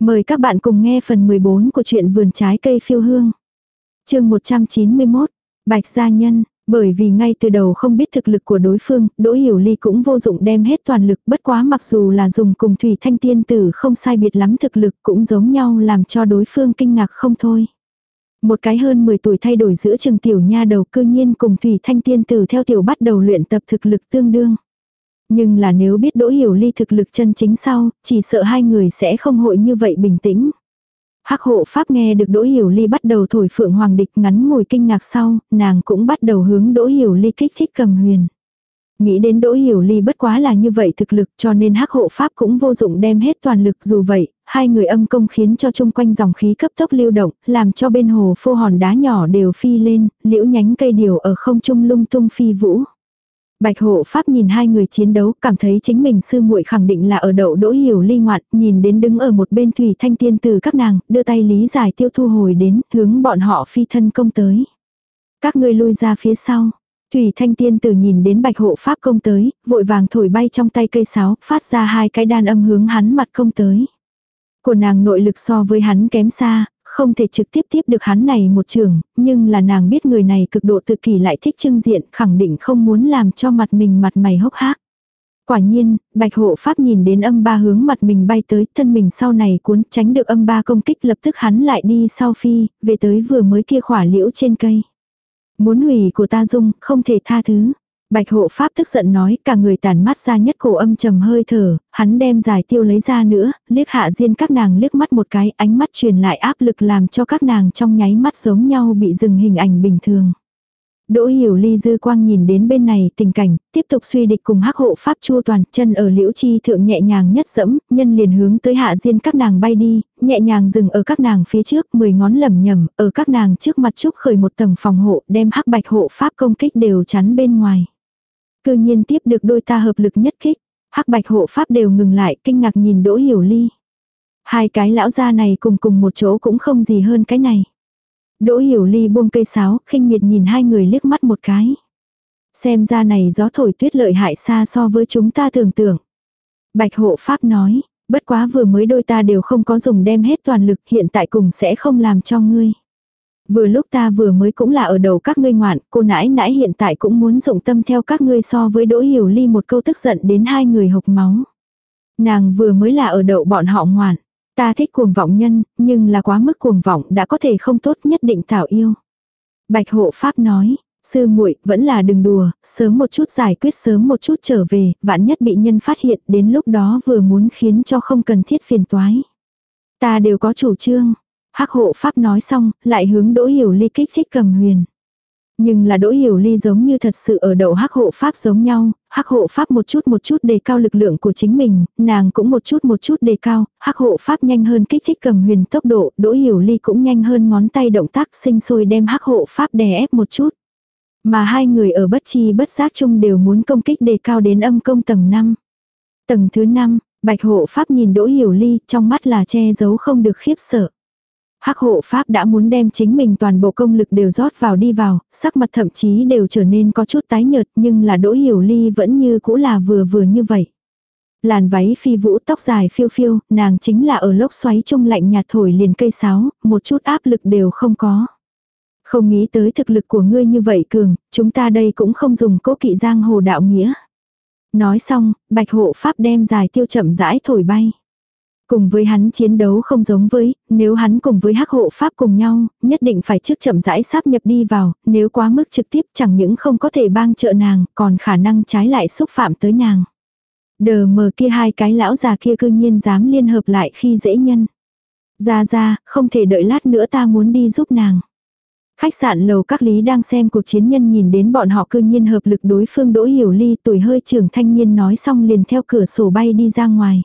Mời các bạn cùng nghe phần 14 của truyện vườn trái cây phiêu hương. chương 191, Bạch Gia Nhân, bởi vì ngay từ đầu không biết thực lực của đối phương, Đỗ Hiểu Ly cũng vô dụng đem hết toàn lực bất quá mặc dù là dùng cùng Thủy Thanh Tiên Tử không sai biệt lắm thực lực cũng giống nhau làm cho đối phương kinh ngạc không thôi. Một cái hơn 10 tuổi thay đổi giữa trường tiểu nha đầu cư nhiên cùng Thủy Thanh Tiên Tử theo tiểu bắt đầu luyện tập thực lực tương đương. Nhưng là nếu biết Đỗ Hiểu Ly thực lực chân chính sau, chỉ sợ hai người sẽ không hội như vậy bình tĩnh. Hắc hộ pháp nghe được Đỗ Hiểu Ly bắt đầu thổi phượng hoàng địch ngắn ngồi kinh ngạc sau, nàng cũng bắt đầu hướng Đỗ Hiểu Ly kích thích cầm huyền. Nghĩ đến Đỗ Hiểu Ly bất quá là như vậy thực lực cho nên hắc hộ pháp cũng vô dụng đem hết toàn lực dù vậy, hai người âm công khiến cho chung quanh dòng khí cấp tốc lưu động, làm cho bên hồ phô hòn đá nhỏ đều phi lên, liễu nhánh cây điều ở không trung lung tung phi vũ. Bạch hộ pháp nhìn hai người chiến đấu, cảm thấy chính mình sư muội khẳng định là ở đậu đỗ hiểu ly ngoạn, nhìn đến đứng ở một bên thủy thanh tiên từ các nàng, đưa tay lý giải tiêu thu hồi đến, hướng bọn họ phi thân công tới. Các ngươi lui ra phía sau. Thủy thanh tiên tử nhìn đến bạch hộ pháp công tới, vội vàng thổi bay trong tay cây sáo, phát ra hai cái đàn âm hướng hắn mặt công tới. Của nàng nội lực so với hắn kém xa, không thể trực tiếp tiếp được hắn này một trường, nhưng là nàng biết người này cực độ tự kỷ lại thích trưng diện, khẳng định không muốn làm cho mặt mình mặt mày hốc hác. Quả nhiên, bạch hộ pháp nhìn đến âm ba hướng mặt mình bay tới, thân mình sau này cuốn tránh được âm ba công kích lập tức hắn lại đi sau phi, về tới vừa mới kia khỏa liễu trên cây. Muốn hủy của ta dung, không thể tha thứ. Bạch hộ pháp tức giận nói, cả người tàn mắt ra nhất cổ âm trầm hơi thở, hắn đem giải tiêu lấy ra nữa, liếc hạ diên các nàng liếc mắt một cái, ánh mắt truyền lại áp lực làm cho các nàng trong nháy mắt giống nhau bị dừng hình ảnh bình thường. Đỗ hiểu ly dư quang nhìn đến bên này tình cảnh, tiếp tục suy địch cùng hắc hộ pháp chua toàn chân ở liễu chi thượng nhẹ nhàng nhất dẫm, nhân liền hướng tới hạ diên các nàng bay đi, nhẹ nhàng dừng ở các nàng phía trước, mười ngón lầm nhầm, ở các nàng trước mặt trúc khởi một tầng phòng hộ, đem hắc bạch hộ pháp công kích đều chắn bên ngoài. Cư nhiên tiếp được đôi ta hợp lực nhất kích. Hắc bạch hộ pháp đều ngừng lại kinh ngạc nhìn đỗ hiểu ly. Hai cái lão gia này cùng cùng một chỗ cũng không gì hơn cái này. Đỗ hiểu ly buông cây sáo, khinh miệt nhìn hai người liếc mắt một cái. Xem ra này gió thổi tuyết lợi hại xa so với chúng ta tưởng tượng. Bạch hộ pháp nói, bất quá vừa mới đôi ta đều không có dùng đem hết toàn lực hiện tại cùng sẽ không làm cho ngươi. Vừa lúc ta vừa mới cũng là ở đầu các ngươi ngoạn, cô nãi nãi hiện tại cũng muốn dụng tâm theo các ngươi so với đỗ hiểu ly một câu tức giận đến hai người hộc máu. Nàng vừa mới là ở đậu bọn họ ngoạn. Ta thích cuồng vọng nhân, nhưng là quá mức cuồng vọng đã có thể không tốt nhất định thảo yêu. Bạch hộ pháp nói, sư muội vẫn là đừng đùa, sớm một chút giải quyết sớm một chút trở về, vạn nhất bị nhân phát hiện đến lúc đó vừa muốn khiến cho không cần thiết phiền toái. Ta đều có chủ trương, Hắc hộ pháp nói xong, lại hướng Đỗ Hiểu Ly kích thích cầm huyền. Nhưng là Đỗ Hiểu Ly giống như thật sự ở đầu Hắc hộ pháp giống nhau, Hắc hộ pháp một chút một chút đề cao lực lượng của chính mình, nàng cũng một chút một chút đề cao, Hắc hộ pháp nhanh hơn kích thích cầm huyền tốc độ, Đỗ Hiểu Ly cũng nhanh hơn ngón tay động tác sinh sôi đem Hắc hộ pháp đè ép một chút. Mà hai người ở bất chi bất giác chung đều muốn công kích đề cao đến âm công tầng 5. Tầng thứ 5, Bạch hộ pháp nhìn Đỗ Hiểu Ly, trong mắt là che giấu không được khiếp sợ. Hắc hộ pháp đã muốn đem chính mình toàn bộ công lực đều rót vào đi vào, sắc mặt thậm chí đều trở nên có chút tái nhợt nhưng là đỗ hiểu ly vẫn như cũ là vừa vừa như vậy. Làn váy phi vũ tóc dài phiêu phiêu, nàng chính là ở lốc xoáy trung lạnh nhạt thổi liền cây sáo, một chút áp lực đều không có. Không nghĩ tới thực lực của ngươi như vậy cường, chúng ta đây cũng không dùng cố kỵ giang hồ đạo nghĩa. Nói xong, bạch hộ pháp đem dài tiêu chậm rãi thổi bay. Cùng với hắn chiến đấu không giống với, nếu hắn cùng với hắc hộ pháp cùng nhau, nhất định phải trước chậm rãi sáp nhập đi vào, nếu quá mức trực tiếp chẳng những không có thể bang trợ nàng, còn khả năng trái lại xúc phạm tới nàng. Đờ mờ kia hai cái lão già kia cư nhiên dám liên hợp lại khi dễ nhân. Ra ra, không thể đợi lát nữa ta muốn đi giúp nàng. Khách sạn lầu các lý đang xem cuộc chiến nhân nhìn đến bọn họ cư nhiên hợp lực đối phương đỗ hiểu ly tuổi hơi trưởng thanh niên nói xong liền theo cửa sổ bay đi ra ngoài.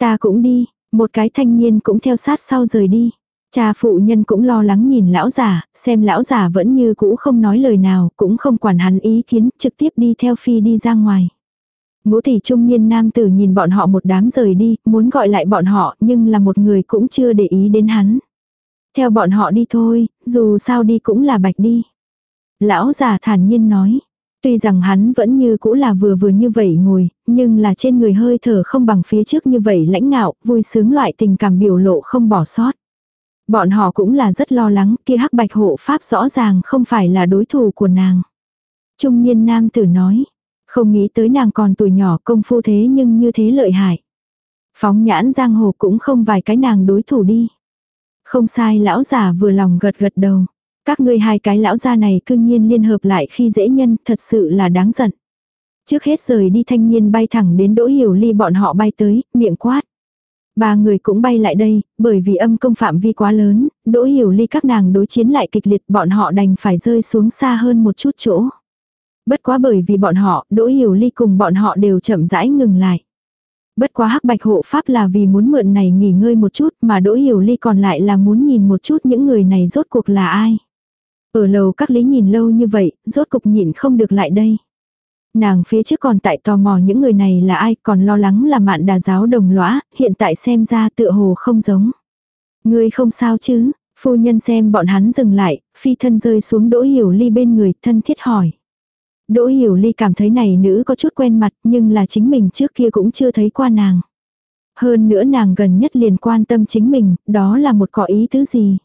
Ta cũng đi, một cái thanh niên cũng theo sát sau rời đi. Cha phụ nhân cũng lo lắng nhìn lão già, xem lão già vẫn như cũ không nói lời nào, cũng không quản hắn ý kiến, trực tiếp đi theo phi đi ra ngoài. Ngũ tỷ trung niên nam tử nhìn bọn họ một đám rời đi, muốn gọi lại bọn họ, nhưng là một người cũng chưa để ý đến hắn. Theo bọn họ đi thôi, dù sao đi cũng là bạch đi. Lão già thản nhiên nói, Tuy rằng hắn vẫn như cũ là vừa vừa như vậy ngồi, nhưng là trên người hơi thở không bằng phía trước như vậy lãnh ngạo, vui sướng loại tình cảm biểu lộ không bỏ sót. Bọn họ cũng là rất lo lắng, kia hắc bạch hộ pháp rõ ràng không phải là đối thủ của nàng. Trung niên nam tử nói, không nghĩ tới nàng còn tuổi nhỏ công phu thế nhưng như thế lợi hại. Phóng nhãn giang hồ cũng không vài cái nàng đối thủ đi. Không sai lão giả vừa lòng gật gật đầu. Các ngươi hai cái lão gia này cương nhiên liên hợp lại khi dễ nhân thật sự là đáng giận. Trước hết rời đi thanh niên bay thẳng đến đỗ hiểu ly bọn họ bay tới, miệng quát. Ba người cũng bay lại đây, bởi vì âm công phạm vi quá lớn, đỗ hiểu ly các nàng đối chiến lại kịch liệt bọn họ đành phải rơi xuống xa hơn một chút chỗ. Bất quá bởi vì bọn họ, đỗ hiểu ly cùng bọn họ đều chậm rãi ngừng lại. Bất quá hắc bạch hộ pháp là vì muốn mượn này nghỉ ngơi một chút mà đỗ hiểu ly còn lại là muốn nhìn một chút những người này rốt cuộc là ai. Ở lầu các lý nhìn lâu như vậy, rốt cục nhịn không được lại đây. Nàng phía trước còn tại tò mò những người này là ai còn lo lắng là mạn đà giáo đồng lõa, hiện tại xem ra tựa hồ không giống. Ngươi không sao chứ, phu nhân xem bọn hắn dừng lại, phi thân rơi xuống đỗ hiểu ly bên người thân thiết hỏi. Đỗ hiểu ly cảm thấy này nữ có chút quen mặt nhưng là chính mình trước kia cũng chưa thấy qua nàng. Hơn nữa nàng gần nhất liền quan tâm chính mình, đó là một có ý tứ gì.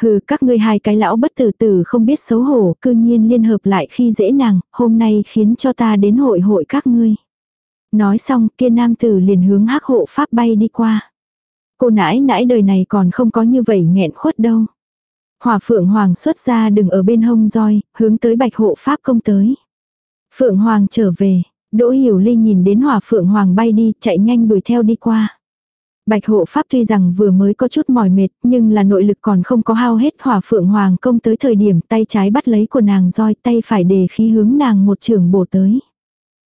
Hừ các ngươi hai cái lão bất tử tử không biết xấu hổ, cư nhiên liên hợp lại khi dễ nàng, hôm nay khiến cho ta đến hội hội các ngươi. Nói xong kia nam tử liền hướng hắc hộ pháp bay đi qua. Cô nãi nãi đời này còn không có như vậy nghẹn khuất đâu. Hỏa phượng hoàng xuất ra đừng ở bên hông roi, hướng tới bạch hộ pháp công tới. Phượng hoàng trở về, Đỗ Hiểu Ly nhìn đến hỏa phượng hoàng bay đi, chạy nhanh đuổi theo đi qua. Bạch hộ pháp tuy rằng vừa mới có chút mỏi mệt, nhưng là nội lực còn không có hao hết hỏa phượng hoàng công tới thời điểm tay trái bắt lấy của nàng roi tay phải để khí hướng nàng một trường bổ tới.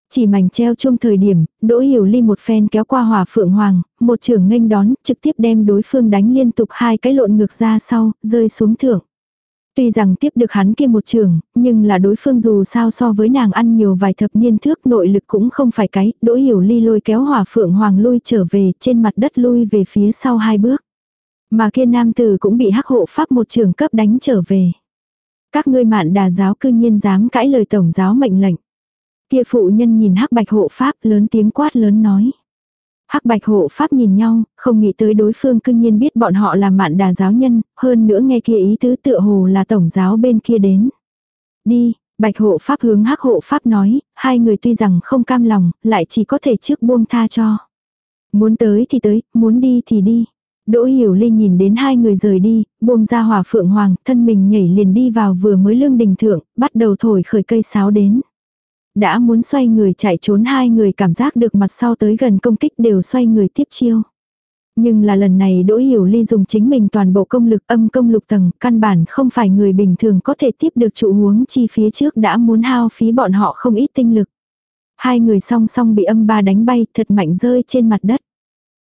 Chỉ mảnh treo chung thời điểm, đỗ hiểu ly một phen kéo qua hỏa phượng hoàng, một trường nghênh đón, trực tiếp đem đối phương đánh liên tục hai cái lộn ngược ra sau, rơi xuống thượng. Tuy rằng tiếp được hắn kia một trường, nhưng là đối phương dù sao so với nàng ăn nhiều vài thập niên thước nội lực cũng không phải cái, đỗ hiểu ly lôi kéo hỏa phượng hoàng lui trở về trên mặt đất lui về phía sau hai bước. Mà kia nam tử cũng bị hắc hộ pháp một trường cấp đánh trở về. Các ngươi mạn đà giáo cư nhiên dám cãi lời tổng giáo mệnh lệnh. Kia phụ nhân nhìn hắc bạch hộ pháp lớn tiếng quát lớn nói. Hắc bạch hộ pháp nhìn nhau, không nghĩ tới đối phương cương nhiên biết bọn họ là mạn đà giáo nhân, hơn nữa nghe kia ý tứ tựa hồ là tổng giáo bên kia đến. Đi, bạch hộ pháp hướng hắc hộ pháp nói, hai người tuy rằng không cam lòng, lại chỉ có thể trước buông tha cho. Muốn tới thì tới, muốn đi thì đi. Đỗ Hiểu Linh nhìn đến hai người rời đi, buông ra hỏa phượng hoàng, thân mình nhảy liền đi vào vừa mới lương đình thượng, bắt đầu thổi khởi cây sáo đến đã muốn xoay người chạy trốn hai người cảm giác được mặt sau tới gần công kích đều xoay người tiếp chiêu. Nhưng là lần này Đỗ Hiểu Ly dùng chính mình toàn bộ công lực âm công lục tầng, căn bản không phải người bình thường có thể tiếp được trụ huống chi phía trước đã muốn hao phí bọn họ không ít tinh lực. Hai người song song bị âm ba đánh bay thật mạnh rơi trên mặt đất.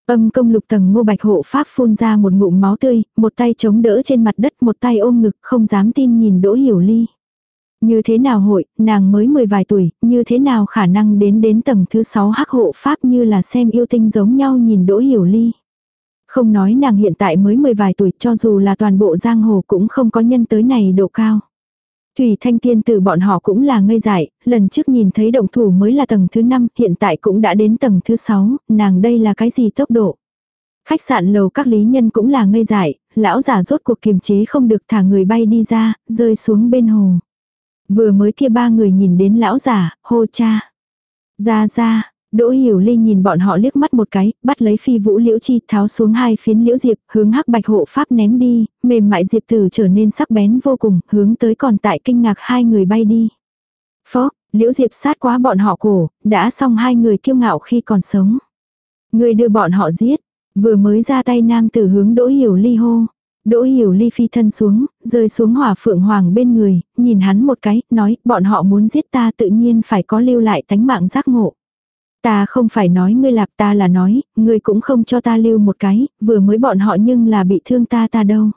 Âm công lục tầng ngô bạch hộ pháp phun ra một ngụm máu tươi, một tay chống đỡ trên mặt đất một tay ôm ngực không dám tin nhìn Đỗ Hiểu Ly. Như thế nào hội, nàng mới 10 vài tuổi, như thế nào khả năng đến đến tầng thứ sáu hắc hộ pháp như là xem yêu tinh giống nhau nhìn đỗ hiểu ly. Không nói nàng hiện tại mới 10 vài tuổi cho dù là toàn bộ giang hồ cũng không có nhân tới này độ cao. Thủy thanh tiên từ bọn họ cũng là ngây dại, lần trước nhìn thấy động thủ mới là tầng thứ 5, hiện tại cũng đã đến tầng thứ 6, nàng đây là cái gì tốc độ. Khách sạn lầu các lý nhân cũng là ngây dại, lão giả rốt cuộc kiềm chế không được thả người bay đi ra, rơi xuống bên hồ. Vừa mới kia ba người nhìn đến lão giả, hô cha. Ra ra, Đỗ Hiểu Linh nhìn bọn họ liếc mắt một cái, bắt lấy phi vũ liễu chi tháo xuống hai phiến liễu diệp, hướng hắc bạch hộ pháp ném đi, mềm mại diệp tử trở nên sắc bén vô cùng, hướng tới còn tại kinh ngạc hai người bay đi. Phó, liễu diệp sát quá bọn họ cổ, đã xong hai người kiêu ngạo khi còn sống. Người đưa bọn họ giết, vừa mới ra tay nam tử hướng Đỗ Hiểu Ly hô. Đỗ hiểu ly phi thân xuống, rơi xuống hỏa phượng hoàng bên người, nhìn hắn một cái, nói, bọn họ muốn giết ta tự nhiên phải có lưu lại tánh mạng giác ngộ. Ta không phải nói ngươi lạp ta là nói, ngươi cũng không cho ta lưu một cái, vừa mới bọn họ nhưng là bị thương ta ta đâu.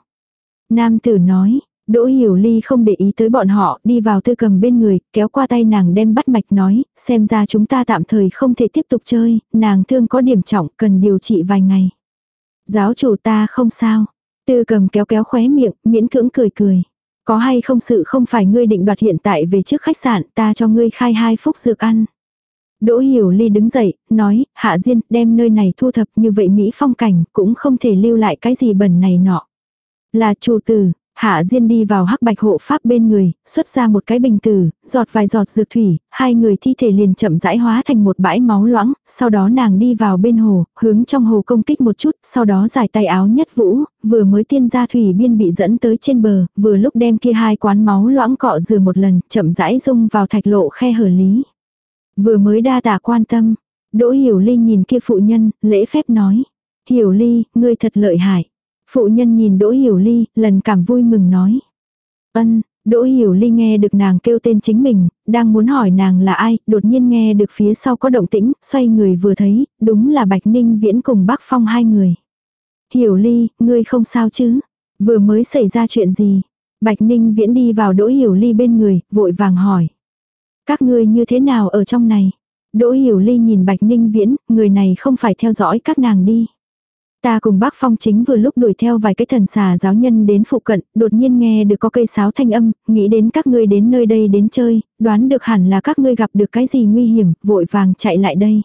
Nam tử nói, Đỗ Hiểu Ly không để ý tới bọn họ, đi vào tư cầm bên người, kéo qua tay nàng đem bắt mạch nói, xem ra chúng ta tạm thời không thể tiếp tục chơi, nàng thương có điểm trọng, cần điều trị vài ngày. Giáo chủ ta không sao, Tư cầm kéo kéo khóe miệng, miễn cưỡng cười cười. Có hay không sự không phải ngươi định đoạt hiện tại về trước khách sạn ta cho ngươi khai hai phúc dược ăn. Đỗ Hiểu Ly đứng dậy, nói, Hạ Diên, đem nơi này thu thập như vậy Mỹ phong cảnh, cũng không thể lưu lại cái gì bẩn này nọ. Là chủ tử, Hạ Diên đi vào hắc bạch hộ pháp bên người, xuất ra một cái bình tử, giọt vài giọt dược thủy, hai người thi thể liền chậm rãi hóa thành một bãi máu loãng, sau đó nàng đi vào bên hồ, hướng trong hồ công kích một chút, sau đó giải tay áo nhất vũ, vừa mới tiên ra thủy biên bị dẫn tới trên bờ, vừa lúc đem kia hai quán máu loãng cọ rửa một lần, chậm rãi dung vào thạch lộ khe hở lý. Vừa mới đa tả quan tâm, Đỗ Hiểu Ly nhìn kia phụ nhân, lễ phép nói. Hiểu Ly, ngươi thật lợi hại. Phụ nhân nhìn Đỗ Hiểu Ly, lần cảm vui mừng nói. Ân, Đỗ Hiểu Ly nghe được nàng kêu tên chính mình, đang muốn hỏi nàng là ai, đột nhiên nghe được phía sau có động tĩnh, xoay người vừa thấy, đúng là Bạch Ninh Viễn cùng Bác Phong hai người. Hiểu Ly, ngươi không sao chứ? Vừa mới xảy ra chuyện gì? Bạch Ninh Viễn đi vào Đỗ Hiểu Ly bên người, vội vàng hỏi. Các ngươi như thế nào ở trong này? Đỗ Hiểu Ly nhìn Bạch Ninh Viễn, người này không phải theo dõi các nàng đi. Ta cùng bác Phong chính vừa lúc đuổi theo vài cái thần xà giáo nhân đến phụ cận, đột nhiên nghe được có cây sáo thanh âm, nghĩ đến các ngươi đến nơi đây đến chơi, đoán được hẳn là các ngươi gặp được cái gì nguy hiểm, vội vàng chạy lại đây.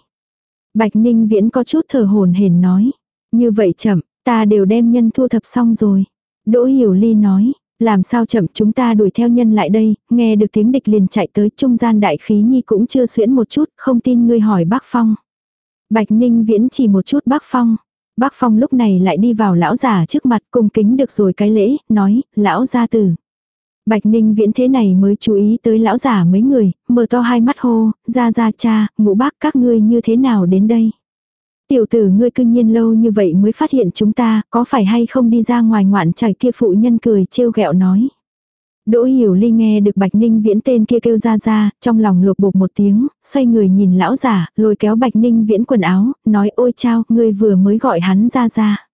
Bạch Ninh Viễn có chút thở hồn hển nói. Như vậy chậm, ta đều đem nhân thu thập xong rồi. Đỗ Hiểu Ly nói, làm sao chậm chúng ta đuổi theo nhân lại đây, nghe được tiếng địch liền chạy tới trung gian đại khí nhi cũng chưa xuyễn một chút, không tin ngươi hỏi bác Phong. Bạch Ninh Viễn chỉ một chút bác Phong. Bác Phong lúc này lại đi vào lão già trước mặt cung kính được rồi cái lễ, nói, lão gia tử. Bạch Ninh viễn thế này mới chú ý tới lão già mấy người, mở to hai mắt hô, ra ra cha, ngũ bác các ngươi như thế nào đến đây. Tiểu tử ngươi cưng nhiên lâu như vậy mới phát hiện chúng ta, có phải hay không đi ra ngoài ngoạn trải kia phụ nhân cười trêu ghẹo nói. Đỗ Hiểu Ly nghe được Bạch Ninh Viễn tên kia kêu ra ra, trong lòng lột bột một tiếng, xoay người nhìn lão giả, lôi kéo Bạch Ninh Viễn quần áo, nói ôi chao, ngươi vừa mới gọi hắn ra ra.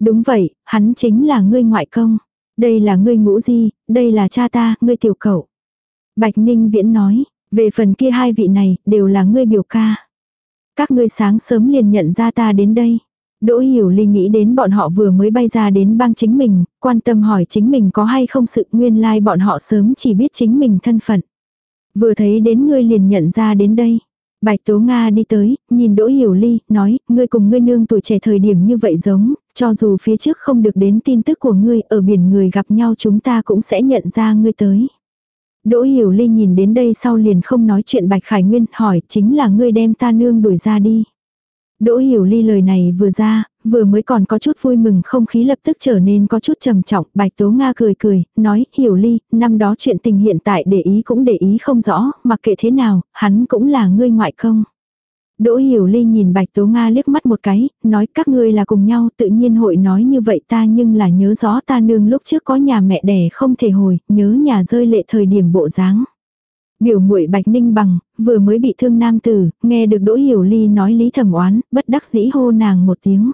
Đúng vậy, hắn chính là ngươi ngoại công. Đây là ngươi ngũ di, đây là cha ta, ngươi tiểu cậu. Bạch Ninh Viễn nói, về phần kia hai vị này, đều là ngươi biểu ca. Các ngươi sáng sớm liền nhận ra ta đến đây. Đỗ Hiểu Ly nghĩ đến bọn họ vừa mới bay ra đến bang chính mình, quan tâm hỏi chính mình có hay không sự nguyên lai like bọn họ sớm chỉ biết chính mình thân phận. Vừa thấy đến ngươi liền nhận ra đến đây. Bạch Tố Nga đi tới, nhìn Đỗ Hiểu Ly, nói, ngươi cùng ngươi nương tuổi trẻ thời điểm như vậy giống, cho dù phía trước không được đến tin tức của ngươi, ở biển người gặp nhau chúng ta cũng sẽ nhận ra ngươi tới. Đỗ Hiểu Ly nhìn đến đây sau liền không nói chuyện Bạch Khải Nguyên, hỏi, chính là ngươi đem ta nương đuổi ra đi. Đỗ hiểu ly lời này vừa ra, vừa mới còn có chút vui mừng không khí lập tức trở nên có chút trầm trọng. Bạch Tố Nga cười cười, nói, hiểu ly, năm đó chuyện tình hiện tại để ý cũng để ý không rõ, mặc kệ thế nào, hắn cũng là ngươi ngoại công. Đỗ hiểu ly nhìn Bạch Tố Nga liếc mắt một cái, nói các ngươi là cùng nhau tự nhiên hội nói như vậy ta nhưng là nhớ rõ ta nương lúc trước có nhà mẹ đẻ không thể hồi, nhớ nhà rơi lệ thời điểm bộ dáng. Biểu muội Bạch Ninh bằng, vừa mới bị thương nam tử, nghe được Đỗ Hiểu Ly nói lý thẩm oán, bất đắc dĩ hô nàng một tiếng.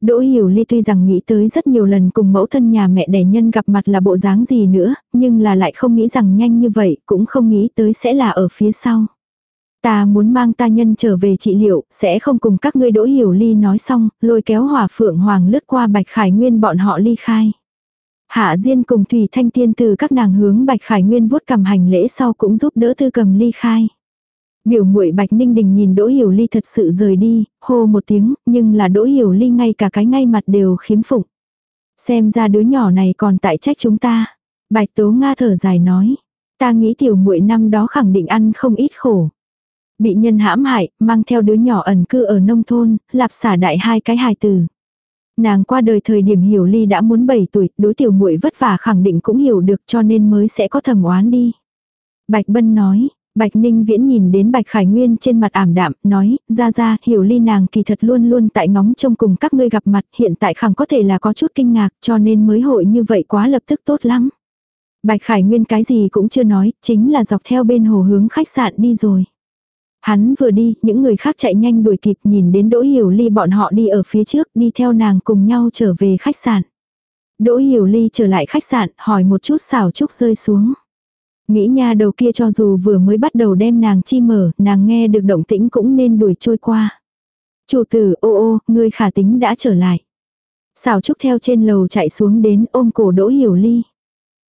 Đỗ Hiểu Ly tuy rằng nghĩ tới rất nhiều lần cùng mẫu thân nhà mẹ đẻ nhân gặp mặt là bộ dáng gì nữa, nhưng là lại không nghĩ rằng nhanh như vậy, cũng không nghĩ tới sẽ là ở phía sau. Ta muốn mang ta nhân trở về trị liệu, sẽ không cùng các ngươi Đỗ Hiểu Ly nói xong, lôi kéo hỏa phượng hoàng lướt qua Bạch Khải Nguyên bọn họ ly khai. Hạ Diên cùng Thủy Thanh Tiên từ các nàng hướng Bạch Khải Nguyên vuốt cầm hành lễ sau cũng giúp đỡ tư cầm ly khai. Biểu muội Bạch Ninh Đình nhìn Đỗ Hiểu Ly thật sự rời đi, hô một tiếng, nhưng là Đỗ Hiểu Ly ngay cả cái ngay mặt đều khiếm phụng. Xem ra đứa nhỏ này còn tại trách chúng ta. Bạch Tố Nga thở dài nói, ta nghĩ tiểu muội năm đó khẳng định ăn không ít khổ. Bị nhân hãm hại, mang theo đứa nhỏ ẩn cư ở nông thôn, lạp xả đại hai cái hài tử. Nàng qua đời thời điểm hiểu ly đã muốn 7 tuổi, đối tiểu muội vất vả khẳng định cũng hiểu được cho nên mới sẽ có thầm oán đi. Bạch Bân nói, Bạch Ninh Viễn nhìn đến Bạch Khải Nguyên trên mặt ảm đạm, nói, ra ra, hiểu ly nàng kỳ thật luôn luôn tại ngóng trông cùng các ngươi gặp mặt, hiện tại khẳng có thể là có chút kinh ngạc, cho nên mới hội như vậy quá lập tức tốt lắm. Bạch Khải Nguyên cái gì cũng chưa nói, chính là dọc theo bên hồ hướng khách sạn đi rồi. Hắn vừa đi, những người khác chạy nhanh đuổi kịp nhìn đến Đỗ Hiểu Ly bọn họ đi ở phía trước đi theo nàng cùng nhau trở về khách sạn. Đỗ Hiểu Ly trở lại khách sạn hỏi một chút xảo trúc rơi xuống. Nghĩ nha đầu kia cho dù vừa mới bắt đầu đem nàng chi mở, nàng nghe được động tĩnh cũng nên đuổi trôi qua. Chủ tử ô ô, ngươi khả tính đã trở lại. Xảo trúc theo trên lầu chạy xuống đến ôm cổ Đỗ Hiểu Ly.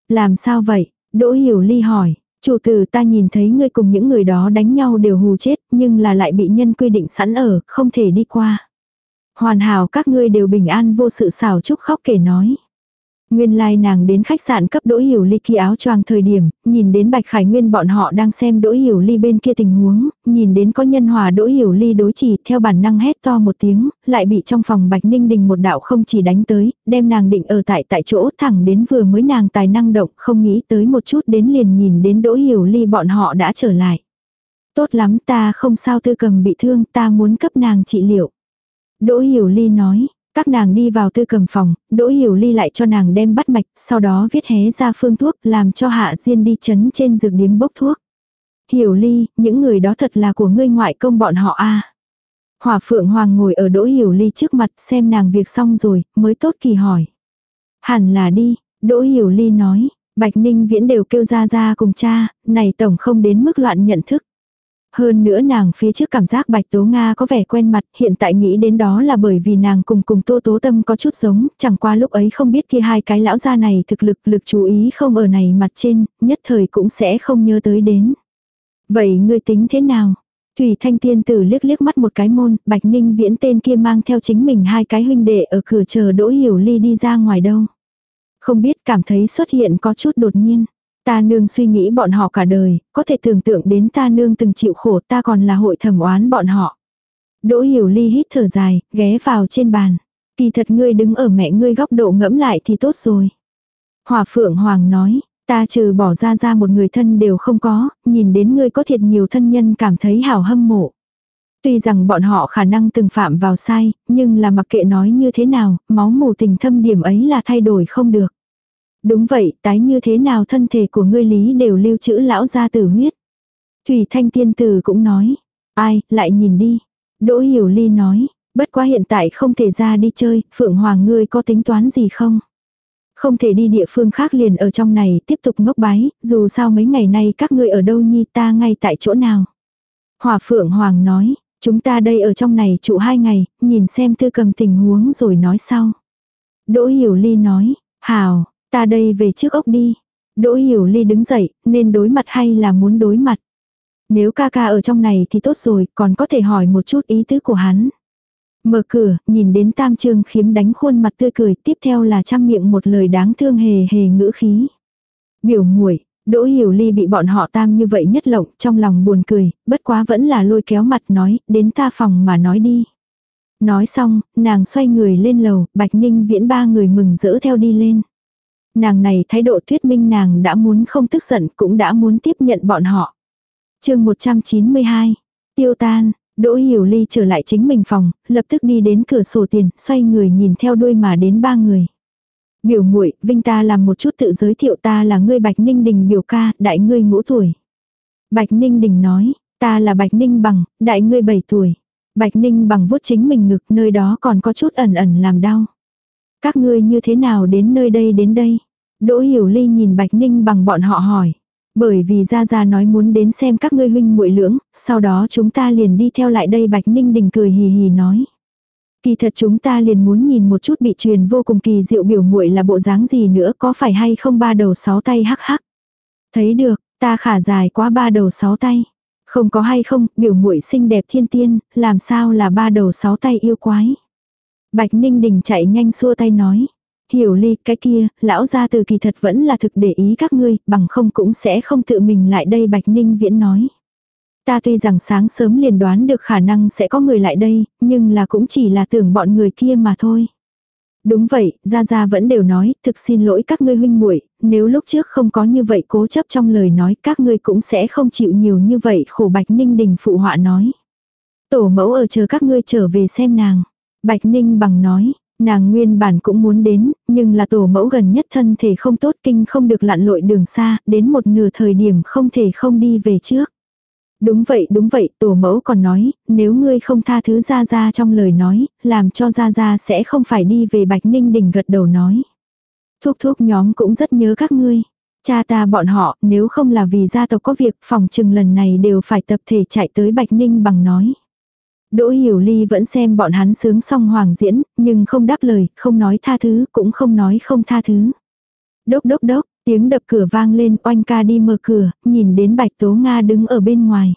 Làm sao vậy? Đỗ Hiểu Ly hỏi. Chủ tử ta nhìn thấy ngươi cùng những người đó đánh nhau đều hù chết, nhưng là lại bị nhân quy định sẵn ở, không thể đi qua. Hoàn hảo các ngươi đều bình an vô sự xảo chúc khóc kể nói. Nguyên lai like nàng đến khách sạn cấp Đỗ Hiểu Ly kia áo choàng thời điểm, nhìn đến Bạch Khải Nguyên bọn họ đang xem Đỗ Hiểu Ly bên kia tình huống, nhìn đến có nhân hòa Đỗ Hiểu Ly đối chỉ theo bản năng hét to một tiếng, lại bị trong phòng Bạch Ninh Đình một đạo không chỉ đánh tới, đem nàng định ở tại tại chỗ thẳng đến vừa mới nàng tài năng động không nghĩ tới một chút đến liền nhìn đến Đỗ Hiểu Ly bọn họ đã trở lại. Tốt lắm ta không sao tư cầm bị thương ta muốn cấp nàng trị liệu. Đỗ Hiểu Ly nói, các nàng đi vào tư cầm phòng, Đỗ Hiểu Ly lại cho nàng đem bắt mạch, sau đó viết hé ra phương thuốc làm cho Hạ Diên đi chấn trên dược điếm bốc thuốc. Hiểu Ly, những người đó thật là của ngươi ngoại công bọn họ a à. Hòa Phượng Hoàng ngồi ở Đỗ Hiểu Ly trước mặt xem nàng việc xong rồi, mới tốt kỳ hỏi. Hẳn là đi, Đỗ Hiểu Ly nói, Bạch Ninh Viễn đều kêu ra ra cùng cha, này tổng không đến mức loạn nhận thức. Hơn nữa nàng phía trước cảm giác Bạch Tố Nga có vẻ quen mặt, hiện tại nghĩ đến đó là bởi vì nàng cùng cùng Tô Tố Tâm có chút giống, chẳng qua lúc ấy không biết kia hai cái lão gia này thực lực lực chú ý không ở này mặt trên, nhất thời cũng sẽ không nhớ tới đến. Vậy ngươi tính thế nào? Thủy Thanh Tiên Tử liếc liếc mắt một cái môn, Bạch Ninh Viễn tên kia mang theo chính mình hai cái huynh đệ ở cửa chờ Đỗ Hiểu Ly đi ra ngoài đâu. Không biết cảm thấy xuất hiện có chút đột nhiên. Ta nương suy nghĩ bọn họ cả đời, có thể tưởng tượng đến ta nương từng chịu khổ ta còn là hội thẩm oán bọn họ. Đỗ hiểu ly hít thở dài, ghé vào trên bàn. Kỳ thật ngươi đứng ở mẹ ngươi góc độ ngẫm lại thì tốt rồi. Hòa phượng hoàng nói, ta trừ bỏ ra ra một người thân đều không có, nhìn đến ngươi có thiệt nhiều thân nhân cảm thấy hào hâm mộ. Tuy rằng bọn họ khả năng từng phạm vào sai, nhưng là mặc kệ nói như thế nào, máu mù tình thâm điểm ấy là thay đổi không được. Đúng vậy, tái như thế nào thân thể của ngươi lý đều lưu trữ lão gia tử huyết. Thủy Thanh Tiên Tử cũng nói, ai, lại nhìn đi. Đỗ Hiểu Ly nói, bất quá hiện tại không thể ra đi chơi, Phượng Hoàng ngươi có tính toán gì không? Không thể đi địa phương khác liền ở trong này tiếp tục ngốc bái, dù sao mấy ngày nay các ngươi ở đâu nhi ta ngay tại chỗ nào. Hòa Phượng Hoàng nói, chúng ta đây ở trong này trụ hai ngày, nhìn xem tư cầm tình huống rồi nói sau. Đỗ Hiểu Ly nói, hào, Ta đây về trước ốc đi. Đỗ Hiểu Ly đứng dậy, nên đối mặt hay là muốn đối mặt. Nếu ca ca ở trong này thì tốt rồi, còn có thể hỏi một chút ý tứ của hắn. Mở cửa, nhìn đến tam trương khiếm đánh khuôn mặt tươi cười, tiếp theo là trăm miệng một lời đáng thương hề hề ngữ khí. Biểu muội Đỗ Hiểu Ly bị bọn họ tam như vậy nhất lộng, trong lòng buồn cười, bất quá vẫn là lôi kéo mặt nói, đến ta phòng mà nói đi. Nói xong, nàng xoay người lên lầu, Bạch Ninh viễn ba người mừng rỡ theo đi lên. Nàng này thái độ thuyết minh nàng đã muốn không tức giận cũng đã muốn tiếp nhận bọn họ. chương 192. Tiêu tan, Đỗ Hiểu Ly trở lại chính mình phòng, lập tức đi đến cửa sổ tiền, xoay người nhìn theo đuôi mà đến ba người. Biểu muội, Vinh ta làm một chút tự giới thiệu ta là ngươi Bạch Ninh Đình biểu ca, đại ngươi ngũ tuổi. Bạch Ninh Đình nói, ta là Bạch Ninh Bằng, đại ngươi bảy tuổi. Bạch Ninh Bằng vuốt chính mình ngực nơi đó còn có chút ẩn ẩn làm đau. Các ngươi như thế nào đến nơi đây đến đây? Đỗ Hiểu Ly nhìn Bạch Ninh bằng bọn họ hỏi. Bởi vì Gia Gia nói muốn đến xem các ngươi huynh muội lưỡng, sau đó chúng ta liền đi theo lại đây Bạch Ninh đình cười hì hì nói. Kỳ thật chúng ta liền muốn nhìn một chút bị truyền vô cùng kỳ diệu biểu muội là bộ dáng gì nữa có phải hay không ba đầu sáu tay hắc hắc. Thấy được, ta khả dài quá ba đầu sáu tay. Không có hay không, biểu muội xinh đẹp thiên tiên, làm sao là ba đầu sáu tay yêu quái. Bạch Ninh Đình chạy nhanh xua tay nói. Hiểu ly cái kia, lão gia từ kỳ thật vẫn là thực để ý các ngươi, bằng không cũng sẽ không tự mình lại đây Bạch Ninh Viễn nói. Ta tuy rằng sáng sớm liền đoán được khả năng sẽ có người lại đây, nhưng là cũng chỉ là tưởng bọn người kia mà thôi. Đúng vậy, Gia Gia vẫn đều nói, thực xin lỗi các ngươi huynh muội nếu lúc trước không có như vậy cố chấp trong lời nói các ngươi cũng sẽ không chịu nhiều như vậy khổ Bạch Ninh Đình phụ họa nói. Tổ mẫu ở chờ các ngươi trở về xem nàng. Bạch Ninh bằng nói, nàng nguyên bản cũng muốn đến, nhưng là tổ mẫu gần nhất thân thể không tốt kinh không được lặn lội đường xa, đến một nửa thời điểm không thể không đi về trước. Đúng vậy đúng vậy, tổ mẫu còn nói, nếu ngươi không tha thứ ra ra trong lời nói, làm cho ra ra sẽ không phải đi về Bạch Ninh Đình gật đầu nói. thuốc thuốc nhóm cũng rất nhớ các ngươi. Cha ta bọn họ, nếu không là vì gia tộc có việc, phòng trừng lần này đều phải tập thể chạy tới Bạch Ninh bằng nói. Đỗ Hiểu Ly vẫn xem bọn hắn sướng xong hoàng diễn, nhưng không đáp lời, không nói tha thứ, cũng không nói không tha thứ. Đốc đốc đốc, Tiếng đập cửa vang lên oanh ca đi mở cửa, nhìn đến bạch tố Nga đứng ở bên ngoài.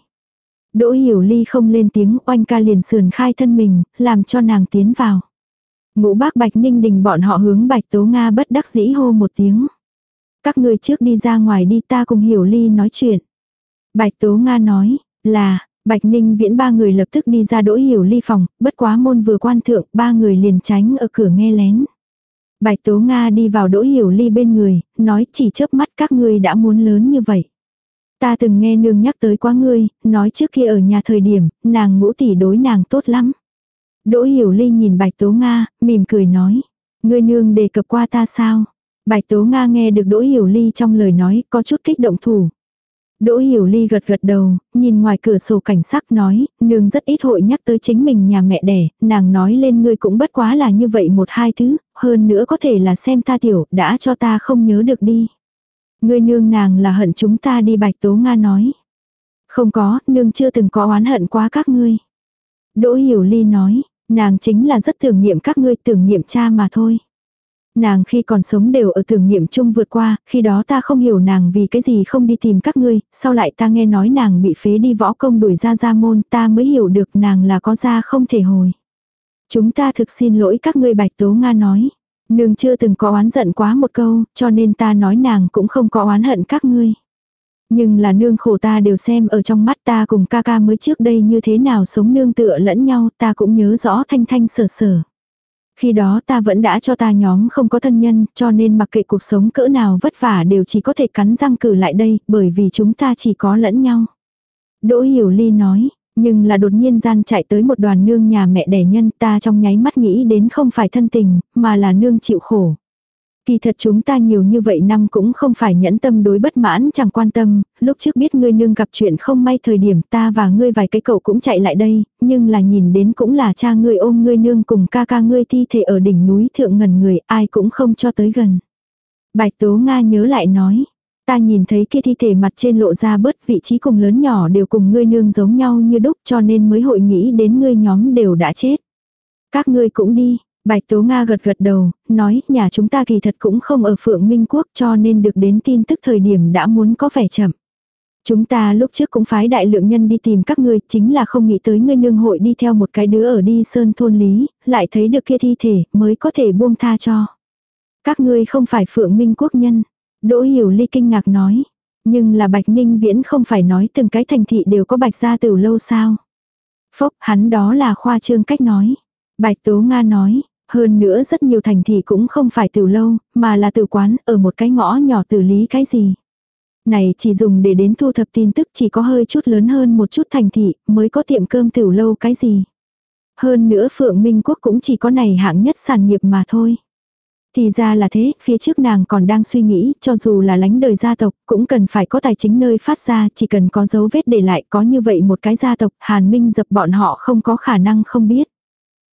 Đỗ hiểu ly không lên tiếng oanh ca liền sườn khai thân mình, làm cho nàng tiến vào. Ngũ bác bạch ninh đình bọn họ hướng bạch tố Nga bất đắc dĩ hô một tiếng. Các người trước đi ra ngoài đi ta cùng hiểu ly nói chuyện. Bạch tố Nga nói, là, Bạch Ninh viễn ba người lập tức đi ra đỗ hiểu ly phòng, bất quá môn vừa quan thượng, ba người liền tránh ở cửa nghe lén. Bạch Tố Nga đi vào đỗ hiểu ly bên người, nói chỉ chớp mắt các ngươi đã muốn lớn như vậy. Ta từng nghe nương nhắc tới quá ngươi, nói trước kia ở nhà thời điểm, nàng ngũ tỷ đối nàng tốt lắm. Đỗ hiểu ly nhìn Bạch Tố Nga, mỉm cười nói. Ngươi nương đề cập qua ta sao? Bạch Tố Nga nghe được Đỗ Hiểu Ly trong lời nói có chút kích động thủ. Đỗ Hiểu Ly gật gật đầu, nhìn ngoài cửa sổ cảnh sắc nói, nương rất ít hội nhắc tới chính mình nhà mẹ đẻ, nàng nói lên ngươi cũng bất quá là như vậy một hai thứ, hơn nữa có thể là xem ta tiểu, đã cho ta không nhớ được đi. Ngươi nương nàng là hận chúng ta đi Bạch Tố Nga nói. Không có, nương chưa từng có oán hận quá các ngươi. Đỗ Hiểu Ly nói, nàng chính là rất tưởng niệm các ngươi tưởng niệm cha mà thôi. Nàng khi còn sống đều ở tưởng niệm chung vượt qua, khi đó ta không hiểu nàng vì cái gì không đi tìm các ngươi, sau lại ta nghe nói nàng bị phế đi võ công đuổi ra ra môn, ta mới hiểu được nàng là có ra không thể hồi. Chúng ta thực xin lỗi các ngươi bạch tố Nga nói. Nương chưa từng có oán giận quá một câu, cho nên ta nói nàng cũng không có oán hận các ngươi. Nhưng là nương khổ ta đều xem ở trong mắt ta cùng ca ca mới trước đây như thế nào sống nương tựa lẫn nhau ta cũng nhớ rõ thanh thanh sở sở. Khi đó ta vẫn đã cho ta nhóm không có thân nhân, cho nên mặc kệ cuộc sống cỡ nào vất vả đều chỉ có thể cắn răng cử lại đây, bởi vì chúng ta chỉ có lẫn nhau. Đỗ Hiểu Ly nói, nhưng là đột nhiên gian chạy tới một đoàn nương nhà mẹ đẻ nhân ta trong nháy mắt nghĩ đến không phải thân tình, mà là nương chịu khổ. Kỳ thật chúng ta nhiều như vậy năm cũng không phải nhẫn tâm đối bất mãn chẳng quan tâm, lúc trước biết ngươi nương gặp chuyện không may thời điểm ta và ngươi vài cái cậu cũng chạy lại đây, nhưng là nhìn đến cũng là cha ngươi ôm ngươi nương cùng ca ca ngươi thi thể ở đỉnh núi thượng ngần người ai cũng không cho tới gần. Bạch Tố Nga nhớ lại nói, ta nhìn thấy kia thi thể mặt trên lộ ra bớt vị trí cùng lớn nhỏ đều cùng ngươi nương giống nhau như đúc cho nên mới hội nghĩ đến ngươi nhóm đều đã chết. Các ngươi cũng đi, Bạch Tố Nga gật gật đầu, nói nhà chúng ta kỳ thật cũng không ở Phượng Minh Quốc cho nên được đến tin tức thời điểm đã muốn có vẻ chậm. Chúng ta lúc trước cũng phái đại lượng nhân đi tìm các ngươi, chính là không nghĩ tới ngươi nương hội đi theo một cái đứa ở đi sơn thôn lý, lại thấy được kia thi thể, mới có thể buông tha cho. Các ngươi không phải Phượng Minh Quốc nhân. Đỗ Hiểu Ly kinh ngạc nói. Nhưng là Bạch Ninh Viễn không phải nói từng cái thành thị đều có Bạch gia tử lâu sao. Phốc hắn đó là khoa trương cách nói. Bạch Tố Nga nói, hơn nữa rất nhiều thành thị cũng không phải từ lâu, mà là từ quán ở một cái ngõ nhỏ từ lý cái gì. Này chỉ dùng để đến thu thập tin tức chỉ có hơi chút lớn hơn một chút thành thị mới có tiệm cơm tiểu lâu cái gì. Hơn nữa Phượng Minh Quốc cũng chỉ có này hạng nhất sản nghiệp mà thôi. Thì ra là thế, phía trước nàng còn đang suy nghĩ, cho dù là lánh đời gia tộc, cũng cần phải có tài chính nơi phát ra, chỉ cần có dấu vết để lại, có như vậy một cái gia tộc, Hàn Minh dập bọn họ không có khả năng không biết.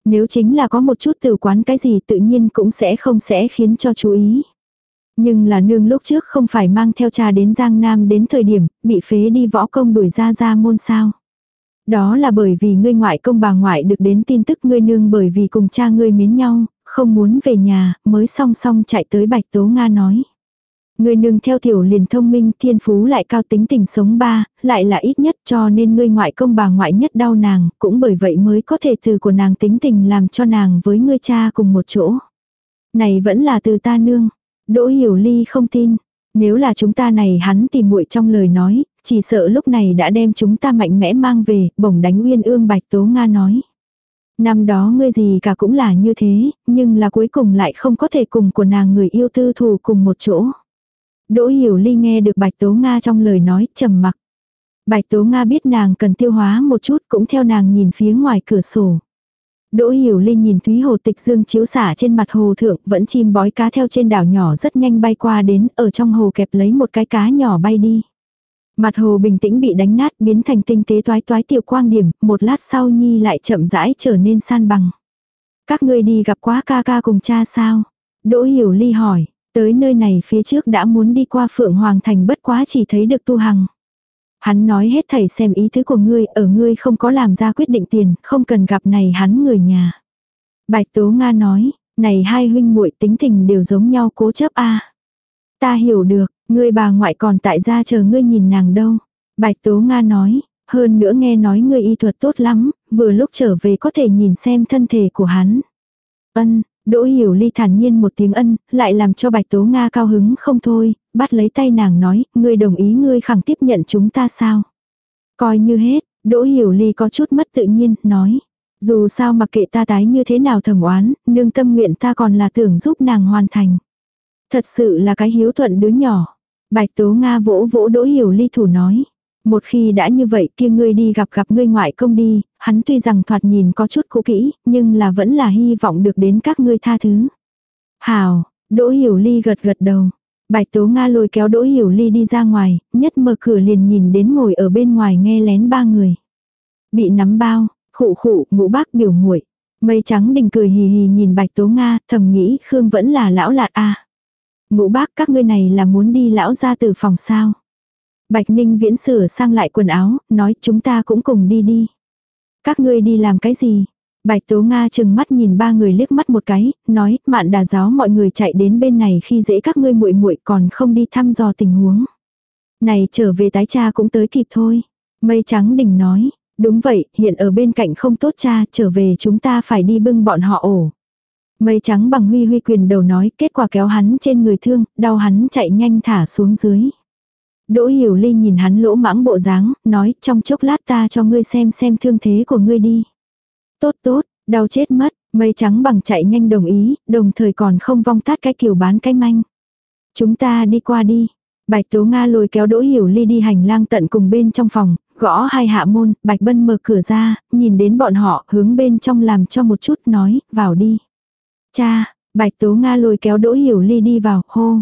Nếu chính là có một chút tử quán cái gì tự nhiên cũng sẽ không sẽ khiến cho chú ý. Nhưng là nương lúc trước không phải mang theo cha đến Giang Nam đến thời điểm bị phế đi võ công đuổi ra ra môn sao. Đó là bởi vì ngươi ngoại công bà ngoại được đến tin tức ngươi nương bởi vì cùng cha ngươi mến nhau, không muốn về nhà, mới song song chạy tới Bạch Tố Nga nói. Ngươi nương theo tiểu liền thông minh thiên phú lại cao tính tình sống ba, lại là ít nhất cho nên ngươi ngoại công bà ngoại nhất đau nàng, cũng bởi vậy mới có thể từ của nàng tính tình làm cho nàng với ngươi cha cùng một chỗ. Này vẫn là từ ta nương. Đỗ hiểu ly không tin. Nếu là chúng ta này hắn tìm muội trong lời nói, chỉ sợ lúc này đã đem chúng ta mạnh mẽ mang về, bổng đánh uyên ương bạch tố Nga nói. Năm đó ngươi gì cả cũng là như thế, nhưng là cuối cùng lại không có thể cùng của nàng người yêu tư thù cùng một chỗ. Đỗ Hiểu Ly nghe được Bạch Tố Nga trong lời nói trầm mặc. Bạch Tố Nga biết nàng cần tiêu hóa một chút cũng theo nàng nhìn phía ngoài cửa sổ. Đỗ Hiểu Ly nhìn Thúy Hồ Tịch Dương chiếu xả trên mặt hồ thượng vẫn chim bói cá theo trên đảo nhỏ rất nhanh bay qua đến ở trong hồ kẹp lấy một cái cá nhỏ bay đi. Mặt hồ bình tĩnh bị đánh nát biến thành tinh tế toái toái tiểu quang điểm, một lát sau Nhi lại chậm rãi trở nên san bằng. Các ngươi đi gặp quá ca ca cùng cha sao? Đỗ Hiểu Ly hỏi, Tới nơi này phía trước đã muốn đi qua Phượng Hoàng Thành bất quá chỉ thấy được tu hằng. Hắn nói hết thầy xem ý thứ của ngươi, ở ngươi không có làm ra quyết định tiền, không cần gặp này hắn người nhà. Bạch Tố Nga nói, này hai huynh muội tính tình đều giống nhau cố chấp a. Ta hiểu được, ngươi bà ngoại còn tại gia chờ ngươi nhìn nàng đâu. Bạch Tố Nga nói, hơn nữa nghe nói ngươi y thuật tốt lắm, vừa lúc trở về có thể nhìn xem thân thể của hắn. Ân, Đỗ Hiểu Ly thản nhiên một tiếng ân, lại làm cho Bạch Tố Nga cao hứng không thôi, bắt lấy tay nàng nói, ngươi đồng ý ngươi khẳng tiếp nhận chúng ta sao? Coi như hết, Đỗ Hiểu Ly có chút mất tự nhiên, nói. Dù sao mặc kệ ta tái như thế nào thầm oán, nương tâm nguyện ta còn là tưởng giúp nàng hoàn thành. Thật sự là cái hiếu thuận đứa nhỏ. Bạch Tố Nga vỗ vỗ Đỗ Hiểu Ly thủ nói. Một khi đã như vậy kia ngươi đi gặp gặp ngươi ngoại công đi, hắn tuy rằng thoạt nhìn có chút cũ kỹ, nhưng là vẫn là hy vọng được đến các ngươi tha thứ. Hào, Đỗ Hiểu Ly gật gật đầu. Bạch Tố Nga lôi kéo Đỗ Hiểu Ly đi ra ngoài, nhất mở cửa liền nhìn đến ngồi ở bên ngoài nghe lén ba người. Bị nắm bao, khụ khụ, ngũ bác biểu muội Mây trắng đình cười hì hì nhìn Bạch Tố Nga, thầm nghĩ Khương vẫn là lão lạt a Ngũ bác các ngươi này là muốn đi lão ra từ phòng sao. Bạch Ninh viễn sửa sang lại quần áo, nói chúng ta cũng cùng đi đi. Các ngươi đi làm cái gì? Bạch Tố Nga chừng mắt nhìn ba người liếc mắt một cái, nói, mạn đà giáo mọi người chạy đến bên này khi dễ các ngươi muội muội còn không đi thăm dò tình huống. Này trở về tái cha cũng tới kịp thôi. Mây trắng đỉnh nói, đúng vậy, hiện ở bên cạnh không tốt cha, trở về chúng ta phải đi bưng bọn họ ổ. Mây trắng bằng huy huy quyền đầu nói, kết quả kéo hắn trên người thương, đau hắn chạy nhanh thả xuống dưới. Đỗ Hiểu Ly nhìn hắn lỗ mãng bộ dáng, nói trong chốc lát ta cho ngươi xem xem thương thế của ngươi đi. Tốt tốt, đau chết mất, mây trắng bằng chạy nhanh đồng ý, đồng thời còn không vong tát cái kiểu bán cái manh. Chúng ta đi qua đi. Bạch Tố Nga lôi kéo Đỗ Hiểu Ly đi hành lang tận cùng bên trong phòng, gõ hai hạ môn, Bạch Bân mở cửa ra, nhìn đến bọn họ, hướng bên trong làm cho một chút, nói, vào đi. Cha, Bạch Tố Nga lôi kéo Đỗ Hiểu Ly đi vào, hô.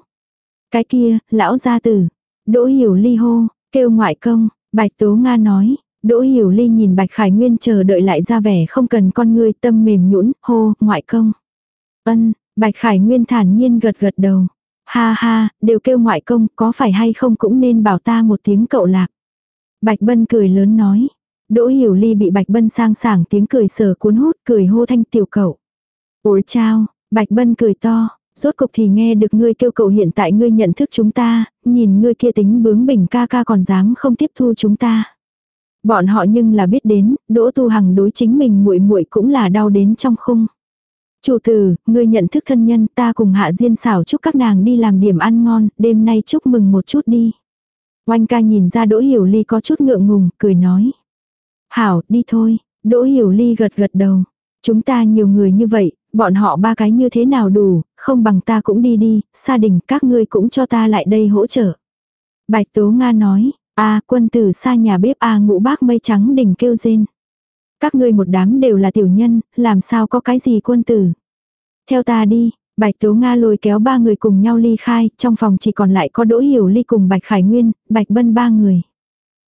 Cái kia, lão gia tử. Đỗ Hiểu Ly hô, kêu ngoại công, Bạch Tố Nga nói. Đỗ Hiểu Ly nhìn Bạch Khải Nguyên chờ đợi lại ra vẻ không cần con người tâm mềm nhũn, hô, ngoại công. Ân, Bạch Khải Nguyên thản nhiên gật gật đầu. Ha ha, đều kêu ngoại công, có phải hay không cũng nên bảo ta một tiếng cậu lạc. Bạch Bân cười lớn nói. Đỗ Hiểu Ly bị Bạch Bân sang sảng tiếng cười sờ cuốn hút, cười hô thanh tiểu cậu. Ôi chao, Bạch Bân cười to, rốt cục thì nghe được ngươi kêu cậu hiện tại ngươi nhận thức chúng ta, nhìn ngươi kia tính bướng bỉnh ca ca còn dám không tiếp thu chúng ta. Bọn họ nhưng là biết đến, Đỗ Tu Hằng đối chính mình muội muội cũng là đau đến trong khung. Chủ tử, ngươi nhận thức thân nhân, ta cùng Hạ Diên xảo chúc các nàng đi làm điểm ăn ngon, đêm nay chúc mừng một chút đi. Oanh ca nhìn ra Đỗ Hiểu Ly có chút ngượng ngùng, cười nói. Hảo, đi thôi. Đỗ Hiểu Ly gật gật đầu. Chúng ta nhiều người như vậy, bọn họ ba cái như thế nào đủ, không bằng ta cũng đi đi, xa đình các ngươi cũng cho ta lại đây hỗ trợ. Bạch Tố Nga nói, a quân tử xa nhà bếp a ngũ bác mây trắng đỉnh kêu rên. Các ngươi một đám đều là tiểu nhân, làm sao có cái gì quân tử. Theo ta đi, Bạch Tố Nga lôi kéo ba người cùng nhau ly khai, trong phòng chỉ còn lại có Đỗ Hiểu Ly cùng Bạch Khải Nguyên, Bạch Bân ba người.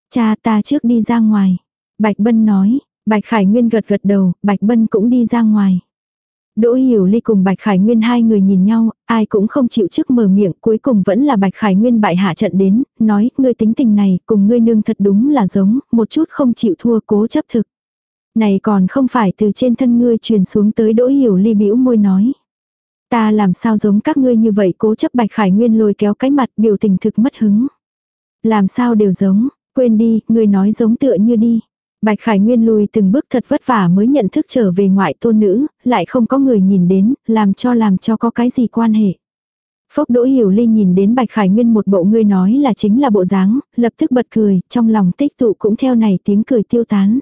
Cha ta trước đi ra ngoài. Bạch Bân nói, Bạch Khải Nguyên gật gật đầu, Bạch Bân cũng đi ra ngoài. Đỗ Hiểu Ly cùng Bạch Khải Nguyên hai người nhìn nhau, ai cũng không chịu trước mở miệng, cuối cùng vẫn là Bạch Khải Nguyên bại hạ trận đến, nói, ngươi tính tình này, cùng ngươi nương thật đúng là giống, một chút không chịu thua cố chấp thực. Này còn không phải từ trên thân ngươi truyền xuống tới Đỗ Hiểu Ly bĩu môi nói. Ta làm sao giống các ngươi như vậy cố chấp Bạch Khải Nguyên lôi kéo cái mặt biểu tình thực mất hứng. Làm sao đều giống, quên đi, ngươi nói giống tựa như đi. Bạch Khải Nguyên lùi từng bước thật vất vả mới nhận thức trở về ngoại tôn nữ, lại không có người nhìn đến, làm cho làm cho có cái gì quan hệ. Phốc Đỗ Hiểu Ly nhìn đến Bạch Khải Nguyên một bộ ngươi nói là chính là bộ dáng, lập tức bật cười, trong lòng tích tụ cũng theo này tiếng cười tiêu tán.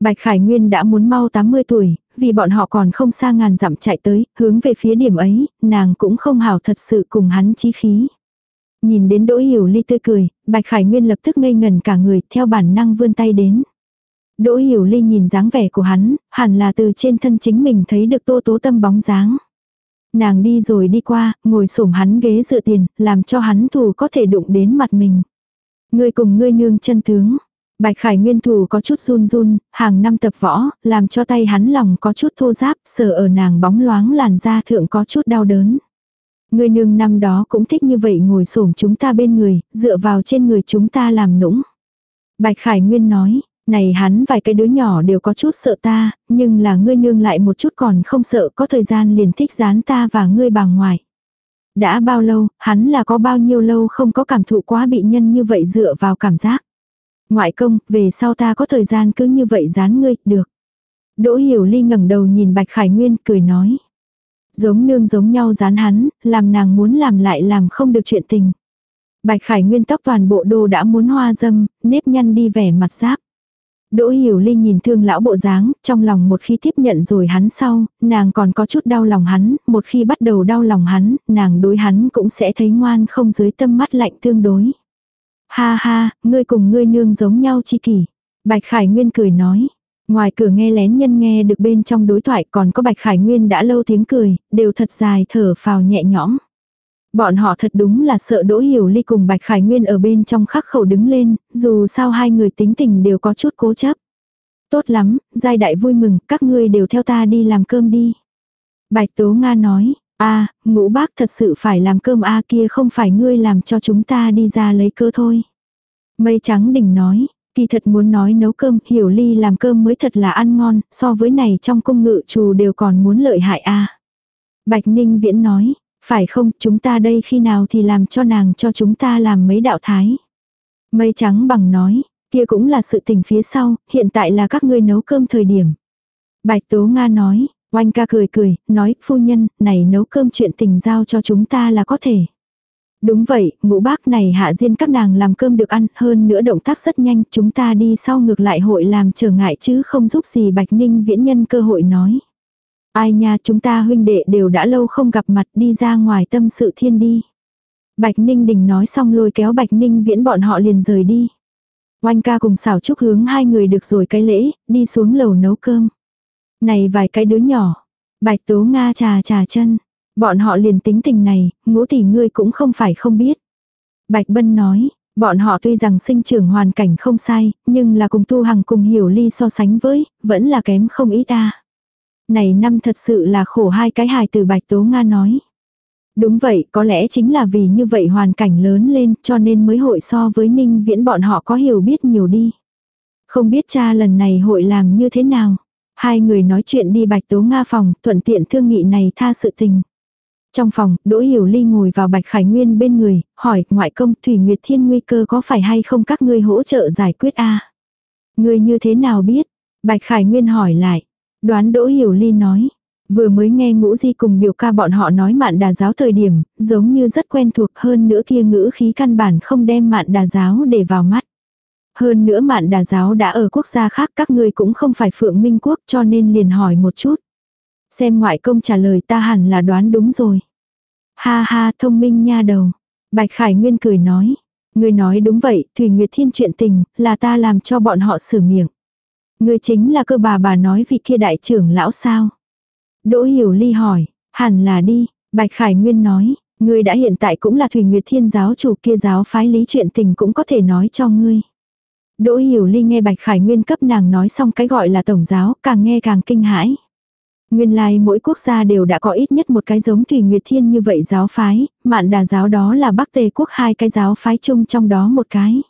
Bạch Khải Nguyên đã muốn mau 80 tuổi, vì bọn họ còn không xa ngàn dặm chạy tới, hướng về phía điểm ấy, nàng cũng không hảo thật sự cùng hắn chí khí. Nhìn đến Đỗ Hiểu Ly tươi cười, Bạch Khải Nguyên lập tức ngây ngần cả người, theo bản năng vươn tay đến. Đỗ Hiểu Ly nhìn dáng vẻ của hắn, hẳn là từ trên thân chính mình thấy được tô tố tâm bóng dáng. Nàng đi rồi đi qua, ngồi xổm hắn ghế dựa tiền, làm cho hắn thù có thể đụng đến mặt mình. Ngươi cùng ngươi nương chân tướng. Bạch Khải Nguyên thủ có chút run run, hàng năm tập võ, làm cho tay hắn lòng có chút thô giáp, sờ ở nàng bóng loáng làn da thượng có chút đau đớn. Người nương năm đó cũng thích như vậy ngồi xổm chúng ta bên người, dựa vào trên người chúng ta làm nũng. Bạch Khải Nguyên nói, này hắn vài cái đứa nhỏ đều có chút sợ ta, nhưng là ngươi nương lại một chút còn không sợ có thời gian liền thích dán ta và ngươi bà ngoại. Đã bao lâu, hắn là có bao nhiêu lâu không có cảm thụ quá bị nhân như vậy dựa vào cảm giác. Ngoại công, về sau ta có thời gian cứ như vậy dán ngươi, được. Đỗ Hiểu Ly ngẩng đầu nhìn Bạch Khải Nguyên cười nói. Giống nương giống nhau dán hắn, làm nàng muốn làm lại làm không được chuyện tình. Bạch Khải Nguyên tóc toàn bộ đồ đã muốn hoa dâm, nếp nhăn đi vẻ mặt giáp. Đỗ Hiểu Ly nhìn thương lão bộ dáng, trong lòng một khi tiếp nhận rồi hắn sau, nàng còn có chút đau lòng hắn, một khi bắt đầu đau lòng hắn, nàng đối hắn cũng sẽ thấy ngoan không dưới tâm mắt lạnh tương đối. Ha ha, ngươi cùng ngươi nương giống nhau chi kỷ. Bạch Khải Nguyên cười nói. Ngoài cửa nghe lén nhân nghe được bên trong đối thoại còn có Bạch Khải Nguyên đã lâu tiếng cười, đều thật dài thở phào nhẹ nhõm. Bọn họ thật đúng là sợ Đỗ Hiểu Ly cùng Bạch Khải Nguyên ở bên trong khắc khẩu đứng lên, dù sao hai người tính tình đều có chút cố chấp. Tốt lắm, giai đại vui mừng, các ngươi đều theo ta đi làm cơm đi. Bạch Tố Nga nói, a ngũ bác thật sự phải làm cơm a kia không phải ngươi làm cho chúng ta đi ra lấy cơ thôi. Mây trắng đỉnh nói, kỳ thật muốn nói nấu cơm, hiểu ly làm cơm mới thật là ăn ngon, so với này trong cung ngự trù đều còn muốn lợi hại a Bạch Ninh Viễn nói, phải không, chúng ta đây khi nào thì làm cho nàng cho chúng ta làm mấy đạo thái. Mây trắng bằng nói, kia cũng là sự tình phía sau, hiện tại là các ngươi nấu cơm thời điểm. Bạch Tố Nga nói, oanh ca cười cười, nói, phu nhân, này nấu cơm chuyện tình giao cho chúng ta là có thể. Đúng vậy, ngũ bác này hạ diên các nàng làm cơm được ăn, hơn nữa động tác rất nhanh, chúng ta đi sau ngược lại hội làm trở ngại chứ không giúp gì Bạch Ninh viễn nhân cơ hội nói. Ai nha chúng ta huynh đệ đều đã lâu không gặp mặt đi ra ngoài tâm sự thiên đi. Bạch Ninh Đình nói xong lôi kéo Bạch Ninh viễn bọn họ liền rời đi. Oanh ca cùng xảo chúc hướng hai người được rồi cái lễ, đi xuống lầu nấu cơm. Này vài cái đứa nhỏ. Bạch Tố Nga trà trà chân. Bọn họ liền tính tình này, ngũ tỷ ngươi cũng không phải không biết. Bạch Bân nói, bọn họ tuy rằng sinh trưởng hoàn cảnh không sai, nhưng là cùng tu hằng cùng hiểu ly so sánh với, vẫn là kém không ít ta. Này năm thật sự là khổ hai cái hài từ Bạch Tố Nga nói. Đúng vậy, có lẽ chính là vì như vậy hoàn cảnh lớn lên cho nên mới hội so với Ninh Viễn bọn họ có hiểu biết nhiều đi. Không biết cha lần này hội làm như thế nào. Hai người nói chuyện đi Bạch Tố Nga phòng, thuận tiện thương nghị này tha sự tình. Trong phòng, Đỗ Hiểu Ly ngồi vào Bạch Khải Nguyên bên người, hỏi, ngoại công Thủy Nguyệt Thiên nguy cơ có phải hay không các ngươi hỗ trợ giải quyết a Ngươi như thế nào biết? Bạch Khải Nguyên hỏi lại. Đoán Đỗ Hiểu Ly nói. Vừa mới nghe ngũ di cùng biểu ca bọn họ nói mạn đà giáo thời điểm, giống như rất quen thuộc hơn nữa kia ngữ khí căn bản không đem mạn đà giáo để vào mắt. Hơn nữa mạn đà giáo đã ở quốc gia khác các ngươi cũng không phải phượng minh quốc cho nên liền hỏi một chút. Xem ngoại công trả lời ta hẳn là đoán đúng rồi. Ha ha thông minh nha đầu. Bạch Khải Nguyên cười nói. người nói đúng vậy, Thủy Nguyệt Thiên chuyện tình, là ta làm cho bọn họ sửa miệng người chính là cơ bà bà nói vị kia đại trưởng lão sao? Đỗ Hiểu Ly hỏi, hẳn là đi, Bạch Khải Nguyên nói, ngươi đã hiện tại cũng là Thủy Nguyệt Thiên giáo chủ kia giáo phái lý chuyện tình cũng có thể nói cho ngươi. Đỗ Hiểu Ly nghe Bạch Khải Nguyên cấp nàng nói xong cái gọi là tổng giáo, càng nghe càng kinh hãi. Nguyên lai like mỗi quốc gia đều đã có ít nhất một cái giống Thủy Nguyệt Thiên như vậy giáo phái, mạn đà giáo đó là Bắc Tề quốc hai cái giáo phái chung trong đó một cái.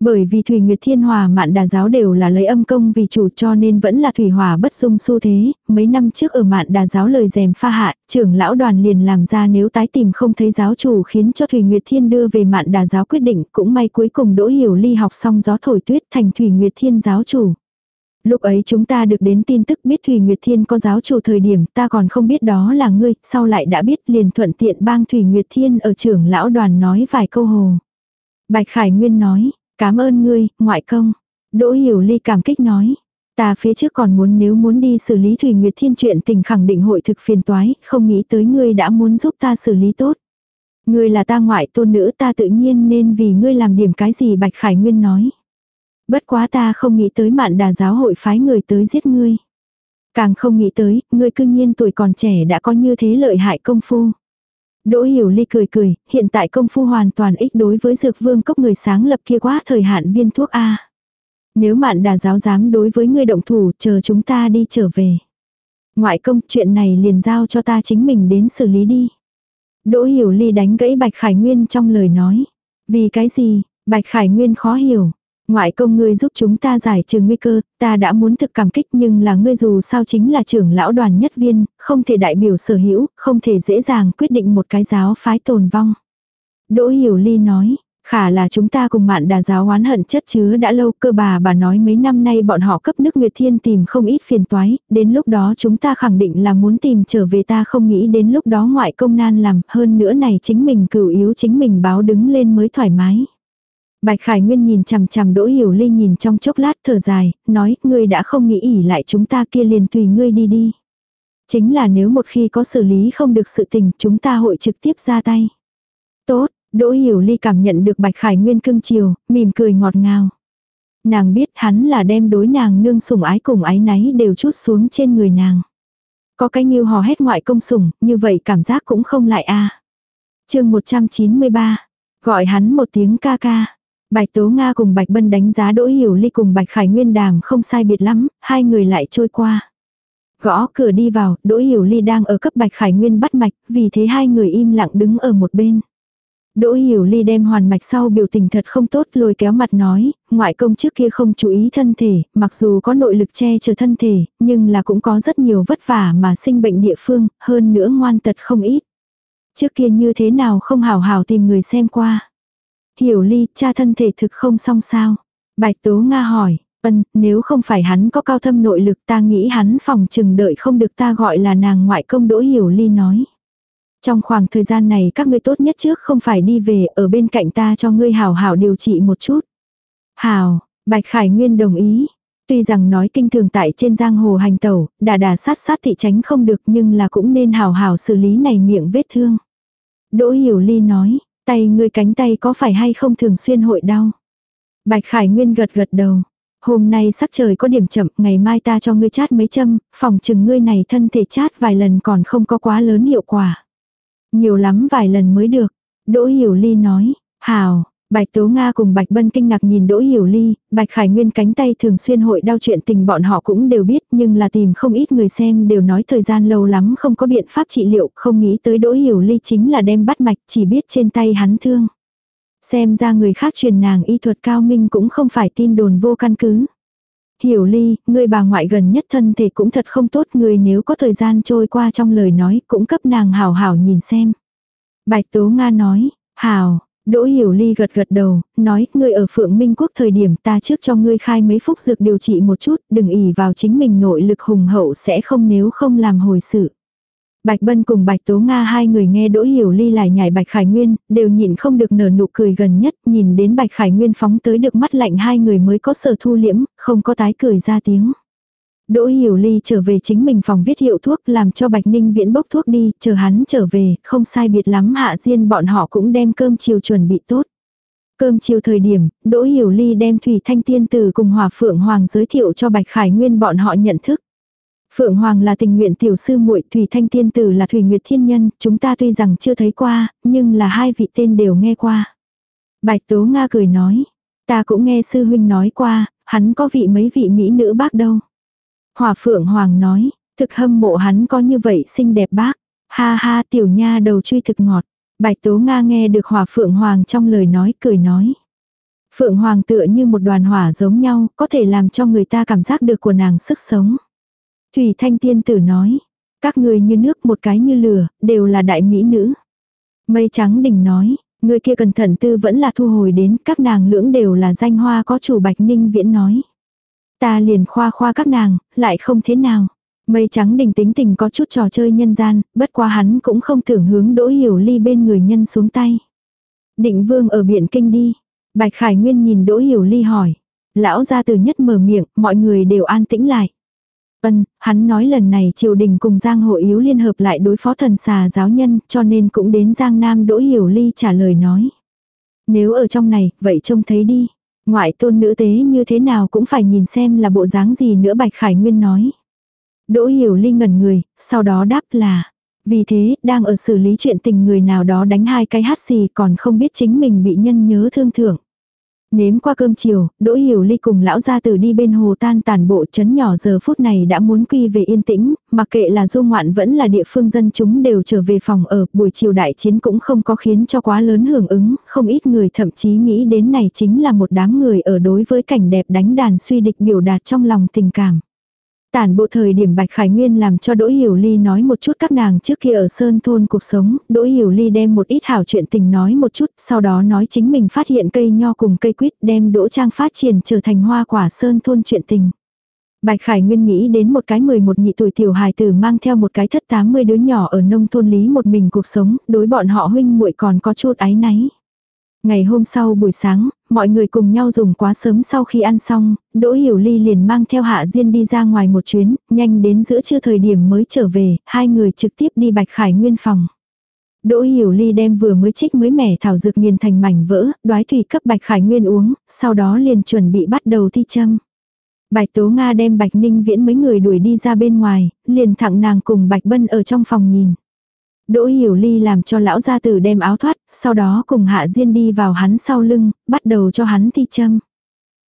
Bởi vì Thủy Nguyệt Thiên Hòa mạn đà giáo đều là lấy âm công vì chủ cho nên vẫn là Thủy Hòa bất dung xu thế, mấy năm trước ở mạn đà giáo lời dèm pha hạ, trưởng lão đoàn liền làm ra nếu tái tìm không thấy giáo chủ khiến cho Thủy Nguyệt Thiên đưa về mạn đà giáo quyết định, cũng may cuối cùng Đỗ Hiểu Ly học xong gió thổi tuyết thành Thủy Nguyệt Thiên giáo chủ. Lúc ấy chúng ta được đến tin tức biết Thủy Nguyệt Thiên có giáo chủ thời điểm ta còn không biết đó là ngươi, sau lại đã biết liền thuận tiện bang Thủy Nguyệt Thiên ở trưởng lão đoàn nói vài câu hồ. Bạch Khải Nguyên nói, cảm ơn ngươi, ngoại công. Đỗ Hiểu Ly cảm kích nói. Ta phía trước còn muốn nếu muốn đi xử lý Thủy Nguyệt Thiên chuyện tình khẳng định hội thực phiền toái, không nghĩ tới ngươi đã muốn giúp ta xử lý tốt. Ngươi là ta ngoại tôn nữ ta tự nhiên nên vì ngươi làm điểm cái gì Bạch Khải Nguyên nói. Bất quá ta không nghĩ tới mạn đà giáo hội phái người tới giết ngươi. Càng không nghĩ tới, ngươi cư nhiên tuổi còn trẻ đã có như thế lợi hại công phu. Đỗ Hiểu Ly cười cười, hiện tại công phu hoàn toàn ích đối với dược vương cốc người sáng lập kia quá thời hạn viên thuốc A. Nếu mạn đà giáo dám đối với người động thủ, chờ chúng ta đi trở về. Ngoại công chuyện này liền giao cho ta chính mình đến xử lý đi. Đỗ Hiểu Ly đánh gãy Bạch Khải Nguyên trong lời nói. Vì cái gì? Bạch Khải Nguyên khó hiểu. Ngoại công ngươi giúp chúng ta giải trừ nguy cơ, ta đã muốn thực cảm kích nhưng là ngươi dù sao chính là trưởng lão đoàn nhất viên, không thể đại biểu sở hữu, không thể dễ dàng quyết định một cái giáo phái tồn vong. Đỗ Hiểu Ly nói, khả là chúng ta cùng mạn đà giáo oán hận chất chứa đã lâu cơ bà bà nói mấy năm nay bọn họ cấp nước Nguyệt Thiên tìm không ít phiền toái, đến lúc đó chúng ta khẳng định là muốn tìm trở về ta không nghĩ đến lúc đó ngoại công nan làm, hơn nữa này chính mình cửu yếu chính mình báo đứng lên mới thoải mái. Bạch Khải Nguyên nhìn chằm chằm Đỗ Hiểu Ly nhìn trong chốc lát thở dài, nói, ngươi đã không nghĩ ỉ lại chúng ta kia liền tùy ngươi đi đi. Chính là nếu một khi có xử lý không được sự tình, chúng ta hội trực tiếp ra tay. Tốt, Đỗ Hiểu Ly cảm nhận được Bạch Khải Nguyên cưng chiều, mỉm cười ngọt ngào. Nàng biết hắn là đem đối nàng nương sủng ái cùng ái náy đều chút xuống trên người nàng. Có cái nghiêu hò hét ngoại công sủng, như vậy cảm giác cũng không lại a. À. Chương 193. Gọi hắn một tiếng ca ca. Bạch Tố Nga cùng Bạch Bân đánh giá Đỗ Hiểu Ly cùng Bạch Khải Nguyên đàm không sai biệt lắm, hai người lại trôi qua. Gõ cửa đi vào, Đỗ Hiểu Ly đang ở cấp Bạch Khải Nguyên bắt mạch, vì thế hai người im lặng đứng ở một bên. Đỗ Hiểu Ly đem hoàn mạch sau biểu tình thật không tốt lôi kéo mặt nói, ngoại công trước kia không chú ý thân thể, mặc dù có nội lực che chở thân thể, nhưng là cũng có rất nhiều vất vả mà sinh bệnh địa phương, hơn nữa ngoan tật không ít. Trước kia như thế nào không hào hào tìm người xem qua. Hiểu ly, cha thân thể thực không xong sao. Bạch Tố Nga hỏi, ân, nếu không phải hắn có cao thâm nội lực ta nghĩ hắn phòng chừng đợi không được ta gọi là nàng ngoại công đỗ hiểu ly nói. Trong khoảng thời gian này các ngươi tốt nhất trước không phải đi về ở bên cạnh ta cho ngươi hảo hảo điều trị một chút. Hảo, Bạch Khải Nguyên đồng ý. Tuy rằng nói kinh thường tại trên giang hồ hành tẩu, đà đà sát sát thị tránh không được nhưng là cũng nên hảo hảo xử lý này miệng vết thương. Đỗ Hiểu Ly nói, Tay ngươi cánh tay có phải hay không thường xuyên hội đau? Bạch Khải Nguyên gật gật đầu. Hôm nay sắc trời có điểm chậm, ngày mai ta cho ngươi chát mấy châm, phòng chừng ngươi này thân thể chát vài lần còn không có quá lớn hiệu quả. Nhiều lắm vài lần mới được. Đỗ Hiểu Ly nói, hào, Bạch Tố Nga cùng Bạch Bân kinh ngạc nhìn Đỗ Hiểu Ly, Bạch Khải Nguyên cánh tay thường xuyên hội đau chuyện tình bọn họ cũng đều biết nhưng là tìm không ít người xem đều nói thời gian lâu lắm không có biện pháp trị liệu, không nghĩ tới Đỗ Hiểu Ly chính là đem bắt mạch chỉ biết trên tay hắn thương. Xem ra người khác truyền nàng y thuật cao minh cũng không phải tin đồn vô căn cứ. Hiểu Ly, người bà ngoại gần nhất thân thể cũng thật không tốt người nếu có thời gian trôi qua trong lời nói cũng cấp nàng hảo hảo nhìn xem. Bạch Tố Nga nói, hảo, Đỗ Hiểu Ly gật gật đầu, nói, ngươi ở Phượng Minh Quốc thời điểm ta trước cho ngươi khai mấy phúc dược điều trị một chút, đừng ỉ vào chính mình nội lực hùng hậu sẽ không nếu không làm hồi sự. Bạch Bân cùng Bạch Tố Nga hai người nghe Đỗ Hiểu Ly lại nhảy Bạch Khải Nguyên, đều nhịn không được nở nụ cười gần nhất, nhìn đến Bạch Khải Nguyên phóng tới được mắt lạnh hai người mới có sở thu liễm, không có tái cười ra tiếng. Đỗ Hiểu Ly trở về chính mình phòng viết hiệu thuốc làm cho Bạch Ninh Viễn bốc thuốc đi, chờ hắn trở về, không sai biệt lắm hạ diên bọn họ cũng đem cơm chiều chuẩn bị tốt. Cơm chiều thời điểm, Đỗ Hiểu Ly đem Thủy Thanh Tiên Tử cùng Hòa Phượng Hoàng giới thiệu cho Bạch Khải Nguyên bọn họ nhận thức. Phượng Hoàng là tình nguyện tiểu sư muội, Thủy Thanh Tiên Tử là Thủy Nguyệt Thiên Nhân, chúng ta tuy rằng chưa thấy qua, nhưng là hai vị tên đều nghe qua. Bạch Tố Nga cười nói, ta cũng nghe sư huynh nói qua, hắn có vị mấy vị mỹ nữ bác đâu. Hòa Phượng Hoàng nói, thực hâm mộ hắn có như vậy xinh đẹp bác. Ha ha tiểu nha đầu truy thực ngọt. Bạch Tố Nga nghe được Hòa Phượng Hoàng trong lời nói cười nói. Phượng Hoàng tựa như một đoàn hỏa giống nhau, có thể làm cho người ta cảm giác được của nàng sức sống. Thủy Thanh Tiên Tử nói, các người như nước một cái như lửa, đều là đại mỹ nữ. Mây trắng Đình nói, người kia cẩn thận tư vẫn là thu hồi đến, các nàng lưỡng đều là danh hoa có chủ Bạch Ninh Viễn nói. Ta liền khoa khoa các nàng, lại không thế nào. Mây trắng đình tính tình có chút trò chơi nhân gian, bất quá hắn cũng không tưởng hướng đỗ hiểu ly bên người nhân xuống tay. Định vương ở biển kinh đi. Bạch Khải Nguyên nhìn đỗ hiểu ly hỏi. Lão ra từ nhất mở miệng, mọi người đều an tĩnh lại. Ân, hắn nói lần này triều đình cùng Giang Hộ Yếu liên hợp lại đối phó thần xà giáo nhân, cho nên cũng đến Giang Nam Đỗ Hiểu Ly trả lời nói. Nếu ở trong này, vậy trông thấy đi. Ngoại tôn nữ tế như thế nào cũng phải nhìn xem là bộ dáng gì nữa Bạch Khải Nguyên nói. Đỗ Hiểu Ly ngẩn người, sau đó đáp là. Vì thế, đang ở xử lý chuyện tình người nào đó đánh hai cái hát xì còn không biết chính mình bị nhân nhớ thương thưởng. Nếm qua cơm chiều, Đỗ Hiểu Ly cùng lão gia tử đi bên hồ tan tàn bộ chấn nhỏ giờ phút này đã muốn quy về yên tĩnh, mặc kệ là du ngoạn vẫn là địa phương dân chúng đều trở về phòng ở, buổi chiều đại chiến cũng không có khiến cho quá lớn hưởng ứng, không ít người thậm chí nghĩ đến này chính là một đám người ở đối với cảnh đẹp đánh đàn suy địch biểu đạt trong lòng tình cảm. Tản bộ thời điểm Bạch Khải Nguyên làm cho Đỗ Hiểu Ly nói một chút các nàng trước kia ở Sơn Thôn cuộc sống, Đỗ Hiểu Ly đem một ít hảo chuyện tình nói một chút, sau đó nói chính mình phát hiện cây nho cùng cây quýt đem Đỗ Trang phát triển trở thành hoa quả Sơn Thôn chuyện tình. Bạch Khải Nguyên nghĩ đến một cái 11 nhị tuổi tiểu hài tử mang theo một cái thất 80 đứa nhỏ ở nông thôn lý một mình cuộc sống, đối bọn họ huynh muội còn có chút áy náy. Ngày hôm sau buổi sáng, mọi người cùng nhau dùng quá sớm sau khi ăn xong, Đỗ Hiểu Ly liền mang theo Hạ Diên đi ra ngoài một chuyến, nhanh đến giữa trưa thời điểm mới trở về, hai người trực tiếp đi Bạch Khải Nguyên phòng. Đỗ Hiểu Ly đem vừa mới trích mới mẻ thảo dược nghiền thành mảnh vỡ, đoái thủy cấp Bạch Khải Nguyên uống, sau đó liền chuẩn bị bắt đầu thi châm. Bạch Tố Nga đem Bạch Ninh Viễn mấy người đuổi đi ra bên ngoài, liền thẳng nàng cùng Bạch Bân ở trong phòng nhìn. Đỗ Hiểu Ly làm cho lão gia tử đem áo thoát, sau đó cùng Hạ Diên đi vào hắn sau lưng, bắt đầu cho hắn thi châm.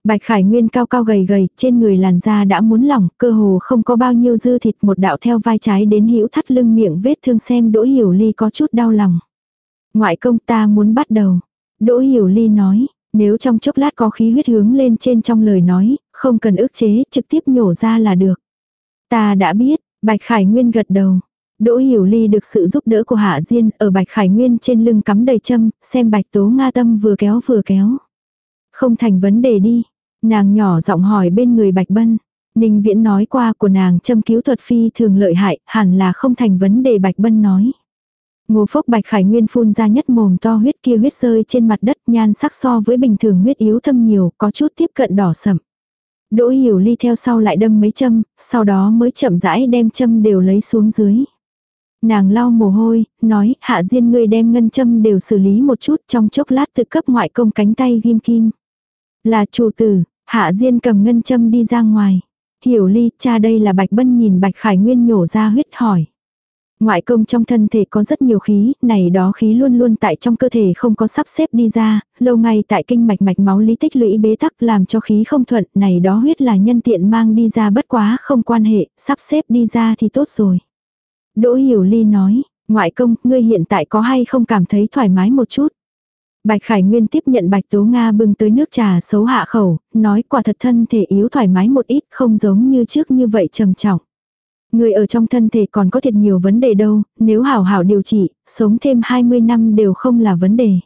Bạch Khải Nguyên cao cao gầy gầy, trên người làn da đã muốn lỏng, cơ hồ không có bao nhiêu dư thịt một đạo theo vai trái đến hữu thắt lưng miệng vết thương xem Đỗ Hiểu Ly có chút đau lòng. Ngoại công ta muốn bắt đầu. Đỗ Hiểu Ly nói, nếu trong chốc lát có khí huyết hướng lên trên trong lời nói, không cần ức chế, trực tiếp nhổ ra là được. Ta đã biết, Bạch Khải Nguyên gật đầu. Đỗ Hiểu Ly được sự giúp đỡ của Hạ Diên ở Bạch Khải Nguyên trên lưng cắm đầy châm, xem Bạch Tố Nga Tâm vừa kéo vừa kéo. Không thành vấn đề đi. Nàng nhỏ giọng hỏi bên người Bạch Bân. Ninh Viễn nói qua của nàng châm cứu thuật phi thường lợi hại, hẳn là không thành vấn đề Bạch Bân nói. Ngô phốc Bạch Khải Nguyên phun ra nhất mồm to huyết kia huyết rơi trên mặt đất nhan sắc so với bình thường huyết yếu thâm nhiều, có chút tiếp cận đỏ sậm. Đỗ Hiểu Ly theo sau lại đâm mấy châm, sau đó mới chậm rãi đem châm đều lấy xuống dưới. Nàng lau mồ hôi, nói, hạ diên ngươi đem ngân châm đều xử lý một chút trong chốc lát tự cấp ngoại công cánh tay ghim kim. Là chủ tử, hạ diên cầm ngân châm đi ra ngoài. Hiểu ly, cha đây là bạch bân nhìn bạch khải nguyên nhổ ra huyết hỏi. Ngoại công trong thân thể có rất nhiều khí, này đó khí luôn luôn tại trong cơ thể không có sắp xếp đi ra, lâu ngày tại kinh mạch mạch máu lý tích lũy bế tắc làm cho khí không thuận, này đó huyết là nhân tiện mang đi ra bất quá không quan hệ, sắp xếp đi ra thì tốt rồi. Đỗ Hiểu Ly nói, ngoại công, ngươi hiện tại có hay không cảm thấy thoải mái một chút. Bạch Khải Nguyên tiếp nhận Bạch Tố Nga bưng tới nước trà xấu hạ khẩu, nói quả thật thân thể yếu thoải mái một ít không giống như trước như vậy trầm trọng. Người ở trong thân thể còn có thiệt nhiều vấn đề đâu, nếu hảo hảo điều trị, sống thêm 20 năm đều không là vấn đề.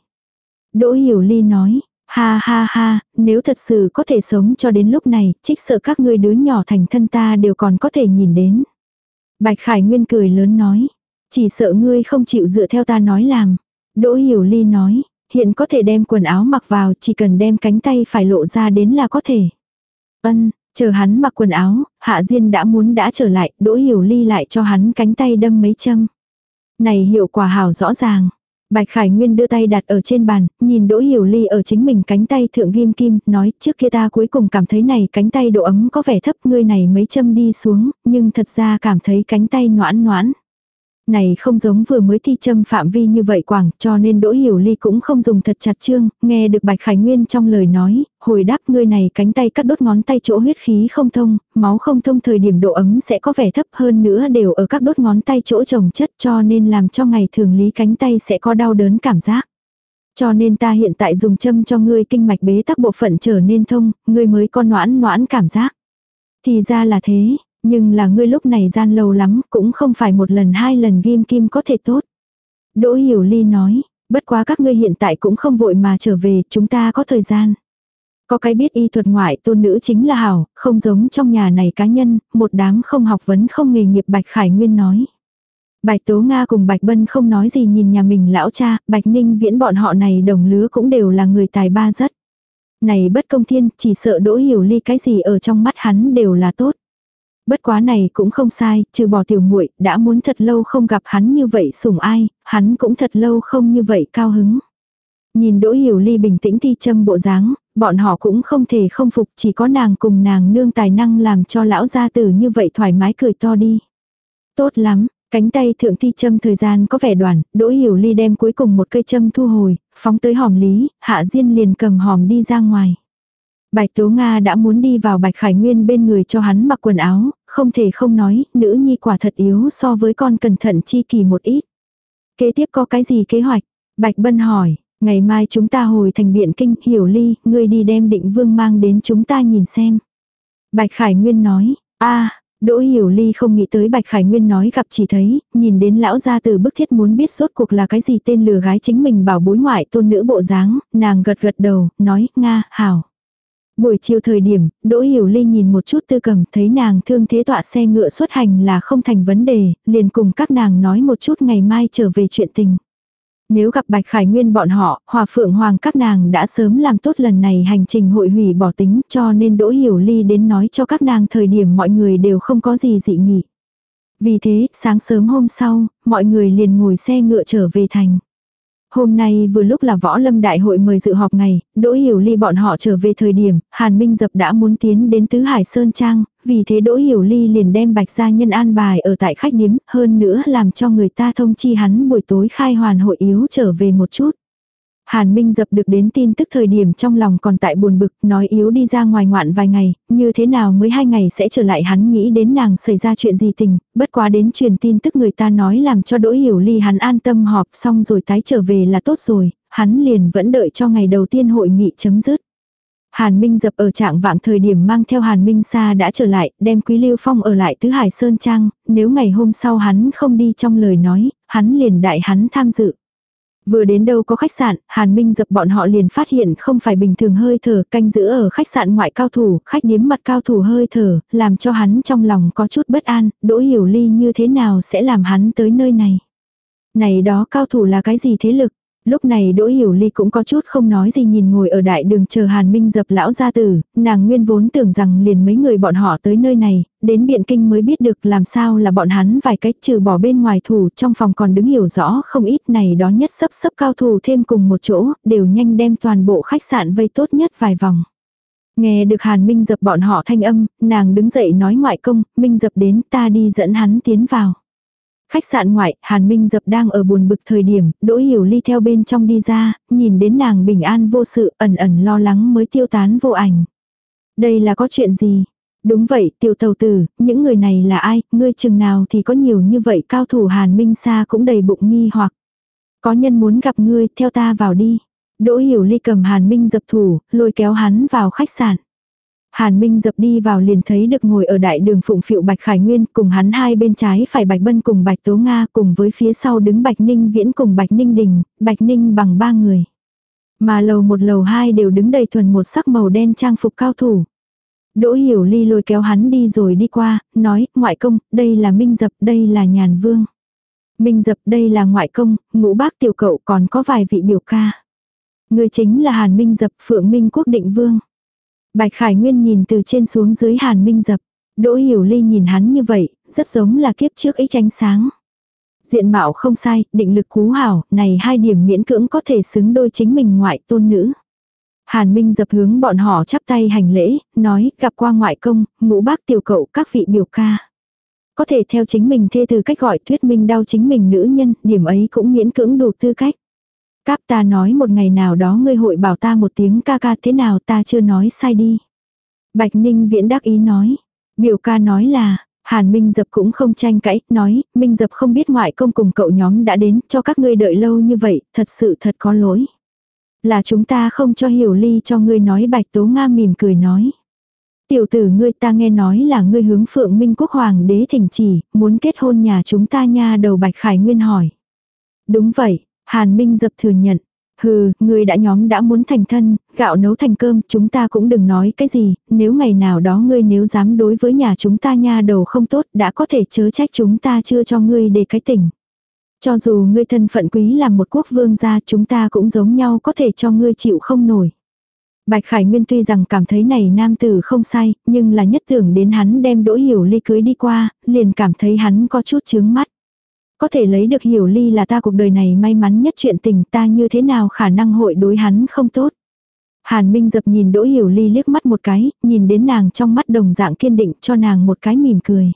Đỗ Hiểu Ly nói, ha ha ha, nếu thật sự có thể sống cho đến lúc này, trích sợ các ngươi đứa nhỏ thành thân ta đều còn có thể nhìn đến. Bạch Khải Nguyên cười lớn nói. Chỉ sợ ngươi không chịu dựa theo ta nói làm. Đỗ Hiểu Ly nói. Hiện có thể đem quần áo mặc vào chỉ cần đem cánh tay phải lộ ra đến là có thể. Ân, chờ hắn mặc quần áo, Hạ Diên đã muốn đã trở lại, Đỗ Hiểu Ly lại cho hắn cánh tay đâm mấy châm. Này hiệu quả hảo rõ ràng. Bạch Khải Nguyên đưa tay đặt ở trên bàn, nhìn Đỗ Hiểu Ly ở chính mình cánh tay thượng ghim kim, nói trước kia ta cuối cùng cảm thấy này cánh tay độ ấm có vẻ thấp ngươi này mấy châm đi xuống, nhưng thật ra cảm thấy cánh tay noãn noãn. Này không giống vừa mới thi châm phạm vi như vậy quảng, cho nên Đỗ Hiểu Ly cũng không dùng thật chặt chương, nghe được Bạch Khải Nguyên trong lời nói, hồi đáp ngươi này cánh tay cắt đốt ngón tay chỗ huyết khí không thông, máu không thông thời điểm độ ấm sẽ có vẻ thấp hơn nữa đều ở các đốt ngón tay chỗ trồng chất cho nên làm cho ngày thường lý cánh tay sẽ có đau đớn cảm giác. Cho nên ta hiện tại dùng châm cho ngươi kinh mạch bế tắc bộ phận trở nên thông, ngươi mới có noãn noãn cảm giác. Thì ra là thế, nhưng là ngươi lúc này gian lâu lắm, cũng không phải một lần hai lần ghim kim có thể tốt. Đỗ Hiểu Ly nói, bất quá các ngươi hiện tại cũng không vội mà trở về, chúng ta có thời gian. Có cái biết y thuật ngoại tôn nữ chính là hảo, không giống trong nhà này cá nhân, một đám không học vấn không nghề nghiệp Bạch Khải Nguyên nói. Bạch Tố Nga cùng Bạch Bân không nói gì nhìn nhà mình lão cha, Bạch Ninh viễn bọn họ này đồng lứa cũng đều là người tài ba rất. Này bất công thiên, chỉ sợ đỗ hiểu ly cái gì ở trong mắt hắn đều là tốt. Bất quá này cũng không sai, trừ bỏ tiểu muội đã muốn thật lâu không gặp hắn như vậy sủng ai, hắn cũng thật lâu không như vậy cao hứng. Nhìn Đỗ Hiểu Ly bình tĩnh thi châm bộ dáng, bọn họ cũng không thể không phục chỉ có nàng cùng nàng nương tài năng làm cho lão gia tử như vậy thoải mái cười to đi. Tốt lắm, Cánh tay thượng thi châm thời gian có vẻ đoàn, Đỗ Hiểu Ly đem cuối cùng một cây châm thu hồi, phóng tới hòm lý, Hạ Diên liền cầm hòm đi ra ngoài. Bạch Tố Nga đã muốn đi vào Bạch Khải Nguyên bên người cho hắn mặc quần áo, không thể không nói, nữ nhi quả thật yếu so với con cẩn thận chi kỳ một ít. Kế tiếp có cái gì kế hoạch? Bạch Bân hỏi, ngày mai chúng ta hồi thành biện kinh, hiểu ly, ngươi đi đem định vương mang đến chúng ta nhìn xem. Bạch Khải Nguyên nói, a Đỗ Hiểu Ly không nghĩ tới Bạch Khải Nguyên nói gặp chỉ thấy, nhìn đến lão gia từ bức thiết muốn biết rốt cuộc là cái gì tên lừa gái chính mình bảo bối ngoại tôn nữ bộ dáng, nàng gật gật đầu, nói, Nga, hảo. Buổi chiều thời điểm, Đỗ Hiểu Ly nhìn một chút tư cầm thấy nàng thương thế tọa xe ngựa xuất hành là không thành vấn đề, liền cùng các nàng nói một chút ngày mai trở về chuyện tình. Nếu gặp Bạch Khải Nguyên bọn họ, Hòa Phượng Hoàng các nàng đã sớm làm tốt lần này hành trình hội hủy bỏ tính cho nên Đỗ Hiểu Ly đến nói cho các nàng thời điểm mọi người đều không có gì dị nghị. Vì thế, sáng sớm hôm sau, mọi người liền ngồi xe ngựa trở về thành. Hôm nay vừa lúc là võ lâm đại hội mời dự họp ngày, Đỗ Hiểu Ly bọn họ trở về thời điểm, Hàn Minh Dập đã muốn tiến đến Tứ Hải Sơn Trang, vì thế Đỗ Hiểu Ly liền đem bạch gia nhân an bài ở tại khách điếm, hơn nữa làm cho người ta thông chi hắn buổi tối khai hoàn hội yếu trở về một chút. Hàn Minh dập được đến tin tức thời điểm trong lòng còn tại buồn bực, nói yếu đi ra ngoài ngoạn vài ngày, như thế nào mới hai ngày sẽ trở lại hắn nghĩ đến nàng xảy ra chuyện gì tình, bất quá đến truyền tin tức người ta nói làm cho đỗ hiểu ly hắn an tâm họp xong rồi tái trở về là tốt rồi, hắn liền vẫn đợi cho ngày đầu tiên hội nghị chấm dứt. Hàn Minh dập ở trạng vạng thời điểm mang theo Hàn Minh Sa đã trở lại, đem Quý Lưu Phong ở lại Tứ Hải Sơn Trang, nếu ngày hôm sau hắn không đi trong lời nói, hắn liền đại hắn tham dự. Vừa đến đâu có khách sạn, Hàn Minh dập bọn họ liền phát hiện không phải bình thường hơi thở canh giữ ở khách sạn ngoại cao thủ, khách điếm mặt cao thủ hơi thở, làm cho hắn trong lòng có chút bất an, đỗ hiểu ly như thế nào sẽ làm hắn tới nơi này. Này đó cao thủ là cái gì thế lực? Lúc này Đỗ Hiểu Ly cũng có chút không nói gì nhìn ngồi ở đại đường chờ Hàn Minh dập lão gia tử, nàng nguyên vốn tưởng rằng liền mấy người bọn họ tới nơi này, đến biện kinh mới biết được làm sao là bọn hắn vài cách trừ bỏ bên ngoài thủ trong phòng còn đứng hiểu rõ không ít này đó nhất sấp sấp cao thủ thêm cùng một chỗ, đều nhanh đem toàn bộ khách sạn vây tốt nhất vài vòng. Nghe được Hàn Minh dập bọn họ thanh âm, nàng đứng dậy nói ngoại công, Minh dập đến ta đi dẫn hắn tiến vào. Khách sạn ngoại, Hàn Minh Dập đang ở buồn bực thời điểm, Đỗ Hiểu Ly theo bên trong đi ra, nhìn đến nàng bình an vô sự, ẩn ẩn lo lắng mới tiêu tán vô ảnh. Đây là có chuyện gì? Đúng vậy, tiểu tàu tử, những người này là ai, ngươi chừng nào thì có nhiều như vậy cao thủ Hàn Minh Sa cũng đầy bụng nghi hoặc. Có nhân muốn gặp ngươi, theo ta vào đi. Đỗ Hiểu Ly cầm Hàn Minh dập thủ, lôi kéo hắn vào khách sạn. Hàn Minh dập đi vào liền thấy được ngồi ở đại đường phụng phịu Bạch Khải Nguyên cùng hắn hai bên trái phải Bạch Bân cùng Bạch Tố Nga cùng với phía sau đứng Bạch Ninh Viễn cùng Bạch Ninh Đình, Bạch Ninh bằng ba người. Mà lầu một lầu hai đều đứng đầy thuần một sắc màu đen trang phục cao thủ. Đỗ Hiểu Ly lôi kéo hắn đi rồi đi qua, nói, ngoại công, đây là Minh Dập, đây là Nhàn Vương. Minh Dập, đây là ngoại công, ngũ bác tiểu cậu còn có vài vị biểu ca. Người chính là Hàn Minh Dập, Phượng Minh Quốc Định Vương. Bạch Khải Nguyên nhìn từ trên xuống dưới Hàn Minh Dập. Đỗ Hiểu Ly nhìn hắn như vậy, rất giống là kiếp trước ích ánh sáng. Diện mạo không sai, định lực cú hảo, này hai điểm miễn cưỡng có thể xứng đôi chính mình ngoại tôn nữ. Hàn Minh dập hướng bọn họ chắp tay hành lễ, nói, gặp qua ngoại công, ngũ bác tiểu cậu các vị biểu ca. Có thể theo chính mình thê từ cách gọi thuyết minh đau chính mình nữ nhân, điểm ấy cũng miễn cưỡng đủ tư cách. Cáp ta nói một ngày nào đó ngươi hội bảo ta một tiếng ca ca thế nào ta chưa nói sai đi. Bạch Ninh Viễn đắc ý nói. Biểu ca nói là, Hàn Minh Dập cũng không tranh cãi, nói, Minh Dập không biết ngoại công cùng cậu nhóm đã đến, cho các ngươi đợi lâu như vậy, thật sự thật có lỗi. Là chúng ta không cho hiểu ly cho ngươi nói Bạch Tố Nga mỉm cười nói. Tiểu tử ngươi ta nghe nói là ngươi hướng phượng Minh Quốc Hoàng đế thỉnh chỉ, muốn kết hôn nhà chúng ta nha đầu Bạch Khải Nguyên hỏi. Đúng vậy, Hàn Minh dập thừa nhận. Hừ, người đã nhóm đã muốn thành thân, gạo nấu thành cơm, chúng ta cũng đừng nói cái gì, nếu ngày nào đó ngươi nếu dám đối với nhà chúng ta nha đầu không tốt, đã có thể chớ trách chúng ta chưa cho ngươi để cái tỉnh. Cho dù ngươi thân phận quý là một quốc vương gia, chúng ta cũng giống nhau có thể cho ngươi chịu không nổi. Bạch Khải Nguyên tuy rằng cảm thấy này nam tử không sai, nhưng là nhất tưởng đến hắn đem đỗ hiểu ly cưới đi qua, liền cảm thấy hắn có chút chướng mắt. Có thể lấy được hiểu ly là ta cuộc đời này may mắn nhất chuyện tình ta như thế nào khả năng hội đối hắn không tốt. Hàn Minh dập nhìn Đỗ Hiểu Ly liếc mắt một cái, nhìn đến nàng trong mắt đồng dạng kiên định cho nàng một cái mỉm cười.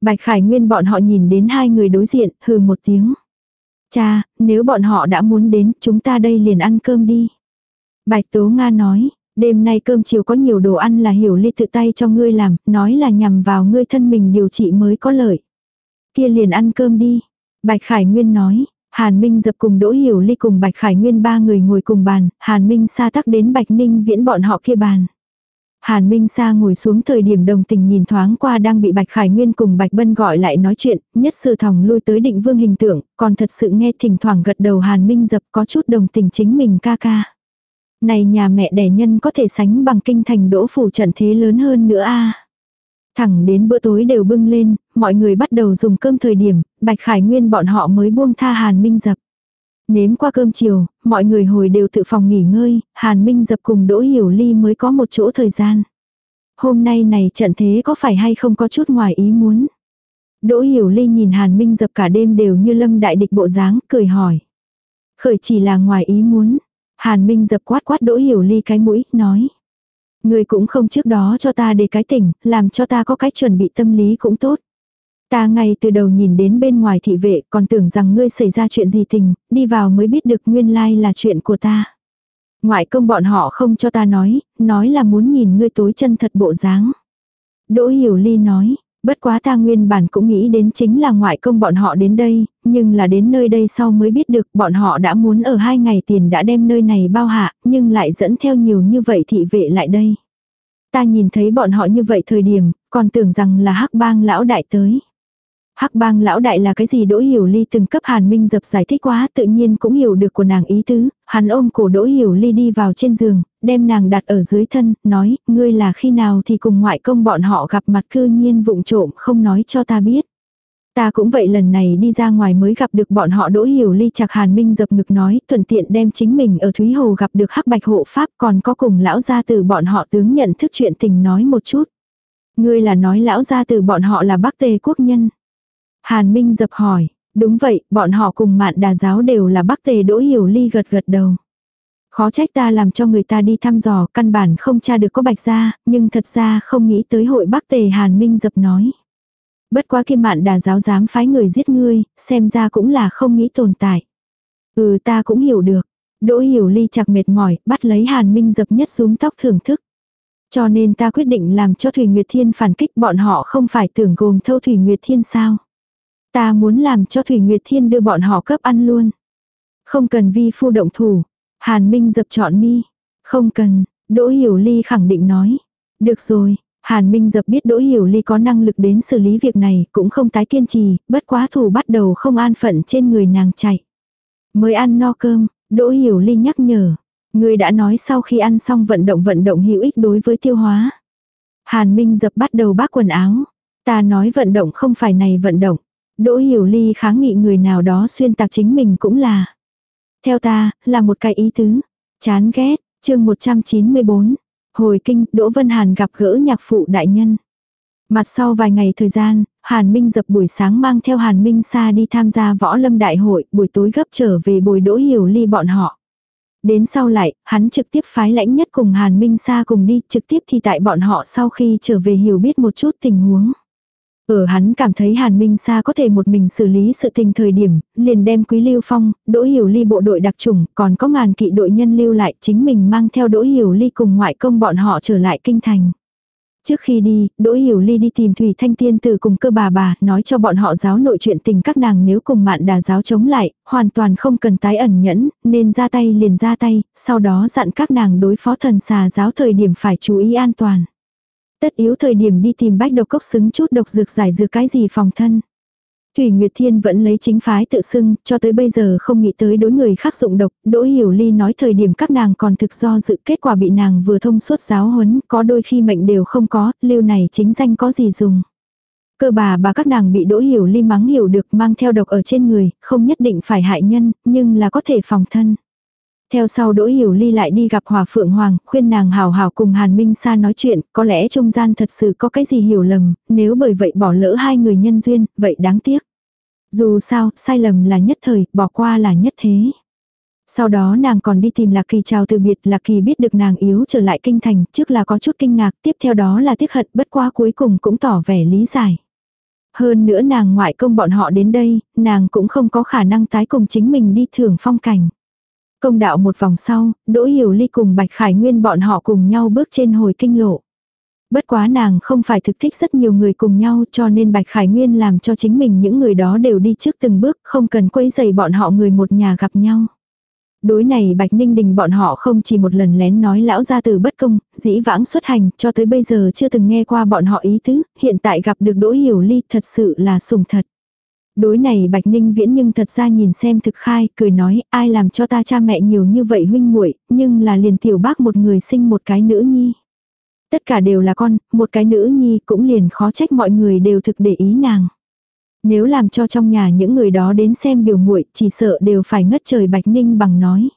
Bạch Khải Nguyên bọn họ nhìn đến hai người đối diện, hừ một tiếng. Cha, nếu bọn họ đã muốn đến, chúng ta đây liền ăn cơm đi. Bạch Tố Nga nói, đêm nay cơm chiều có nhiều đồ ăn là hiểu ly tự tay cho ngươi làm, nói là nhằm vào ngươi thân mình điều trị mới có lợi. Kia liền ăn cơm đi. Bạch Khải Nguyên nói, Hàn Minh dập cùng Đỗ Hiểu Ly cùng Bạch Khải Nguyên ba người ngồi cùng bàn, Hàn Minh xa tắc đến Bạch Ninh viễn bọn họ kia bàn. Hàn Minh Sa ngồi xuống thời điểm đồng tình nhìn thoáng qua đang bị Bạch Khải Nguyên cùng Bạch Bân gọi lại nói chuyện, nhất sư thòng lui tới định vương hình tượng, còn thật sự nghe thỉnh thoảng gật đầu Hàn Minh dập có chút đồng tình chính mình ca ca. Này nhà mẹ đẻ nhân có thể sánh bằng kinh thành đỗ phủ trận thế lớn hơn nữa a Thẳng đến bữa tối đều bưng lên, mọi người bắt đầu dùng cơm thời điểm, Bạch Khải Nguyên bọn họ mới buông tha Hàn Minh dập. Nếm qua cơm chiều, mọi người hồi đều tự phòng nghỉ ngơi, Hàn Minh dập cùng Đỗ Hiểu Ly mới có một chỗ thời gian. Hôm nay này trận thế có phải hay không có chút ngoài ý muốn. Đỗ Hiểu Ly nhìn Hàn Minh dập cả đêm đều như lâm đại địch bộ dáng, cười hỏi. Khởi chỉ là ngoài ý muốn. Hàn Minh dập quát quát Đỗ Hiểu Ly cái mũi, nói. Người cũng không trước đó cho ta để cái tỉnh, làm cho ta có cái chuẩn bị tâm lý cũng tốt. Ta ngay từ đầu nhìn đến bên ngoài thị vệ còn tưởng rằng ngươi xảy ra chuyện gì tình, đi vào mới biết được nguyên lai là chuyện của ta. Ngoại công bọn họ không cho ta nói, nói là muốn nhìn ngươi tối chân thật bộ dáng. Đỗ Hiểu Ly nói, bất quá ta nguyên bản cũng nghĩ đến chính là ngoại công bọn họ đến đây, nhưng là đến nơi đây sau mới biết được bọn họ đã muốn ở hai ngày tiền đã đem nơi này bao hạ, nhưng lại dẫn theo nhiều như vậy thị vệ lại đây. Ta nhìn thấy bọn họ như vậy thời điểm, còn tưởng rằng là hắc bang lão đại tới. Hắc bang lão đại là cái gì Đỗ Hiểu Ly từng cấp Hàn Minh dập giải thích quá tự nhiên cũng hiểu được của nàng ý tứ, hắn ôm cổ Đỗ Hiểu Ly đi vào trên giường, đem nàng đặt ở dưới thân, nói, ngươi là khi nào thì cùng ngoại công bọn họ gặp mặt cư nhiên vụng trộm không nói cho ta biết. Ta cũng vậy lần này đi ra ngoài mới gặp được bọn họ Đỗ Hiểu Ly chặt Hàn Minh dập ngực nói, thuận tiện đem chính mình ở Thúy Hồ gặp được Hắc Bạch hộ pháp còn có cùng lão gia từ bọn họ tướng nhận thức chuyện tình nói một chút. Ngươi là nói lão gia từ bọn họ là Bắc Tề quốc nhân. Hàn Minh dập hỏi, đúng vậy, bọn họ cùng mạn đà giáo đều là Bắc Tề Đỗ Hiểu Ly gật gật đầu. Khó trách ta làm cho người ta đi thăm dò, căn bản không tra được có bạch gia, nhưng thật ra không nghĩ tới hội Bắc Tề Hàn Minh dập nói. Bất quá kia mạn đà giáo dám phái người giết ngươi, xem ra cũng là không nghĩ tồn tại. Ừ ta cũng hiểu được. Đỗ hiểu ly chặt mệt mỏi, bắt lấy Hàn Minh dập nhất xuống tóc thưởng thức. Cho nên ta quyết định làm cho Thủy Nguyệt Thiên phản kích bọn họ không phải tưởng gồm thâu Thủy Nguyệt Thiên sao. Ta muốn làm cho Thủy Nguyệt Thiên đưa bọn họ cấp ăn luôn. Không cần vi phu động thủ. Hàn Minh dập chọn mi. Không cần, Đỗ Hiểu Ly khẳng định nói. Được rồi, Hàn Minh dập biết Đỗ Hiểu Ly có năng lực đến xử lý việc này, cũng không tái kiên trì, bất quá thủ bắt đầu không an phận trên người nàng chạy. Mới ăn no cơm, Đỗ Hiểu Ly nhắc nhở. Người đã nói sau khi ăn xong vận động vận động hữu ích đối với tiêu hóa. Hàn Minh dập bắt đầu bác quần áo. Ta nói vận động không phải này vận động. Đỗ Hiểu Ly kháng nghị người nào đó xuyên tạc chính mình cũng là. Theo ta, là một cái ý tứ. Chán ghét, chương 194. Hồi kinh, Đỗ Vân Hàn gặp gỡ nhạc phụ đại nhân. Mặt sau vài ngày thời gian, Hàn Minh dập buổi sáng mang theo Hàn Minh Sa đi tham gia võ lâm đại hội, buổi tối gấp trở về bồi Đỗ Hiểu Ly bọn họ. Đến sau lại, hắn trực tiếp phái lãnh nhất cùng Hàn Minh Sa cùng đi, trực tiếp thì tại bọn họ sau khi trở về hiểu biết một chút tình huống. Ở hắn cảm thấy Hàn Minh Sa có thể một mình xử lý sự tình thời điểm, liền đem Quý Lưu Phong, Đỗ Hiểu Ly bộ đội đặc trùng, còn có ngàn kỵ đội nhân lưu lại chính mình mang theo Đỗ Hiểu Ly cùng ngoại công bọn họ trở lại kinh thành. Trước khi đi, Đỗ Hiểu Ly đi tìm Thủy Thanh Tiên từ cùng cơ bà bà, nói cho bọn họ giáo nội chuyện tình các nàng nếu cùng mạn đà giáo chống lại, hoàn toàn không cần tái ẩn nhẫn, nên ra tay liền ra tay, sau đó dặn các nàng đối phó thần xà giáo thời điểm phải chú ý an toàn. Tất yếu thời điểm đi tìm bách độc cốc xứng chút độc dược giải dược cái gì phòng thân. Thủy Nguyệt Thiên vẫn lấy chính phái tự xưng, cho tới bây giờ không nghĩ tới đối người khác dụng độc, Đỗ Hiểu Ly nói thời điểm các nàng còn thực do dự kết quả bị nàng vừa thông suốt giáo huấn, có đôi khi mệnh đều không có, lưu này chính danh có gì dùng. Cơ bà bà các nàng bị Đỗ Hiểu Ly mắng hiểu được mang theo độc ở trên người, không nhất định phải hại nhân, nhưng là có thể phòng thân. Theo sau Đỗ Hiểu Ly lại đi gặp Hòa Phượng Hoàng, khuyên nàng hào hào cùng Hàn Minh Sa nói chuyện, có lẽ trung gian thật sự có cái gì hiểu lầm, nếu bởi vậy bỏ lỡ hai người nhân duyên, vậy đáng tiếc. Dù sao, sai lầm là nhất thời, bỏ qua là nhất thế. Sau đó nàng còn đi tìm Lạc Kỳ chào từ biệt, Lạc Kỳ biết được nàng yếu trở lại kinh thành, trước là có chút kinh ngạc, tiếp theo đó là tiếc hận, bất quá cuối cùng cũng tỏ vẻ lý giải. Hơn nữa nàng ngoại công bọn họ đến đây, nàng cũng không có khả năng tái cùng chính mình đi thưởng phong cảnh. Công đạo một vòng sau, Đỗ Hiểu Ly cùng Bạch Khải Nguyên bọn họ cùng nhau bước trên hồi kinh lộ. Bất quá nàng không phải thực thích rất nhiều người cùng nhau cho nên Bạch Khải Nguyên làm cho chính mình những người đó đều đi trước từng bước không cần quấy giày bọn họ người một nhà gặp nhau. Đối này Bạch Ninh Đình bọn họ không chỉ một lần lén nói lão gia từ bất công, dĩ vãng xuất hành, cho tới bây giờ chưa từng nghe qua bọn họ ý tứ, hiện tại gặp được Đỗ Hiểu Ly thật sự là sùng thật. Đối này Bạch Ninh Viễn nhưng thật ra nhìn xem thực khai, cười nói, ai làm cho ta cha mẹ nhiều như vậy huynh muội nhưng là liền tiểu bác một người sinh một cái nữ nhi. Tất cả đều là con, một cái nữ nhi cũng liền khó trách mọi người đều thực để ý nàng. Nếu làm cho trong nhà những người đó đến xem biểu muội chỉ sợ đều phải ngất trời Bạch Ninh bằng nói.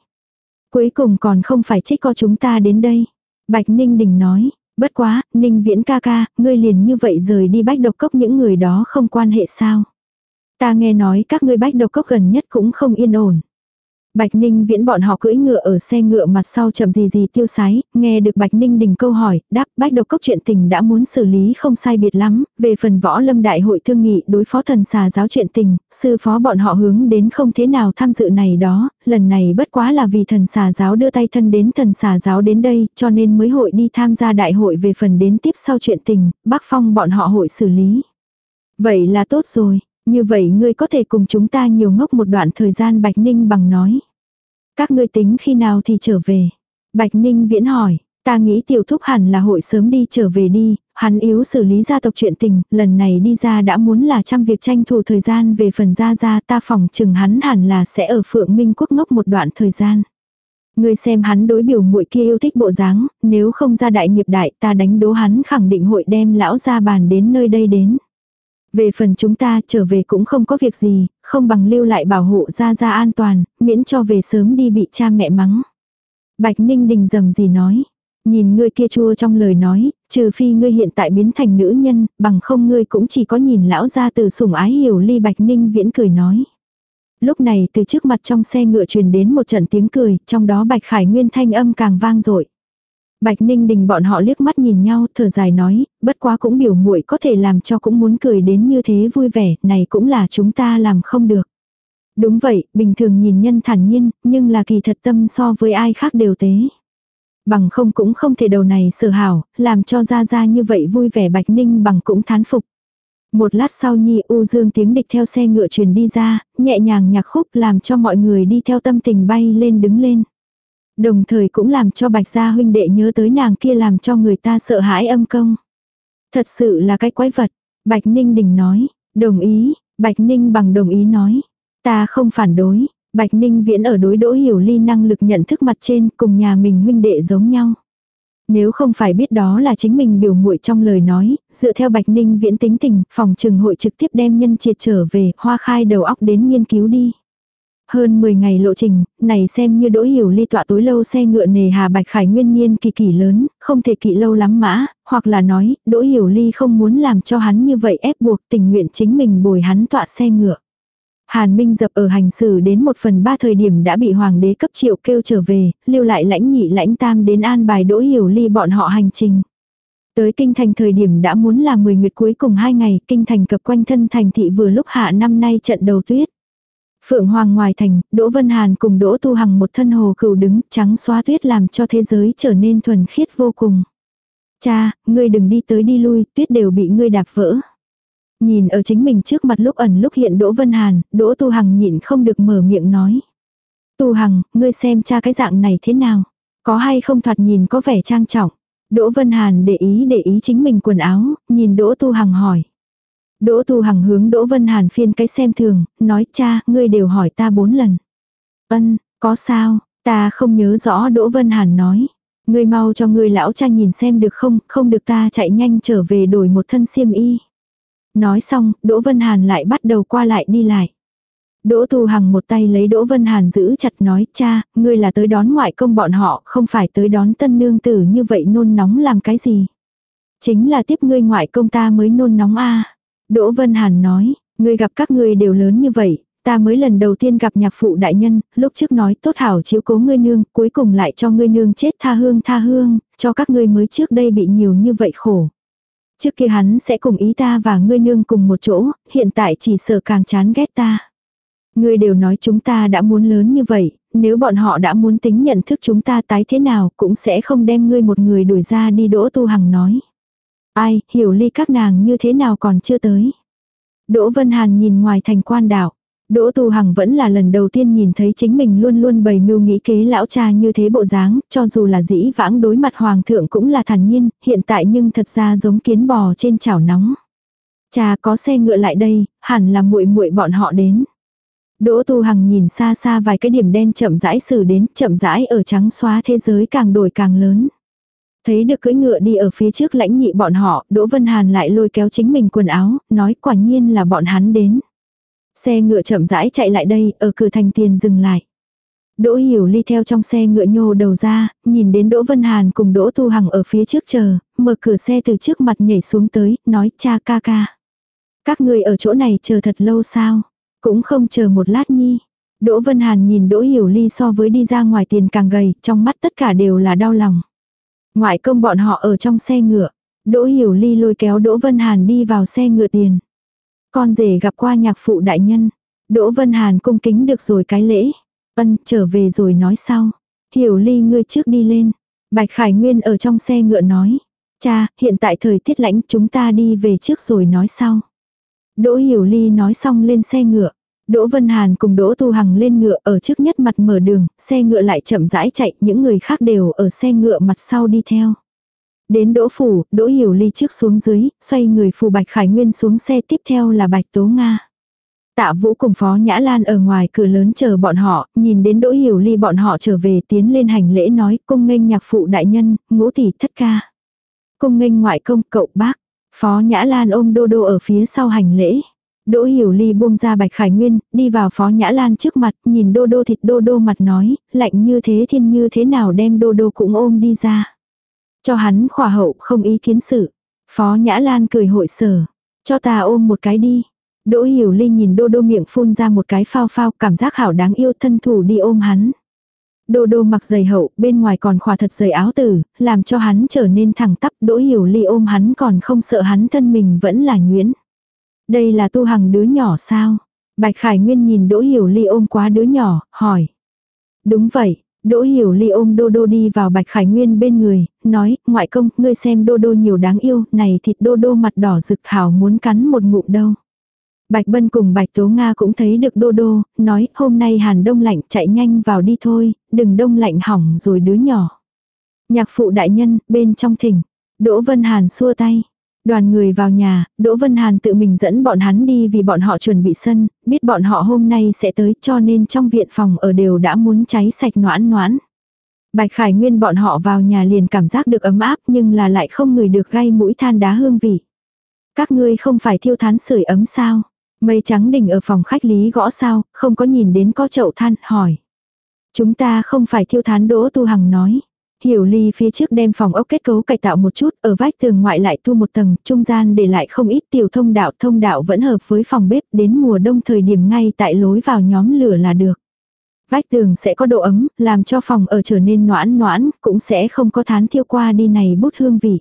Cuối cùng còn không phải trích co chúng ta đến đây. Bạch Ninh đình nói, bất quá, Ninh viễn ca ca, ngươi liền như vậy rời đi bách độc cốc những người đó không quan hệ sao. Ta nghe nói các ngươi bách độc cốc gần nhất cũng không yên ổn. Bạch Ninh viễn bọn họ cưỡi ngựa ở xe ngựa mặt sau chậm gì gì tiêu sái, nghe được Bạch Ninh đình câu hỏi, đáp bách độc cốc chuyện tình đã muốn xử lý không sai biệt lắm, về phần võ lâm đại hội thương nghị đối phó thần xà giáo chuyện tình, sư phó bọn họ hướng đến không thế nào tham dự này đó, lần này bất quá là vì thần xà giáo đưa tay thân đến thần xà giáo đến đây, cho nên mới hội đi tham gia đại hội về phần đến tiếp sau chuyện tình, bác phong bọn họ hội xử lý. Vậy là tốt rồi, như vậy ngươi có thể cùng chúng ta nhiều ngốc một đoạn thời gian Bạch Ninh bằng nói. Các ngươi tính khi nào thì trở về. Bạch Ninh viễn hỏi, ta nghĩ tiểu thúc hẳn là hội sớm đi trở về đi, hắn yếu xử lý gia tộc chuyện tình, lần này đi ra đã muốn là trăm việc tranh thủ thời gian về phần ra ra ta phòng chừng hắn hẳn là sẽ ở Phượng Minh Quốc ngốc một đoạn thời gian. Ngươi xem hắn đối biểu muội kia yêu thích bộ dáng, nếu không ra đại nghiệp đại ta đánh đố hắn khẳng định hội đem lão ra bàn đến nơi đây đến. Về phần chúng ta trở về cũng không có việc gì, không bằng lưu lại bảo hộ ra ra an toàn, miễn cho về sớm đi bị cha mẹ mắng. Bạch Ninh Đình dầm gì nói. Nhìn ngươi kia chua trong lời nói, trừ phi ngươi hiện tại biến thành nữ nhân, bằng không ngươi cũng chỉ có nhìn lão ra từ sủng ái hiểu ly Bạch Ninh viễn cười nói. Lúc này từ trước mặt trong xe ngựa truyền đến một trận tiếng cười, trong đó Bạch Khải Nguyên thanh âm càng vang dội Bạch Ninh Đình bọn họ liếc mắt nhìn nhau, thở dài nói, bất quá cũng biểu muội có thể làm cho cũng muốn cười đến như thế vui vẻ, này cũng là chúng ta làm không được. Đúng vậy, bình thường nhìn nhân thản nhiên, nhưng là kỳ thật tâm so với ai khác đều tế. Bằng không cũng không thể đầu này sở hảo, làm cho ra ra như vậy vui vẻ Bạch Ninh bằng cũng thán phục. Một lát sau Nhi U Dương tiếng địch theo xe ngựa truyền đi ra, nhẹ nhàng nhạc khúc làm cho mọi người đi theo tâm tình bay lên đứng lên. Đồng thời cũng làm cho bạch gia huynh đệ nhớ tới nàng kia làm cho người ta sợ hãi âm công. Thật sự là cái quái vật. Bạch Ninh Đình nói. Đồng ý. Bạch Ninh bằng đồng ý nói. Ta không phản đối. Bạch Ninh viễn ở đối đỗ hiểu ly năng lực nhận thức mặt trên cùng nhà mình huynh đệ giống nhau. Nếu không phải biết đó là chính mình biểu muội trong lời nói, dựa theo Bạch Ninh viễn tính tình, phòng trừng hội trực tiếp đem nhân triệt trở về, hoa khai đầu óc đến nghiên cứu đi. Hơn 10 ngày lộ trình, này xem như đỗ hiểu ly tọa tối lâu xe ngựa nề hà bạch khải nguyên niên kỳ kỳ lớn, không thể kỵ lâu lắm mã, hoặc là nói, đỗ hiểu ly không muốn làm cho hắn như vậy ép buộc tình nguyện chính mình bồi hắn tọa xe ngựa. Hàn Minh dập ở hành xử đến một phần ba thời điểm đã bị hoàng đế cấp triệu kêu trở về, lưu lại lãnh nhị lãnh tam đến an bài đỗ hiểu ly bọn họ hành trình. Tới kinh thành thời điểm đã muốn là 10 nguyệt cuối cùng hai ngày, kinh thành cập quanh thân thành thị vừa lúc hạ năm nay trận đầu tuyết. Phượng Hoàng ngoài thành, Đỗ Vân Hàn cùng Đỗ Tu Hằng một thân hồ cừu đứng trắng xóa tuyết làm cho thế giới trở nên thuần khiết vô cùng. Cha, ngươi đừng đi tới đi lui, tuyết đều bị ngươi đạp vỡ. Nhìn ở chính mình trước mặt lúc ẩn lúc hiện Đỗ Vân Hàn, Đỗ Tu Hằng nhịn không được mở miệng nói. Tu Hằng, ngươi xem cha cái dạng này thế nào? Có hay không thoạt nhìn có vẻ trang trọng? Đỗ Vân Hàn để ý để ý chính mình quần áo, nhìn Đỗ Tu Hằng hỏi. Đỗ Tu Hằng hướng Đỗ Vân Hàn phiên cái xem thường, nói cha, ngươi đều hỏi ta bốn lần. Ân, có sao, ta không nhớ rõ Đỗ Vân Hàn nói. Ngươi mau cho ngươi lão cha nhìn xem được không, không được ta chạy nhanh trở về đổi một thân xiêm y. Nói xong, Đỗ Vân Hàn lại bắt đầu qua lại đi lại. Đỗ Tu Hằng một tay lấy Đỗ Vân Hàn giữ chặt nói cha, ngươi là tới đón ngoại công bọn họ, không phải tới đón tân nương tử như vậy nôn nóng làm cái gì. Chính là tiếp ngươi ngoại công ta mới nôn nóng a Đỗ Vân Hàn nói, ngươi gặp các ngươi đều lớn như vậy, ta mới lần đầu tiên gặp nhạc phụ đại nhân, lúc trước nói tốt hảo chiếu cố ngươi nương, cuối cùng lại cho ngươi nương chết tha hương tha hương, cho các ngươi mới trước đây bị nhiều như vậy khổ. Trước kia hắn sẽ cùng ý ta và ngươi nương cùng một chỗ, hiện tại chỉ sợ càng chán ghét ta. Ngươi đều nói chúng ta đã muốn lớn như vậy, nếu bọn họ đã muốn tính nhận thức chúng ta tái thế nào cũng sẽ không đem ngươi một người đuổi ra đi đỗ tu hằng nói. Ai, hiểu ly các nàng như thế nào còn chưa tới. Đỗ Vân Hàn nhìn ngoài thành quan đảo. Đỗ Tu Hằng vẫn là lần đầu tiên nhìn thấy chính mình luôn luôn bày mưu nghĩ kế lão cha như thế bộ dáng, cho dù là dĩ vãng đối mặt hoàng thượng cũng là thản nhiên, hiện tại nhưng thật ra giống kiến bò trên chảo nóng. Cha có xe ngựa lại đây, hẳn là muội muội bọn họ đến. Đỗ Tu Hằng nhìn xa xa vài cái điểm đen chậm rãi xử đến, chậm rãi ở trắng xóa thế giới càng đổi càng lớn. Thấy được cưỡi ngựa đi ở phía trước lãnh nhị bọn họ, Đỗ Vân Hàn lại lôi kéo chính mình quần áo, nói quả nhiên là bọn hắn đến. Xe ngựa chậm rãi chạy lại đây, ở cửa thành tiền dừng lại. Đỗ Hiểu Ly theo trong xe ngựa nhô đầu ra, nhìn đến Đỗ Vân Hàn cùng Đỗ Tu Hằng ở phía trước chờ, mở cửa xe từ trước mặt nhảy xuống tới, nói cha ca ca. Các người ở chỗ này chờ thật lâu sao? Cũng không chờ một lát nhi. Đỗ Vân Hàn nhìn Đỗ Hiểu Ly so với đi ra ngoài tiền càng gầy, trong mắt tất cả đều là đau lòng. Ngoại công bọn họ ở trong xe ngựa. Đỗ Hiểu Ly lôi kéo Đỗ Vân Hàn đi vào xe ngựa tiền. Con rể gặp qua nhạc phụ đại nhân. Đỗ Vân Hàn cung kính được rồi cái lễ. Ân trở về rồi nói sau. Hiểu Ly ngươi trước đi lên. Bạch Khải Nguyên ở trong xe ngựa nói. Cha, hiện tại thời tiết lạnh chúng ta đi về trước rồi nói sau. Đỗ Hiểu Ly nói xong lên xe ngựa. Đỗ Vân Hàn cùng Đỗ Tu Hằng lên ngựa ở trước nhất mặt mở đường, xe ngựa lại chậm rãi chạy, những người khác đều ở xe ngựa mặt sau đi theo. Đến Đỗ Phủ, Đỗ Hiểu Ly trước xuống dưới, xoay người phù Bạch Khải Nguyên xuống xe tiếp theo là Bạch Tố Nga. Tạ Vũ cùng Phó Nhã Lan ở ngoài cửa lớn chờ bọn họ, nhìn đến Đỗ Hiểu Ly bọn họ trở về tiến lên hành lễ nói cung nghênh nhạc phụ đại nhân, ngũ tỷ thất ca. Cung nghênh ngoại công cậu bác, Phó Nhã Lan ôm Đô Đô ở phía sau hành lễ. Đỗ Hiểu Ly buông ra Bạch Khải Nguyên, đi vào Phó Nhã Lan trước mặt, nhìn Đô Đô thịt Đô Đô mặt nói, lạnh như thế thiên như thế nào đem Đô Đô cũng ôm đi ra. Cho hắn khỏa hậu không ý kiến sự. Phó Nhã Lan cười hội sở, cho ta ôm một cái đi. Đỗ Hiểu Ly nhìn Đô Đô miệng phun ra một cái phao phao, cảm giác hảo đáng yêu thân thủ đi ôm hắn. Đô Đô mặc giày hậu, bên ngoài còn khỏa thật giày áo tử, làm cho hắn trở nên thẳng tắp. Đỗ Hiểu Ly ôm hắn còn không sợ hắn thân mình vẫn là nhuyễn. Đây là tu hằng đứa nhỏ sao? Bạch Khải Nguyên nhìn Đỗ Hiểu Ly ôm quá đứa nhỏ, hỏi. Đúng vậy, Đỗ Hiểu Ly ôm Đô Đô đi vào Bạch Khải Nguyên bên người, nói, ngoại công, ngươi xem Đô Đô nhiều đáng yêu, này thịt Đô Đô mặt đỏ rực hảo muốn cắn một ngụm đâu. Bạch Bân cùng Bạch Tố Nga cũng thấy được Đô Đô, nói, hôm nay hàn đông lạnh chạy nhanh vào đi thôi, đừng đông lạnh hỏng rồi đứa nhỏ. Nhạc phụ đại nhân, bên trong thỉnh, Đỗ Vân Hàn xua tay, Đoàn người vào nhà, Đỗ Vân Hàn tự mình dẫn bọn hắn đi vì bọn họ chuẩn bị sân, biết bọn họ hôm nay sẽ tới cho nên trong viện phòng ở đều đã muốn cháy sạch noãn noãn. Bạch Khải Nguyên bọn họ vào nhà liền cảm giác được ấm áp nhưng là lại không người được gai mũi than đá hương vị. Các ngươi không phải thiêu thán sưởi ấm sao? Mây trắng đỉnh ở phòng khách lý gõ sao, không có nhìn đến có chậu than, hỏi. Chúng ta không phải thiêu thán đỗ tu hằng nói. Hiểu ly phía trước đem phòng ốc kết cấu cải tạo một chút, ở vách tường ngoại lại tu một tầng, trung gian để lại không ít tiểu thông đạo. Thông đạo vẫn hợp với phòng bếp, đến mùa đông thời điểm ngay tại lối vào nhóm lửa là được. Vách tường sẽ có độ ấm, làm cho phòng ở trở nên noãn noãn, cũng sẽ không có thán thiêu qua đi này bút hương vị.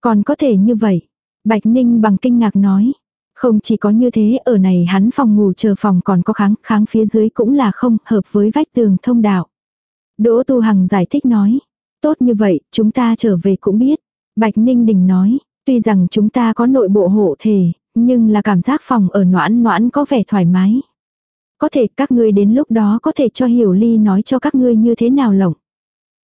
Còn có thể như vậy. Bạch Ninh bằng kinh ngạc nói. Không chỉ có như thế, ở này hắn phòng ngủ chờ phòng còn có kháng, kháng phía dưới cũng là không, hợp với vách tường thông đạo. Đỗ Tu Hằng giải thích nói. Tốt như vậy, chúng ta trở về cũng biết. Bạch Ninh Đình nói, tuy rằng chúng ta có nội bộ hộ thể, nhưng là cảm giác phòng ở noãn noãn có vẻ thoải mái. Có thể các ngươi đến lúc đó có thể cho Hiểu Ly nói cho các ngươi như thế nào lộng.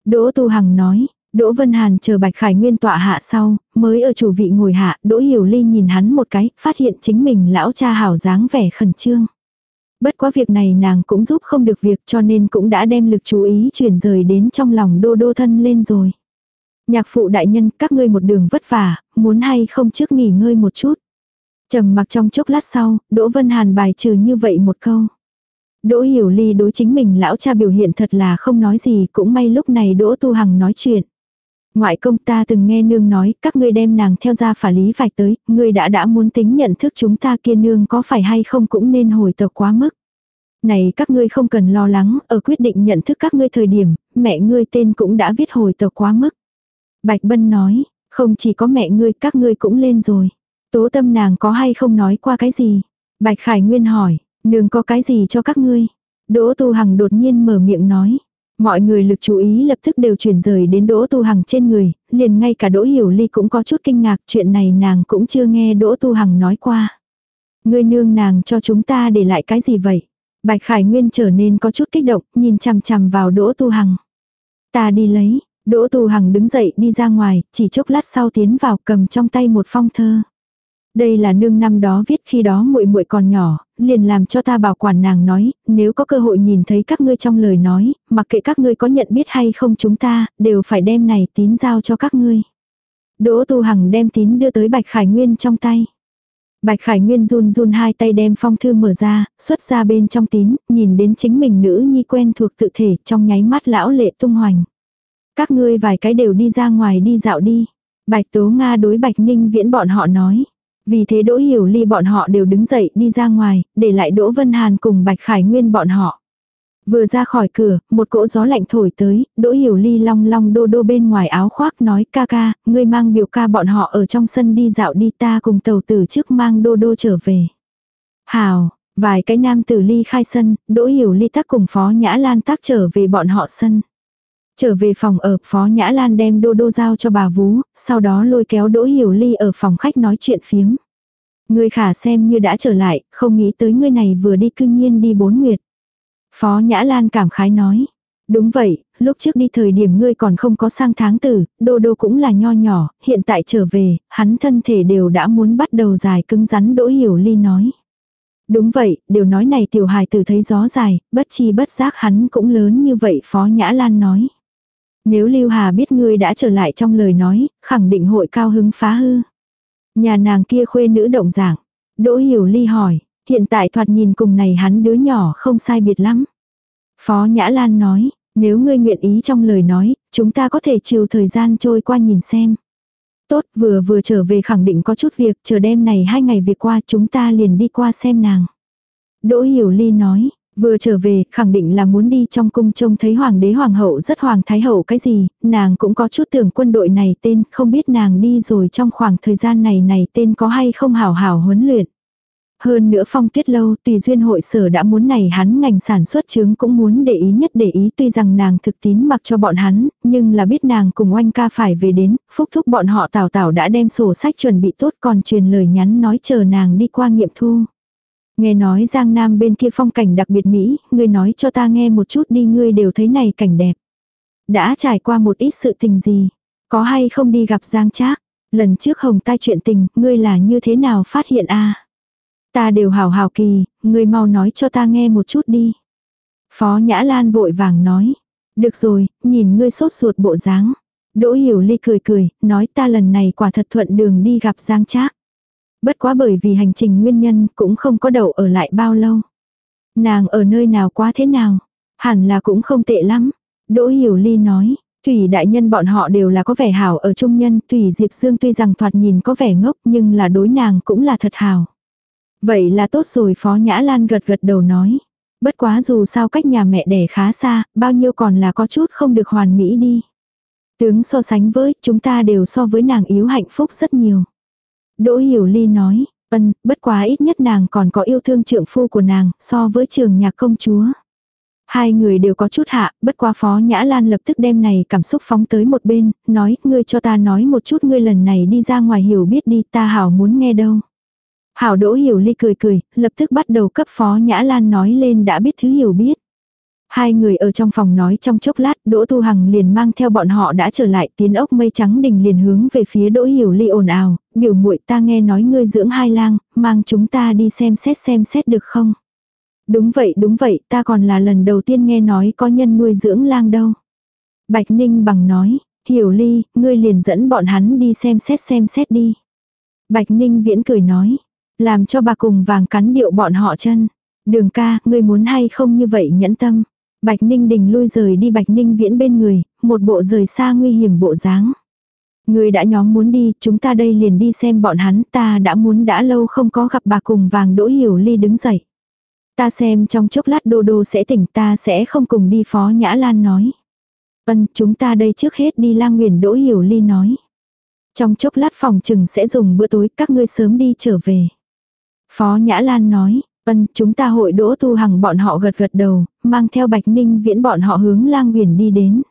Đỗ Tu Hằng nói, Đỗ Vân Hàn chờ Bạch Khải Nguyên tọa hạ sau, mới ở chủ vị ngồi hạ, Đỗ Hiểu Ly nhìn hắn một cái, phát hiện chính mình lão cha hảo dáng vẻ khẩn trương. Bất quá việc này nàng cũng giúp không được việc cho nên cũng đã đem lực chú ý chuyển rời đến trong lòng đô đô thân lên rồi. Nhạc phụ đại nhân các ngươi một đường vất vả, muốn hay không trước nghỉ ngơi một chút. trầm mặc trong chốc lát sau, Đỗ Vân Hàn bài trừ như vậy một câu. Đỗ Hiểu Ly đối chính mình lão cha biểu hiện thật là không nói gì, cũng may lúc này Đỗ Tu Hằng nói chuyện. Ngoại công ta từng nghe nương nói, các ngươi đem nàng theo ra phả lý vạch tới, ngươi đã đã muốn tính nhận thức chúng ta kia nương có phải hay không cũng nên hồi tộc quá mức. Này các ngươi không cần lo lắng, ở quyết định nhận thức các ngươi thời điểm, mẹ ngươi tên cũng đã viết hồi tộc quá mức. Bạch Bân nói, Không chỉ có mẹ ngươi, các ngươi cũng lên rồi. Tố tâm nàng có hay không nói qua cái gì? Bạch Khải Nguyên hỏi, nương có cái gì cho các ngươi? Đỗ Tu Hằng đột nhiên mở miệng nói. Mọi người lực chú ý lập tức đều chuyển rời đến Đỗ Tu Hằng trên người, liền ngay cả Đỗ Hiểu Ly cũng có chút kinh ngạc chuyện này nàng cũng chưa nghe Đỗ Tu Hằng nói qua. Ngươi nương nàng cho chúng ta để lại cái gì vậy? Bạch Khải Nguyên trở nên có chút kích động, nhìn chằm chằm vào Đỗ Tu Hằng. Ta đi lấy, Đỗ Tu Hằng đứng dậy đi ra ngoài, chỉ chốc lát sau tiến vào cầm trong tay một phong thơ. Đây là nương năm đó viết khi đó muội muội còn nhỏ, liền làm cho ta bảo quản nàng nói, nếu có cơ hội nhìn thấy các ngươi trong lời nói, mặc kệ các ngươi có nhận biết hay không chúng ta, đều phải đem này tín giao cho các ngươi. Đỗ Tu Hằng đem tín đưa tới Bạch Khải Nguyên trong tay. Bạch Khải Nguyên run run hai tay đem phong thư mở ra, xuất ra bên trong tín, nhìn đến chính mình nữ nhi quen thuộc tự thể trong nháy mắt lão lệ tung hoành. Các ngươi vài cái đều đi ra ngoài đi dạo đi. Bạch Tố Nga đối Bạch Ninh Viễn bọn họ nói. Vì thế Đỗ Hiểu Ly bọn họ đều đứng dậy đi ra ngoài, để lại Đỗ Vân Hàn cùng Bạch Khải Nguyên bọn họ. Vừa ra khỏi cửa, một cỗ gió lạnh thổi tới, Đỗ Hiểu Ly long long đô đô bên ngoài áo khoác nói ca ca, ngươi mang biểu ca bọn họ ở trong sân đi dạo đi ta cùng tàu tử trước mang đô đô trở về. Hào, vài cái nam tử ly khai sân, Đỗ Hiểu Ly tắc cùng Phó Nhã Lan tác trở về bọn họ sân. Trở về phòng ở, Phó Nhã Lan đem đô đô giao cho bà Vú, sau đó lôi kéo Đỗ Hiểu Ly ở phòng khách nói chuyện phiếm. người khả xem như đã trở lại, không nghĩ tới người này vừa đi cư nhiên đi bốn nguyệt. Phó Nhã Lan cảm khái nói. Đúng vậy, lúc trước đi thời điểm ngươi còn không có sang tháng tử, đô đô cũng là nho nhỏ, hiện tại trở về, hắn thân thể đều đã muốn bắt đầu dài cứng rắn đỗ hiểu ly nói. Đúng vậy, điều nói này tiểu hài tử thấy gió dài, bất chi bất giác hắn cũng lớn như vậy Phó Nhã Lan nói. Nếu Lưu Hà biết ngươi đã trở lại trong lời nói, khẳng định hội cao hứng phá hư. Nhà nàng kia khuê nữ động giảng. Đỗ Hiểu Ly hỏi, hiện tại thoạt nhìn cùng này hắn đứa nhỏ không sai biệt lắm. Phó Nhã Lan nói, nếu ngươi nguyện ý trong lời nói, chúng ta có thể chiều thời gian trôi qua nhìn xem. Tốt, vừa vừa trở về khẳng định có chút việc, chờ đêm này hai ngày việc qua chúng ta liền đi qua xem nàng. Đỗ Hiểu Ly nói, Vừa trở về, khẳng định là muốn đi trong cung trông thấy hoàng đế hoàng hậu rất hoàng thái hậu cái gì, nàng cũng có chút tưởng quân đội này tên, không biết nàng đi rồi trong khoảng thời gian này này tên có hay không hảo hảo huấn luyện. Hơn nữa phong tuyết lâu, tùy duyên hội sở đã muốn này hắn ngành sản xuất chứng cũng muốn để ý nhất để ý tuy rằng nàng thực tín mặc cho bọn hắn, nhưng là biết nàng cùng oanh ca phải về đến, phúc thúc bọn họ tào tào đã đem sổ sách chuẩn bị tốt còn truyền lời nhắn nói chờ nàng đi qua nghiệm thu. Nghe nói Giang Nam bên kia phong cảnh đặc biệt Mỹ, ngươi nói cho ta nghe một chút đi ngươi đều thấy này cảnh đẹp. Đã trải qua một ít sự tình gì? Có hay không đi gặp Giang Trác? Lần trước hồng tai chuyện tình, ngươi là như thế nào phát hiện a? Ta đều hào hào kỳ, ngươi mau nói cho ta nghe một chút đi. Phó Nhã Lan vội vàng nói. Được rồi, nhìn ngươi sốt ruột bộ dáng. Đỗ Hiểu Ly cười cười, nói ta lần này quả thật thuận đường đi gặp Giang Trác. Bất quá bởi vì hành trình nguyên nhân cũng không có đậu ở lại bao lâu. Nàng ở nơi nào quá thế nào? Hẳn là cũng không tệ lắm. Đỗ Hiểu Ly nói, Thủy đại nhân bọn họ đều là có vẻ hảo ở trung nhân, Thủy Diệp Dương tuy rằng thoạt nhìn có vẻ ngốc nhưng là đối nàng cũng là thật hảo. Vậy là tốt rồi Phó Nhã Lan gật gật đầu nói. Bất quá dù sao cách nhà mẹ đẻ khá xa, bao nhiêu còn là có chút không được hoàn mỹ đi. Tướng so sánh với, chúng ta đều so với nàng yếu hạnh phúc rất nhiều. Đỗ Hiểu Ly nói, ân, bất quá ít nhất nàng còn có yêu thương trượng phu của nàng, so với trường nhạc công chúa. Hai người đều có chút hạ, bất quá Phó Nhã Lan lập tức đem này cảm xúc phóng tới một bên, nói, ngươi cho ta nói một chút ngươi lần này đi ra ngoài hiểu biết đi, ta hảo muốn nghe đâu. Hảo Đỗ Hiểu Ly cười cười, lập tức bắt đầu cấp Phó Nhã Lan nói lên đã biết thứ hiểu biết. Hai người ở trong phòng nói trong chốc lát, Đỗ Tu Hằng liền mang theo bọn họ đã trở lại, tiến ốc mây trắng đình liền hướng về phía Đỗ Hiểu Ly ồn ào, biểu muội ta nghe nói ngươi dưỡng hai lang, mang chúng ta đi xem xét xem xét được không? Đúng vậy đúng vậy, ta còn là lần đầu tiên nghe nói có nhân nuôi dưỡng lang đâu. Bạch Ninh bằng nói, Hiểu Ly, ngươi liền dẫn bọn hắn đi xem xét xem xét đi. Bạch Ninh viễn cười nói, làm cho bà cùng vàng cắn điệu bọn họ chân. Đường ca, ngươi muốn hay không như vậy nhẫn tâm. Bạch Ninh Đình lui rời đi Bạch Ninh Viễn bên người, một bộ rời xa nguy hiểm bộ dáng. Người đã nhóm muốn đi, chúng ta đây liền đi xem bọn hắn, ta đã muốn đã lâu không có gặp bà cùng vàng đỗ hiểu ly đứng dậy. Ta xem trong chốc lát đô đô sẽ tỉnh ta sẽ không cùng đi phó Nhã Lan nói. Vân, chúng ta đây trước hết đi lang nguyền đỗ hiểu ly nói. Trong chốc lát phòng chừng sẽ dùng bữa tối các ngươi sớm đi trở về. Phó Nhã Lan nói, ân chúng ta hội đỗ tu hằng bọn họ gật gật đầu, mang theo Bạch Ninh viễn bọn họ hướng lang huyền đi đến.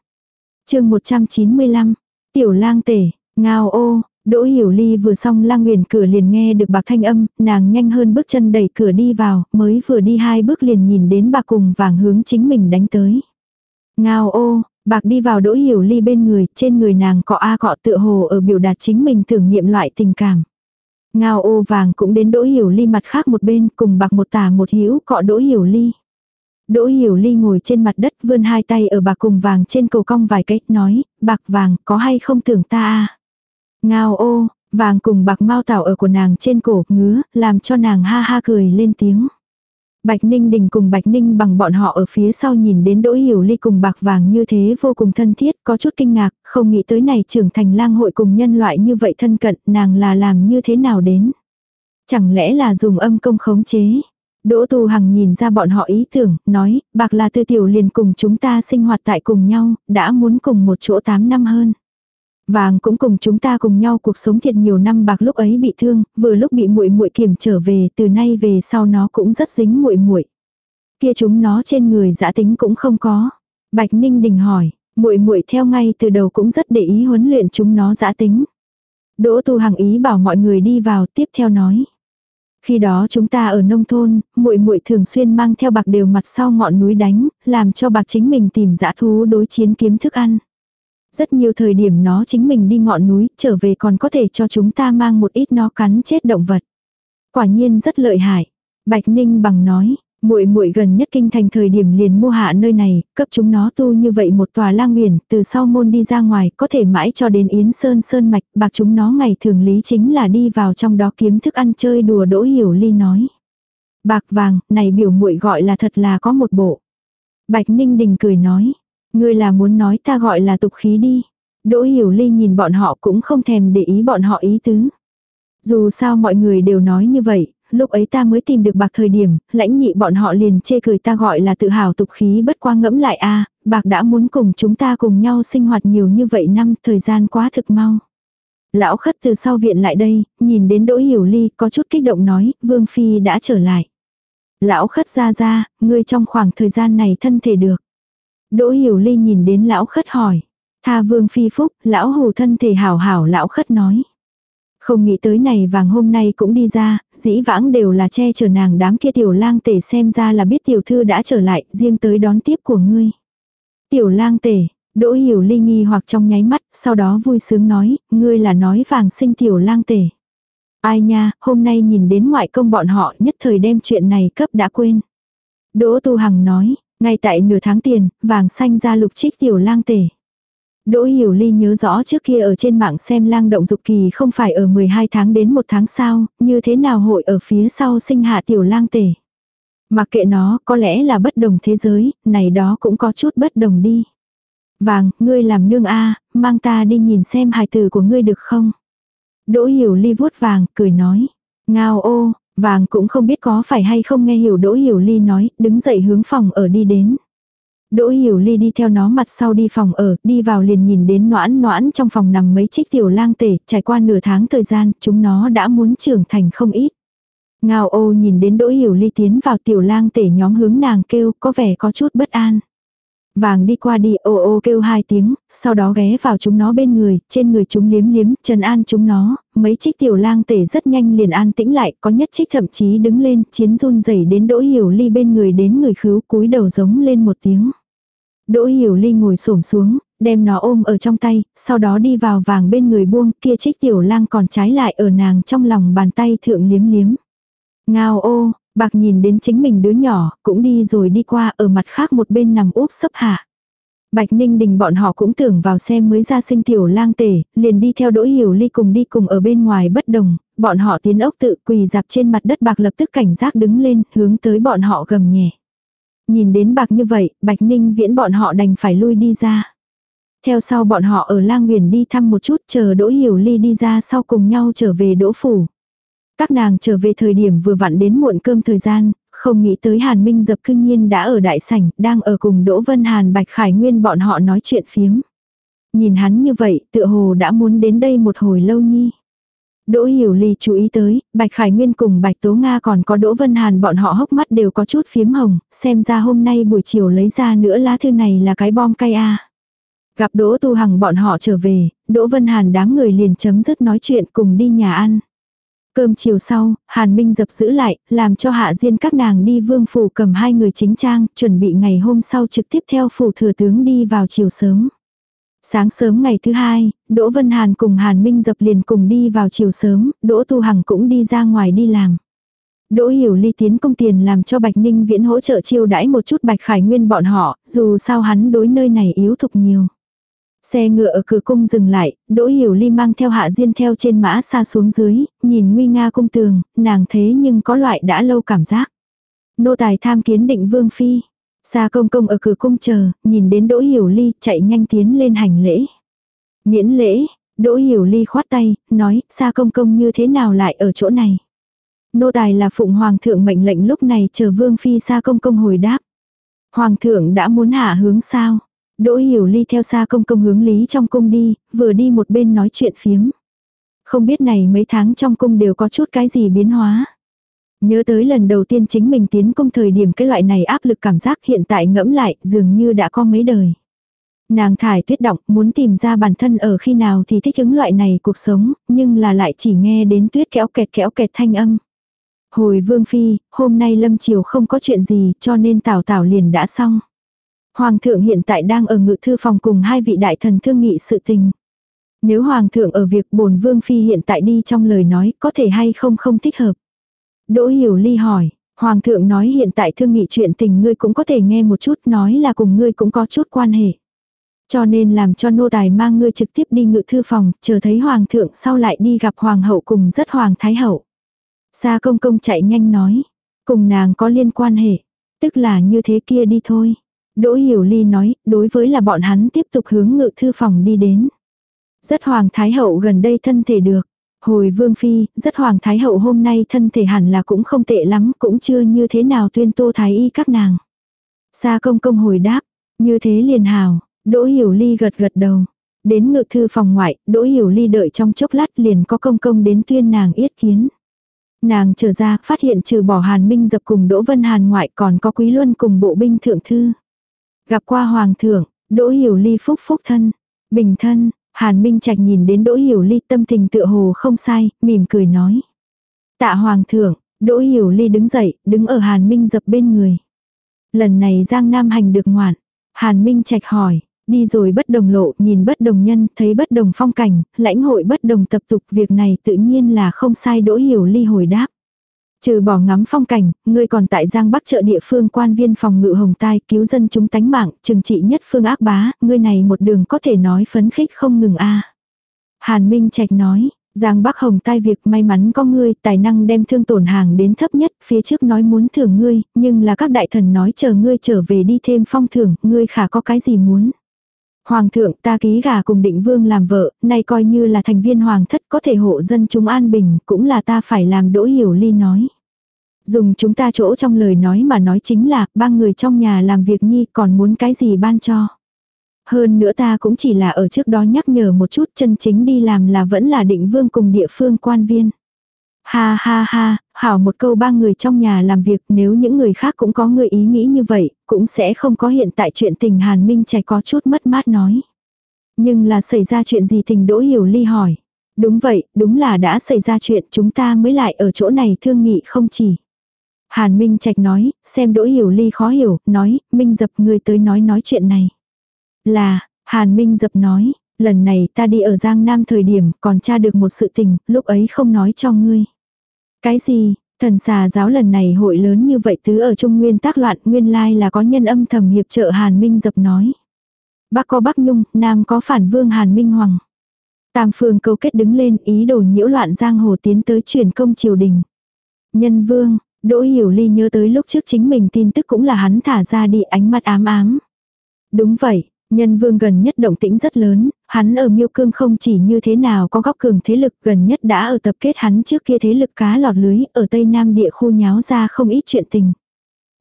chương 195, Tiểu lang tể, ngao ô, Đỗ Hiểu Ly vừa xong lang nguyền cửa liền nghe được bạc thanh âm, nàng nhanh hơn bước chân đẩy cửa đi vào, mới vừa đi hai bước liền nhìn đến bạc cùng vàng hướng chính mình đánh tới. Ngao ô, bạc đi vào Đỗ Hiểu Ly bên người, trên người nàng cọ a cọ tựa hồ ở biểu đạt chính mình thử nghiệm loại tình cảm. Ngao ô vàng cũng đến Đỗ Hiểu Ly mặt khác một bên, cùng bạc một tà một hữu cọ Đỗ Hiểu Ly. Đỗ Hiểu Ly ngồi trên mặt đất vươn hai tay ở bạc cùng vàng trên cầu cong vài cách nói, bạc vàng có hay không tưởng ta à. Ngao ô, vàng cùng bạc mau tảo ở của nàng trên cổ ngứa, làm cho nàng ha ha cười lên tiếng. Bạch Ninh Đình cùng Bạch Ninh bằng bọn họ ở phía sau nhìn đến Đỗ Hiểu Ly cùng bạc vàng như thế vô cùng thân thiết, có chút kinh ngạc, không nghĩ tới này trưởng thành lang hội cùng nhân loại như vậy thân cận, nàng là làm như thế nào đến. Chẳng lẽ là dùng âm công khống chế. Đỗ Tu Hằng nhìn ra bọn họ ý tưởng, nói, bạc là tư tiểu liền cùng chúng ta sinh hoạt tại cùng nhau, đã muốn cùng một chỗ 8 năm hơn. Vàng cũng cùng chúng ta cùng nhau cuộc sống thiệt nhiều năm bạc lúc ấy bị thương, vừa lúc bị muội muội kiểm trở về, từ nay về sau nó cũng rất dính muội muội. Kia chúng nó trên người dã tính cũng không có. Bạch Ninh Đình hỏi, muội muội theo ngay từ đầu cũng rất để ý huấn luyện chúng nó dã tính. Đỗ Tu Hằng ý bảo mọi người đi vào, tiếp theo nói. Khi đó chúng ta ở nông thôn, muội muội thường xuyên mang theo bạc đều mặt sau ngọn núi đánh, làm cho bạc chính mình tìm dã thú đối chiến kiếm thức ăn. Rất nhiều thời điểm nó chính mình đi ngọn núi, trở về còn có thể cho chúng ta mang một ít nó cắn chết động vật. Quả nhiên rất lợi hại. Bạch Ninh bằng nói, muội muội gần nhất kinh thành thời điểm liền mua hạ nơi này, cấp chúng nó tu như vậy một tòa lang huyền, từ sau môn đi ra ngoài, có thể mãi cho đến Yến Sơn Sơn Mạch, bạc chúng nó ngày thường lý chính là đi vào trong đó kiếm thức ăn chơi đùa đỗ hiểu ly nói. Bạc vàng, này biểu muội gọi là thật là có một bộ. Bạch Ninh Đình cười nói, Ngươi là muốn nói ta gọi là tục khí đi. Đỗ Hiểu Ly nhìn bọn họ cũng không thèm để ý bọn họ ý tứ. Dù sao mọi người đều nói như vậy, lúc ấy ta mới tìm được bạc thời điểm, lãnh nhị bọn họ liền chê cười ta gọi là tự hào tục khí bất qua ngẫm lại a bạc đã muốn cùng chúng ta cùng nhau sinh hoạt nhiều như vậy năm, thời gian quá thực mau. Lão khất từ sau viện lại đây, nhìn đến Đỗ Hiểu Ly có chút kích động nói, Vương Phi đã trở lại. Lão khất ra ra, ngươi trong khoảng thời gian này thân thể được. Đỗ Hiểu Ly nhìn đến lão khất hỏi. Tha vương phi phúc, lão hù thân thể hảo hảo lão khất nói. Không nghĩ tới này vàng hôm nay cũng đi ra, dĩ vãng đều là che chở nàng đám kia tiểu lang tể xem ra là biết tiểu thư đã trở lại, riêng tới đón tiếp của ngươi. Tiểu lang tể, đỗ hiểu ly nghi hoặc trong nháy mắt, sau đó vui sướng nói, ngươi là nói vàng sinh tiểu lang tể. Ai nha, hôm nay nhìn đến ngoại công bọn họ nhất thời đem chuyện này cấp đã quên. Đỗ tu hằng nói, ngay tại nửa tháng tiền, vàng xanh ra lục trích tiểu lang tể. Đỗ Hiểu Ly nhớ rõ trước kia ở trên mạng xem lang động dục kỳ không phải ở 12 tháng đến 1 tháng sau, như thế nào hội ở phía sau sinh hạ tiểu lang tể. Mặc kệ nó, có lẽ là bất đồng thế giới, này đó cũng có chút bất đồng đi. Vàng, ngươi làm nương a mang ta đi nhìn xem hài tử của ngươi được không? Đỗ Hiểu Ly vuốt vàng, cười nói. Ngao ô, Vàng cũng không biết có phải hay không nghe hiểu Đỗ Hiểu Ly nói, đứng dậy hướng phòng ở đi đến. Đỗ Hiểu Ly đi theo nó mặt sau đi phòng ở, đi vào liền nhìn đến noãn noãn trong phòng nằm mấy chiếc tiểu lang tể, trải qua nửa tháng thời gian, chúng nó đã muốn trưởng thành không ít. Ngao ô nhìn đến Đỗ Hiểu Ly tiến vào tiểu lang tể nhóm hướng nàng kêu, có vẻ có chút bất an. Vàng đi qua đi ô ô kêu hai tiếng, sau đó ghé vào chúng nó bên người, trên người chúng liếm liếm, trần an chúng nó, mấy trích tiểu lang tể rất nhanh liền an tĩnh lại, có nhất trích thậm chí đứng lên, chiến run rẩy đến đỗ hiểu ly bên người đến người khứu cúi đầu giống lên một tiếng. Đỗ hiểu ly ngồi xổm xuống, đem nó ôm ở trong tay, sau đó đi vào vàng bên người buông, kia trích tiểu lang còn trái lại ở nàng trong lòng bàn tay thượng liếm liếm. Ngao ô, Bạc nhìn đến chính mình đứa nhỏ, cũng đi rồi đi qua ở mặt khác một bên nằm úp sấp hạ. Bạch Ninh Đình bọn họ cũng tưởng vào xem mới ra sinh tiểu lang tể, liền đi theo Đỗ Hiểu Ly cùng đi cùng ở bên ngoài bất đồng, bọn họ tiến ốc tự quỳ dạp trên mặt đất bạc lập tức cảnh giác đứng lên, hướng tới bọn họ gầm nhẹ. Nhìn đến bạc như vậy, Bạch Ninh viễn bọn họ đành phải lui đi ra. Theo sau bọn họ ở lang huyền đi thăm một chút chờ Đỗ Hiểu Ly đi ra sau cùng nhau trở về Đỗ Phủ. Các nàng trở về thời điểm vừa vặn đến muộn cơm thời gian, không nghĩ tới Hàn Minh dập cương nhiên đã ở đại sảnh, đang ở cùng Đỗ Vân Hàn Bạch Khải Nguyên bọn họ nói chuyện phiếm. Nhìn hắn như vậy, tựa hồ đã muốn đến đây một hồi lâu nhi. Đỗ Hiểu Ly chú ý tới, Bạch Khải Nguyên cùng Bạch Tố Nga còn có Đỗ Vân Hàn bọn họ hốc mắt đều có chút phiếm hồng, xem ra hôm nay buổi chiều lấy ra nữa lá thư này là cái bom cay a. Gặp Đỗ Tu Hằng bọn họ trở về, Đỗ Vân Hàn đám người liền chấm dứt nói chuyện cùng đi nhà ăn. Cơm chiều sau, Hàn Minh dập giữ lại, làm cho Hạ Diên các nàng đi vương phủ cầm hai người chính trang, chuẩn bị ngày hôm sau trực tiếp theo phủ thừa tướng đi vào chiều sớm. Sáng sớm ngày thứ hai, Đỗ Vân Hàn cùng Hàn Minh dập liền cùng đi vào chiều sớm, Đỗ Tu Hằng cũng đi ra ngoài đi làm. Đỗ Hiểu Ly tiến công tiền làm cho Bạch Ninh Viễn hỗ trợ chiêu đãi một chút Bạch Khải Nguyên bọn họ, dù sao hắn đối nơi này yếu thục nhiều. Xe ngựa ở cửa cung dừng lại, Đỗ Hiểu Ly mang theo Hạ Diên theo trên mã xa xuống dưới, nhìn nguy nga cung tường, nàng thế nhưng có loại đã lâu cảm giác. Nô tài tham kiến định vương phi. Xa công công ở cửa cung chờ, nhìn đến Đỗ Hiểu Ly chạy nhanh tiến lên hành lễ. Miễn lễ, Đỗ Hiểu Ly khoát tay, nói, xa công công như thế nào lại ở chỗ này. Nô tài là phụng hoàng thượng mệnh lệnh lúc này chờ vương phi xa công công hồi đáp. Hoàng thượng đã muốn hạ hướng sao. Đỗ Hiểu Ly theo xa công công hướng lý trong cung đi, vừa đi một bên nói chuyện phiếm. Không biết này mấy tháng trong cung đều có chút cái gì biến hóa. Nhớ tới lần đầu tiên chính mình tiến công thời điểm cái loại này áp lực cảm giác hiện tại ngẫm lại dường như đã có mấy đời. Nàng thải tuyết động muốn tìm ra bản thân ở khi nào thì thích ứng loại này cuộc sống, nhưng là lại chỉ nghe đến tuyết kéo kẹt kéo kẹt thanh âm. Hồi vương phi, hôm nay lâm chiều không có chuyện gì cho nên tảo tảo liền đã xong. Hoàng thượng hiện tại đang ở ngự thư phòng cùng hai vị đại thần thương nghị sự tình. Nếu hoàng thượng ở việc bổn vương phi hiện tại đi trong lời nói có thể hay không không thích hợp. Đỗ Hiểu Ly hỏi, Hoàng thượng nói hiện tại thương nghị chuyện tình ngươi cũng có thể nghe một chút nói là cùng ngươi cũng có chút quan hệ. Cho nên làm cho nô tài mang ngươi trực tiếp đi ngự thư phòng, chờ thấy Hoàng thượng sau lại đi gặp Hoàng hậu cùng rất Hoàng Thái hậu. Sa công công chạy nhanh nói, cùng nàng có liên quan hệ, tức là như thế kia đi thôi. Đỗ Hiểu Ly nói, đối với là bọn hắn tiếp tục hướng ngự thư phòng đi đến. Rất Hoàng Thái hậu gần đây thân thể được. Hồi vương phi, rất hoàng thái hậu hôm nay thân thể hẳn là cũng không tệ lắm, cũng chưa như thế nào tuyên tô thái y các nàng. Sa công công hồi đáp, như thế liền hào, đỗ hiểu ly gật gật đầu. Đến ngự thư phòng ngoại, đỗ hiểu ly đợi trong chốc lát liền có công công đến tuyên nàng yết kiến. Nàng trở ra, phát hiện trừ bỏ hàn minh dập cùng đỗ vân hàn ngoại còn có quý luân cùng bộ binh thượng thư. Gặp qua hoàng thượng, đỗ hiểu ly phúc phúc thân, bình thân, Hàn Minh Trạch nhìn đến Đỗ Hiểu Ly tâm tình tựa hồ không sai, mỉm cười nói. Tạ Hoàng thượng, Đỗ Hiểu Ly đứng dậy, đứng ở Hàn Minh dập bên người. Lần này Giang Nam hành được ngoạn. Hàn Minh Trạch hỏi, đi rồi bất đồng lộ, nhìn bất đồng nhân, thấy bất đồng phong cảnh, lãnh hội bất đồng tập tục, việc này tự nhiên là không sai Đỗ Hiểu Ly hồi đáp. Trừ bỏ ngắm phong cảnh, ngươi còn tại Giang Bắc chợ địa phương quan viên phòng ngự hồng tai cứu dân chúng tánh mạng, trừng trị nhất phương ác bá, ngươi này một đường có thể nói phấn khích không ngừng a. Hàn Minh Trạch nói, Giang Bắc hồng tai việc may mắn có ngươi, tài năng đem thương tổn hàng đến thấp nhất, phía trước nói muốn thưởng ngươi, nhưng là các đại thần nói chờ ngươi trở về đi thêm phong thưởng, ngươi khả có cái gì muốn. Hoàng thượng ta ký gà cùng định vương làm vợ, nay coi như là thành viên hoàng thất có thể hộ dân chúng an bình, cũng là ta phải làm đỗ hiểu ly nói. Dùng chúng ta chỗ trong lời nói mà nói chính là, ba người trong nhà làm việc nhi còn muốn cái gì ban cho. Hơn nữa ta cũng chỉ là ở trước đó nhắc nhở một chút chân chính đi làm là vẫn là định vương cùng địa phương quan viên. Ha ha ha, hảo một câu ba người trong nhà làm việc nếu những người khác cũng có người ý nghĩ như vậy, cũng sẽ không có hiện tại chuyện tình Hàn Minh Trạch có chút mất mát nói. Nhưng là xảy ra chuyện gì tình Đỗ Hiểu Ly hỏi. Đúng vậy, đúng là đã xảy ra chuyện chúng ta mới lại ở chỗ này thương nghị không chỉ. Hàn Minh Trạch nói, xem Đỗ Hiểu Ly khó hiểu, nói, Minh dập người tới nói nói chuyện này. Là, Hàn Minh dập nói, lần này ta đi ở Giang Nam thời điểm còn tra được một sự tình, lúc ấy không nói cho ngươi. Cái gì, thần xà giáo lần này hội lớn như vậy tứ ở Trung Nguyên tác loạn nguyên lai là có nhân âm thầm hiệp trợ Hàn Minh dập nói. Bắc có Bắc Nhung, Nam có phản vương Hàn Minh Hoàng. Tam phương cấu kết đứng lên ý đồ nhiễu loạn giang hồ tiến tới truyền công triều đình. Nhân vương, Đỗ Hiểu Ly nhớ tới lúc trước chính mình tin tức cũng là hắn thả ra đi ánh mắt ám ám. Đúng vậy, Nhân vương gần nhất động tĩnh rất lớn, hắn ở miêu cương không chỉ như thế nào có góc cường thế lực gần nhất đã ở tập kết hắn trước kia thế lực cá lọt lưới ở Tây Nam địa khu nháo ra không ít chuyện tình.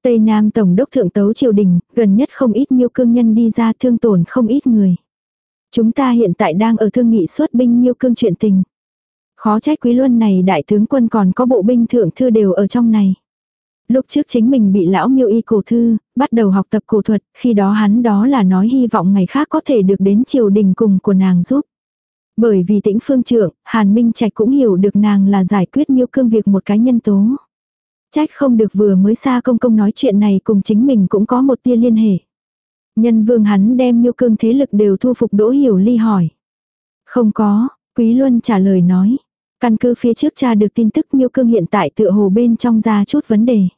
Tây Nam Tổng đốc Thượng Tấu Triều Đình, gần nhất không ít miêu cương nhân đi ra thương tổn không ít người. Chúng ta hiện tại đang ở thương nghị xuất binh miêu cương chuyện tình. Khó trách quý luân này đại tướng quân còn có bộ binh thượng thư đều ở trong này. Lúc trước chính mình bị lão miêu y cổ thư, bắt đầu học tập cổ thuật, khi đó hắn đó là nói hy vọng ngày khác có thể được đến triều đình cùng của nàng giúp. Bởi vì tĩnh phương trưởng, Hàn Minh Trạch cũng hiểu được nàng là giải quyết miêu cương việc một cái nhân tố. Trách không được vừa mới xa công công nói chuyện này cùng chính mình cũng có một tia liên hệ. Nhân vương hắn đem miêu cương thế lực đều thu phục đỗ hiểu ly hỏi. Không có, Quý Luân trả lời nói. Căn cứ phía trước cha được tin tức miêu cương hiện tại tựa hồ bên trong ra chút vấn đề.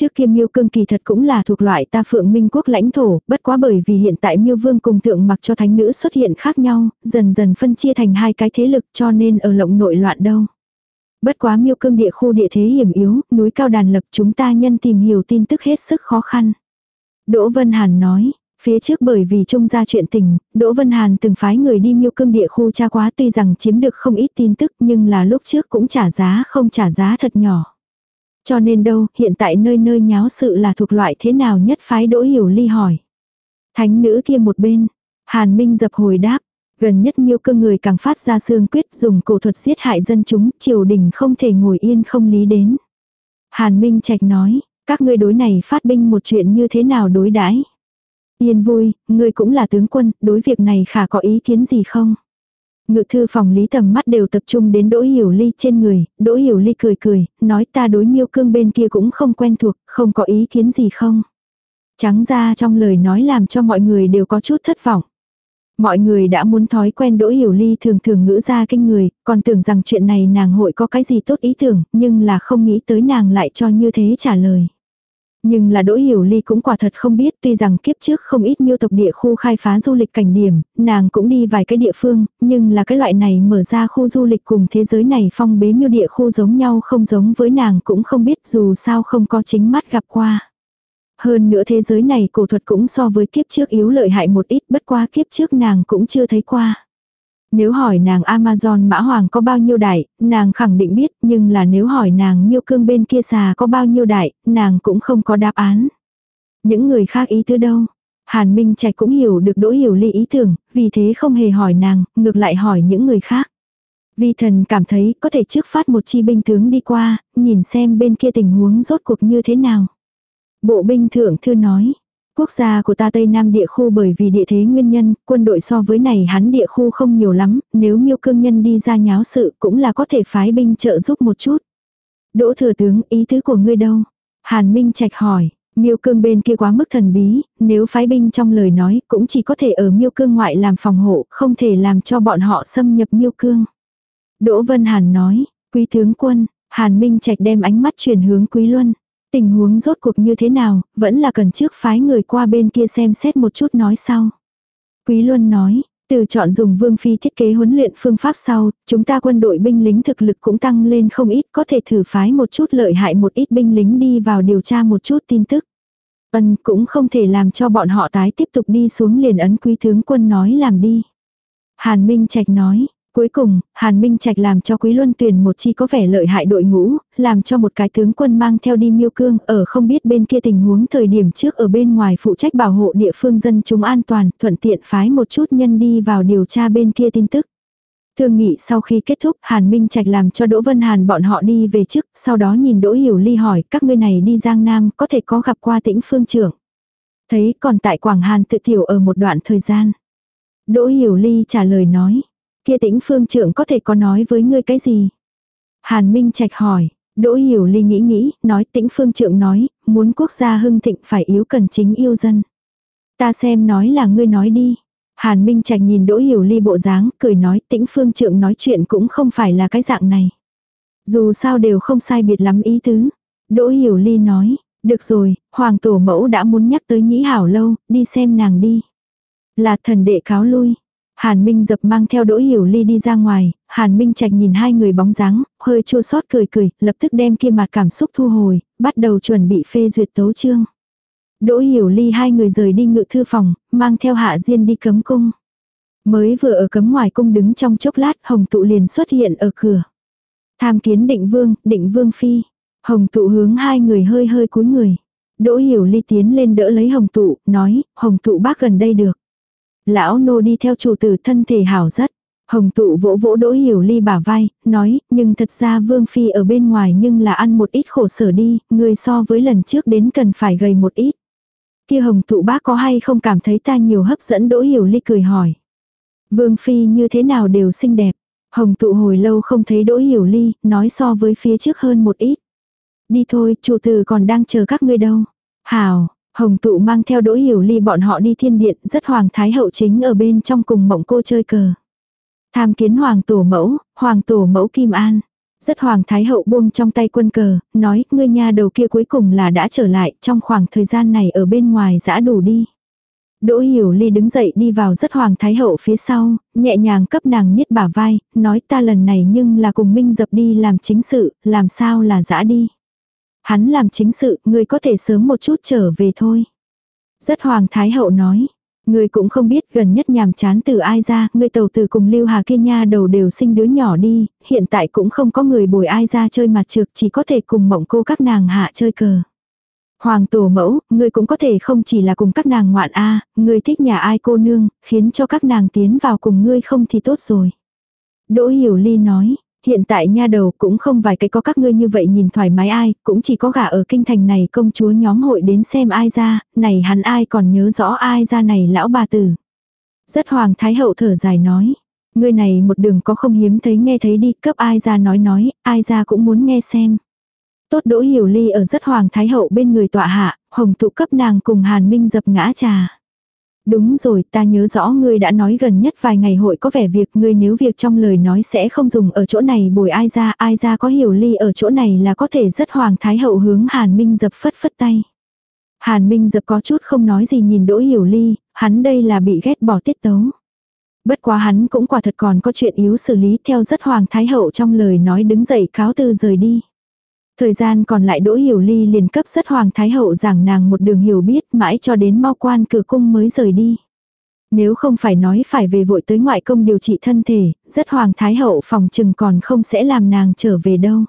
Trước kia miêu cương kỳ thật cũng là thuộc loại ta phượng minh quốc lãnh thổ, bất quá bởi vì hiện tại miêu vương cùng thượng mặc cho thánh nữ xuất hiện khác nhau, dần dần phân chia thành hai cái thế lực cho nên ở lộng nội loạn đâu. Bất quá miêu cương địa khu địa thế hiểm yếu, núi cao đàn lập chúng ta nhân tìm hiểu tin tức hết sức khó khăn. Đỗ Vân Hàn nói, Phía trước bởi vì trung ra chuyện tình, Đỗ Vân Hàn từng phái người đi miêu cương địa khu tra quá tuy rằng chiếm được không ít tin tức nhưng là lúc trước cũng trả giá không trả giá thật nhỏ. Cho nên đâu, hiện tại nơi nơi nháo sự là thuộc loại thế nào nhất phái Đỗ Hiểu Ly hỏi. Thánh nữ kia một bên, Hàn Minh dập hồi đáp, gần nhất miêu cương người càng phát ra xương quyết dùng cổ thuật giết hại dân chúng, triều đình không thể ngồi yên không lý đến. Hàn Minh Trạch nói, các ngươi đối này phát binh một chuyện như thế nào đối đãi Yên vui, ngươi cũng là tướng quân, đối việc này khả có ý kiến gì không? Ngự thư phòng lý tầm mắt đều tập trung đến đỗ hiểu ly trên người, đỗ hiểu ly cười cười, nói ta đối miêu cương bên kia cũng không quen thuộc, không có ý kiến gì không? Trắng ra trong lời nói làm cho mọi người đều có chút thất vọng. Mọi người đã muốn thói quen đỗ hiểu ly thường thường ngữ ra kinh người, còn tưởng rằng chuyện này nàng hội có cái gì tốt ý tưởng, nhưng là không nghĩ tới nàng lại cho như thế trả lời. Nhưng là Đỗ Hiểu Ly cũng quả thật không biết tuy rằng kiếp trước không ít miêu tộc địa khu khai phá du lịch cảnh điểm, nàng cũng đi vài cái địa phương, nhưng là cái loại này mở ra khu du lịch cùng thế giới này phong bế miêu địa khu giống nhau không giống với nàng cũng không biết dù sao không có chính mắt gặp qua. Hơn nữa thế giới này cổ thuật cũng so với kiếp trước yếu lợi hại một ít bất qua kiếp trước nàng cũng chưa thấy qua. Nếu hỏi nàng Amazon mã hoàng có bao nhiêu đại, nàng khẳng định biết, nhưng là nếu hỏi nàng miêu cương bên kia xà có bao nhiêu đại, nàng cũng không có đáp án. Những người khác ý tứ đâu? Hàn Minh Trạch cũng hiểu được đỗ hiểu ly ý tưởng, vì thế không hề hỏi nàng, ngược lại hỏi những người khác. Vi thần cảm thấy có thể trước phát một chi binh tướng đi qua, nhìn xem bên kia tình huống rốt cuộc như thế nào. Bộ binh thượng thư nói, Quốc gia của ta Tây Nam địa khu bởi vì địa thế nguyên nhân, quân đội so với này hắn địa khu không nhiều lắm, nếu miêu cương nhân đi ra nháo sự cũng là có thể phái binh trợ giúp một chút. Đỗ thừa tướng, ý tứ của ngươi đâu? Hàn Minh Trạch hỏi, miêu cương bên kia quá mức thần bí, nếu phái binh trong lời nói cũng chỉ có thể ở miêu cương ngoại làm phòng hộ, không thể làm cho bọn họ xâm nhập miêu cương. Đỗ Vân Hàn nói, quý tướng quân, Hàn Minh Trạch đem ánh mắt chuyển hướng Quý Luân. Tình huống rốt cuộc như thế nào, vẫn là cần trước phái người qua bên kia xem xét một chút nói sau. Quý Luân nói, từ chọn dùng vương phi thiết kế huấn luyện phương pháp sau, chúng ta quân đội binh lính thực lực cũng tăng lên không ít, có thể thử phái một chút lợi hại một ít binh lính đi vào điều tra một chút tin tức. Ân cũng không thể làm cho bọn họ tái tiếp tục đi xuống liền ấn quý tướng quân nói làm đi. Hàn Minh Trạch nói, Cuối cùng, Hàn Minh Trạch làm cho Quý Luân Tuyền một chi có vẻ lợi hại đội ngũ, làm cho một cái tướng quân mang theo đi miêu cương ở không biết bên kia tình huống thời điểm trước ở bên ngoài phụ trách bảo hộ địa phương dân chúng an toàn, thuận tiện phái một chút nhân đi vào điều tra bên kia tin tức. Thương nghị sau khi kết thúc, Hàn Minh Trạch làm cho Đỗ Vân Hàn bọn họ đi về trước, sau đó nhìn Đỗ Hiểu Ly hỏi các ngươi này đi Giang Nam có thể có gặp qua tĩnh phương trưởng. Thấy còn tại Quảng Hàn tự tiểu ở một đoạn thời gian. Đỗ Hiểu Ly trả lời nói. Kia tĩnh phương trưởng có thể có nói với ngươi cái gì? Hàn Minh Trạch hỏi, Đỗ Hiểu Ly nghĩ nghĩ, nói tĩnh phương trưởng nói, muốn quốc gia hưng thịnh phải yếu cần chính yêu dân. Ta xem nói là ngươi nói đi. Hàn Minh Trạch nhìn Đỗ Hiểu Ly bộ dáng, cười nói tĩnh phương trưởng nói chuyện cũng không phải là cái dạng này. Dù sao đều không sai biệt lắm ý tứ. Đỗ Hiểu Ly nói, được rồi, Hoàng Tổ Mẫu đã muốn nhắc tới Nhĩ Hảo lâu, đi xem nàng đi. Là thần đệ cáo lui. Hàn Minh dập mang theo Đỗ Hiểu Ly đi ra ngoài, Hàn Minh Trạch nhìn hai người bóng dáng, hơi chua xót cười cười, lập tức đem kia mặt cảm xúc thu hồi, bắt đầu chuẩn bị phê duyệt tấu chương. Đỗ Hiểu Ly hai người rời đi ngự thư phòng, mang theo Hạ Diên đi cấm cung. Mới vừa ở cấm ngoài cung đứng trong chốc lát, Hồng Tụ liền xuất hiện ở cửa. Tham kiến định vương, định vương phi. Hồng Tụ hướng hai người hơi hơi cúi người. Đỗ Hiểu Ly tiến lên đỡ lấy Hồng Tụ, nói, Hồng Tụ bác gần đây được. Lão nô đi theo chủ tử thân thể hảo rất. Hồng tụ vỗ vỗ đỗ hiểu ly bả vai, nói, nhưng thật ra vương phi ở bên ngoài nhưng là ăn một ít khổ sở đi, người so với lần trước đến cần phải gầy một ít. Kia hồng tụ bác có hay không cảm thấy ta nhiều hấp dẫn đỗ hiểu ly cười hỏi. Vương phi như thế nào đều xinh đẹp. Hồng tụ hồi lâu không thấy đỗ hiểu ly, nói so với phía trước hơn một ít. Đi thôi, chủ tử còn đang chờ các ngươi đâu. Hào, hồng tụ mang theo đỗ hiểu ly bọn họ đi thiên điện, rất hoàng thái hậu chính ở bên trong cùng mộng cô chơi cờ. Tham kiến hoàng tổ mẫu, hoàng tổ mẫu Kim An. Rất hoàng thái hậu buông trong tay quân cờ, nói, ngươi nha đầu kia cuối cùng là đã trở lại, trong khoảng thời gian này ở bên ngoài dã đủ đi. Đỗ Hiểu Ly đứng dậy đi vào rất hoàng thái hậu phía sau, nhẹ nhàng cấp nàng nhít bả vai, nói ta lần này nhưng là cùng Minh dập đi làm chính sự, làm sao là dã đi. Hắn làm chính sự, ngươi có thể sớm một chút trở về thôi. Rất hoàng thái hậu nói, ngươi cũng không biết gần nhất nhàm chán từ ai ra, ngươi tàu từ cùng lưu hà kia nha đầu đều sinh đứa nhỏ đi, hiện tại cũng không có người bồi ai ra chơi mặt trược chỉ có thể cùng mộng cô các nàng hạ chơi cờ. Hoàng tổ mẫu, ngươi cũng có thể không chỉ là cùng các nàng ngoạn a, à, ngươi thích nhà ai cô nương, khiến cho các nàng tiến vào cùng ngươi không thì tốt rồi. Đỗ Hiểu Ly nói, hiện tại nha đầu cũng không vài cái có các ngươi như vậy nhìn thoải mái ai, cũng chỉ có gả ở kinh thành này công chúa nhóm hội đến xem ai ra, này hắn ai còn nhớ rõ ai ra này lão bà tử. Rất hoàng thái hậu thở dài nói, ngươi này một đường có không hiếm thấy nghe thấy đi, cấp ai ra nói nói, ai ra cũng muốn nghe xem. Tốt đỗ hiểu ly ở rất hoàng thái hậu bên người tọa hạ, hồng tụ cấp nàng cùng hàn minh dập ngã trà. Đúng rồi, ta nhớ rõ ngươi đã nói gần nhất vài ngày hội có vẻ việc ngươi nếu việc trong lời nói sẽ không dùng ở chỗ này bồi ai ra, ai ra có hiểu ly ở chỗ này là có thể rất hoàng thái hậu hướng Hàn Minh dập phất phất tay. Hàn Minh dập có chút không nói gì nhìn đỗ hiểu ly, hắn đây là bị ghét bỏ tiết tấu. Bất quá hắn cũng quả thật còn có chuyện yếu xử lý theo rất hoàng thái hậu trong lời nói đứng dậy cáo từ rời đi. Thời gian còn lại Đỗ Hiểu Ly liền cấp rất Hoàng Thái Hậu giảng nàng một đường hiểu biết mãi cho đến mau quan cửa cung mới rời đi. Nếu không phải nói phải về vội tới ngoại công điều trị thân thể, rất Hoàng Thái Hậu phòng chừng còn không sẽ làm nàng trở về đâu.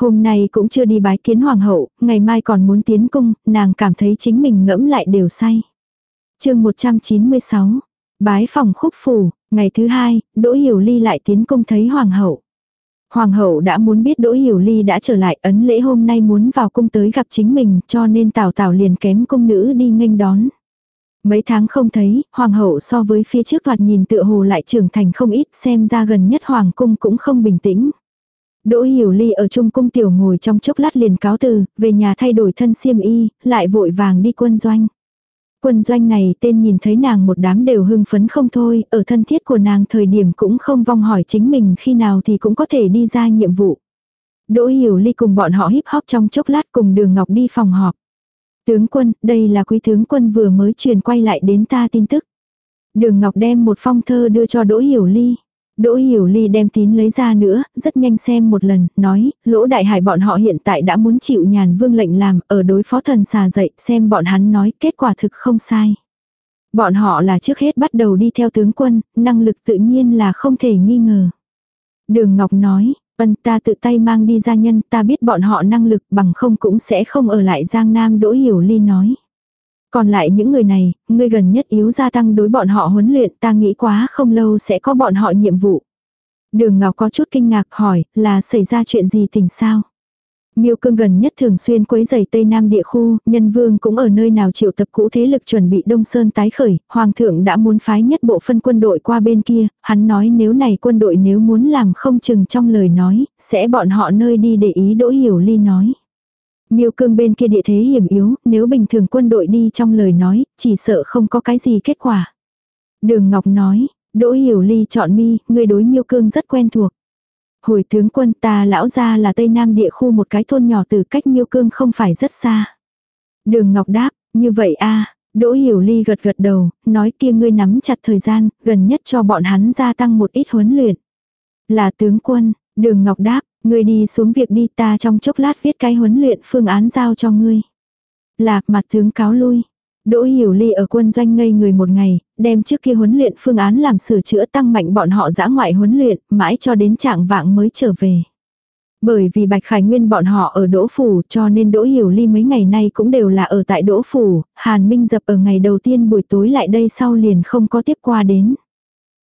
Hôm nay cũng chưa đi bái kiến Hoàng hậu, ngày mai còn muốn tiến cung, nàng cảm thấy chính mình ngẫm lại đều say. chương 196, bái phòng khúc phủ, ngày thứ hai, Đỗ Hiểu Ly lại tiến cung thấy Hoàng hậu. Hoàng hậu đã muốn biết Đỗ Hiểu Ly đã trở lại ấn lễ hôm nay muốn vào cung tới gặp chính mình cho nên Tào Tào liền kém cung nữ đi nghênh đón. Mấy tháng không thấy, Hoàng hậu so với phía trước thoạt nhìn tựa hồ lại trưởng thành không ít xem ra gần nhất Hoàng cung cũng không bình tĩnh. Đỗ Hiểu Ly ở trung cung tiểu ngồi trong chốc lát liền cáo từ, về nhà thay đổi thân xiêm y, lại vội vàng đi quân doanh. Quân doanh này tên nhìn thấy nàng một đám đều hưng phấn không thôi, ở thân thiết của nàng thời điểm cũng không vong hỏi chính mình khi nào thì cũng có thể đi ra nhiệm vụ. Đỗ Hiểu Ly cùng bọn họ híp hop trong chốc lát cùng Đường Ngọc đi phòng họp. Tướng quân, đây là quý tướng quân vừa mới truyền quay lại đến ta tin tức. Đường Ngọc đem một phong thơ đưa cho Đỗ Hiểu Ly. Đỗ Hiểu Ly đem tín lấy ra nữa, rất nhanh xem một lần, nói, lỗ đại hải bọn họ hiện tại đã muốn chịu nhàn vương lệnh làm, ở đối phó thần xà dậy, xem bọn hắn nói, kết quả thực không sai. Bọn họ là trước hết bắt đầu đi theo tướng quân, năng lực tự nhiên là không thể nghi ngờ. Đường Ngọc nói, ân ta tự tay mang đi gia nhân, ta biết bọn họ năng lực bằng không cũng sẽ không ở lại Giang Nam Đỗ Hiểu Ly nói. Còn lại những người này, ngươi gần nhất yếu gia tăng đối bọn họ huấn luyện ta nghĩ quá không lâu sẽ có bọn họ nhiệm vụ. Đường Ngọc có chút kinh ngạc hỏi là xảy ra chuyện gì tình sao? Miêu cương gần nhất thường xuyên quấy giày Tây Nam địa khu, nhân vương cũng ở nơi nào triệu tập cũ thế lực chuẩn bị Đông Sơn tái khởi, Hoàng thượng đã muốn phái nhất bộ phân quân đội qua bên kia, hắn nói nếu này quân đội nếu muốn làm không chừng trong lời nói, sẽ bọn họ nơi đi để ý đỗ hiểu ly nói. Miêu cương bên kia địa thế hiểm yếu, nếu bình thường quân đội đi trong lời nói, chỉ sợ không có cái gì kết quả. Đường Ngọc nói, Đỗ Hiểu Ly chọn mi, người đối miêu cương rất quen thuộc. Hồi tướng quân ta lão ra là Tây Nam địa khu một cái thôn nhỏ từ cách miêu cương không phải rất xa. Đường Ngọc đáp, như vậy a Đỗ Hiểu Ly gật gật đầu, nói kia ngươi nắm chặt thời gian, gần nhất cho bọn hắn gia tăng một ít huấn luyện. Là tướng quân, đường Ngọc đáp, Ngươi đi xuống việc đi ta trong chốc lát viết cái huấn luyện phương án giao cho ngươi. Lạc mặt tướng cáo lui. Đỗ Hiểu Ly ở quân doanh ngây người một ngày, đem trước kia huấn luyện phương án làm sửa chữa tăng mạnh bọn họ dã ngoại huấn luyện, mãi cho đến trạng vạng mới trở về. Bởi vì Bạch Khải Nguyên bọn họ ở Đỗ Phủ cho nên Đỗ Hiểu Ly mấy ngày nay cũng đều là ở tại Đỗ Phủ, Hàn Minh Dập ở ngày đầu tiên buổi tối lại đây sau liền không có tiếp qua đến.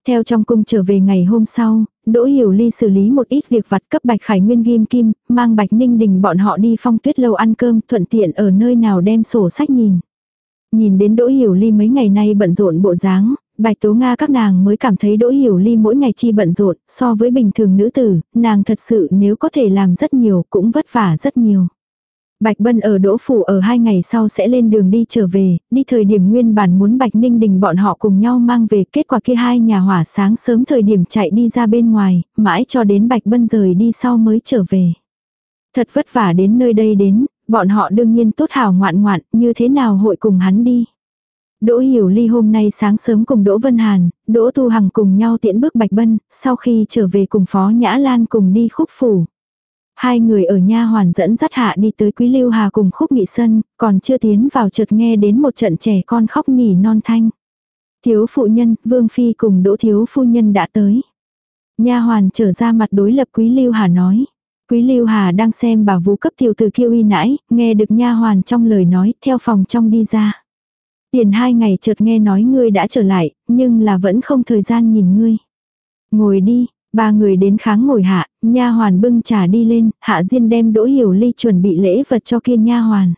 Theo trong cung trở về ngày hôm sau, Đỗ Hiểu Ly xử lý một ít việc vặt cấp Bạch Khải Nguyên ghim kim, mang Bạch Ninh Đình bọn họ đi phong tuyết lâu ăn cơm thuận tiện ở nơi nào đem sổ sách nhìn. Nhìn đến Đỗ Hiểu Ly mấy ngày nay bận rộn bộ dáng, Bạch Tố Nga các nàng mới cảm thấy Đỗ Hiểu Ly mỗi ngày chi bận rộn, so với bình thường nữ tử, nàng thật sự nếu có thể làm rất nhiều cũng vất vả rất nhiều. Bạch Bân ở Đỗ Phủ ở hai ngày sau sẽ lên đường đi trở về, đi thời điểm nguyên bản muốn Bạch Ninh Đình bọn họ cùng nhau mang về kết quả kia hai nhà hỏa sáng sớm thời điểm chạy đi ra bên ngoài, mãi cho đến Bạch Bân rời đi sau mới trở về. Thật vất vả đến nơi đây đến, bọn họ đương nhiên tốt hào ngoạn ngoạn, như thế nào hội cùng hắn đi. Đỗ Hiểu Ly hôm nay sáng sớm cùng Đỗ Vân Hàn, Đỗ Tu Hằng cùng nhau tiễn bước Bạch Bân, sau khi trở về cùng Phó Nhã Lan cùng đi khúc phủ. Hai người ở nha hoàn dẫn dắt hạ đi tới Quý Lưu Hà cùng khúc nghị sân, còn chưa tiến vào chợt nghe đến một trận trẻ con khóc nhỉ non thanh. Thiếu phụ nhân, Vương Phi cùng Đỗ Thiếu Phu Nhân đã tới. Nha hoàn trở ra mặt đối lập Quý Lưu Hà nói. Quý Lưu Hà đang xem bà vũ cấp tiểu từ kiêu uy nãi, nghe được nha hoàn trong lời nói, theo phòng trong đi ra. Tiền hai ngày chợt nghe nói ngươi đã trở lại, nhưng là vẫn không thời gian nhìn ngươi. Ngồi đi, ba người đến kháng ngồi hạ, nha hoàn bưng trà đi lên, hạ diên đem đỗ hiểu ly chuẩn bị lễ vật cho kia nha hoàn.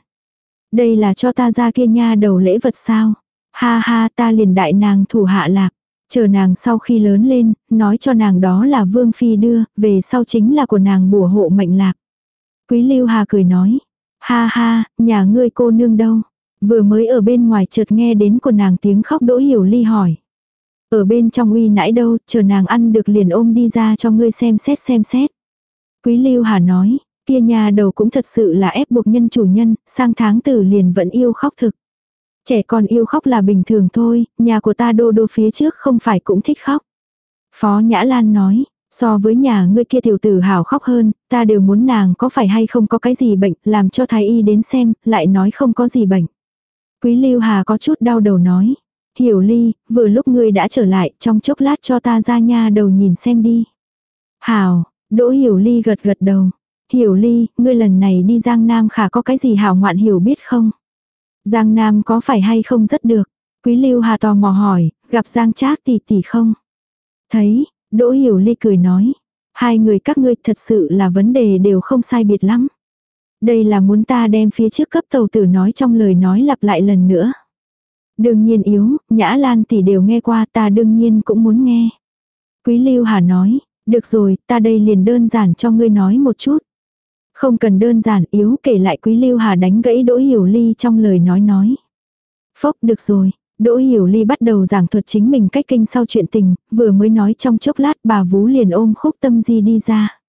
Đây là cho ta ra kia nha đầu lễ vật sao? Ha ha ta liền đại nàng thủ hạ lạc. Chờ nàng sau khi lớn lên, nói cho nàng đó là vương phi đưa, về sau chính là của nàng bùa hộ mệnh lạc. Quý lưu hà cười nói. Ha ha, nhà ngươi cô nương đâu? Vừa mới ở bên ngoài chợt nghe đến của nàng tiếng khóc đỗ hiểu ly hỏi. Ở bên trong uy nãi đâu, chờ nàng ăn được liền ôm đi ra cho ngươi xem xét xem xét. Quý Lưu Hà nói, kia nhà đầu cũng thật sự là ép buộc nhân chủ nhân, sang tháng tử liền vẫn yêu khóc thực. Trẻ con yêu khóc là bình thường thôi, nhà của ta đô đô phía trước không phải cũng thích khóc. Phó Nhã Lan nói, so với nhà ngươi kia tiểu tử hào khóc hơn, ta đều muốn nàng có phải hay không có cái gì bệnh, làm cho thái y đến xem, lại nói không có gì bệnh. Quý Lưu Hà có chút đau đầu nói. Hiểu ly, vừa lúc ngươi đã trở lại, trong chốc lát cho ta ra nha đầu nhìn xem đi. Hảo, Đỗ Hiểu ly gật gật đầu. Hiểu ly, ngươi lần này đi Giang Nam khả có cái gì hảo ngoạn hiểu biết không? Giang Nam có phải hay không rất được? Quý Lưu Hà tò mò hỏi, gặp Giang Trác tỷ tỷ không? Thấy, Đỗ Hiểu ly cười nói. Hai người các ngươi thật sự là vấn đề đều không sai biệt lắm. Đây là muốn ta đem phía trước cấp tàu tử nói trong lời nói lặp lại lần nữa. Đương nhiên yếu, Nhã Lan tỷ đều nghe qua ta đương nhiên cũng muốn nghe. Quý Lưu Hà nói, được rồi, ta đây liền đơn giản cho ngươi nói một chút. Không cần đơn giản yếu kể lại Quý Lưu Hà đánh gãy Đỗ Hiểu Ly trong lời nói nói. Phốc được rồi, Đỗ Hiểu Ly bắt đầu giảng thuật chính mình cách kinh sau chuyện tình, vừa mới nói trong chốc lát bà Vú liền ôm khúc tâm di đi ra.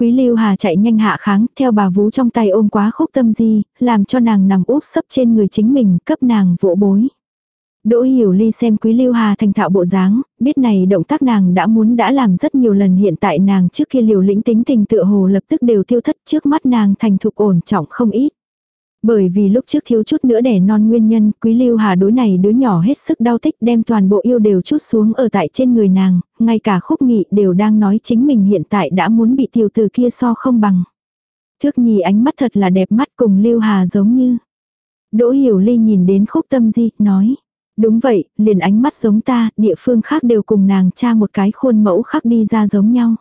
Quý Lưu Hà chạy nhanh hạ kháng, theo bà vú trong tay ôm quá khúc tâm di, làm cho nàng nằm úp sấp trên người chính mình, cấp nàng vỗ bối. Đỗ Hiểu Ly xem Quý Lưu Hà thành thạo bộ dáng, biết này động tác nàng đã muốn đã làm rất nhiều lần hiện tại nàng trước kia liều lĩnh tính tình tựa hồ lập tức đều tiêu thất trước mắt nàng thành thục ổn trọng không ít. Bởi vì lúc trước thiếu chút nữa đẻ non nguyên nhân, quý lưu hà đối này đứa nhỏ hết sức đau thích đem toàn bộ yêu đều chút xuống ở tại trên người nàng, ngay cả khúc nghị đều đang nói chính mình hiện tại đã muốn bị tiểu từ kia so không bằng. Thước nhì ánh mắt thật là đẹp mắt cùng lưu hà giống như. Đỗ hiểu ly nhìn đến khúc tâm di, nói. Đúng vậy, liền ánh mắt giống ta, địa phương khác đều cùng nàng cha một cái khuôn mẫu khác đi ra giống nhau.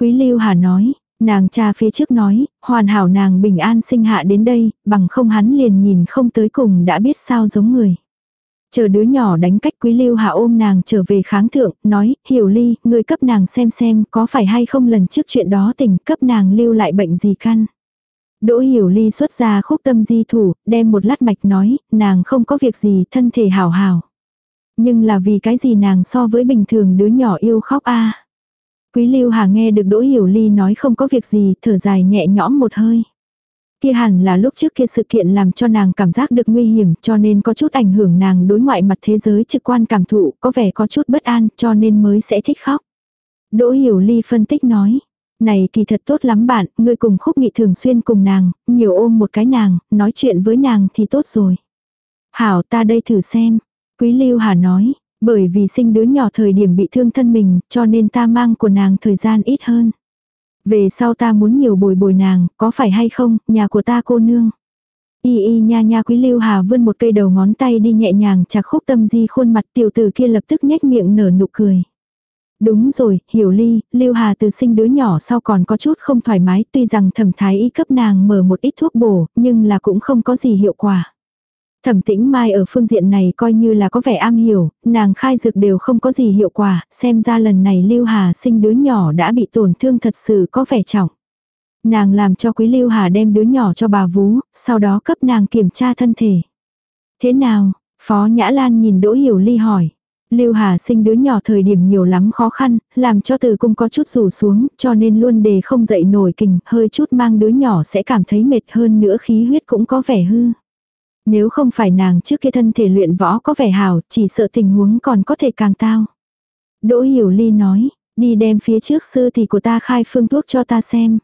Quý lưu hà nói, Nàng cha phía trước nói, hoàn hảo nàng bình an sinh hạ đến đây, bằng không hắn liền nhìn không tới cùng đã biết sao giống người. Chờ đứa nhỏ đánh cách quý lưu hà ôm nàng trở về kháng thượng, nói, hiểu ly, người cấp nàng xem xem có phải hay không lần trước chuyện đó tình cấp nàng lưu lại bệnh gì căn. Đỗ hiểu ly xuất ra khúc tâm di thủ, đem một lát mạch nói, nàng không có việc gì, thân thể hảo hảo. Nhưng là vì cái gì nàng so với bình thường đứa nhỏ yêu khóc a Quý Lưu Hà nghe được Đỗ Hiểu Ly nói không có việc gì, thở dài nhẹ nhõm một hơi. Kia hẳn là lúc trước kia sự kiện làm cho nàng cảm giác được nguy hiểm cho nên có chút ảnh hưởng nàng đối ngoại mặt thế giới trực quan cảm thụ, có vẻ có chút bất an cho nên mới sẽ thích khóc. Đỗ Hiểu Ly phân tích nói. Này kỳ thật tốt lắm bạn, ngươi cùng khúc nghị thường xuyên cùng nàng, nhiều ôm một cái nàng, nói chuyện với nàng thì tốt rồi. Hảo ta đây thử xem. Quý Lưu Hà nói, bởi vì sinh đứa nhỏ thời điểm bị thương thân mình, cho nên ta mang của nàng thời gian ít hơn. Về sau ta muốn nhiều bồi bồi nàng, có phải hay không, nhà của ta cô nương. Y y nha nha quý lưu hà vươn một cây đầu ngón tay đi nhẹ nhàng chặt khúc tâm di khuôn mặt tiểu tử kia lập tức nhếch miệng nở nụ cười. Đúng rồi, hiểu ly, Lưu Hà từ sinh đứa nhỏ sau còn có chút không thoải mái tuy rằng thẩm thái y cấp nàng mở một ít thuốc bổ, nhưng là cũng không có gì hiệu quả. Thẩm tĩnh mai ở phương diện này coi như là có vẻ am hiểu, nàng khai dược đều không có gì hiệu quả, xem ra lần này Lưu Hà sinh đứa nhỏ đã bị tổn thương thật sự có vẻ trọng. Nàng làm cho quý Lưu Hà đem đứa nhỏ cho bà vú, sau đó cấp nàng kiểm tra thân thể. Thế nào? Phó Nhã Lan nhìn Đỗ Hiểu Ly hỏi. Lưu Hà sinh đứa nhỏ thời điểm nhiều lắm khó khăn, làm cho từ cung có chút rủ xuống, cho nên luôn đề không dậy nổi kình, hơi chút mang đứa nhỏ sẽ cảm thấy mệt hơn nữa khí huyết cũng có vẻ hư. Nếu không phải nàng trước kia thân thể luyện võ có vẻ hào chỉ sợ tình huống còn có thể càng tao. Đỗ Hiểu Ly nói, đi đem phía trước sư thì của ta khai phương thuốc cho ta xem.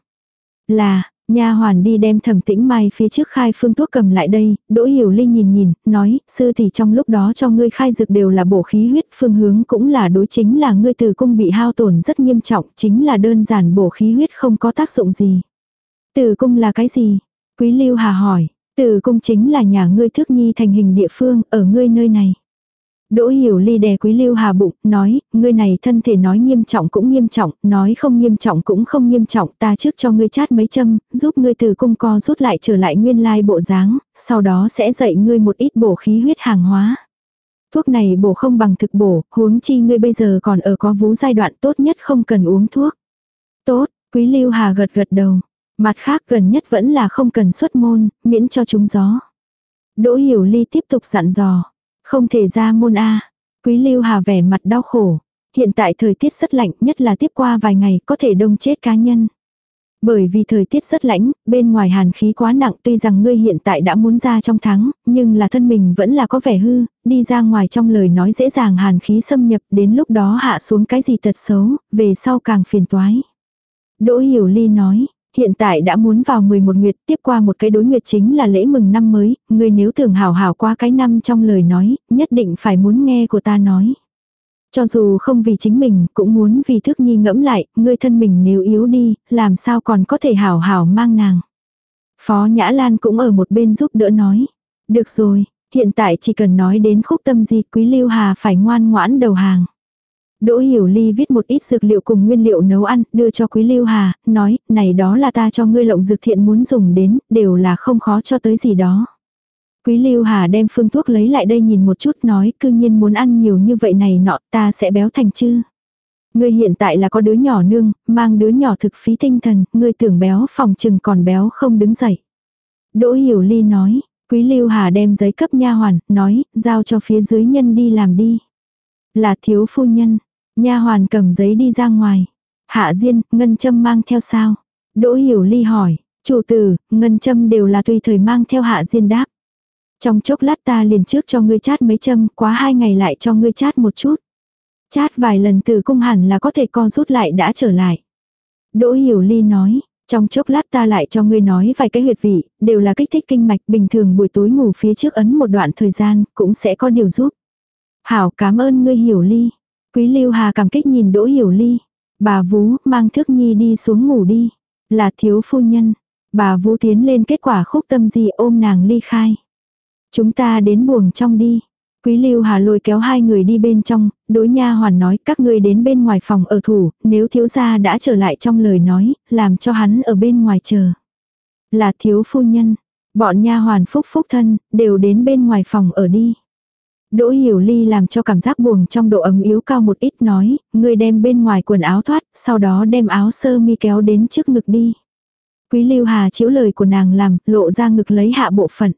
Là, Nha hoàn đi đem thẩm tĩnh mai phía trước khai phương thuốc cầm lại đây, đỗ hiểu linh nhìn nhìn, nói, sư thì trong lúc đó cho ngươi khai dược đều là bổ khí huyết, phương hướng cũng là đối chính là ngươi từ cung bị hao tổn rất nghiêm trọng, chính là đơn giản bổ khí huyết không có tác dụng gì. Từ cung là cái gì? Quý lưu hà hỏi, từ cung chính là nhà ngươi thước nhi thành hình địa phương, ở ngươi nơi này. Đỗ hiểu ly đè quý lưu hà bụng, nói, ngươi này thân thể nói nghiêm trọng cũng nghiêm trọng, nói không nghiêm trọng cũng không nghiêm trọng, ta trước cho ngươi chát mấy châm, giúp ngươi từ cung co rút lại trở lại nguyên lai bộ dáng, sau đó sẽ dạy ngươi một ít bổ khí huyết hàng hóa. Thuốc này bổ không bằng thực bổ, huống chi ngươi bây giờ còn ở có vú giai đoạn tốt nhất không cần uống thuốc. Tốt, quý lưu hà gật gật đầu. Mặt khác gần nhất vẫn là không cần xuất môn, miễn cho chúng gió. Đỗ hiểu ly tiếp tục dặn dò. Không thể ra môn A. Quý Lưu Hà vẻ mặt đau khổ. Hiện tại thời tiết rất lạnh nhất là tiếp qua vài ngày có thể đông chết cá nhân. Bởi vì thời tiết rất lạnh, bên ngoài hàn khí quá nặng tuy rằng ngươi hiện tại đã muốn ra trong tháng, nhưng là thân mình vẫn là có vẻ hư, đi ra ngoài trong lời nói dễ dàng hàn khí xâm nhập đến lúc đó hạ xuống cái gì tật xấu, về sau càng phiền toái. Đỗ Hiểu Ly nói, Hiện tại đã muốn vào 11 nguyệt, tiếp qua một cái đối nguyệt chính là lễ mừng năm mới, ngươi nếu tưởng hảo hảo qua cái năm trong lời nói, nhất định phải muốn nghe của ta nói. Cho dù không vì chính mình, cũng muốn vì thức nhi ngẫm lại, ngươi thân mình nếu yếu đi, làm sao còn có thể hảo hảo mang nàng. Phó Nhã Lan cũng ở một bên giúp đỡ nói. Được rồi, hiện tại chỉ cần nói đến khúc tâm gì quý lưu hà phải ngoan ngoãn đầu hàng. Đỗ Hiểu Ly viết một ít dược liệu cùng nguyên liệu nấu ăn, đưa cho Quý Lưu Hà, nói, này đó là ta cho ngươi lộng dược thiện muốn dùng đến, đều là không khó cho tới gì đó. Quý Lưu Hà đem phương thuốc lấy lại đây nhìn một chút nói, cư nhiên muốn ăn nhiều như vậy này nọ, ta sẽ béo thành chư. Ngươi hiện tại là có đứa nhỏ nương, mang đứa nhỏ thực phí tinh thần, ngươi tưởng béo phòng chừng còn béo không đứng dậy. Đỗ Hiểu Ly nói, Quý Lưu Hà đem giấy cấp nha hoàn, nói, giao cho phía dưới nhân đi làm đi. Là thiếu phu nhân, Nha hoàn cầm giấy đi ra ngoài. Hạ Diên, Ngân Châm mang theo sao? Đỗ Hiểu Ly hỏi, chủ tử, Ngân Châm đều là tùy thời mang theo Hạ Diên đáp. Trong chốc lát ta liền trước cho ngươi chát mấy châm, quá hai ngày lại cho ngươi chát một chút. Chát vài lần từ cung hẳn là có thể co rút lại đã trở lại. Đỗ Hiểu Ly nói, trong chốc lát ta lại cho ngươi nói vài cái huyệt vị, đều là kích thích kinh mạch bình thường buổi tối ngủ phía trước ấn một đoạn thời gian, cũng sẽ có điều giúp. Hảo cảm ơn ngươi Hiểu Ly. Quý Lưu Hà cảm kích nhìn Đỗ Hiểu Ly. Bà Vú mang thước nhi đi xuống ngủ đi. Là thiếu phu nhân. Bà Vú tiến lên kết quả khúc tâm gì ôm nàng ly khai. Chúng ta đến buồng trong đi. Quý Lưu Hà lôi kéo hai người đi bên trong, đối nha hoàn nói các ngươi đến bên ngoài phòng ở thủ, nếu thiếu gia đã trở lại trong lời nói, làm cho hắn ở bên ngoài chờ. Là thiếu phu nhân, bọn nha hoàn phúc phúc thân, đều đến bên ngoài phòng ở đi. Đỗ Hiểu Ly làm cho cảm giác buồn trong độ ấm yếu cao một ít nói, người đem bên ngoài quần áo thoát, sau đó đem áo sơ mi kéo đến trước ngực đi. Quý Lưu Hà chiếu lời của nàng làm, lộ ra ngực lấy hạ bộ phận.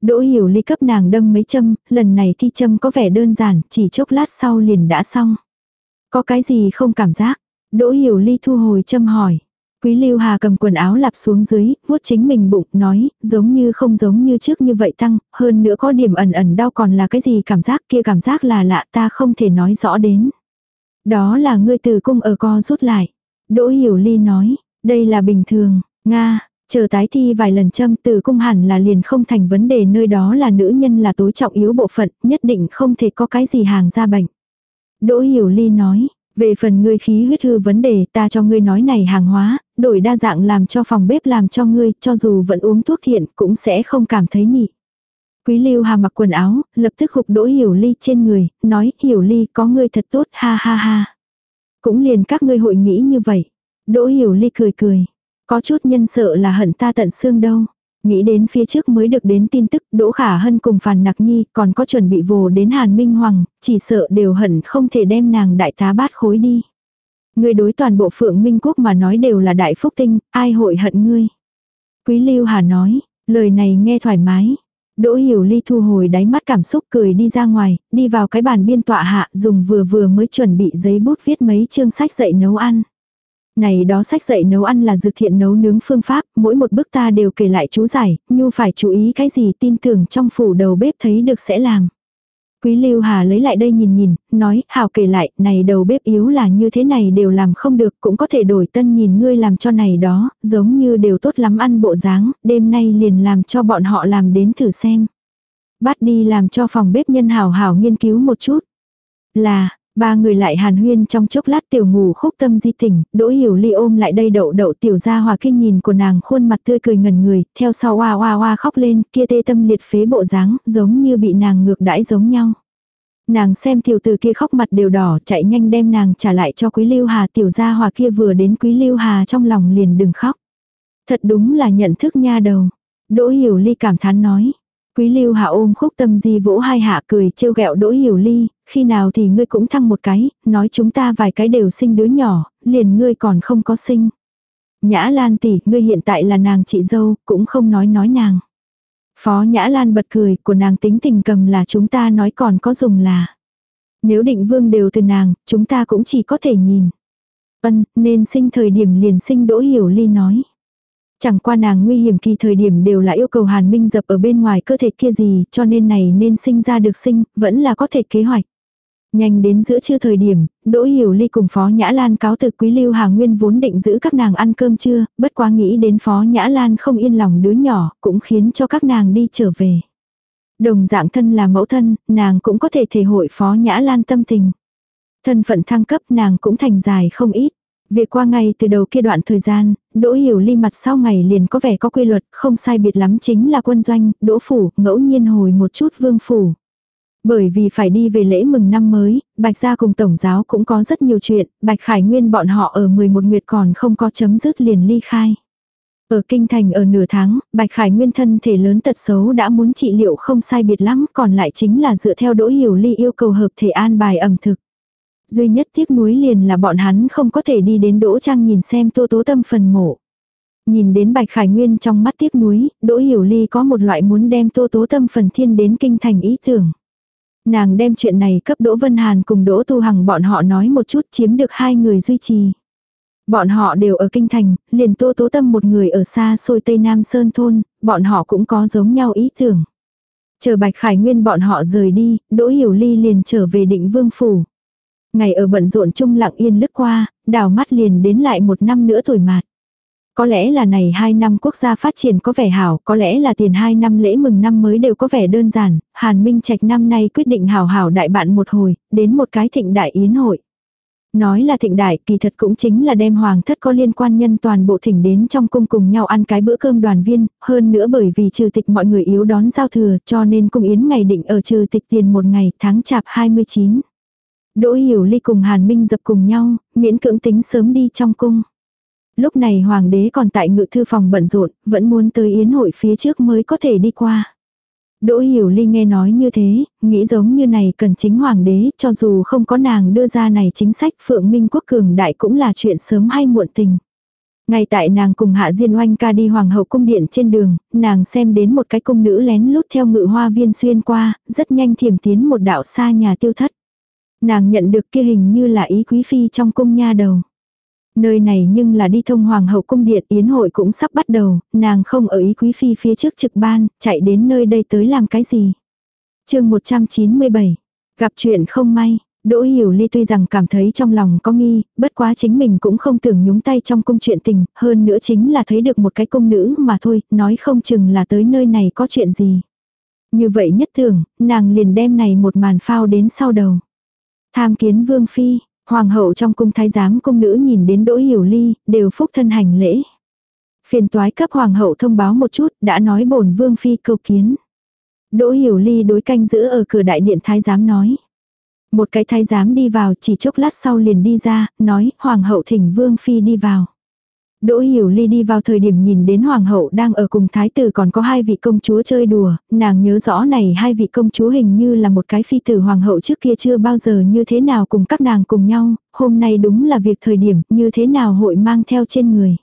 Đỗ Hiểu Ly cấp nàng đâm mấy châm, lần này thi châm có vẻ đơn giản, chỉ chốc lát sau liền đã xong. Có cái gì không cảm giác? Đỗ Hiểu Ly thu hồi châm hỏi. Quý Lưu Hà cầm quần áo lạp xuống dưới, vuốt chính mình bụng, nói, giống như không giống như trước như vậy tăng, hơn nữa có điểm ẩn ẩn đau còn là cái gì cảm giác kia cảm giác là lạ ta không thể nói rõ đến. Đó là ngươi từ cung ở co rút lại. Đỗ Hiểu Ly nói, đây là bình thường, Nga, chờ tái thi vài lần châm từ cung hẳn là liền không thành vấn đề nơi đó là nữ nhân là tối trọng yếu bộ phận, nhất định không thể có cái gì hàng ra bệnh. Đỗ Hiểu Ly nói, về phần ngươi khí huyết hư vấn đề ta cho ngươi nói này hàng hóa, đổi đa dạng làm cho phòng bếp làm cho ngươi, cho dù vẫn uống thuốc thiện cũng sẽ không cảm thấy nhị. Quý lưu hà mặc quần áo, lập tức hụp đỗ hiểu ly trên người, nói hiểu ly có ngươi thật tốt ha ha ha. Cũng liền các ngươi hội nghĩ như vậy. Đỗ hiểu ly cười cười. Có chút nhân sợ là hận ta tận xương đâu. Nghĩ đến phía trước mới được đến tin tức Đỗ Khả Hân cùng Phàn Nặc Nhi còn có chuẩn bị vồ đến Hàn Minh Hoàng, chỉ sợ đều hận không thể đem nàng đại tá bát khối đi. Người đối toàn bộ phượng Minh Quốc mà nói đều là đại phúc tinh, ai hội hận ngươi. Quý Lưu Hà nói, lời này nghe thoải mái. Đỗ Hiểu Ly thu hồi đáy mắt cảm xúc cười đi ra ngoài, đi vào cái bàn biên tọa hạ dùng vừa vừa mới chuẩn bị giấy bút viết mấy chương sách dạy nấu ăn. Này đó sách dạy nấu ăn là dược thiện nấu nướng phương pháp, mỗi một bước ta đều kể lại chú giải, nhu phải chú ý cái gì tin tưởng trong phủ đầu bếp thấy được sẽ làm. Quý Lưu Hà lấy lại đây nhìn nhìn, nói, hào kể lại, này đầu bếp yếu là như thế này đều làm không được, cũng có thể đổi tân nhìn ngươi làm cho này đó, giống như đều tốt lắm ăn bộ dáng, đêm nay liền làm cho bọn họ làm đến thử xem. Bắt đi làm cho phòng bếp nhân hào hào nghiên cứu một chút. Là, Ba người lại hàn huyên trong chốc lát tiểu ngủ khúc tâm di tỉnh, đỗ hiểu ly ôm lại đây đậu đậu tiểu ra hòa kinh nhìn của nàng khuôn mặt tươi cười ngần người, theo sau hoa hoa hoa khóc lên, kia tê tâm liệt phế bộ dáng, giống như bị nàng ngược đãi giống nhau. Nàng xem tiểu từ kia khóc mặt đều đỏ, chạy nhanh đem nàng trả lại cho quý lưu hà tiểu gia hòa kia vừa đến quý lưu hà trong lòng liền đừng khóc. Thật đúng là nhận thức nha đầu. Đỗ hiểu ly cảm thán nói. Quý lưu hạ ôm khúc tâm di vỗ hai hạ cười trêu ghẹo đỗ hiểu ly, khi nào thì ngươi cũng thăng một cái, nói chúng ta vài cái đều sinh đứa nhỏ, liền ngươi còn không có sinh. Nhã Lan tỷ, ngươi hiện tại là nàng chị dâu, cũng không nói nói nàng. Phó Nhã Lan bật cười, của nàng tính tình cầm là chúng ta nói còn có dùng là. Nếu định vương đều từ nàng, chúng ta cũng chỉ có thể nhìn. Ân, nên sinh thời điểm liền sinh đỗ hiểu ly nói. Chẳng qua nàng nguy hiểm kỳ thời điểm đều là yêu cầu hàn minh dập ở bên ngoài cơ thể kia gì, cho nên này nên sinh ra được sinh, vẫn là có thể kế hoạch. Nhanh đến giữa trưa thời điểm, Đỗ Hiểu Ly cùng Phó Nhã Lan cáo từ Quý Lưu Hà Nguyên vốn định giữ các nàng ăn cơm trưa, bất quá nghĩ đến Phó Nhã Lan không yên lòng đứa nhỏ, cũng khiến cho các nàng đi trở về. Đồng dạng thân là mẫu thân, nàng cũng có thể thể hội Phó Nhã Lan tâm tình. Thân phận thăng cấp nàng cũng thành dài không ít. Việc qua ngày từ đầu kia đoạn thời gian, Đỗ Hiểu Ly mặt sau ngày liền có vẻ có quy luật, không sai biệt lắm chính là quân doanh, Đỗ Phủ, ngẫu nhiên hồi một chút vương phủ. Bởi vì phải đi về lễ mừng năm mới, Bạch Gia cùng Tổng giáo cũng có rất nhiều chuyện, Bạch Khải Nguyên bọn họ ở 11 nguyệt còn không có chấm dứt liền ly khai. Ở Kinh Thành ở nửa tháng, Bạch Khải Nguyên thân thể lớn tật xấu đã muốn trị liệu không sai biệt lắm còn lại chính là dựa theo Đỗ Hiểu Ly yêu cầu hợp thể an bài ẩm thực. Duy nhất tiếc nuối liền là bọn hắn không có thể đi đến Đỗ Trang nhìn xem Tô Tố Tâm phần mộ. Nhìn đến Bạch Khải Nguyên trong mắt tiếc nuối, Đỗ Hiểu Ly có một loại muốn đem Tô Tố Tâm phần thiên đến kinh thành ý tưởng. Nàng đem chuyện này cấp Đỗ Vân Hàn cùng Đỗ Tu Hằng bọn họ nói một chút chiếm được hai người duy trì. Bọn họ đều ở kinh thành, liền Tô Tố Tâm một người ở xa xôi Tây Nam Sơn Thôn, bọn họ cũng có giống nhau ý tưởng. Chờ Bạch Khải Nguyên bọn họ rời đi, Đỗ Hiểu Ly liền trở về định vương phủ. Ngày ở bận rộn chung lặng yên lướt qua, đào mắt liền đến lại một năm nữa tuổi mạt. Có lẽ là này hai năm quốc gia phát triển có vẻ hảo, có lẽ là tiền hai năm lễ mừng năm mới đều có vẻ đơn giản, Hàn Minh Trạch năm nay quyết định hảo hảo đại bạn một hồi, đến một cái thịnh đại yến hội. Nói là thịnh đại, kỳ thật cũng chính là đem hoàng thất có liên quan nhân toàn bộ thỉnh đến trong cung cùng nhau ăn cái bữa cơm đoàn viên, hơn nữa bởi vì trừ tịch mọi người yếu đón giao thừa, cho nên cung yến ngày định ở trừ tịch tiền một ngày, tháng chạp 29. Đỗ Hiểu Ly cùng Hàn Minh dập cùng nhau, miễn cưỡng tính sớm đi trong cung. Lúc này hoàng đế còn tại ngự thư phòng bận rộn, vẫn muốn tới yến hội phía trước mới có thể đi qua. Đỗ Hiểu Ly nghe nói như thế, nghĩ giống như này cần chính hoàng đế, cho dù không có nàng đưa ra này chính sách Phượng Minh Quốc cường đại cũng là chuyện sớm hay muộn tình. Ngay tại nàng cùng Hạ Diên Oanh ca đi hoàng hậu cung điện trên đường, nàng xem đến một cái cung nữ lén lút theo ngự hoa viên xuyên qua, rất nhanh thiểm tiến một đạo xa nhà tiêu thất. Nàng nhận được kia hình như là ý quý phi trong cung nha đầu. Nơi này nhưng là đi thông hoàng hậu cung điện yến hội cũng sắp bắt đầu, nàng không ở ý quý phi phía trước trực ban, chạy đến nơi đây tới làm cái gì. chương 197, gặp chuyện không may, Đỗ Hiểu Ly tuy rằng cảm thấy trong lòng có nghi, bất quá chính mình cũng không tưởng nhúng tay trong cung chuyện tình, hơn nữa chính là thấy được một cái cung nữ mà thôi, nói không chừng là tới nơi này có chuyện gì. Như vậy nhất thường, nàng liền đem này một màn phao đến sau đầu. Tham kiến Vương Phi, Hoàng hậu trong cung thái giám cung nữ nhìn đến Đỗ Hiểu Ly, đều phúc thân hành lễ. Phiền toái cấp hoàng hậu thông báo một chút, đã nói bổn vương phi cầu kiến. Đỗ Hiểu Ly đối canh giữ ở cửa đại điện thái giám nói. Một cái thái giám đi vào chỉ chốc lát sau liền đi ra, nói hoàng hậu thỉnh vương phi đi vào. Đỗ Hiểu Ly đi vào thời điểm nhìn đến hoàng hậu đang ở cùng thái tử còn có hai vị công chúa chơi đùa, nàng nhớ rõ này hai vị công chúa hình như là một cái phi tử hoàng hậu trước kia chưa bao giờ như thế nào cùng các nàng cùng nhau, hôm nay đúng là việc thời điểm như thế nào hội mang theo trên người.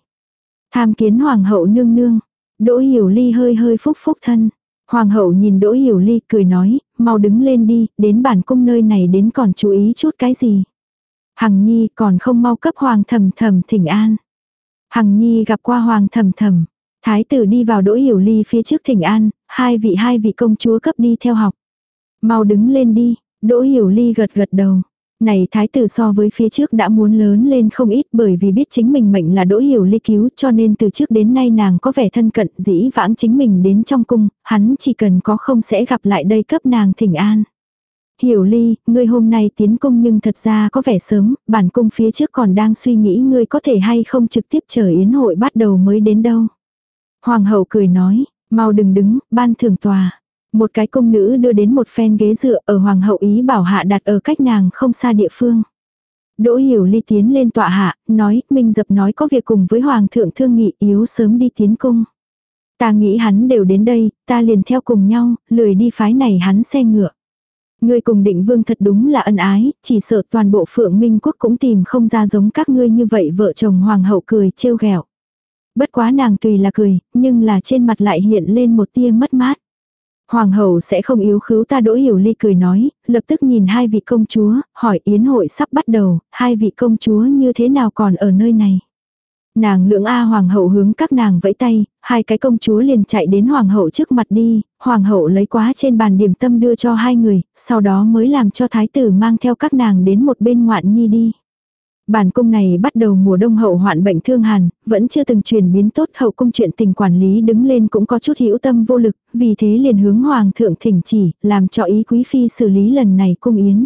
Tham kiến hoàng hậu nương nương, Đỗ Hiểu Ly hơi hơi phúc phúc thân. Hoàng hậu nhìn Đỗ Hiểu Ly cười nói, mau đứng lên đi, đến bản cung nơi này đến còn chú ý chút cái gì. Hằng Nhi còn không mau cấp hoàng thầm thầm thỉnh an. Hằng Nhi gặp qua hoàng thầm thầm. Thái tử đi vào Đỗ Hiểu Ly phía trước thỉnh an, hai vị hai vị công chúa cấp đi theo học. Mau đứng lên đi, Đỗ Hiểu Ly gật gật đầu. Này thái tử so với phía trước đã muốn lớn lên không ít bởi vì biết chính mình mệnh là đỗ hiểu ly cứu cho nên từ trước đến nay nàng có vẻ thân cận dĩ vãng chính mình đến trong cung, hắn chỉ cần có không sẽ gặp lại đây cấp nàng thỉnh an. Hiểu ly, ngươi hôm nay tiến cung nhưng thật ra có vẻ sớm, bản cung phía trước còn đang suy nghĩ ngươi có thể hay không trực tiếp chờ yến hội bắt đầu mới đến đâu. Hoàng hậu cười nói, mau đừng đứng, ban thưởng tòa. Một cái công nữ đưa đến một phen ghế dựa ở hoàng hậu ý bảo hạ đặt ở cách nàng không xa địa phương. Đỗ hiểu ly tiến lên tọa hạ, nói, Minh dập nói có việc cùng với hoàng thượng thương nghị yếu sớm đi tiến cung. Ta nghĩ hắn đều đến đây, ta liền theo cùng nhau, lười đi phái này hắn xe ngựa. Ngươi cùng định vương thật đúng là ân ái, chỉ sợ toàn bộ phượng minh quốc cũng tìm không ra giống các ngươi như vậy vợ chồng hoàng hậu cười trêu ghẹo. Bất quá nàng tùy là cười, nhưng là trên mặt lại hiện lên một tia mất mát. Hoàng hậu sẽ không yếu khứu ta đỗ hiểu ly cười nói, lập tức nhìn hai vị công chúa, hỏi yến hội sắp bắt đầu, hai vị công chúa như thế nào còn ở nơi này. Nàng lưỡng A hoàng hậu hướng các nàng vẫy tay, hai cái công chúa liền chạy đến hoàng hậu trước mặt đi, hoàng hậu lấy quá trên bàn điểm tâm đưa cho hai người, sau đó mới làm cho thái tử mang theo các nàng đến một bên ngoạn nhi đi. Bản cung này bắt đầu mùa đông hậu hoạn bệnh thương hàn, vẫn chưa từng chuyển biến tốt hậu cung chuyện tình quản lý đứng lên cũng có chút hữu tâm vô lực, vì thế liền hướng hoàng thượng thỉnh chỉ, làm cho ý quý phi xử lý lần này cung yến.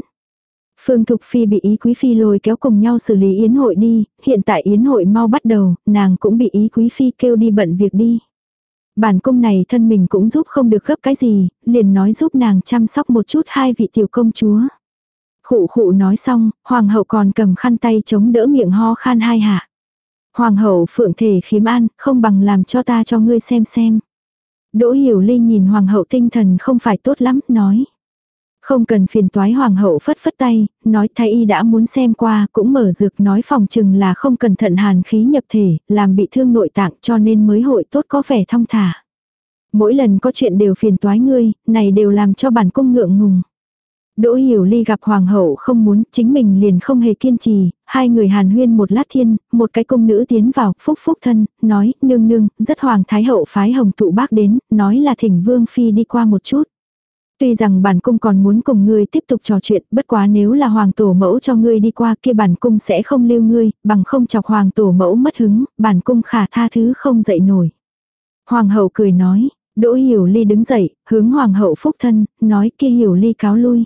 Phương Thục Phi bị ý quý phi lôi kéo cùng nhau xử lý yến hội đi, hiện tại yến hội mau bắt đầu, nàng cũng bị ý quý phi kêu đi bận việc đi. Bản cung này thân mình cũng giúp không được gấp cái gì, liền nói giúp nàng chăm sóc một chút hai vị tiểu công chúa. Khụ khụ nói xong, hoàng hậu còn cầm khăn tay chống đỡ miệng ho khan hai hạ. Hoàng hậu phượng thể khiếm an, không bằng làm cho ta cho ngươi xem xem. Đỗ hiểu ly nhìn hoàng hậu tinh thần không phải tốt lắm, nói. Không cần phiền toái hoàng hậu phất phất tay, nói thái y đã muốn xem qua, cũng mở dược nói phòng chừng là không cẩn thận hàn khí nhập thể, làm bị thương nội tạng cho nên mới hội tốt có vẻ thong thả. Mỗi lần có chuyện đều phiền toái ngươi, này đều làm cho bản cung ngượng ngùng. Đỗ Hiểu Ly gặp hoàng hậu không muốn, chính mình liền không hề kiên trì, hai người hàn huyên một lát thiên, một cái công nữ tiến vào, phúc phúc thân, nói, nương nương, rất hoàng thái hậu phái hồng tụ bác đến, nói là thỉnh vương phi đi qua một chút. Tuy rằng bản cung còn muốn cùng ngươi tiếp tục trò chuyện, bất quá nếu là hoàng tổ mẫu cho ngươi đi qua kia bản cung sẽ không lưu ngươi, bằng không chọc hoàng tổ mẫu mất hứng, bản cung khả tha thứ không dậy nổi. Hoàng hậu cười nói, Đỗ Hiểu Ly đứng dậy, hướng hoàng hậu phúc thân, nói kia Hiểu Ly cáo lui.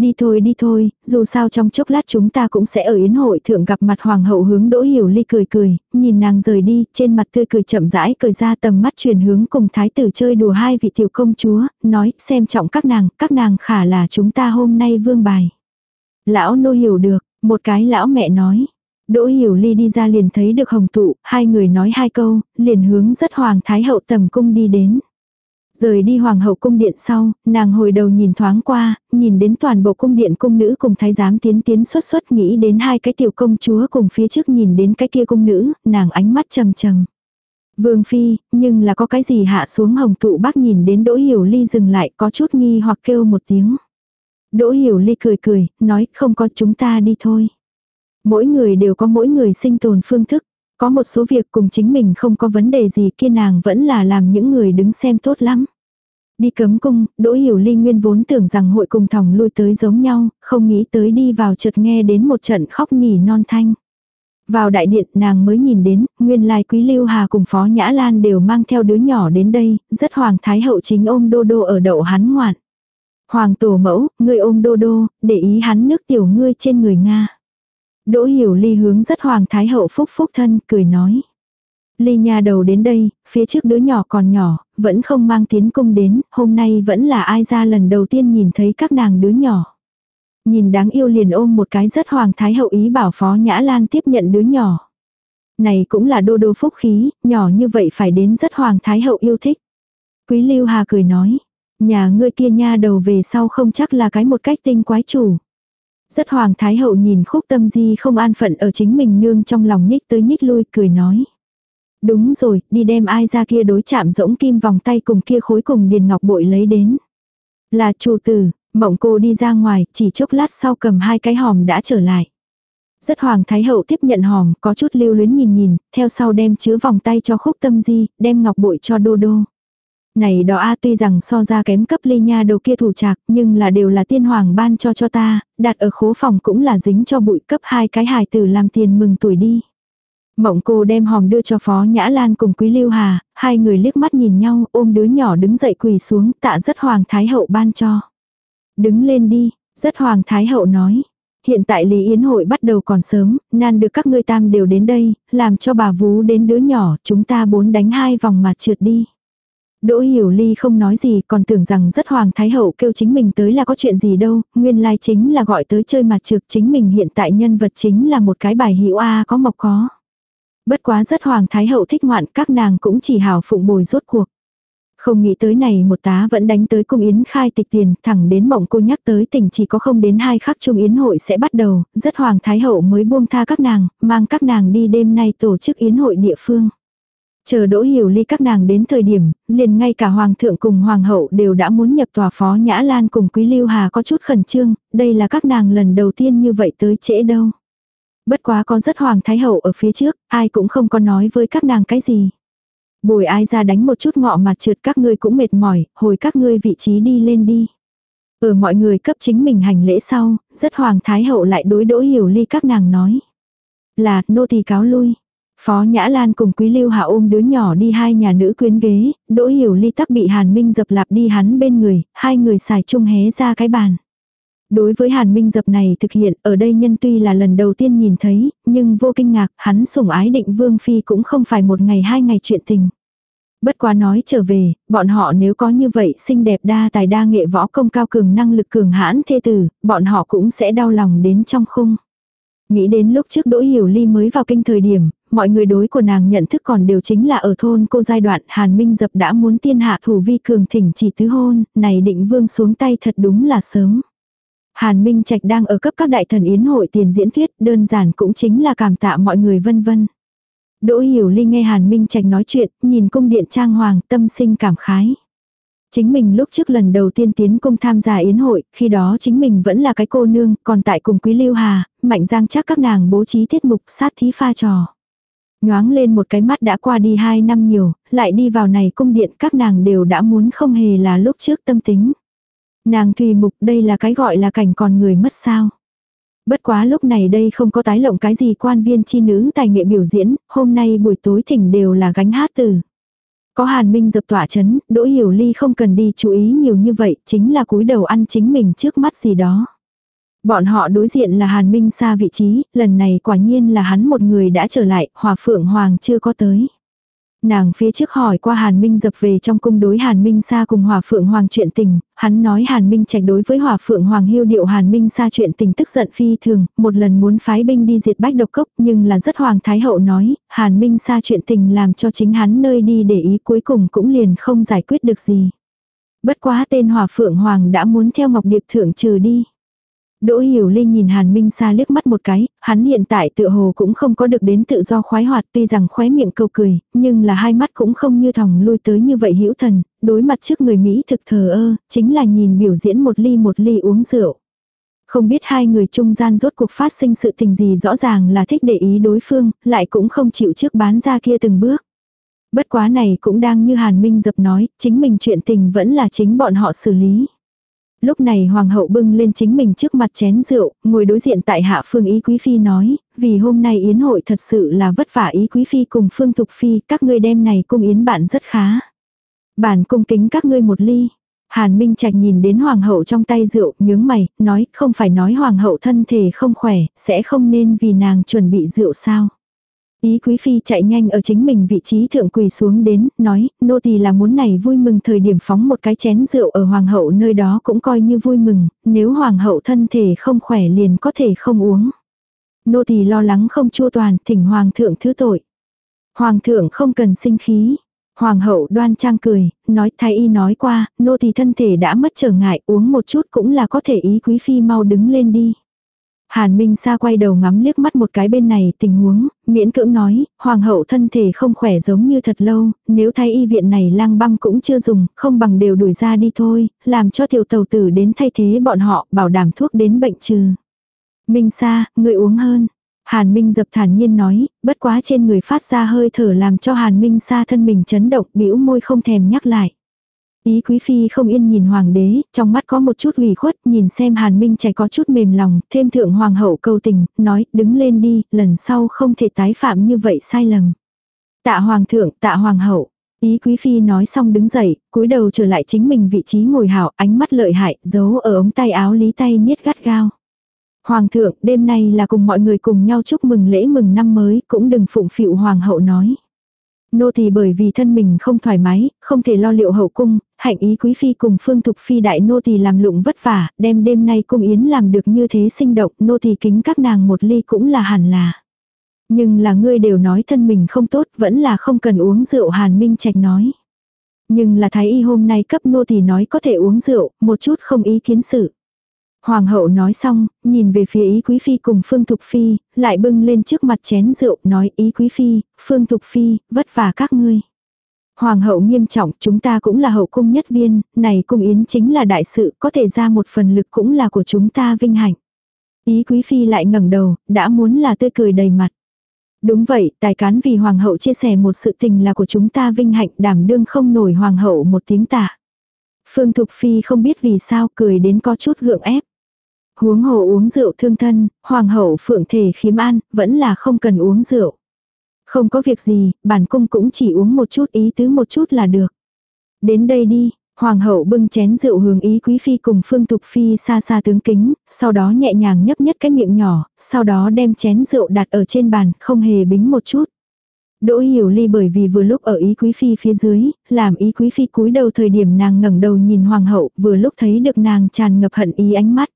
Đi thôi đi thôi, dù sao trong chốc lát chúng ta cũng sẽ ở yến hội thượng gặp mặt hoàng hậu hướng đỗ hiểu ly cười cười, nhìn nàng rời đi, trên mặt tươi cười chậm rãi cười ra tầm mắt chuyển hướng cùng thái tử chơi đùa hai vị tiểu công chúa, nói xem trọng các nàng, các nàng khả là chúng ta hôm nay vương bài. Lão nô hiểu được, một cái lão mẹ nói. Đỗ hiểu ly đi ra liền thấy được hồng tụ, hai người nói hai câu, liền hướng rất hoàng thái hậu tầm cung đi đến. Rời đi hoàng hậu cung điện sau, nàng hồi đầu nhìn thoáng qua, nhìn đến toàn bộ cung điện cung nữ cùng thái giám tiến tiến xuất xuất nghĩ đến hai cái tiểu công chúa cùng phía trước nhìn đến cái kia cung nữ, nàng ánh mắt trầm trầm. Vương phi, nhưng là có cái gì hạ xuống hồng tụ bác nhìn đến đỗ hiểu ly dừng lại có chút nghi hoặc kêu một tiếng. Đỗ hiểu ly cười cười, nói không có chúng ta đi thôi. Mỗi người đều có mỗi người sinh tồn phương thức. Có một số việc cùng chính mình không có vấn đề gì kia nàng vẫn là làm những người đứng xem tốt lắm. Đi cấm cung, Đỗ Hiểu Ly nguyên vốn tưởng rằng hội cùng thòng lui tới giống nhau, không nghĩ tới đi vào chợt nghe đến một trận khóc nhỉ non thanh. Vào đại điện nàng mới nhìn đến, nguyên lai quý lưu hà cùng phó nhã lan đều mang theo đứa nhỏ đến đây, rất hoàng thái hậu chính ôm đô đô ở đậu hắn ngoạn. Hoàng tổ mẫu, ngươi ôm đô đô, để ý hắn nước tiểu ngươi trên người Nga. Đỗ hiểu ly hướng rất hoàng thái hậu phúc phúc thân, cười nói. Ly nha đầu đến đây, phía trước đứa nhỏ còn nhỏ, vẫn không mang tiến cung đến, hôm nay vẫn là ai ra lần đầu tiên nhìn thấy các nàng đứa nhỏ. Nhìn đáng yêu liền ôm một cái rất hoàng thái hậu ý bảo phó nhã lan tiếp nhận đứa nhỏ. Này cũng là đô đô phúc khí, nhỏ như vậy phải đến rất hoàng thái hậu yêu thích. Quý lưu hà cười nói, nhà ngươi kia nha đầu về sau không chắc là cái một cách tinh quái chủ. Rất hoàng thái hậu nhìn khúc tâm di không an phận ở chính mình nương trong lòng nhích tới nhích lui cười nói. Đúng rồi, đi đem ai ra kia đối chạm rỗng kim vòng tay cùng kia khối cùng điền ngọc bội lấy đến. Là chủ tử, mộng cô đi ra ngoài, chỉ chốc lát sau cầm hai cái hòm đã trở lại. Rất hoàng thái hậu tiếp nhận hòm, có chút lưu luyến nhìn nhìn, theo sau đem chứa vòng tay cho khúc tâm di, đem ngọc bội cho đô đô. Này đó a tuy rằng so ra kém cấp ly nha đầu kia thủ trạc, nhưng là đều là tiên hoàng ban cho cho ta, đặt ở khố phòng cũng là dính cho bụi cấp hai cái hài tử làm tiền mừng tuổi đi. Mộng cô đem hòm đưa cho Phó Nhã Lan cùng Quý Lưu Hà, hai người liếc mắt nhìn nhau, ôm đứa nhỏ đứng dậy quỳ xuống, tạ rất Hoàng Thái Hậu ban cho. Đứng lên đi, rất Hoàng Thái Hậu nói. Hiện tại Lý Yến hội bắt đầu còn sớm, nan được các ngươi tam đều đến đây, làm cho bà vú đến đứa nhỏ, chúng ta bốn đánh hai vòng mà trượt đi. Đỗ Hiểu Ly không nói gì còn tưởng rằng rất Hoàng Thái Hậu kêu chính mình tới là có chuyện gì đâu, nguyên lai chính là gọi tới chơi mặt trực chính mình hiện tại nhân vật chính là một cái bài hiệu A có mộc có. Bất quá rất hoàng thái hậu thích ngoạn các nàng cũng chỉ hào phụng bồi rốt cuộc. Không nghĩ tới này một tá vẫn đánh tới cung yến khai tịch tiền, thẳng đến mộng cô nhắc tới tỉnh chỉ có không đến hai khắc trung yến hội sẽ bắt đầu, rất hoàng thái hậu mới buông tha các nàng, mang các nàng đi đêm nay tổ chức yến hội địa phương. Chờ đỗ hiểu ly các nàng đến thời điểm, liền ngay cả hoàng thượng cùng hoàng hậu đều đã muốn nhập tòa phó nhã lan cùng quý lưu hà có chút khẩn trương, đây là các nàng lần đầu tiên như vậy tới trễ đâu. Bất quá có rất hoàng thái hậu ở phía trước, ai cũng không có nói với các nàng cái gì. Bồi ai ra đánh một chút ngọ mà trượt các ngươi cũng mệt mỏi, hồi các ngươi vị trí đi lên đi. Ở mọi người cấp chính mình hành lễ sau, rất hoàng thái hậu lại đối đỗ hiểu ly các nàng nói. Là, nô tỳ cáo lui. Phó Nhã Lan cùng Quý Lưu Hạ ôm đứa nhỏ đi hai nhà nữ quyến ghế, Đỗ Hiểu Ly tắc bị Hàn Minh dập lạp đi hắn bên người, hai người xài chung hé ra cái bàn. Đối với Hàn Minh Dập này thực hiện ở đây nhân tuy là lần đầu tiên nhìn thấy, nhưng vô kinh ngạc, hắn sủng ái định Vương Phi cũng không phải một ngày hai ngày chuyện tình. Bất quá nói trở về, bọn họ nếu có như vậy xinh đẹp đa tài đa nghệ võ công cao cường năng lực cường hãn thê tử, bọn họ cũng sẽ đau lòng đến trong khung. Nghĩ đến lúc trước Đỗ Hiểu Ly mới vào kinh thời điểm, mọi người đối của nàng nhận thức còn đều chính là ở thôn cô giai đoạn Hàn Minh Dập đã muốn tiên hạ thủ vi cường thỉnh chỉ tứ hôn, này định vương xuống tay thật đúng là sớm. Hàn Minh Trạch đang ở cấp các đại thần yến hội tiền diễn thuyết, đơn giản cũng chính là cảm tạ mọi người vân vân. Đỗ Hiểu Linh nghe Hàn Minh Trạch nói chuyện, nhìn cung điện trang hoàng, tâm sinh cảm khái. Chính mình lúc trước lần đầu tiên tiến cung tham gia yến hội, khi đó chính mình vẫn là cái cô nương, còn tại cùng Quý Lưu Hà, Mạnh Giang chắc các nàng bố trí tiết mục sát thí pha trò. Nhoáng lên một cái mắt đã qua đi hai năm nhiều, lại đi vào này cung điện các nàng đều đã muốn không hề là lúc trước tâm tính. Nàng Thùy Mục đây là cái gọi là cảnh còn người mất sao. Bất quá lúc này đây không có tái lộng cái gì quan viên chi nữ tài nghệ biểu diễn, hôm nay buổi tối thỉnh đều là gánh hát từ. Có hàn minh dập tỏa chấn, đỗ hiểu ly không cần đi chú ý nhiều như vậy, chính là cúi đầu ăn chính mình trước mắt gì đó. Bọn họ đối diện là hàn minh xa vị trí, lần này quả nhiên là hắn một người đã trở lại, hòa phượng hoàng chưa có tới. Nàng phía trước hỏi qua Hàn Minh dập về trong cung đối Hàn Minh Sa cùng Hòa Phượng Hoàng chuyện tình, hắn nói Hàn Minh trạch đối với Hòa Phượng Hoàng hiêu điệu Hàn Minh Sa chuyện tình tức giận phi thường, một lần muốn phái binh đi diệt bách độc cốc nhưng là rất Hoàng Thái Hậu nói, Hàn Minh Sa chuyện tình làm cho chính hắn nơi đi để ý cuối cùng cũng liền không giải quyết được gì. Bất quá tên Hòa Phượng Hoàng đã muốn theo Ngọc Điệp thượng trừ đi. Đỗ Hiểu Linh nhìn Hàn Minh Sa liếc mắt một cái, hắn hiện tại tự hồ cũng không có được đến tự do khoái hoạt tuy rằng khóe miệng câu cười, nhưng là hai mắt cũng không như thòng lui tới như vậy hữu thần, đối mặt trước người Mỹ thực thờ ơ, chính là nhìn biểu diễn một ly một ly uống rượu. Không biết hai người trung gian rốt cuộc phát sinh sự tình gì rõ ràng là thích để ý đối phương, lại cũng không chịu trước bán ra kia từng bước. Bất quá này cũng đang như Hàn Minh dập nói, chính mình chuyện tình vẫn là chính bọn họ xử lý. Lúc này hoàng hậu bưng lên chính mình trước mặt chén rượu, ngồi đối diện tại hạ phương ý quý phi nói, vì hôm nay yến hội thật sự là vất vả ý quý phi cùng phương thục phi, các ngươi đem này cung yến bạn rất khá. Bản cung kính các ngươi một ly. Hàn Minh Trạch nhìn đến hoàng hậu trong tay rượu, nhướng mày, nói, không phải nói hoàng hậu thân thể không khỏe, sẽ không nên vì nàng chuẩn bị rượu sao. Ý quý phi chạy nhanh ở chính mình vị trí thượng quỳ xuống đến, nói, nô tỳ là muốn này vui mừng thời điểm phóng một cái chén rượu ở hoàng hậu nơi đó cũng coi như vui mừng, nếu hoàng hậu thân thể không khỏe liền có thể không uống. Nô tỳ lo lắng không chua toàn, thỉnh hoàng thượng thứ tội. Hoàng thượng không cần sinh khí. Hoàng hậu đoan trang cười, nói thái y nói qua, nô tỳ thân thể đã mất trở ngại, uống một chút cũng là có thể ý quý phi mau đứng lên đi. Hàn Minh Sa quay đầu ngắm liếc mắt một cái bên này tình huống, miễn cưỡng nói, hoàng hậu thân thể không khỏe giống như thật lâu, nếu thay y viện này lang băm cũng chưa dùng, không bằng đều đuổi ra đi thôi, làm cho tiểu tàu tử đến thay thế bọn họ, bảo đảm thuốc đến bệnh trừ. Minh Sa, người uống hơn. Hàn Minh dập thản nhiên nói, bất quá trên người phát ra hơi thở làm cho Hàn Minh Sa thân mình chấn động, bĩu môi không thèm nhắc lại. Ý quý phi không yên nhìn hoàng đế, trong mắt có một chút ủy khuất, nhìn xem hàn minh trẻ có chút mềm lòng, thêm thượng hoàng hậu câu tình, nói, đứng lên đi, lần sau không thể tái phạm như vậy sai lầm. Tạ hoàng thượng, tạ hoàng hậu. Ý quý phi nói xong đứng dậy, cúi đầu trở lại chính mình vị trí ngồi hảo, ánh mắt lợi hại, giấu ở ống tay áo lý tay niết gắt gao. Hoàng thượng, đêm nay là cùng mọi người cùng nhau chúc mừng lễ mừng năm mới, cũng đừng phụng phịu hoàng hậu nói. Nô tỳ bởi vì thân mình không thoải mái, không thể lo liệu hậu cung, hạnh ý quý phi cùng phương thục phi đại nô tỳ làm lụng vất vả, đem đêm nay cung yến làm được như thế sinh động, nô tỳ kính các nàng một ly cũng là hẳn là. Nhưng là ngươi đều nói thân mình không tốt, vẫn là không cần uống rượu hàn minh trạch nói. Nhưng là thái y hôm nay cấp nô tỳ nói có thể uống rượu, một chút không ý kiến sự. Hoàng hậu nói xong, nhìn về phía ý quý phi cùng Phương Thục Phi, lại bưng lên trước mặt chén rượu, nói ý quý phi, Phương Thục Phi, vất vả các ngươi. Hoàng hậu nghiêm trọng, chúng ta cũng là hậu cung nhất viên, này cung yến chính là đại sự, có thể ra một phần lực cũng là của chúng ta vinh hạnh. Ý quý phi lại ngẩng đầu, đã muốn là tươi cười đầy mặt. Đúng vậy, tài cán vì hoàng hậu chia sẻ một sự tình là của chúng ta vinh hạnh đảm đương không nổi hoàng hậu một tiếng tạ. Phương Thục Phi không biết vì sao cười đến có chút gượng ép. Huống hồ uống rượu thương thân, hoàng hậu phượng thể khiếm an, vẫn là không cần uống rượu. Không có việc gì, bản cung cũng chỉ uống một chút ý tứ một chút là được. Đến đây đi, hoàng hậu bưng chén rượu hướng ý quý phi cùng phương tục phi xa xa tướng kính, sau đó nhẹ nhàng nhấp nhất cái miệng nhỏ, sau đó đem chén rượu đặt ở trên bàn, không hề bính một chút. Đỗ hiểu ly bởi vì vừa lúc ở ý quý phi phía dưới, làm ý quý phi cúi đầu thời điểm nàng ngẩng đầu nhìn hoàng hậu, vừa lúc thấy được nàng tràn ngập hận ý ánh mắt.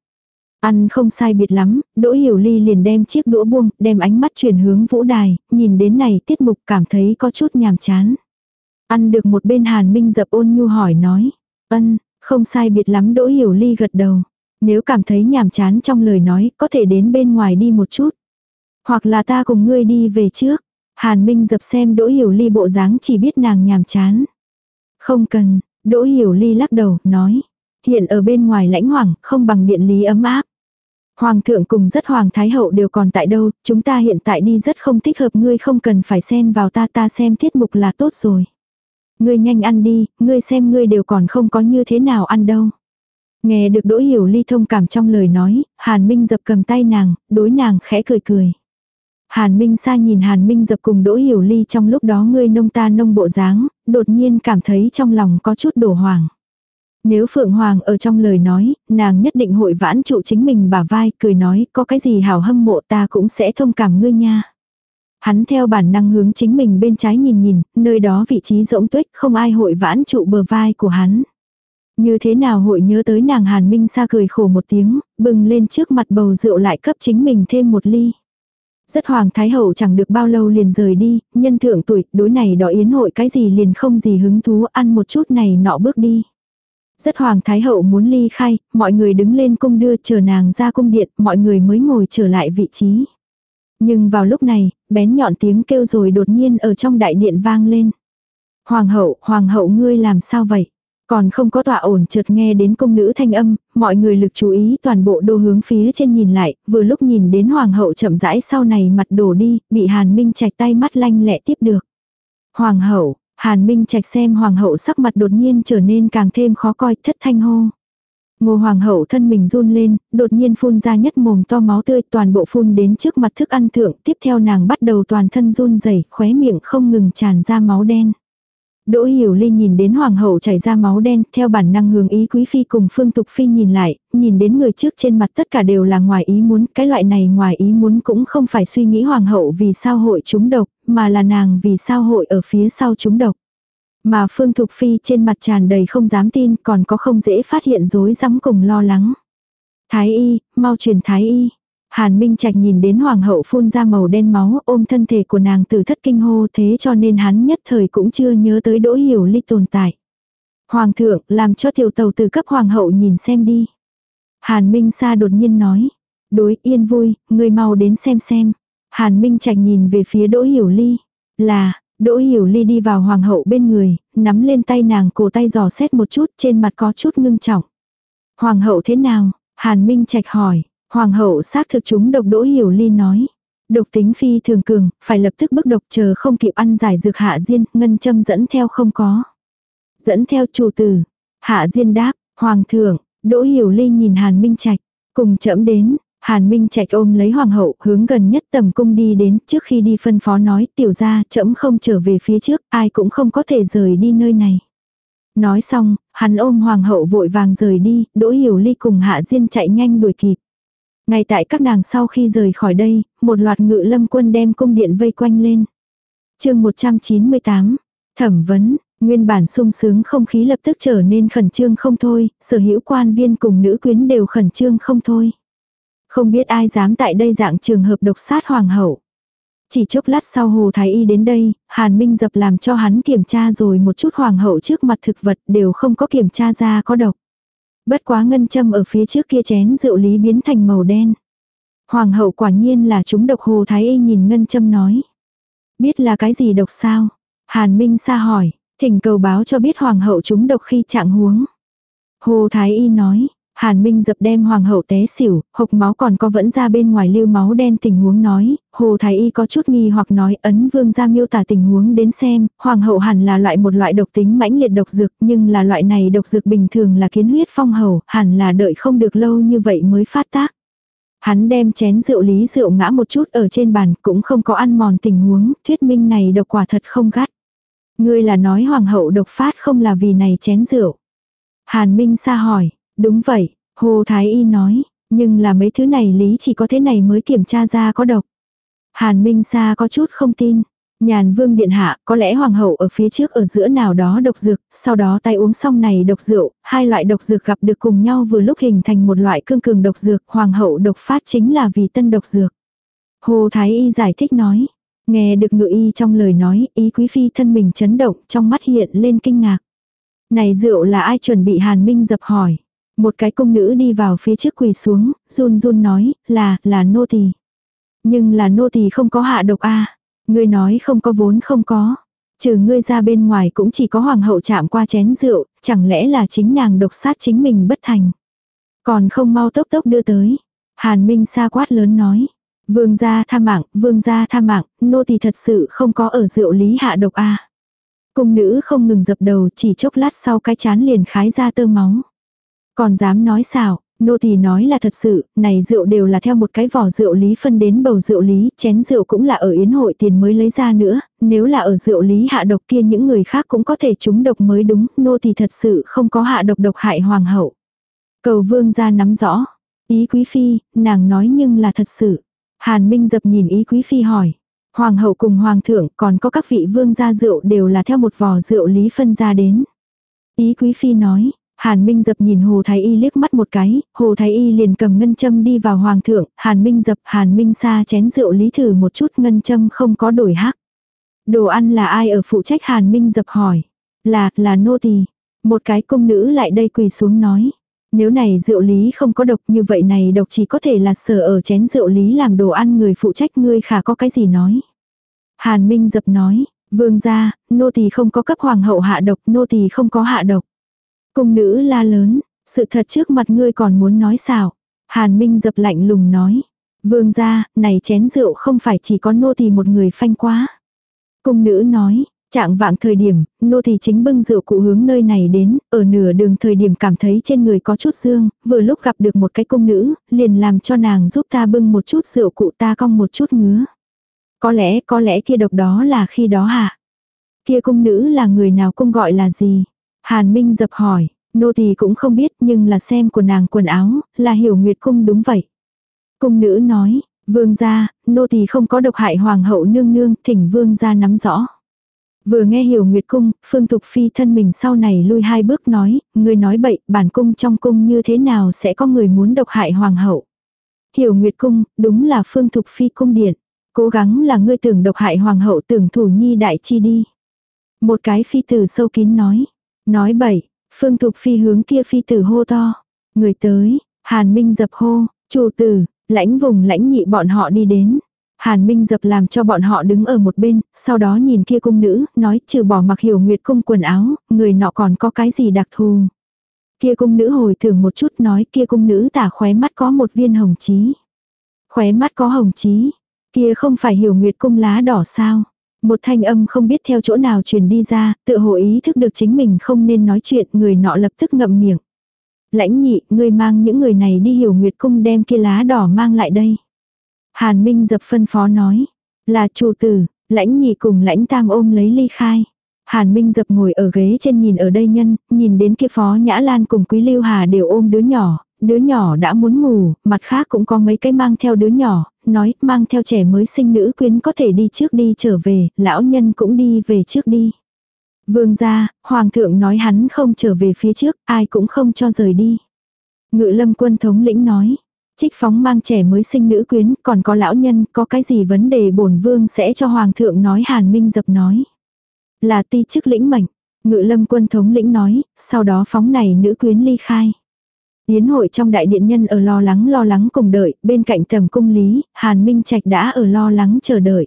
Ăn không sai biệt lắm, Đỗ Hiểu Ly liền đem chiếc đũa buông, đem ánh mắt chuyển hướng vũ đài, nhìn đến này tiết mục cảm thấy có chút nhàm chán. Ăn được một bên Hàn Minh dập ôn nhu hỏi nói. Ân, không sai biệt lắm Đỗ Hiểu Ly gật đầu. Nếu cảm thấy nhàm chán trong lời nói, có thể đến bên ngoài đi một chút. Hoặc là ta cùng ngươi đi về trước. Hàn Minh dập xem Đỗ Hiểu Ly bộ dáng chỉ biết nàng nhàm chán. Không cần, Đỗ Hiểu Ly lắc đầu, nói. Hiện ở bên ngoài lãnh hoảng, không bằng điện lý ấm áp. Hoàng thượng cùng rất hoàng thái hậu đều còn tại đâu, chúng ta hiện tại đi rất không thích hợp ngươi không cần phải xen vào ta ta xem tiết mục là tốt rồi. Ngươi nhanh ăn đi, ngươi xem ngươi đều còn không có như thế nào ăn đâu. Nghe được đỗ hiểu ly thông cảm trong lời nói, Hàn Minh dập cầm tay nàng, đối nàng khẽ cười cười. Hàn Minh xa nhìn Hàn Minh dập cùng đỗ hiểu ly trong lúc đó ngươi nông ta nông bộ dáng, đột nhiên cảm thấy trong lòng có chút đổ hoàng. Nếu Phượng Hoàng ở trong lời nói, nàng nhất định hội vãn trụ chính mình bả vai, cười nói, có cái gì hảo hâm mộ ta cũng sẽ thông cảm ngươi nha. Hắn theo bản năng hướng chính mình bên trái nhìn nhìn, nơi đó vị trí rỗng tuếch không ai hội vãn trụ bờ vai của hắn. Như thế nào hội nhớ tới nàng Hàn Minh xa cười khổ một tiếng, bừng lên trước mặt bầu rượu lại cấp chính mình thêm một ly. Rất hoàng thái hậu chẳng được bao lâu liền rời đi, nhân thượng tuổi, đối này đỏ yến hội cái gì liền không gì hứng thú ăn một chút này nọ bước đi. Rất hoàng thái hậu muốn ly khai, mọi người đứng lên cung đưa chờ nàng ra cung điện, mọi người mới ngồi trở lại vị trí. Nhưng vào lúc này, bén nhọn tiếng kêu rồi đột nhiên ở trong đại điện vang lên. Hoàng hậu, hoàng hậu ngươi làm sao vậy? Còn không có tọa ổn chợt nghe đến cung nữ thanh âm, mọi người lực chú ý toàn bộ đô hướng phía trên nhìn lại, vừa lúc nhìn đến hoàng hậu chậm rãi sau này mặt đổ đi, bị hàn minh chạch tay mắt lanh lẹ tiếp được. Hoàng hậu, Hàn Minh Trạch xem hoàng hậu sắc mặt đột nhiên trở nên càng thêm khó coi, thất thanh hô. Ngô hoàng hậu thân mình run lên, đột nhiên phun ra nhất mồm to máu tươi, toàn bộ phun đến trước mặt thức ăn thượng, tiếp theo nàng bắt đầu toàn thân run rẩy, khóe miệng không ngừng tràn ra máu đen. Đỗ Hiểu Ly nhìn đến hoàng hậu chảy ra máu đen, theo bản năng hướng ý quý phi cùng Phương Tục phi nhìn lại, nhìn đến người trước trên mặt tất cả đều là ngoài ý muốn, cái loại này ngoài ý muốn cũng không phải suy nghĩ hoàng hậu vì sao hội chúng độc, mà là nàng vì sao hội ở phía sau chúng độc. Mà Phương Thục Phi trên mặt tràn đầy không dám tin, còn có không dễ phát hiện rối rắm cùng lo lắng. Thái y, mau truyền thái y. Hàn Minh Trạch nhìn đến hoàng hậu phun ra màu đen máu ôm thân thể của nàng từ thất kinh hô thế cho nên hắn nhất thời cũng chưa nhớ tới đỗ hiểu ly tồn tại. Hoàng thượng làm cho tiểu tàu từ cấp hoàng hậu nhìn xem đi. Hàn Minh Sa đột nhiên nói. Đối yên vui, người mau đến xem xem. Hàn Minh Trạch nhìn về phía đỗ hiểu ly. Là, đỗ hiểu ly đi vào hoàng hậu bên người, nắm lên tay nàng cổ tay giò xét một chút trên mặt có chút ngưng trọng. Hoàng hậu thế nào? Hàn Minh Trạch hỏi. Hoàng hậu xác thực chúng độc đỗ hiểu ly nói. Độc tính phi thường cường, phải lập tức bức độc chờ không kịp ăn giải dược hạ diên, ngân châm dẫn theo không có. Dẫn theo chủ tử. Hạ diên đáp, hoàng thượng, đỗ hiểu ly nhìn hàn minh trạch, cùng chậm đến. Hàn Minh Trạch ôm lấy hoàng hậu, hướng gần nhất tầm cung đi đến, trước khi đi phân phó nói, tiểu gia, chậm không trở về phía trước, ai cũng không có thể rời đi nơi này. Nói xong, hắn ôm hoàng hậu vội vàng rời đi, Đỗ Hiểu Ly cùng Hạ Diên chạy nhanh đuổi kịp. Ngay tại các nàng sau khi rời khỏi đây, một loạt ngự lâm quân đem cung điện vây quanh lên. chương 198, thẩm vấn, nguyên bản sung sướng không khí lập tức trở nên khẩn trương không thôi, sở hữu quan viên cùng nữ quyến đều khẩn trương không thôi. Không biết ai dám tại đây dạng trường hợp độc sát hoàng hậu. Chỉ chốc lát sau Hồ Thái Y đến đây, Hàn Minh dập làm cho hắn kiểm tra rồi một chút hoàng hậu trước mặt thực vật đều không có kiểm tra ra có độc. Bất quá ngân châm ở phía trước kia chén rượu lý biến thành màu đen. Hoàng hậu quả nhiên là chúng độc Hồ Thái Y nhìn ngân châm nói. Biết là cái gì độc sao? Hàn Minh xa hỏi, thỉnh cầu báo cho biết hoàng hậu chúng độc khi trạng huống. Hồ Thái Y nói, Hàn Minh dập đem hoàng hậu té xỉu, hộc máu còn có vẫn ra bên ngoài lưu máu đen tình huống nói, Hồ Thái Y có chút nghi hoặc nói ấn vương ra miêu tả tình huống đến xem, hoàng hậu hẳn là loại một loại độc tính mãnh liệt độc dược nhưng là loại này độc dược bình thường là kiến huyết phong hầu, hẳn là đợi không được lâu như vậy mới phát tác. Hắn đem chén rượu lý rượu ngã một chút ở trên bàn cũng không có ăn mòn tình huống, thuyết minh này độc quả thật không gắt. Ngươi là nói hoàng hậu độc phát không là vì này chén rượu. Hàn Minh xa hỏi, Đúng vậy, Hồ Thái Y nói, nhưng là mấy thứ này lý chỉ có thế này mới kiểm tra ra có độc. Hàn Minh Sa có chút không tin. Nhàn vương điện hạ, có lẽ hoàng hậu ở phía trước ở giữa nào đó độc dược, sau đó tay uống xong này độc rượu, hai loại độc dược gặp được cùng nhau vừa lúc hình thành một loại cương cường độc dược, hoàng hậu độc phát chính là vì tân độc dược. Hồ Thái Y giải thích nói, nghe được ngự y trong lời nói, ý quý phi thân mình chấn động, trong mắt hiện lên kinh ngạc. Này rượu là ai chuẩn bị Hàn Minh dập hỏi. Một cái công nữ đi vào phía trước quỳ xuống, run run nói, là, là nô tỳ. Nhưng là nô tỳ không có hạ độc a à. Ngươi nói không có vốn không có. Trừ ngươi ra bên ngoài cũng chỉ có hoàng hậu chạm qua chén rượu, chẳng lẽ là chính nàng độc sát chính mình bất thành. Còn không mau tốc tốc đưa tới. Hàn Minh xa quát lớn nói. Vương gia tha mạng, vương gia tha mạng, nô tỳ thật sự không có ở rượu lý hạ độc a Cung nữ không ngừng dập đầu chỉ chốc lát sau cái chán liền khái ra tơ máu. Còn dám nói xảo, nô tỳ nói là thật sự, này rượu đều là theo một cái vỏ rượu lý phân đến bầu rượu lý, chén rượu cũng là ở yến hội tiền mới lấy ra nữa, nếu là ở rượu lý hạ độc kia những người khác cũng có thể trúng độc mới đúng, nô tỳ thật sự không có hạ độc độc hại hoàng hậu. Cầu vương ra nắm rõ, ý quý phi, nàng nói nhưng là thật sự. Hàn Minh dập nhìn ý quý phi hỏi. Hoàng hậu cùng hoàng thượng còn có các vị vương gia rượu đều là theo một vò rượu lý phân ra đến. Ý quý phi nói, Hàn Minh dập nhìn Hồ Thái Y liếc mắt một cái, Hồ Thái Y liền cầm ngân châm đi vào hoàng thượng, Hàn Minh dập, Hàn Minh Sa chén rượu lý thử một chút ngân châm không có đổi hắc. Đồ ăn là ai ở phụ trách Hàn Minh dập hỏi. Là, là nô tỳ. Một cái cung nữ lại đây quỳ xuống nói. Nếu này rượu lý không có độc như vậy này độc chỉ có thể là sở ở chén rượu lý làm đồ ăn người phụ trách ngươi khả có cái gì nói. Hàn Minh dập nói, vương gia, nô tỳ không có cấp hoàng hậu hạ độc, nô tỳ không có hạ độc. Cung nữ la lớn, sự thật trước mặt ngươi còn muốn nói sao? Hàn Minh dập lạnh lùng nói. Vương gia, này chén rượu không phải chỉ có nô thì một người phanh quá. Cung nữ nói, trạng vạng thời điểm, nô thì chính bưng rượu cụ hướng nơi này đến, ở nửa đường thời điểm cảm thấy trên người có chút dương, vừa lúc gặp được một cái cung nữ, liền làm cho nàng giúp ta bưng một chút rượu cụ ta cong một chút ngứa. Có lẽ, có lẽ kia độc đó là khi đó hả? Kia cung nữ là người nào cung gọi là gì? Hàn Minh dập hỏi, nô tỳ cũng không biết nhưng là xem của nàng quần áo, là hiểu nguyệt cung đúng vậy. Cung nữ nói, vương gia, nô tỳ không có độc hại hoàng hậu nương nương, thỉnh vương gia nắm rõ. Vừa nghe hiểu nguyệt cung, phương thục phi thân mình sau này lui hai bước nói, người nói bậy, bản cung trong cung như thế nào sẽ có người muốn độc hại hoàng hậu. Hiểu nguyệt cung, đúng là phương thục phi cung điện. Cố gắng là ngươi tưởng độc hại hoàng hậu tưởng thủ nhi đại chi đi. Một cái phi tử sâu kín nói. Nói bậy, phương thục phi hướng kia phi tử hô to. Người tới, hàn minh dập hô, chủ tử, lãnh vùng lãnh nhị bọn họ đi đến. Hàn Minh dập làm cho bọn họ đứng ở một bên, sau đó nhìn kia cung nữ, nói trừ bỏ mặc hiểu nguyệt cung quần áo, người nọ còn có cái gì đặc thù. Kia cung nữ hồi tưởng một chút nói kia cung nữ tả khóe mắt có một viên hồng trí Khóe mắt có hồng trí kia không phải hiểu nguyệt cung lá đỏ sao. Một thanh âm không biết theo chỗ nào truyền đi ra, tự hồ ý thức được chính mình không nên nói chuyện, người nọ lập tức ngậm miệng. Lãnh nhị, người mang những người này đi hiểu nguyệt cung đem kia lá đỏ mang lại đây. Hàn Minh dập phân phó nói, là chủ tử, lãnh nhị cùng lãnh tam ôm lấy ly khai. Hàn Minh dập ngồi ở ghế trên nhìn ở đây nhân, nhìn đến kia phó Nhã Lan cùng Quý Lưu Hà đều ôm đứa nhỏ, đứa nhỏ đã muốn ngủ, mặt khác cũng có mấy cái mang theo đứa nhỏ, nói mang theo trẻ mới sinh nữ quyến có thể đi trước đi trở về, lão nhân cũng đi về trước đi. Vương gia, Hoàng thượng nói hắn không trở về phía trước, ai cũng không cho rời đi. Ngự lâm quân thống lĩnh nói, trích phóng mang trẻ mới sinh nữ quyến, còn có lão nhân, có cái gì vấn đề bổn vương sẽ cho Hoàng thượng nói Hàn Minh dập nói. Là ti chức lĩnh mệnh, ngự lâm quân thống lĩnh nói, sau đó phóng này nữ quyến ly khai. Yến hội trong đại điện nhân ở lo lắng lo lắng cùng đợi, bên cạnh tầm cung lý, Hàn Minh Trạch đã ở lo lắng chờ đợi.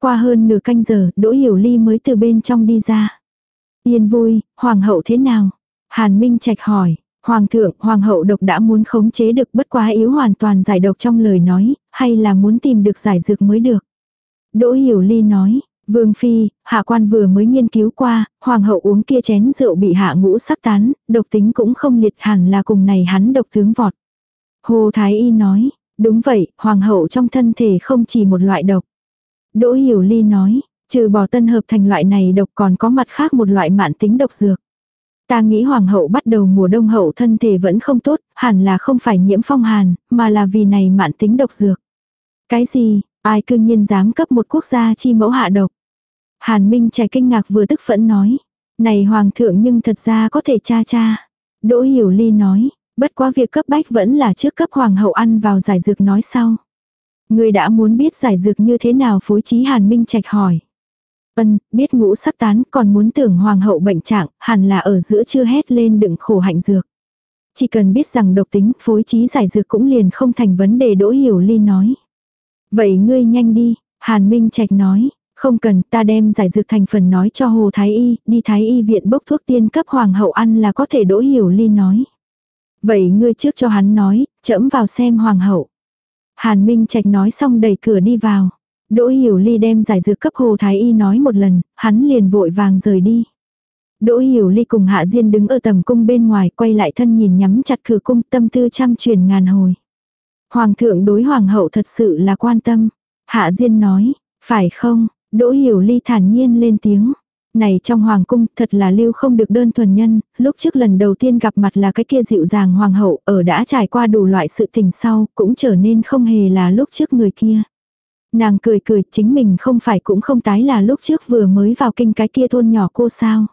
Qua hơn nửa canh giờ, Đỗ Hiểu Ly mới từ bên trong đi ra. Yên vui, hoàng hậu thế nào? Hàn Minh Trạch hỏi, hoàng thượng, hoàng hậu độc đã muốn khống chế được bất quá yếu hoàn toàn giải độc trong lời nói, hay là muốn tìm được giải dược mới được? Đỗ Hiểu Ly nói, Vương Phi, hạ quan vừa mới nghiên cứu qua, hoàng hậu uống kia chén rượu bị hạ ngũ sắc tán, độc tính cũng không liệt hẳn là cùng này hắn độc tướng vọt. Hồ Thái Y nói, đúng vậy, hoàng hậu trong thân thể không chỉ một loại độc. Đỗ Hiểu Ly nói, trừ bỏ tân hợp thành loại này độc còn có mặt khác một loại mạn tính độc dược. Ta nghĩ hoàng hậu bắt đầu mùa đông hậu thân thể vẫn không tốt, hẳn là không phải nhiễm phong hàn, mà là vì này mạn tính độc dược. Cái gì, Ai cương nhiên dám cấp một quốc gia chi mẫu hạ độc. Hàn Minh trẻ kinh ngạc vừa tức phẫn nói. Này hoàng thượng nhưng thật ra có thể cha cha. Đỗ Hiểu Ly nói, bất quá việc cấp bách vẫn là trước cấp hoàng hậu ăn vào giải dược nói sau. Người đã muốn biết giải dược như thế nào phối trí Hàn Minh Trạch hỏi. Ân, biết ngũ sắc tán còn muốn tưởng hoàng hậu bệnh trạng, hẳn là ở giữa chưa hét lên đựng khổ hạnh dược. Chỉ cần biết rằng độc tính phối trí giải dược cũng liền không thành vấn đề Đỗ Hiểu Ly nói. Vậy ngươi nhanh đi, Hàn Minh Trạch nói, không cần ta đem giải dược thành phần nói cho Hồ Thái Y, đi Thái Y viện bốc thuốc tiên cấp hoàng hậu ăn là có thể đỗ hiểu ly nói. Vậy ngươi trước cho hắn nói, chẫm vào xem hoàng hậu. Hàn Minh Trạch nói xong đẩy cửa đi vào. Đỗ Hiểu Ly đem giải dược cấp Hồ Thái Y nói một lần, hắn liền vội vàng rời đi. Đỗ Hiểu Ly cùng Hạ Diên đứng ở tầm cung bên ngoài quay lại thân nhìn nhắm chặt cửa cung tâm tư trăm truyền ngàn hồi. Hoàng thượng đối hoàng hậu thật sự là quan tâm. Hạ Diên nói, phải không, Đỗ Hiểu Ly thản nhiên lên tiếng. Này trong hoàng cung thật là lưu không được đơn thuần nhân, lúc trước lần đầu tiên gặp mặt là cái kia dịu dàng hoàng hậu ở đã trải qua đủ loại sự tình sau cũng trở nên không hề là lúc trước người kia. Nàng cười cười chính mình không phải cũng không tái là lúc trước vừa mới vào kinh cái kia thôn nhỏ cô sao.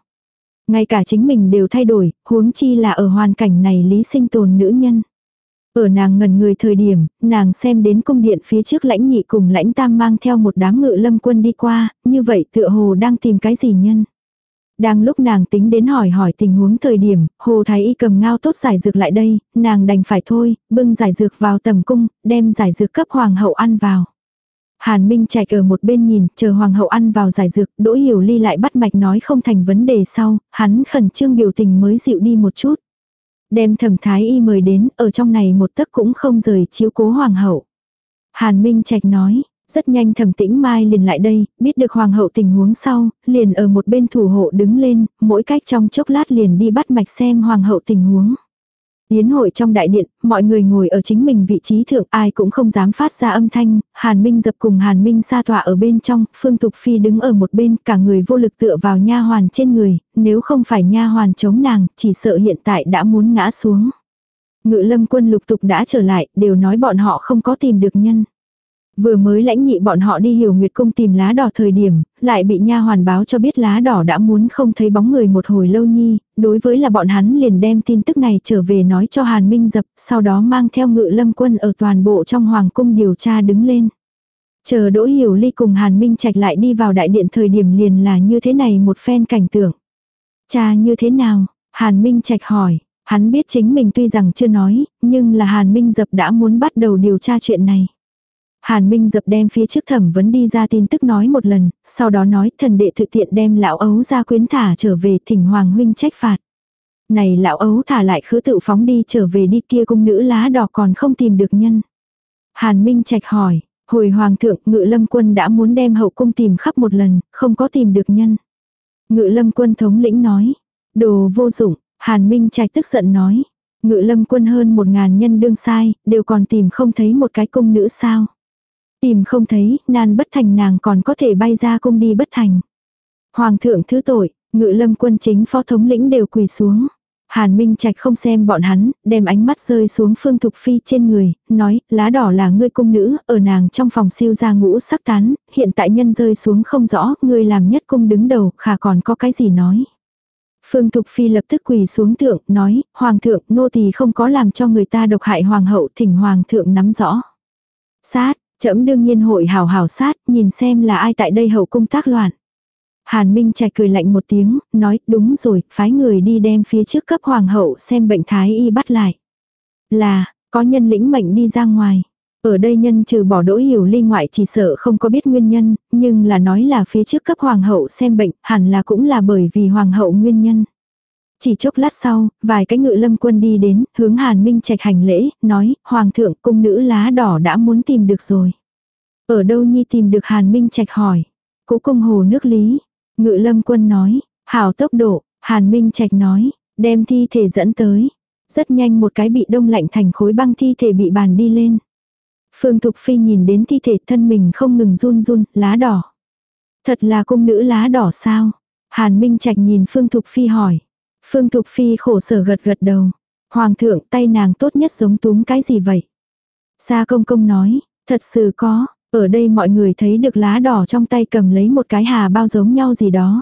Ngay cả chính mình đều thay đổi, huống chi là ở hoàn cảnh này lý sinh tồn nữ nhân. Ở nàng ngần người thời điểm, nàng xem đến cung điện phía trước lãnh nhị cùng lãnh tam mang theo một đám ngự lâm quân đi qua, như vậy tựa hồ đang tìm cái gì nhân. Đang lúc nàng tính đến hỏi hỏi tình huống thời điểm, hồ thái y cầm ngao tốt giải dược lại đây, nàng đành phải thôi, bưng giải dược vào tầm cung, đem giải dược cấp hoàng hậu ăn vào. Hàn Minh chạy ở một bên nhìn, chờ hoàng hậu ăn vào giải dược, đỗ hiểu ly lại bắt mạch nói không thành vấn đề sau, hắn khẩn trương biểu tình mới dịu đi một chút đem thẩm thái y mời đến, ở trong này một tấc cũng không rời chiếu cố hoàng hậu. Hàn Minh Trạch nói, rất nhanh thẩm tĩnh mai liền lại đây, biết được hoàng hậu tình huống sau, liền ở một bên thủ hộ đứng lên, mỗi cách trong chốc lát liền đi bắt mạch xem hoàng hậu tình huống. Yến hội trong đại điện, mọi người ngồi ở chính mình vị trí thượng, ai cũng không dám phát ra âm thanh, Hàn Minh dập cùng Hàn Minh sa tọa ở bên trong, Phương Tục Phi đứng ở một bên, cả người vô lực tựa vào nha hoàn trên người, nếu không phải nha hoàn chống nàng, chỉ sợ hiện tại đã muốn ngã xuống. Ngự lâm quân lục tục đã trở lại, đều nói bọn họ không có tìm được nhân. Vừa mới lãnh nhị bọn họ đi hiểu nguyệt cung tìm lá đỏ thời điểm, lại bị nha hoàn báo cho biết lá đỏ đã muốn không thấy bóng người một hồi lâu nhi, đối với là bọn hắn liền đem tin tức này trở về nói cho Hàn Minh Dập, sau đó mang theo ngự lâm quân ở toàn bộ trong hoàng cung điều tra đứng lên. Chờ Đỗ Hiểu Ly cùng Hàn Minh Trạch lại đi vào đại điện thời điểm liền là như thế này một phen cảnh tượng. Cha như thế nào? Hàn Minh Trạch hỏi, hắn biết chính mình tuy rằng chưa nói, nhưng là Hàn Minh Dập đã muốn bắt đầu điều tra chuyện này. Hàn Minh dập đem phía trước thẩm vấn đi ra tin tức nói một lần, sau đó nói thần đệ thực tiện đem lão ấu ra quyến thả trở về thỉnh hoàng huynh trách phạt. Này lão ấu thả lại khứ tự phóng đi trở về đi kia cung nữ lá đỏ còn không tìm được nhân. Hàn Minh trạch hỏi, hồi hoàng thượng ngự lâm quân đã muốn đem hậu cung tìm khắp một lần, không có tìm được nhân. Ngự lâm quân thống lĩnh nói, đồ vô dụng, Hàn Minh trạch tức giận nói, ngự lâm quân hơn một ngàn nhân đương sai, đều còn tìm không thấy một cái cung nữ sao. Tìm không thấy, nan bất thành nàng còn có thể bay ra cung đi bất thành. Hoàng thượng thứ tội, ngự lâm quân chính phó thống lĩnh đều quỳ xuống. Hàn Minh Trạch không xem bọn hắn, đem ánh mắt rơi xuống Phương Thục Phi trên người, nói, lá đỏ là ngươi cung nữ, ở nàng trong phòng siêu ra ngũ sắc tán, hiện tại nhân rơi xuống không rõ, ngươi làm nhất cung đứng đầu, khả còn có cái gì nói. Phương Thục Phi lập tức quỳ xuống thượng, nói, Hoàng thượng, nô tỳ không có làm cho người ta độc hại Hoàng hậu, thỉnh Hoàng thượng nắm rõ. Sát, Chấm đương nhiên hội hào hào sát, nhìn xem là ai tại đây hậu cung tác loạn. Hàn Minh Trạch cười lạnh một tiếng, nói, đúng rồi, phái người đi đem phía trước cấp hoàng hậu xem bệnh thái y bắt lại. Là, có nhân lĩnh mệnh đi ra ngoài. Ở đây nhân trừ bỏ đỗ hiểu ly ngoại chỉ sợ không có biết nguyên nhân, nhưng là nói là phía trước cấp hoàng hậu xem bệnh, hẳn là cũng là bởi vì hoàng hậu nguyên nhân. Chỉ chốc lát sau, vài cái ngự lâm quân đi đến, hướng Hàn Minh Trạch hành lễ, nói, Hoàng thượng cung nữ lá đỏ đã muốn tìm được rồi. Ở đâu nhi tìm được Hàn Minh Trạch hỏi. Cố cung hồ nước lý. Ngự lâm quân nói, hảo tốc độ, Hàn Minh Trạch nói, đem thi thể dẫn tới. Rất nhanh một cái bị đông lạnh thành khối băng thi thể bị bàn đi lên. Phương Thục Phi nhìn đến thi thể thân mình không ngừng run run, lá đỏ. Thật là cung nữ lá đỏ sao? Hàn Minh Trạch nhìn Phương Thục Phi hỏi. Phương Thục Phi khổ sở gật gật đầu. Hoàng thượng tay nàng tốt nhất giống túm cái gì vậy? Sa công công nói, thật sự có, ở đây mọi người thấy được lá đỏ trong tay cầm lấy một cái hà bao giống nhau gì đó.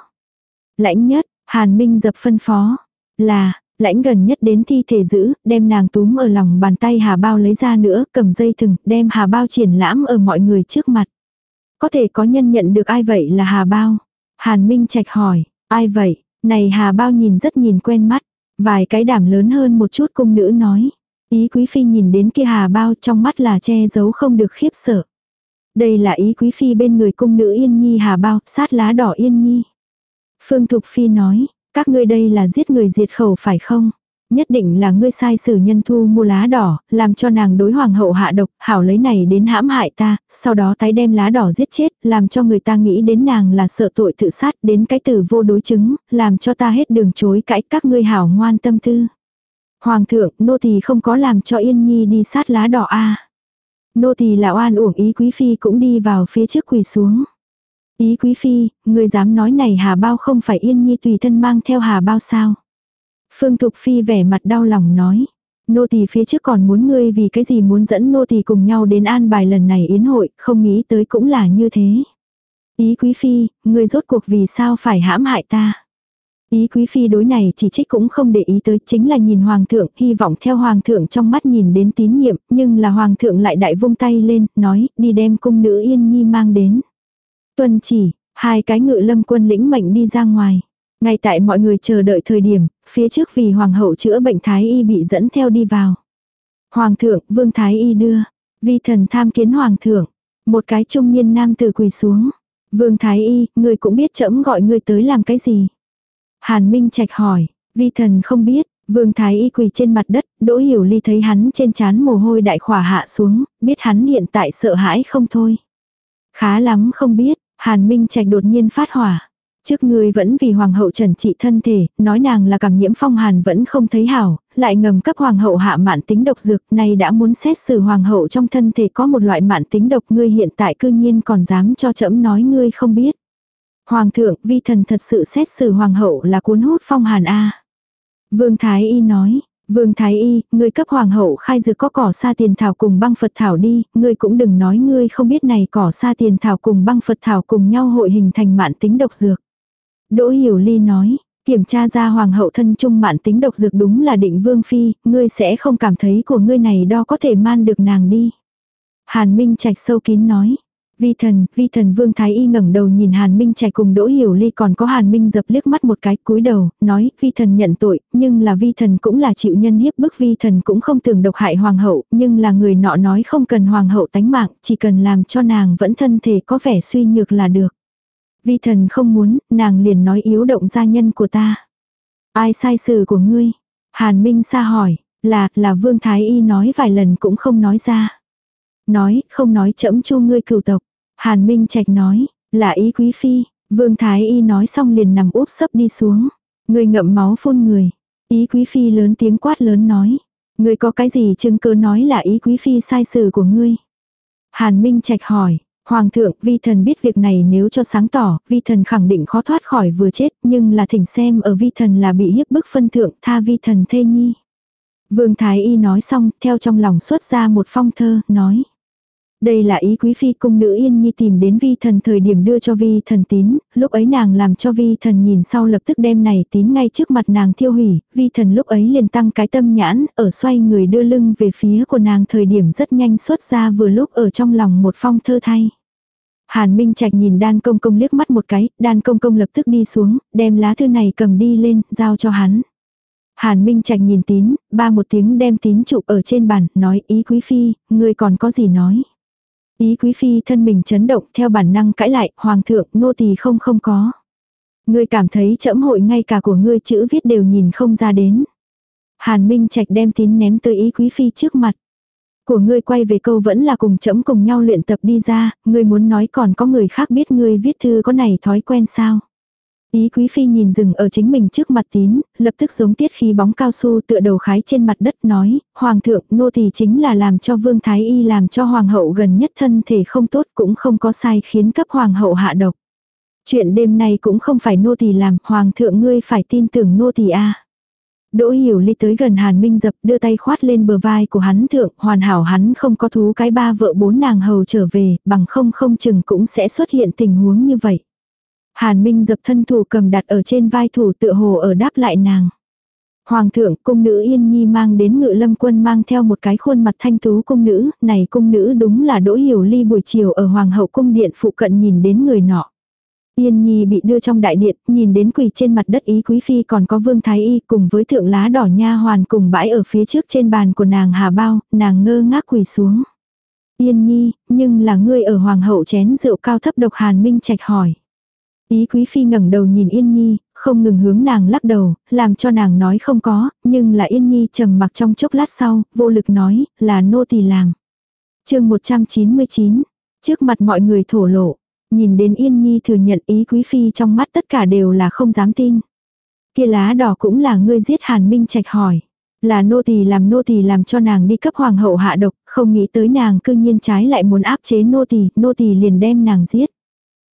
Lãnh nhất, Hàn Minh dập phân phó, là, lãnh gần nhất đến thi thể giữ, đem nàng túm ở lòng bàn tay hà bao lấy ra nữa, cầm dây thừng, đem hà bao triển lãm ở mọi người trước mặt. Có thể có nhân nhận được ai vậy là hà bao? Hàn Minh Trạch hỏi, ai vậy? Này hà bao nhìn rất nhìn quen mắt. Vài cái đảm lớn hơn một chút cung nữ nói. Ý quý phi nhìn đến kia hà bao trong mắt là che giấu không được khiếp sợ. Đây là ý quý phi bên người cung nữ yên nhi hà bao, sát lá đỏ yên nhi. Phương Thục Phi nói, các ngươi đây là giết người diệt khẩu phải không? Nhất định là ngươi sai sử nhân thu mua lá đỏ, làm cho nàng đối hoàng hậu hạ độc, hảo lấy này đến hãm hại ta, sau đó tái đem lá đỏ giết chết, làm cho người ta nghĩ đến nàng là sợ tội tự sát, đến cái tử vô đối chứng, làm cho ta hết đường chối cãi các ngươi hảo ngoan tâm tư. Hoàng thượng, nô tỳ không có làm cho Yên Nhi đi sát lá đỏ a. Nô tỳ là oan uổng ý quý phi cũng đi vào phía trước quỳ xuống. Ý quý phi, người dám nói này hà bao không phải Yên Nhi tùy thân mang theo hà bao sao? Phương Thục Phi vẻ mặt đau lòng nói. Nô tỳ phía trước còn muốn ngươi vì cái gì muốn dẫn nô tỳ cùng nhau đến an bài lần này yến hội, không nghĩ tới cũng là như thế. Ý quý phi, ngươi rốt cuộc vì sao phải hãm hại ta. Ý quý phi đối này chỉ trích cũng không để ý tới chính là nhìn hoàng thượng, hy vọng theo hoàng thượng trong mắt nhìn đến tín nhiệm, nhưng là hoàng thượng lại đại vung tay lên, nói, đi đem cung nữ yên nhi mang đến. Tuân chỉ, hai cái ngự lâm quân lĩnh mệnh đi ra ngoài. Ngay tại mọi người chờ đợi thời điểm, phía trước vì hoàng hậu chữa bệnh thái y bị dẫn theo đi vào. Hoàng thượng, vương thái y đưa. Vi thần tham kiến hoàng thượng. Một cái trung niên nam tử quỳ xuống. Vương thái y, người cũng biết trẫm gọi người tới làm cái gì. Hàn Minh Trạch hỏi, vi thần không biết. Vương Thái Y quỳ trên mặt đất, Đỗ Hiểu Ly thấy hắn trên trán mồ hôi đại khỏa hạ xuống, biết hắn hiện tại sợ hãi không thôi. Khá lắm không biết, Hàn Minh Trạch đột nhiên phát hỏa. Trước ngươi vẫn vì hoàng hậu trần trị thân thể, nói nàng là cảm nhiễm phong hàn vẫn không thấy hảo, lại ngầm cấp hoàng hậu hạ mạn tính độc dược, này đã muốn xét xử hoàng hậu trong thân thể có một loại mạn tính độc ngươi hiện tại cư nhiên còn dám cho trẫm nói ngươi không biết. Hoàng thượng, vi thần thật sự xét xử hoàng hậu là cuốn hút phong hàn A. Vương Thái Y nói, Vương Thái Y, ngươi cấp hoàng hậu khai dược có cỏ sa tiền thảo cùng băng Phật thảo đi, ngươi cũng đừng nói ngươi không biết này cỏ sa tiền thảo cùng băng Phật thảo cùng nhau hội hình thành mạn tính độc dược. Đỗ Hiểu Ly nói, kiểm tra ra hoàng hậu thân trung mạn tính độc dược đúng là định vương phi, ngươi sẽ không cảm thấy của ngươi này đo có thể man được nàng đi. Hàn Minh Trạch sâu kín nói, Vi thần, vi thần Vương Thái Y ngẩng đầu nhìn Hàn Minh chạy cùng Đỗ Hiểu Ly còn có Hàn Minh dập liếc mắt một cái cúi đầu, nói, vi thần nhận tội, nhưng là vi thần cũng là chịu nhân hiếp bức vi thần cũng không tưởng độc hại hoàng hậu, nhưng là người nọ nói không cần hoàng hậu tánh mạng, chỉ cần làm cho nàng vẫn thân thể có vẻ suy nhược là được. Vi thần không muốn, nàng liền nói yếu động gia nhân của ta. Ai sai sự của ngươi? Hàn Minh xa hỏi, là, là Vương Thái Y nói vài lần cũng không nói ra. Nói, không nói chẫm chu ngươi cửu tộc. Hàn Minh Trạch nói, là ý quý phi. Vương Thái Y nói xong liền nằm úp sấp đi xuống. Người ngậm máu phun người. Ý quý phi lớn tiếng quát lớn nói. ngươi có cái gì chứng cứ nói là ý quý phi sai sự của ngươi. Hàn Minh Trạch hỏi. Hoàng thượng, vi thần biết việc này nếu cho sáng tỏ, vi thần khẳng định khó thoát khỏi vừa chết, nhưng là thỉnh xem ở vi thần là bị hiếp bức phân thượng, tha vi thần thê nhi. Vương Thái Y nói xong, theo trong lòng xuất ra một phong thơ, nói. Đây là ý quý phi cung nữ Yên Nhi tìm đến vi thần thời điểm đưa cho vi thần tín, lúc ấy nàng làm cho vi thần nhìn sau lập tức đem này tín ngay trước mặt nàng thiêu hủy, vi thần lúc ấy liền tăng cái tâm nhãn, ở xoay người đưa lưng về phía của nàng thời điểm rất nhanh xuất ra vừa lúc ở trong lòng một phong thơ thay. Hàn Minh Trạch nhìn đan công công liếc mắt một cái, đan công công lập tức đi xuống, đem lá thư này cầm đi lên, giao cho hắn. Hàn Minh Trạch nhìn tín, ba một tiếng đem tín chụp ở trên bàn, nói ý quý phi, ngươi còn có gì nói. Ý quý phi thân mình chấn động theo bản năng cãi lại, hoàng thượng, nô tỳ không không có. Ngươi cảm thấy trẫm hội ngay cả của ngươi chữ viết đều nhìn không ra đến. Hàn Minh Trạch đem tín ném tới ý quý phi trước mặt. Của ngươi quay về câu vẫn là cùng chấm cùng nhau luyện tập đi ra, ngươi muốn nói còn có người khác biết ngươi viết thư có này thói quen sao. Ý quý phi nhìn rừng ở chính mình trước mặt tín, lập tức giống tiết khí bóng cao su tựa đầu khái trên mặt đất nói, Hoàng thượng, nô tỳ chính là làm cho Vương Thái Y làm cho Hoàng hậu gần nhất thân thể không tốt cũng không có sai khiến cấp Hoàng hậu hạ độc. Chuyện đêm nay cũng không phải nô tỳ làm, Hoàng thượng ngươi phải tin tưởng nô tỳ a Đỗ hiểu ly tới gần Hàn Minh dập đưa tay khoát lên bờ vai của hắn thượng, hoàn hảo hắn không có thú cái ba vợ bốn nàng hầu trở về, bằng không không chừng cũng sẽ xuất hiện tình huống như vậy. Hàn Minh dập thân thủ cầm đặt ở trên vai thủ tựa hồ ở đáp lại nàng. Hoàng thượng cung nữ Yên Nhi mang đến ngự lâm quân mang theo một cái khuôn mặt thanh tú cung nữ, này cung nữ đúng là đỗ hiểu ly buổi chiều ở Hoàng hậu cung điện phụ cận nhìn đến người nọ. Yên Nhi bị đưa trong đại điện, nhìn đến quỳ trên mặt đất ý quý phi còn có vương thái y cùng với thượng lá đỏ nha hoàn cùng bãi ở phía trước trên bàn của nàng hà bao, nàng ngơ ngác quỳ xuống. Yên Nhi, nhưng là ngươi ở hoàng hậu chén rượu cao thấp độc hàn minh trạch hỏi. Ý quý phi ngẩng đầu nhìn Yên Nhi, không ngừng hướng nàng lắc đầu, làm cho nàng nói không có, nhưng là Yên Nhi trầm mặc trong chốc lát sau, vô lực nói, là nô tỳ làm. chương 199, trước mặt mọi người thổ lộ, nhìn đến Yên Nhi thừa nhận ý quý phi trong mắt tất cả đều là không dám tin. Kia lá đỏ cũng là ngươi giết Hàn Minh Trạch hỏi. Là nô tỳ làm nô tỳ làm cho nàng đi cấp hoàng hậu hạ độc, không nghĩ tới nàng cư nhiên trái lại muốn áp chế nô tỳ, nô tỳ liền đem nàng giết.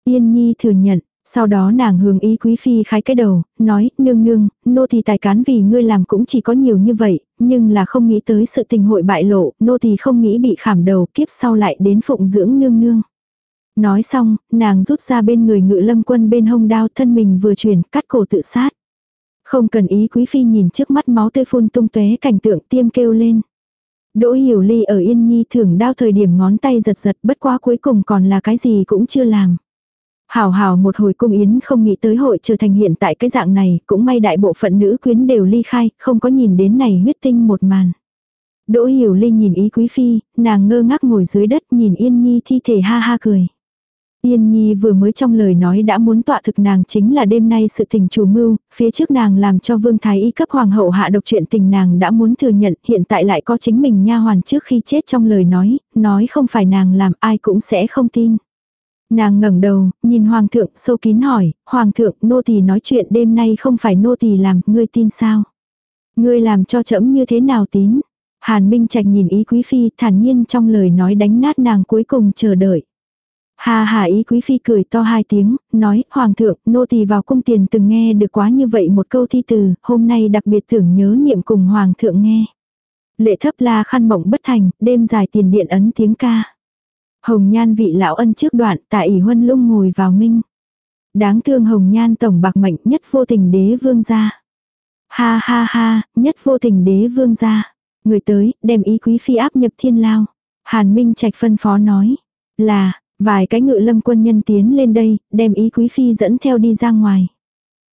Yên Nhi thừa nhận, sau đó nàng hướng ý quý phi khái cái đầu, nói, nương nương, nô tỳ tài cán vì ngươi làm cũng chỉ có nhiều như vậy, nhưng là không nghĩ tới sự tình hội bại lộ, nô tỳ không nghĩ bị khảm đầu, kiếp sau lại đến phụng dưỡng nương nương. Nói xong, nàng rút ra bên người ngự lâm quân bên hông đao thân mình vừa chuyển, cắt cổ tự sát. Không cần ý quý phi nhìn trước mắt máu tươi phun tung tóe cảnh tượng tiêm kêu lên. Đỗ hiểu ly ở yên nhi thưởng đao thời điểm ngón tay giật giật bất quá cuối cùng còn là cái gì cũng chưa làm. Hảo hảo một hồi cung yến không nghĩ tới hội trở thành hiện tại cái dạng này, cũng may đại bộ phận nữ quyến đều ly khai, không có nhìn đến này huyết tinh một màn. Đỗ hiểu ly nhìn ý quý phi, nàng ngơ ngác ngồi dưới đất nhìn yên nhi thi thể ha ha cười. Yên Nhi vừa mới trong lời nói đã muốn tọa thực nàng chính là đêm nay sự tình chủ mưu, phía trước nàng làm cho Vương Thái Y cấp hoàng hậu hạ độc chuyện tình nàng đã muốn thừa nhận, hiện tại lại có chính mình nha hoàn trước khi chết trong lời nói, nói không phải nàng làm ai cũng sẽ không tin. Nàng ngẩng đầu, nhìn hoàng thượng sâu kín hỏi, hoàng thượng nô tỳ nói chuyện đêm nay không phải nô tỳ làm, ngươi tin sao? Ngươi làm cho trẫm như thế nào tín? Hàn Minh Trạch nhìn ý quý phi thản nhiên trong lời nói đánh nát nàng cuối cùng chờ đợi. Hà hà ý quý phi cười to hai tiếng, nói, Hoàng thượng, nô tỳ vào cung tiền từng nghe được quá như vậy một câu thi từ, hôm nay đặc biệt tưởng nhớ niệm cùng Hoàng thượng nghe. Lệ thấp la khăn mộng bất thành, đêm dài tiền điện ấn tiếng ca. Hồng nhan vị lão ân trước đoạn, tại ỷ huân lung ngồi vào minh. Đáng thương hồng nhan tổng bạc mệnh nhất vô tình đế vương gia. Ha ha ha, nhất vô tình đế vương gia. Người tới, đem ý quý phi áp nhập thiên lao. Hàn Minh Trạch phân phó nói. Là, vài cái ngự lâm quân nhân tiến lên đây, đem ý quý phi dẫn theo đi ra ngoài.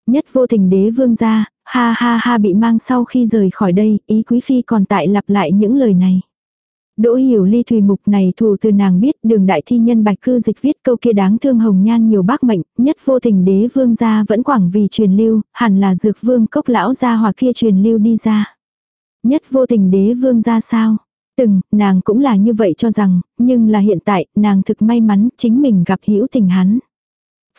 Nhất vô tình đế vương gia, ha ha ha bị mang sau khi rời khỏi đây, ý quý phi còn tại lặp lại những lời này. Đỗ hiểu ly thùy mục này thù từ nàng biết đường đại thi nhân bạch cư dịch viết câu kia đáng thương hồng nhan nhiều bác mệnh, nhất vô tình đế vương gia vẫn quảng vì truyền lưu, hẳn là dược vương cốc lão gia hoặc kia truyền lưu đi ra. Nhất vô tình đế vương gia sao? Từng, nàng cũng là như vậy cho rằng, nhưng là hiện tại, nàng thực may mắn chính mình gặp hữu tình hắn.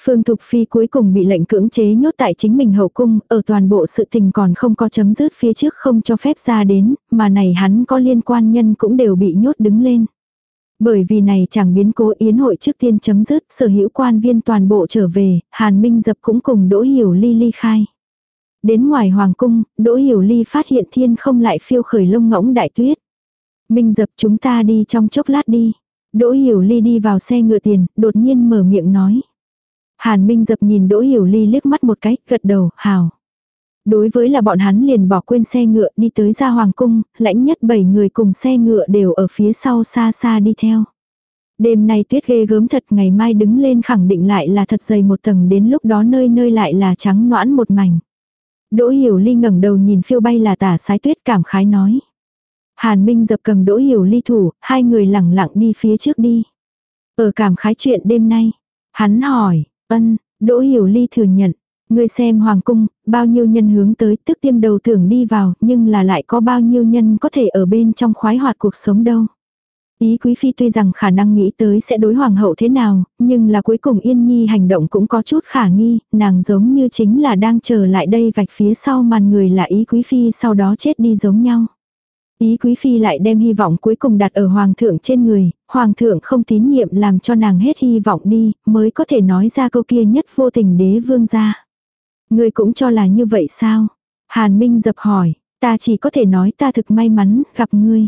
Phương Thục Phi cuối cùng bị lệnh cưỡng chế nhốt tại chính mình hậu cung, ở toàn bộ sự tình còn không có chấm dứt phía trước không cho phép ra đến, mà này hắn có liên quan nhân cũng đều bị nhốt đứng lên. Bởi vì này chẳng biến cố yến hội trước tiên chấm dứt, sở hữu quan viên toàn bộ trở về, Hàn Minh Dập cũng cùng Đỗ Hiểu Ly ly khai. Đến ngoài hoàng cung, Đỗ Hiểu Ly phát hiện thiên không lại phiêu khởi lông ngỗng đại tuyết. Minh Dập chúng ta đi trong chốc lát đi. Đỗ Hiểu Ly đi vào xe ngựa tiền, đột nhiên mở miệng nói. Hàn Minh dập nhìn Đỗ Hiểu Ly liếc mắt một cái, gật đầu, hào. Đối với là bọn hắn liền bỏ quên xe ngựa đi tới ra hoàng cung, lãnh nhất bảy người cùng xe ngựa đều ở phía sau xa xa đi theo. Đêm nay tuyết ghê gớm thật ngày mai đứng lên khẳng định lại là thật dày một tầng đến lúc đó nơi nơi lại là trắng noãn một mảnh. Đỗ Hiểu Ly ngẩng đầu nhìn phiêu bay là tả sái tuyết cảm khái nói. Hàn Minh dập cầm Đỗ Hiểu Ly thủ, hai người lẳng lặng đi phía trước đi. Ở cảm khái chuyện đêm nay, hắn hỏi, Ân, Đỗ Hiểu Ly thừa nhận. Ngươi xem hoàng cung, bao nhiêu nhân hướng tới tức tiêm đầu tưởng đi vào, nhưng là lại có bao nhiêu nhân có thể ở bên trong khoái hoạt cuộc sống đâu. Ý quý phi tuy rằng khả năng nghĩ tới sẽ đối hoàng hậu thế nào, nhưng là cuối cùng yên nhi hành động cũng có chút khả nghi, nàng giống như chính là đang chờ lại đây vạch phía sau màn người là ý quý phi sau đó chết đi giống nhau. Ý quý phi lại đem hy vọng cuối cùng đặt ở hoàng thượng trên người, hoàng thượng không tín nhiệm làm cho nàng hết hy vọng đi, mới có thể nói ra câu kia nhất vô tình đế vương ra. Người cũng cho là như vậy sao? Hàn Minh dập hỏi, ta chỉ có thể nói ta thực may mắn gặp ngươi.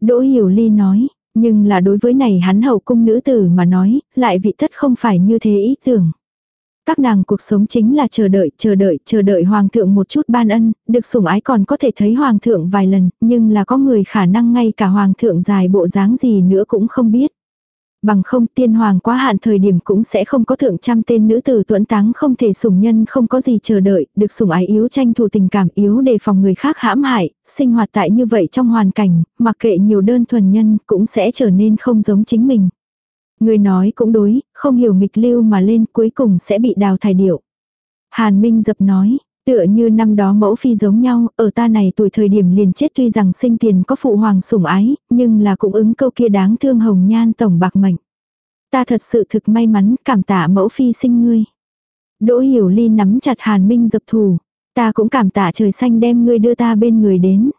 Đỗ Hiểu Ly nói, nhưng là đối với này hắn hậu cung nữ tử mà nói, lại vị tất không phải như thế ý tưởng. Các nàng cuộc sống chính là chờ đợi, chờ đợi, chờ đợi hoàng thượng một chút ban ân, được sủng ái còn có thể thấy hoàng thượng vài lần, nhưng là có người khả năng ngay cả hoàng thượng dài bộ dáng gì nữa cũng không biết. Bằng không tiên hoàng quá hạn thời điểm cũng sẽ không có thượng trăm tên nữ tử tuẫn táng không thể sủng nhân không có gì chờ đợi, được sủng ái yếu tranh thủ tình cảm yếu để phòng người khác hãm hại, sinh hoạt tại như vậy trong hoàn cảnh, mặc kệ nhiều đơn thuần nhân cũng sẽ trở nên không giống chính mình. Người nói cũng đối, không hiểu nghịch lưu mà lên cuối cùng sẽ bị đào thải điệu. Hàn Minh dập nói, tựa như năm đó mẫu phi giống nhau, ở ta này tuổi thời điểm liền chết tuy rằng sinh tiền có phụ hoàng sủng ái, nhưng là cũng ứng câu kia đáng thương hồng nhan tổng bạc mệnh. Ta thật sự thực may mắn cảm tạ mẫu phi sinh ngươi. Đỗ hiểu ly nắm chặt Hàn Minh dập thù. Ta cũng cảm tạ trời xanh đem ngươi đưa ta bên người đến.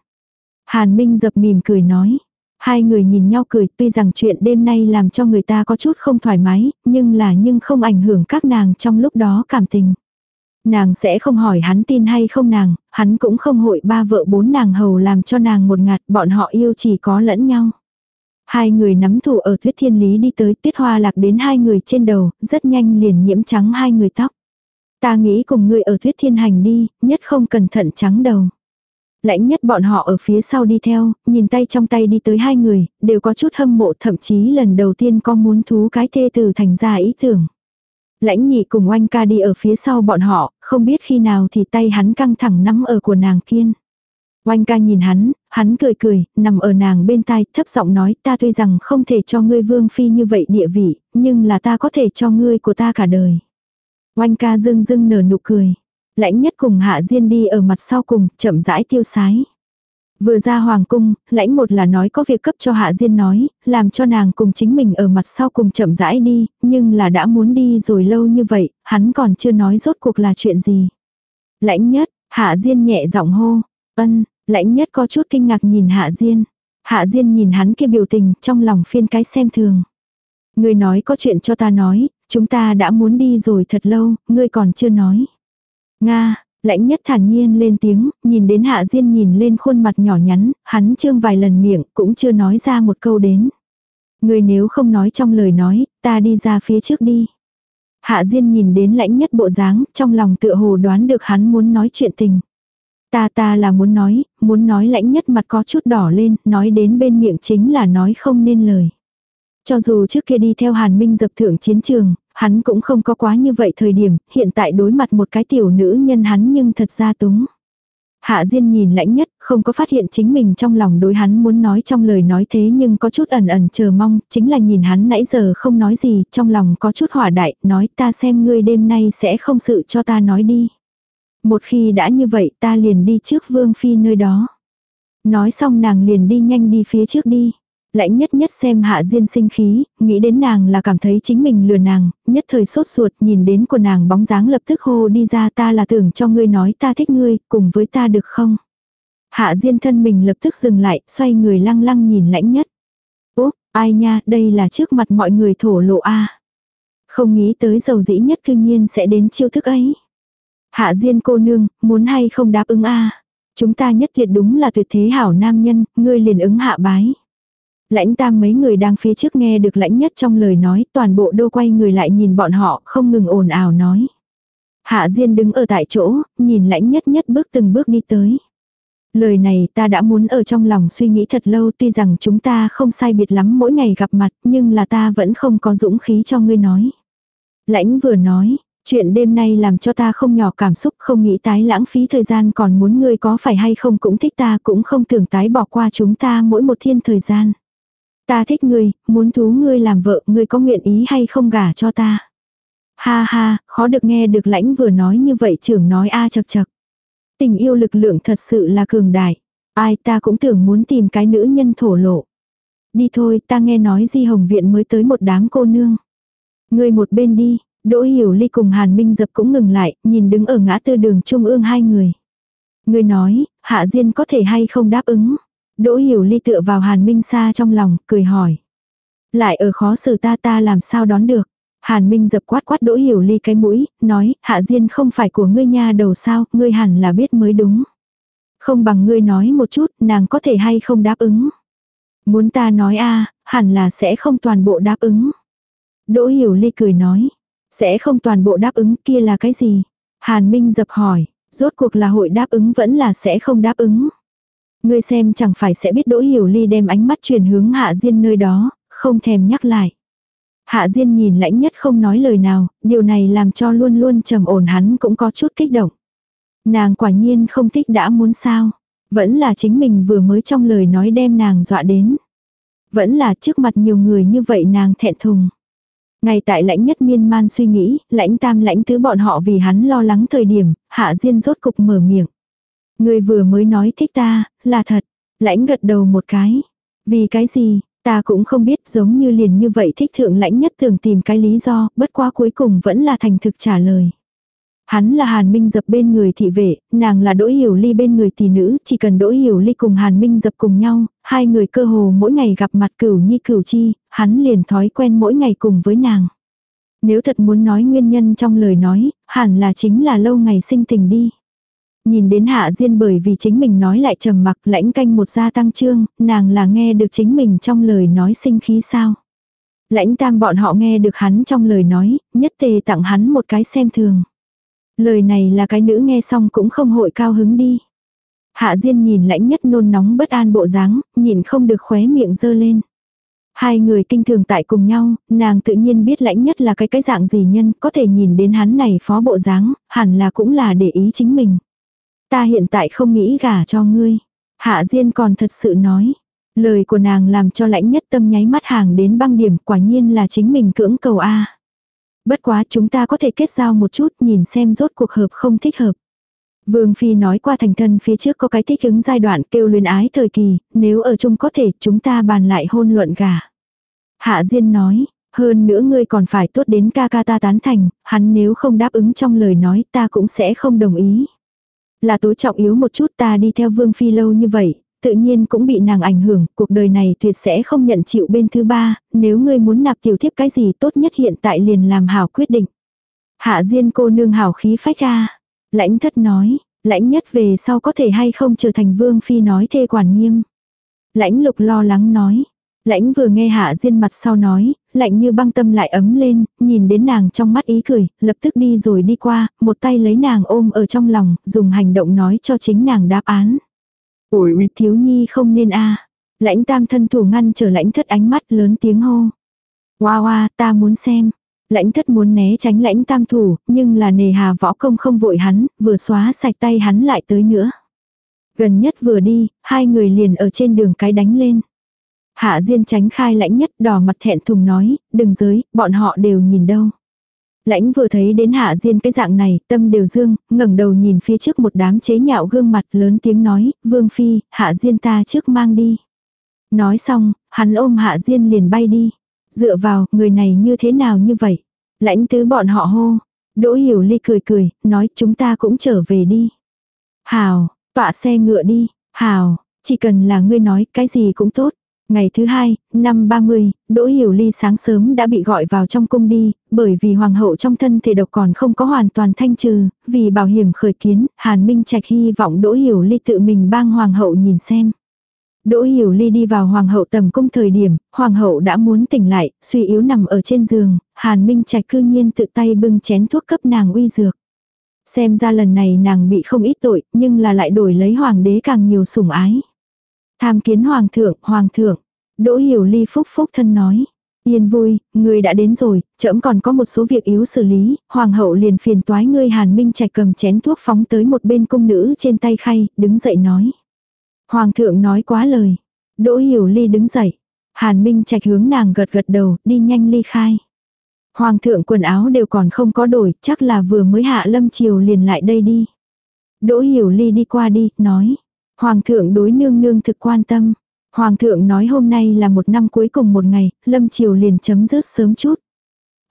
Hàn Minh dập mỉm cười nói. Hai người nhìn nhau cười tuy rằng chuyện đêm nay làm cho người ta có chút không thoải mái, nhưng là nhưng không ảnh hưởng các nàng trong lúc đó cảm tình. Nàng sẽ không hỏi hắn tin hay không nàng, hắn cũng không hội ba vợ bốn nàng hầu làm cho nàng một ngạt bọn họ yêu chỉ có lẫn nhau. Hai người nắm thủ ở thuyết thiên lý đi tới tuyết hoa lạc đến hai người trên đầu, rất nhanh liền nhiễm trắng hai người tóc. Ta nghĩ cùng người ở thuyết thiên hành đi, nhất không cẩn thận trắng đầu. Lãnh nhất bọn họ ở phía sau đi theo, nhìn tay trong tay đi tới hai người, đều có chút hâm mộ thậm chí lần đầu tiên có muốn thú cái thê từ thành ra ý tưởng. Lãnh nhị cùng oanh ca đi ở phía sau bọn họ, không biết khi nào thì tay hắn căng thẳng nắm ở của nàng kiên. Oanh ca nhìn hắn, hắn cười cười, nằm ở nàng bên tai, thấp giọng nói ta tuy rằng không thể cho ngươi vương phi như vậy địa vị, nhưng là ta có thể cho ngươi của ta cả đời. Oanh ca dưng dưng nở nụ cười. Lãnh nhất cùng hạ diên đi ở mặt sau cùng, chậm rãi tiêu sái. Vừa ra hoàng cung, lãnh một là nói có việc cấp cho hạ diên nói, làm cho nàng cùng chính mình ở mặt sau cùng chậm rãi đi, nhưng là đã muốn đi rồi lâu như vậy, hắn còn chưa nói rốt cuộc là chuyện gì. Lãnh nhất, hạ diên nhẹ giọng hô, Ân, lãnh nhất có chút kinh ngạc nhìn Hạ Diên. Hạ Diên nhìn hắn kia biểu tình trong lòng phiên cái xem thường. Ngươi nói có chuyện cho ta nói, chúng ta đã muốn đi rồi thật lâu, ngươi còn chưa nói. Nga, lãnh nhất thản nhiên lên tiếng, nhìn đến Hạ Diên nhìn lên khuôn mặt nhỏ nhắn, hắn trương vài lần miệng cũng chưa nói ra một câu đến. người nếu không nói trong lời nói, ta đi ra phía trước đi. Hạ Diên nhìn đến lãnh nhất bộ dáng, trong lòng tựa hồ đoán được hắn muốn nói chuyện tình. Ta ta là muốn nói, muốn nói lãnh nhất mặt có chút đỏ lên, nói đến bên miệng chính là nói không nên lời. Cho dù trước kia đi theo Hàn Minh dập thượng chiến trường, hắn cũng không có quá như vậy thời điểm, hiện tại đối mặt một cái tiểu nữ nhân hắn nhưng thật ra túng. Hạ Diên nhìn lãnh nhất, không có phát hiện chính mình trong lòng đối hắn muốn nói trong lời nói thế nhưng có chút ẩn ẩn chờ mong, chính là nhìn hắn nãy giờ không nói gì, trong lòng có chút hỏa đại, nói ta xem ngươi đêm nay sẽ không sự cho ta nói đi. Một khi đã như vậy ta liền đi trước Vương Phi nơi đó. Nói xong nàng liền đi nhanh đi phía trước đi. Lãnh nhất nhất xem hạ diên sinh khí, nghĩ đến nàng là cảm thấy chính mình lừa nàng, nhất thời sốt ruột nhìn đến của nàng bóng dáng lập tức hô đi ra ta là tưởng cho ngươi nói ta thích ngươi, cùng với ta được không? Hạ diên thân mình lập tức dừng lại, xoay người lăng lăng nhìn lãnh nhất. Úp, ai nha, đây là trước mặt mọi người thổ lộ a Không nghĩ tới dầu dĩ nhất cương nhiên sẽ đến chiêu thức ấy. Hạ Diên cô nương, muốn hay không đáp ứng a Chúng ta nhất liệt đúng là tuyệt thế hảo nam nhân, ngươi liền ứng hạ bái. Lãnh tam mấy người đang phía trước nghe được lãnh nhất trong lời nói, toàn bộ đô quay người lại nhìn bọn họ, không ngừng ồn ào nói. Hạ Diên đứng ở tại chỗ, nhìn lãnh nhất nhất bước từng bước đi tới. Lời này ta đã muốn ở trong lòng suy nghĩ thật lâu tuy rằng chúng ta không sai biệt lắm mỗi ngày gặp mặt nhưng là ta vẫn không có dũng khí cho ngươi nói. Lãnh vừa nói, Chuyện đêm nay làm cho ta không nhỏ cảm xúc không nghĩ tái lãng phí thời gian còn muốn ngươi có phải hay không cũng thích ta cũng không tưởng tái bỏ qua chúng ta mỗi một thiên thời gian. Ta thích ngươi, muốn thú ngươi làm vợ, ngươi có nguyện ý hay không gả cho ta. Ha ha, khó được nghe được lãnh vừa nói như vậy trưởng nói a chật chật. Tình yêu lực lượng thật sự là cường đại. Ai ta cũng tưởng muốn tìm cái nữ nhân thổ lộ. Đi thôi, ta nghe nói Di Hồng Viện mới tới một đám cô nương. Ngươi một bên đi, Đỗ Hiểu Ly cùng Hàn Minh Dập cũng ngừng lại, nhìn đứng ở ngã tư đường trung ương hai người. ngươi nói, Hạ Diên có thể hay không đáp ứng. Đỗ Hiểu Ly tựa vào Hàn Minh Sa trong lòng, cười hỏi. Lại ở khó xử ta ta làm sao đón được. Hàn Minh dập quát quát Đỗ Hiểu Ly cái mũi, nói, Hạ Diên không phải của ngươi nha đầu sao, ngươi hẳn là biết mới đúng. Không bằng ngươi nói một chút, nàng có thể hay không đáp ứng. Muốn ta nói a hẳn là sẽ không toàn bộ đáp ứng. Đỗ Hiểu Ly cười nói, sẽ không toàn bộ đáp ứng kia là cái gì? Hàn Minh dập hỏi, rốt cuộc là hội đáp ứng vẫn là sẽ không đáp ứng. Ngươi xem chẳng phải sẽ biết Đỗ Hiểu Ly đem ánh mắt truyền hướng Hạ Diên nơi đó, không thèm nhắc lại. Hạ Diên nhìn lãnh nhất không nói lời nào, điều này làm cho luôn luôn trầm ổn hắn cũng có chút kích động. Nàng quả nhiên không thích đã muốn sao. Vẫn là chính mình vừa mới trong lời nói đem nàng dọa đến. Vẫn là trước mặt nhiều người như vậy nàng thẹn thùng. Ngay tại lãnh nhất miên man suy nghĩ, lãnh tam lãnh tứ bọn họ vì hắn lo lắng thời điểm, hạ diên rốt cục mở miệng. Người vừa mới nói thích ta, là thật. Lãnh gật đầu một cái. Vì cái gì, ta cũng không biết giống như liền như vậy thích thượng lãnh nhất thường tìm cái lý do, bất quá cuối cùng vẫn là thành thực trả lời. Hắn là Hàn Minh dập bên người thị vệ, nàng là Đỗ Hiểu Ly bên người tỷ nữ, chỉ cần Đỗ Hiểu Ly cùng Hàn Minh dập cùng nhau, hai người cơ hồ mỗi ngày gặp mặt cửu nhi cửu chi, hắn liền thói quen mỗi ngày cùng với nàng. Nếu thật muốn nói nguyên nhân trong lời nói, hẳn là chính là lâu ngày sinh tình đi. Nhìn đến Hạ Diên bởi vì chính mình nói lại trầm mặc lãnh canh một gia tăng trương, nàng là nghe được chính mình trong lời nói sinh khí sao. Lãnh tam bọn họ nghe được hắn trong lời nói, nhất tề tặng hắn một cái xem thường. Lời này là cái nữ nghe xong cũng không hội cao hứng đi. Hạ Diên nhìn lãnh nhất nôn nóng bất an bộ dáng, nhìn không được khóe miệng dơ lên. Hai người kinh thường tại cùng nhau, nàng tự nhiên biết lãnh nhất là cái cái dạng gì nhân, có thể nhìn đến hắn này phó bộ dáng, hẳn là cũng là để ý chính mình. Ta hiện tại không nghĩ gả cho ngươi. Hạ Diên còn thật sự nói. Lời của nàng làm cho lãnh nhất tâm nháy mắt hàng đến băng điểm quả nhiên là chính mình cưỡng cầu A. Bất quá chúng ta có thể kết giao một chút nhìn xem rốt cuộc hợp không thích hợp. Vương Phi nói qua thành thân phía trước có cái thích ứng giai đoạn kêu luyến ái thời kỳ, nếu ở chung có thể chúng ta bàn lại hôn luận gà. Hạ Diên nói, hơn nữa ngươi còn phải tốt đến ca ca ta tán thành, hắn nếu không đáp ứng trong lời nói ta cũng sẽ không đồng ý. Là tối trọng yếu một chút ta đi theo Vương Phi lâu như vậy, tự nhiên cũng bị nàng ảnh hưởng, cuộc đời này tuyệt sẽ không nhận chịu bên thứ ba, nếu ngươi muốn nạp tiểu thiếp cái gì tốt nhất hiện tại liền làm hảo quyết định. Hạ Diên cô nương hảo khí phách ra. Lãnh thất nói, lãnh nhất về sau có thể hay không trở thành vương phi nói thê quản nghiêm. Lãnh lục lo lắng nói. Lãnh vừa nghe hạ diên mặt sau nói, lạnh như băng tâm lại ấm lên, nhìn đến nàng trong mắt ý cười, lập tức đi rồi đi qua, một tay lấy nàng ôm ở trong lòng, dùng hành động nói cho chính nàng đáp án. Ủi ui thiếu nhi không nên a Lãnh tam thân thủ ngăn trở lãnh thất ánh mắt lớn tiếng hô. Hoa hoa ta muốn xem. Lãnh thất muốn né tránh lãnh tam thủ, nhưng là nề hà võ công không vội hắn, vừa xóa sạch tay hắn lại tới nữa. Gần nhất vừa đi, hai người liền ở trên đường cái đánh lên. Hạ Diên tránh khai lãnh nhất đỏ mặt thẹn thùng nói, đừng giới, bọn họ đều nhìn đâu. Lãnh vừa thấy đến Hạ Diên cái dạng này, tâm đều dương, ngẩng đầu nhìn phía trước một đám chế nhạo gương mặt lớn tiếng nói, Vương Phi, Hạ Diên ta trước mang đi. Nói xong, hắn ôm Hạ Diên liền bay đi. Dựa vào, người này như thế nào như vậy? Lãnh tứ bọn họ hô. Đỗ hiểu ly cười cười, nói chúng ta cũng trở về đi. Hào, tọa xe ngựa đi, hào, chỉ cần là ngươi nói cái gì cũng tốt. Ngày thứ hai, năm 30, Đỗ Hiểu Ly sáng sớm đã bị gọi vào trong cung đi, bởi vì hoàng hậu trong thân thể độc còn không có hoàn toàn thanh trừ, vì bảo hiểm khởi kiến, Hàn Minh Trạch hy vọng Đỗ Hiểu Ly tự mình bang hoàng hậu nhìn xem. Đỗ Hiểu Ly đi vào hoàng hậu tầm cung thời điểm, hoàng hậu đã muốn tỉnh lại, suy yếu nằm ở trên giường, Hàn Minh Trạch cư nhiên tự tay bưng chén thuốc cấp nàng uy dược. Xem ra lần này nàng bị không ít tội, nhưng là lại đổi lấy hoàng đế càng nhiều sủng ái. Tham kiến hoàng thượng, hoàng thượng. Đỗ Hiểu Ly phúc phúc thân nói. Yên vui, người đã đến rồi, trẫm còn có một số việc yếu xử lý, hoàng hậu liền phiền toái ngươi Hàn Minh Trạch cầm chén thuốc phóng tới một bên cung nữ trên tay khay, đứng dậy nói. Hoàng thượng nói quá lời. Đỗ Hiểu Ly đứng dậy. Hàn Minh Trạch hướng nàng gật gật đầu, đi nhanh ly khai. Hoàng thượng quần áo đều còn không có đổi, chắc là vừa mới hạ lâm chiều liền lại đây đi. Đỗ Hiểu Ly đi qua đi, nói. Hoàng thượng đối nương nương thực quan tâm. Hoàng thượng nói hôm nay là một năm cuối cùng một ngày, lâm chiều liền chấm dứt sớm chút.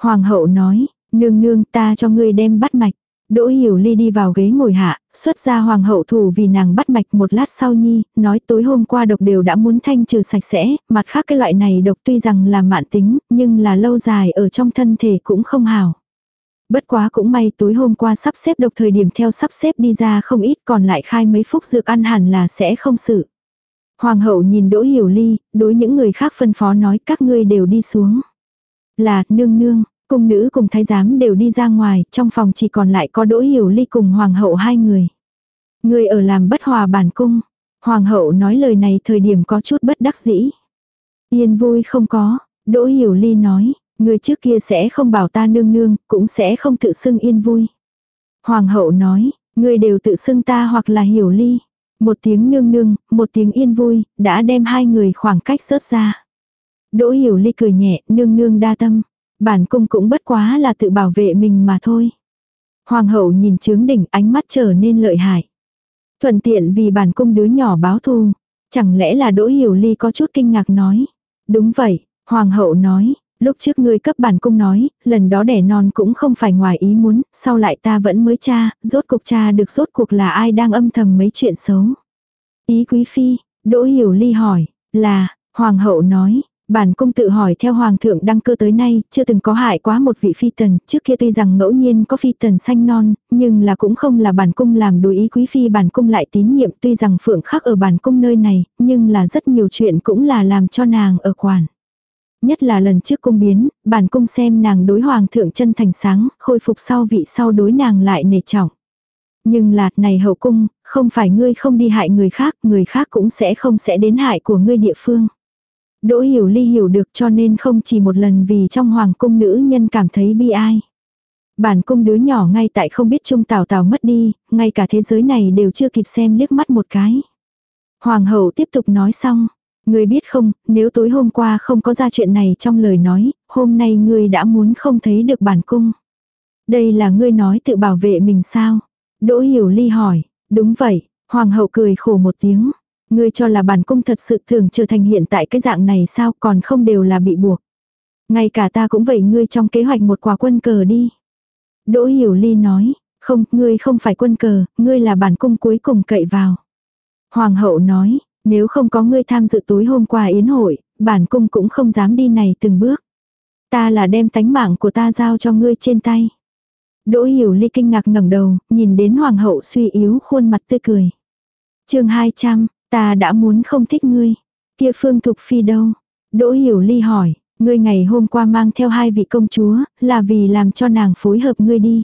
Hoàng hậu nói, nương nương ta cho ngươi đem bắt mạch. Đỗ Hiểu Ly đi vào ghế ngồi hạ, xuất ra hoàng hậu thủ vì nàng bắt mạch một lát sau nhi, nói tối hôm qua độc đều đã muốn thanh trừ sạch sẽ, mặt khác cái loại này độc tuy rằng là mạn tính, nhưng là lâu dài ở trong thân thể cũng không hảo. Bất quá cũng may tối hôm qua sắp xếp độc thời điểm theo sắp xếp đi ra không ít còn lại khai mấy phúc dược ăn hẳn là sẽ không sự. Hoàng hậu nhìn Đỗ Hiểu Ly, đối những người khác phân phó nói các ngươi đều đi xuống. Là, nương nương, cung nữ cùng thái giám đều đi ra ngoài, trong phòng chỉ còn lại có Đỗ Hiểu Ly cùng Hoàng hậu hai người. Người ở làm bất hòa bản cung. Hoàng hậu nói lời này thời điểm có chút bất đắc dĩ. Yên vui không có, Đỗ Hiểu Ly nói, người trước kia sẽ không bảo ta nương nương, cũng sẽ không tự xưng yên vui. Hoàng hậu nói, người đều tự xưng ta hoặc là Hiểu Ly. Một tiếng nương nương, một tiếng yên vui, đã đem hai người khoảng cách rớt ra. Đỗ hiểu ly cười nhẹ, nương nương đa tâm. Bản cung cũng bất quá là tự bảo vệ mình mà thôi. Hoàng hậu nhìn trướng đỉnh ánh mắt trở nên lợi hại. Thuận tiện vì bản cung đứa nhỏ báo thù. Chẳng lẽ là đỗ hiểu ly có chút kinh ngạc nói. Đúng vậy, hoàng hậu nói, Lúc trước ngươi cấp bản cung nói, lần đó đẻ non cũng không phải ngoài ý muốn, sau lại ta vẫn mới cha, rốt cuộc cha được rốt cuộc là ai đang âm thầm mấy chuyện xấu. Ý quý phi, Đỗ Hiểu Ly hỏi, là, Hoàng hậu nói, bản cung tự hỏi theo Hoàng thượng đăng cơ tới nay, chưa từng có hại quá một vị phi tần, trước kia tuy rằng ngẫu nhiên có phi tần xanh non, nhưng là cũng không là bản cung làm đối ý quý phi bản cung lại tín nhiệm tuy rằng phượng khắc ở bản cung nơi này, nhưng là rất nhiều chuyện cũng là làm cho nàng ở quản. Nhất là lần trước cung biến, bản cung xem nàng đối hoàng thượng chân thành sáng, khôi phục sau vị sau đối nàng lại nể trọng. Nhưng là, này hậu cung, không phải ngươi không đi hại người khác, người khác cũng sẽ không sẽ đến hại của ngươi địa phương. Đỗ hiểu ly hiểu được cho nên không chỉ một lần vì trong hoàng cung nữ nhân cảm thấy bi ai. Bản cung đứa nhỏ ngay tại không biết trung tào tào mất đi, ngay cả thế giới này đều chưa kịp xem liếc mắt một cái. Hoàng hậu tiếp tục nói xong, Ngươi biết không, nếu tối hôm qua không có ra chuyện này trong lời nói, hôm nay ngươi đã muốn không thấy được bản cung. Đây là ngươi nói tự bảo vệ mình sao? Đỗ Hiểu Ly hỏi, đúng vậy, Hoàng hậu cười khổ một tiếng. Ngươi cho là bản cung thật sự thường trở thành hiện tại cái dạng này sao còn không đều là bị buộc. Ngay cả ta cũng vậy ngươi trong kế hoạch một quả quân cờ đi. Đỗ Hiểu Ly nói, Không, ngươi không phải quân cờ, ngươi là bản cung cuối cùng cậy vào. Hoàng hậu nói, nếu không có ngươi tham dự tối hôm qua yến hội, bản cung cũng không dám đi này từng bước. Ta là đem tánh mạng của ta giao cho ngươi trên tay. Đỗ hiểu ly kinh ngạc ngẩng đầu, nhìn đến hoàng hậu suy yếu khuôn mặt tươi cười. chương 200, ta đã muốn không thích ngươi. Kia phương thục phi đâu? Đỗ hiểu ly hỏi, ngươi ngày hôm qua mang theo hai vị công chúa, là vì làm cho nàng phối hợp ngươi đi.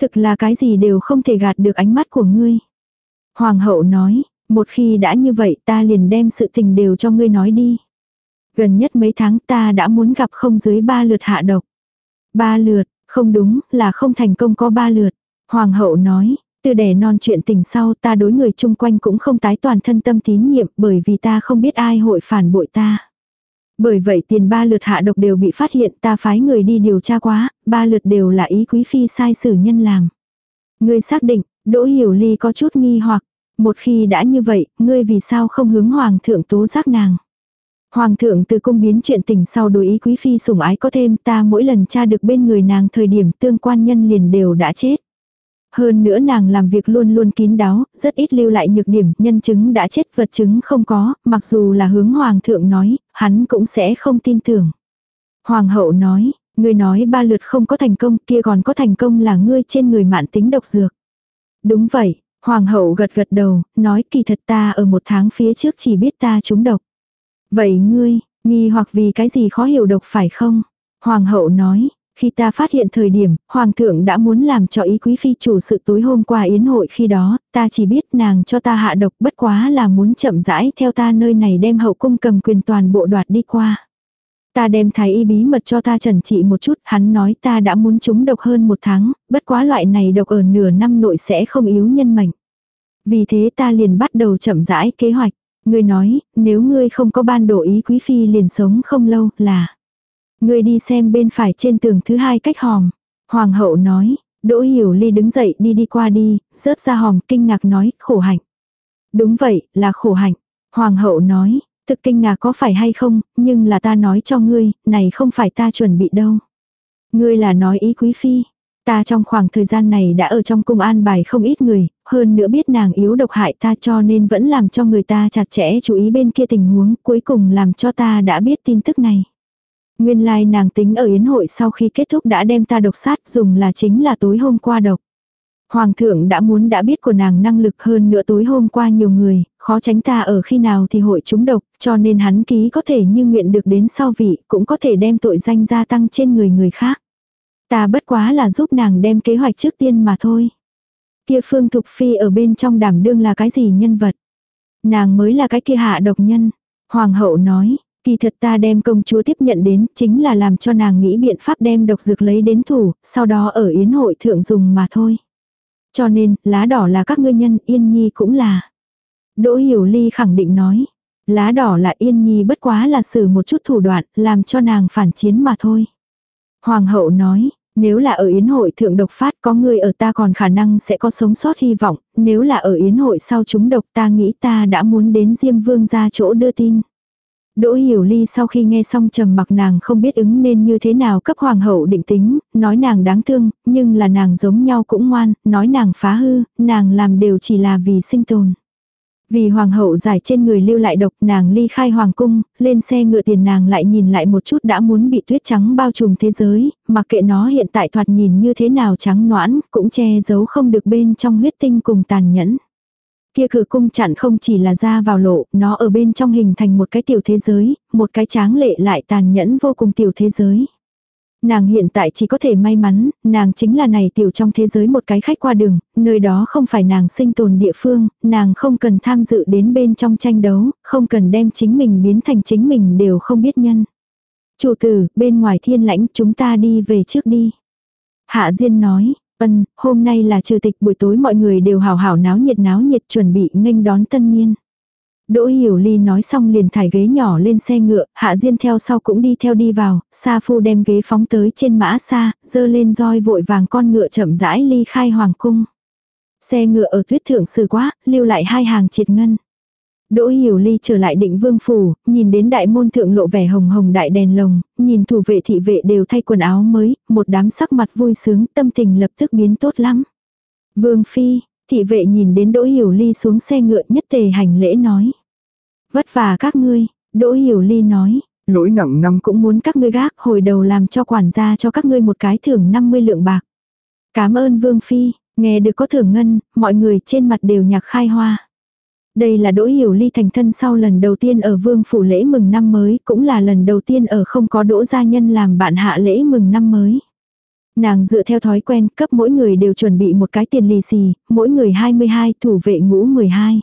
Thực là cái gì đều không thể gạt được ánh mắt của ngươi. Hoàng hậu nói, một khi đã như vậy ta liền đem sự tình đều cho ngươi nói đi. Gần nhất mấy tháng ta đã muốn gặp không dưới ba lượt hạ độc. Ba lượt, không đúng, là không thành công có ba lượt. Hoàng hậu nói, từ đẻ non chuyện tình sau ta đối người chung quanh cũng không tái toàn thân tâm tín nhiệm bởi vì ta không biết ai hội phản bội ta. Bởi vậy tiền ba lượt hạ độc đều bị phát hiện ta phái người đi điều tra quá, ba lượt đều là ý quý phi sai sử nhân làm. Ngươi xác định, Đỗ Hiểu Ly có chút nghi hoặc, một khi đã như vậy, ngươi vì sao không hướng hoàng thượng tố giác nàng. Hoàng thượng từ cung biến chuyện tình sau đối ý quý phi sủng ái có thêm ta mỗi lần tra được bên người nàng thời điểm tương quan nhân liền đều đã chết. Hơn nữa nàng làm việc luôn luôn kín đáo, rất ít lưu lại nhược điểm, nhân chứng đã chết vật chứng không có, mặc dù là hướng hoàng thượng nói, hắn cũng sẽ không tin tưởng. Hoàng hậu nói, ngươi nói ba lượt không có thành công kia còn có thành công là ngươi trên người mạn tính độc dược. Đúng vậy, hoàng hậu gật gật đầu, nói kỳ thật ta ở một tháng phía trước chỉ biết ta trúng độc. Vậy ngươi, nghi hoặc vì cái gì khó hiểu độc phải không? Hoàng hậu nói, khi ta phát hiện thời điểm, Hoàng thượng đã muốn làm cho ý quý phi chủ sự tối hôm qua yến hội khi đó, ta chỉ biết nàng cho ta hạ độc bất quá là muốn chậm rãi theo ta nơi này đem hậu cung cầm quyền toàn bộ đoạt đi qua. Ta đem thái y bí mật cho ta trần trị một chút, hắn nói ta đã muốn trúng độc hơn một tháng, bất quá loại này độc ở nửa năm nội sẽ không yếu nhân mệnh. Vì thế ta liền bắt đầu chậm rãi kế hoạch. Ngươi nói, nếu ngươi không có ban đồ ý quý phi liền sống không lâu là. Ngươi đi xem bên phải trên tường thứ hai cách hòm. Hoàng hậu nói, Đỗ Hiểu Ly đứng dậy đi đi qua đi, rớt ra hòm kinh ngạc nói, khổ hạnh. Đúng vậy, là khổ hạnh. Hoàng hậu nói, thực kinh ngạc có phải hay không, nhưng là ta nói cho ngươi, này không phải ta chuẩn bị đâu. Ngươi là nói ý quý phi. Ta trong khoảng thời gian này đã ở trong cung an bài không ít người, hơn nữa biết nàng yếu độc hại ta cho nên vẫn làm cho người ta chặt chẽ chú ý bên kia tình huống, cuối cùng làm cho ta đã biết tin tức này. Nguyên lai like nàng tính ở yến hội sau khi kết thúc đã đem ta độc sát dùng là chính là tối hôm qua độc. Hoàng thượng đã muốn đã biết của nàng năng lực hơn nữa tối hôm qua nhiều người, khó tránh ta ở khi nào thì hội chúng độc, cho nên hắn ký có thể như nguyện được đến sau vị, cũng có thể đem tội danh gia tăng trên người người khác. Ta bất quá là giúp nàng đem kế hoạch trước tiên mà thôi. Kia Phương Thục Phi ở bên trong đảm đương là cái gì nhân vật? Nàng mới là cái kia hạ độc nhân. Hoàng hậu nói, kỳ thật ta đem công chúa tiếp nhận đến chính là làm cho nàng nghĩ biện pháp đem độc dược lấy đến thủ, sau đó ở yến hội thượng dùng mà thôi. Cho nên, lá đỏ là các ngươi nhân, yên nhi cũng là. Đỗ Hiểu Ly khẳng định nói, lá đỏ là yên nhi bất quá là xử một chút thủ đoạn, làm cho nàng phản chiến mà thôi. Hoàng hậu nói, nếu là ở yến hội thượng độc phát có người ở ta còn khả năng sẽ có sống sót hy vọng, nếu là ở yến hội sau chúng độc ta nghĩ ta đã muốn đến Diêm Vương ra chỗ đưa tin. Đỗ Hiểu Ly sau khi nghe xong trầm mặc nàng không biết ứng nên như thế nào cấp hoàng hậu định tính, nói nàng đáng thương, nhưng là nàng giống nhau cũng ngoan, nói nàng phá hư, nàng làm đều chỉ là vì sinh tồn. Vì hoàng hậu giải trên người lưu lại độc nàng ly khai hoàng cung, lên xe ngựa tiền nàng lại nhìn lại một chút đã muốn bị tuyết trắng bao trùm thế giới, mà kệ nó hiện tại thoạt nhìn như thế nào trắng noãn, cũng che giấu không được bên trong huyết tinh cùng tàn nhẫn. Kia cửa cung chặn không chỉ là ra vào lộ, nó ở bên trong hình thành một cái tiểu thế giới, một cái tráng lệ lại tàn nhẫn vô cùng tiểu thế giới. Nàng hiện tại chỉ có thể may mắn, nàng chính là này tiểu trong thế giới một cái khách qua đường, nơi đó không phải nàng sinh tồn địa phương, nàng không cần tham dự đến bên trong tranh đấu, không cần đem chính mình biến thành chính mình đều không biết nhân. Chủ tử, bên ngoài thiên lãnh chúng ta đi về trước đi. Hạ Diên nói, ân, hôm nay là trừ tịch buổi tối mọi người đều hào hảo náo nhiệt náo nhiệt chuẩn bị nghênh đón tân niên. Đỗ Hiểu Ly nói xong liền thải ghế nhỏ lên xe ngựa, Hạ Diên theo sau cũng đi theo đi vào, Sa Phu đem ghế phóng tới trên mã xa, dơ lên roi vội vàng con ngựa chậm rãi ly khai hoàng cung. Xe ngựa ở tuyết thượng sư quá, lưu lại hai hàng triệt ngân. Đỗ Hiểu Ly trở lại định vương phủ, nhìn đến đại môn thượng lộ vẻ hồng hồng đại đèn lồng, nhìn thủ vệ thị vệ đều thay quần áo mới, một đám sắc mặt vui sướng, tâm tình lập tức biến tốt lắm. Vương Phi, thị vệ nhìn đến Đỗ Hiểu Ly xuống xe ngựa nhất tề hành lễ nói. Vất vả các ngươi, Đỗ Hiểu Ly nói. Lỗi nặng năm cũng muốn các ngươi gác hồi đầu làm cho quản gia cho các ngươi một cái thưởng 50 lượng bạc. Cảm ơn Vương Phi, nghe được có thưởng ngân, mọi người trên mặt đều nhạc khai hoa. Đây là Đỗ Hiểu Ly thành thân sau lần đầu tiên ở Vương Phủ lễ mừng năm mới, cũng là lần đầu tiên ở không có Đỗ Gia Nhân làm bạn hạ lễ mừng năm mới. Nàng dựa theo thói quen cấp mỗi người đều chuẩn bị một cái tiền lì xì, mỗi người 22 thủ vệ ngũ 12.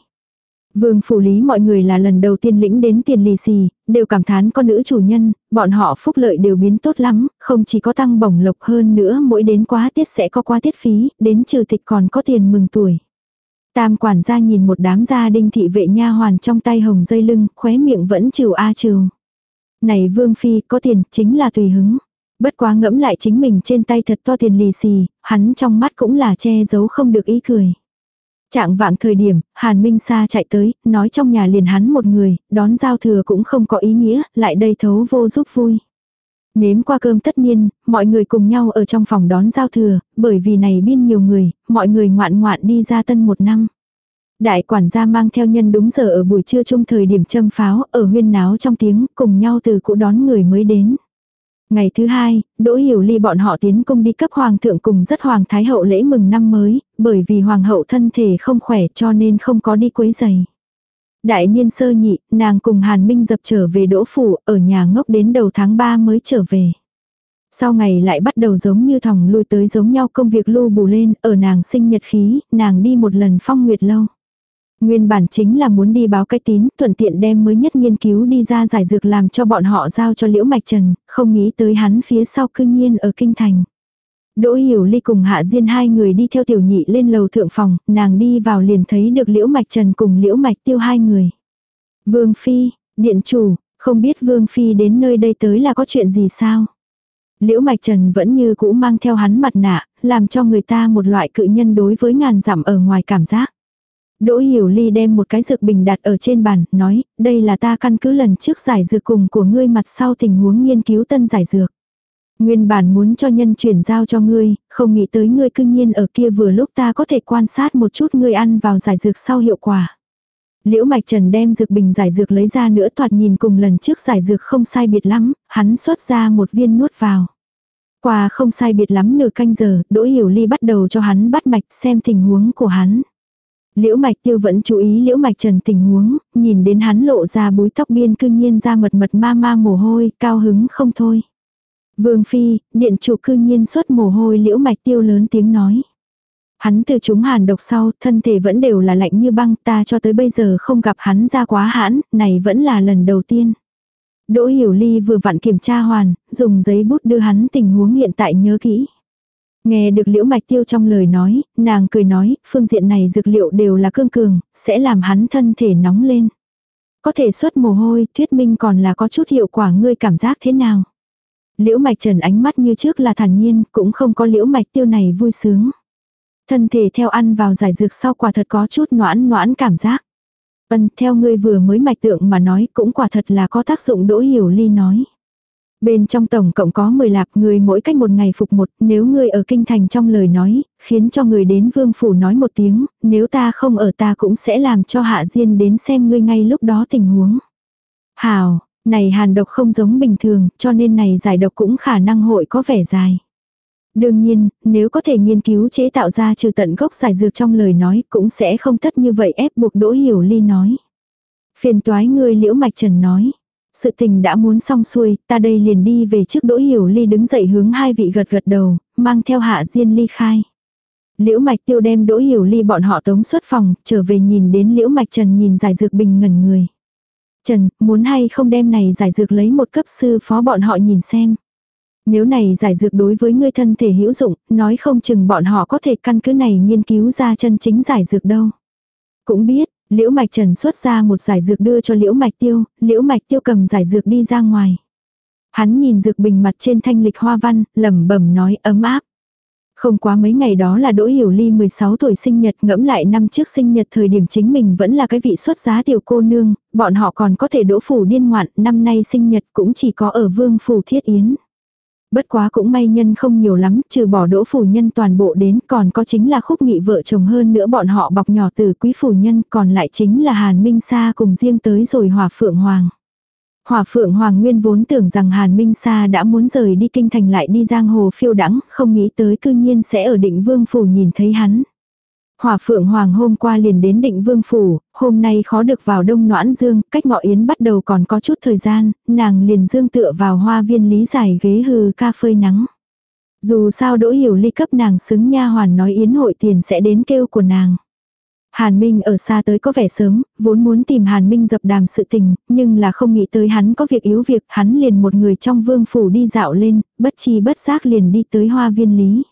Vương phủ lý mọi người là lần đầu tiên lĩnh đến tiền lì xì, đều cảm thán con nữ chủ nhân, bọn họ phúc lợi đều biến tốt lắm, không chỉ có tăng bổng lộc hơn nữa mỗi đến quá tiết sẽ có quá tiết phí, đến trừ tịch còn có tiền mừng tuổi. Tam quản gia nhìn một đám gia đinh thị vệ nha hoàn trong tay hồng dây lưng, khóe miệng vẫn trừ a trừ. Này vương phi, có tiền, chính là tùy hứng. Bất quá ngẫm lại chính mình trên tay thật to tiền lì xì, hắn trong mắt cũng là che giấu không được ý cười. Trạng vạng thời điểm, Hàn Minh Sa chạy tới, nói trong nhà liền hắn một người, đón giao thừa cũng không có ý nghĩa, lại đây thấu vô giúp vui. Nếm qua cơm tất nhiên, mọi người cùng nhau ở trong phòng đón giao thừa, bởi vì này biên nhiều người, mọi người ngoạn ngoạn đi ra tân một năm. Đại quản gia mang theo nhân đúng giờ ở buổi trưa chung thời điểm châm pháo, ở huyên náo trong tiếng, cùng nhau từ cũ đón người mới đến. Ngày thứ hai, Đỗ Hiểu Ly bọn họ tiến cung đi cấp hoàng thượng cùng rất hoàng thái hậu lễ mừng năm mới, bởi vì hoàng hậu thân thể không khỏe cho nên không có đi quấy giày. Đại niên sơ nhị, nàng cùng Hàn Minh dập trở về Đỗ Phủ, ở nhà ngốc đến đầu tháng 3 mới trở về. Sau ngày lại bắt đầu giống như thòng lui tới giống nhau công việc lưu bù lên, ở nàng sinh nhật khí, nàng đi một lần phong nguyệt lâu. Nguyên bản chính là muốn đi báo cái tín, thuận tiện đem mới nhất nghiên cứu đi ra giải dược làm cho bọn họ giao cho Liễu Mạch Trần, không nghĩ tới hắn phía sau cư nhiên ở Kinh Thành. Đỗ Hiểu Ly cùng Hạ Diên hai người đi theo tiểu nhị lên lầu thượng phòng, nàng đi vào liền thấy được Liễu Mạch Trần cùng Liễu Mạch Tiêu hai người. Vương Phi, điện chủ, không biết Vương Phi đến nơi đây tới là có chuyện gì sao? Liễu Mạch Trần vẫn như cũ mang theo hắn mặt nạ, làm cho người ta một loại cự nhân đối với ngàn dặm ở ngoài cảm giác. Đỗ Hiểu Ly đem một cái dược bình đặt ở trên bàn, nói, đây là ta căn cứ lần trước giải dược cùng của ngươi mặt sau tình huống nghiên cứu tân giải dược. Nguyên bản muốn cho nhân chuyển giao cho ngươi, không nghĩ tới ngươi cưng nhiên ở kia vừa lúc ta có thể quan sát một chút ngươi ăn vào giải dược sau hiệu quả. Liễu Mạch Trần đem dược bình giải dược lấy ra nữa thoạt nhìn cùng lần trước giải dược không sai biệt lắm, hắn xuất ra một viên nuốt vào. Qua không sai biệt lắm nửa canh giờ, Đỗ Hiểu Ly bắt đầu cho hắn bắt mạch xem tình huống của hắn. Liễu Mạch Tiêu vẫn chú ý Liễu Mạch Trần tình huống, nhìn đến hắn lộ ra búi tóc biên cư nhiên ra mật mật ma ma mồ hôi, cao hứng không thôi. Vương Phi, điện chủ cư nhiên xuất mồ hôi Liễu Mạch Tiêu lớn tiếng nói. Hắn từ chúng hàn độc sau, thân thể vẫn đều là lạnh như băng, ta cho tới bây giờ không gặp hắn ra quá hãn, này vẫn là lần đầu tiên. Đỗ Hiểu Ly vừa vặn kiểm tra hoàn, dùng giấy bút đưa hắn tình huống hiện tại nhớ kỹ. Nghe được liễu mạch tiêu trong lời nói, nàng cười nói, phương diện này dược liệu đều là cương cường, sẽ làm hắn thân thể nóng lên. Có thể xuất mồ hôi, thuyết minh còn là có chút hiệu quả ngươi cảm giác thế nào. Liễu mạch trần ánh mắt như trước là thản nhiên, cũng không có liễu mạch tiêu này vui sướng. Thân thể theo ăn vào giải dược sau quả thật có chút noãn noãn cảm giác. Vân, theo ngươi vừa mới mạch tượng mà nói cũng quả thật là có tác dụng đỗ hiểu ly nói. Bên trong tổng cộng có 10 lạp người mỗi cách một ngày phục một, nếu ngươi ở kinh thành trong lời nói, khiến cho người đến vương phủ nói một tiếng, nếu ta không ở ta cũng sẽ làm cho hạ diên đến xem ngươi ngay lúc đó tình huống. Hào, này hàn độc không giống bình thường, cho nên này giải độc cũng khả năng hội có vẻ dài. Đương nhiên, nếu có thể nghiên cứu chế tạo ra trừ tận gốc giải dược trong lời nói cũng sẽ không thất như vậy ép buộc Đỗ Hiểu Ly nói. Phiền toái ngươi liễu mạch trần nói. Sự tình đã muốn xong xuôi, ta đây liền đi về trước Đỗ Hiểu Ly đứng dậy hướng hai vị gật gật đầu, mang theo hạ diên ly khai. Liễu Mạch Tiêu đem Đỗ Hiểu Ly bọn họ tống xuất phòng, trở về nhìn đến Liễu Mạch Trần nhìn giải dược bình ngẩn người. Trần, muốn hay không đem này giải dược lấy một cấp sư phó bọn họ nhìn xem. Nếu này giải dược đối với ngươi thân thể hữu dụng, nói không chừng bọn họ có thể căn cứ này nghiên cứu ra chân chính giải dược đâu. Cũng biết, Liễu Mạch Trần xuất ra một giải dược đưa cho Liễu Mạch Tiêu, Liễu Mạch Tiêu cầm giải dược đi ra ngoài. Hắn nhìn dược bình mặt trên thanh lịch hoa văn, lẩm bẩm nói ấm áp. Không quá mấy ngày đó là Đỗ Hiểu Ly 16 tuổi sinh nhật ngẫm lại năm trước sinh nhật thời điểm chính mình vẫn là cái vị xuất giá tiểu cô nương, bọn họ còn có thể đỗ phủ điên ngoạn, năm nay sinh nhật cũng chỉ có ở vương phủ thiết yến. Bất quá cũng may nhân không nhiều lắm, trừ bỏ đỗ phủ nhân toàn bộ đến còn có chính là khúc nghị vợ chồng hơn nữa bọn họ bọc nhỏ từ quý phủ nhân còn lại chính là Hàn Minh Sa cùng riêng tới rồi hòa phượng hoàng. Hòa phượng hoàng nguyên vốn tưởng rằng Hàn Minh Sa đã muốn rời đi kinh thành lại đi giang hồ phiêu đắng, không nghĩ tới cư nhiên sẽ ở định vương phủ nhìn thấy hắn. Hỏa phượng hoàng hôm qua liền đến định vương phủ, hôm nay khó được vào đông noãn dương, cách ngọ yến bắt đầu còn có chút thời gian, nàng liền dương tựa vào hoa viên lý giải ghế hư ca phơi nắng. Dù sao đỗ hiểu ly cấp nàng xứng nha hoàn nói yến hội tiền sẽ đến kêu của nàng. Hàn Minh ở xa tới có vẻ sớm, vốn muốn tìm Hàn Minh dập đàm sự tình, nhưng là không nghĩ tới hắn có việc yếu việc, hắn liền một người trong vương phủ đi dạo lên, bất chi bất giác liền đi tới hoa viên lý.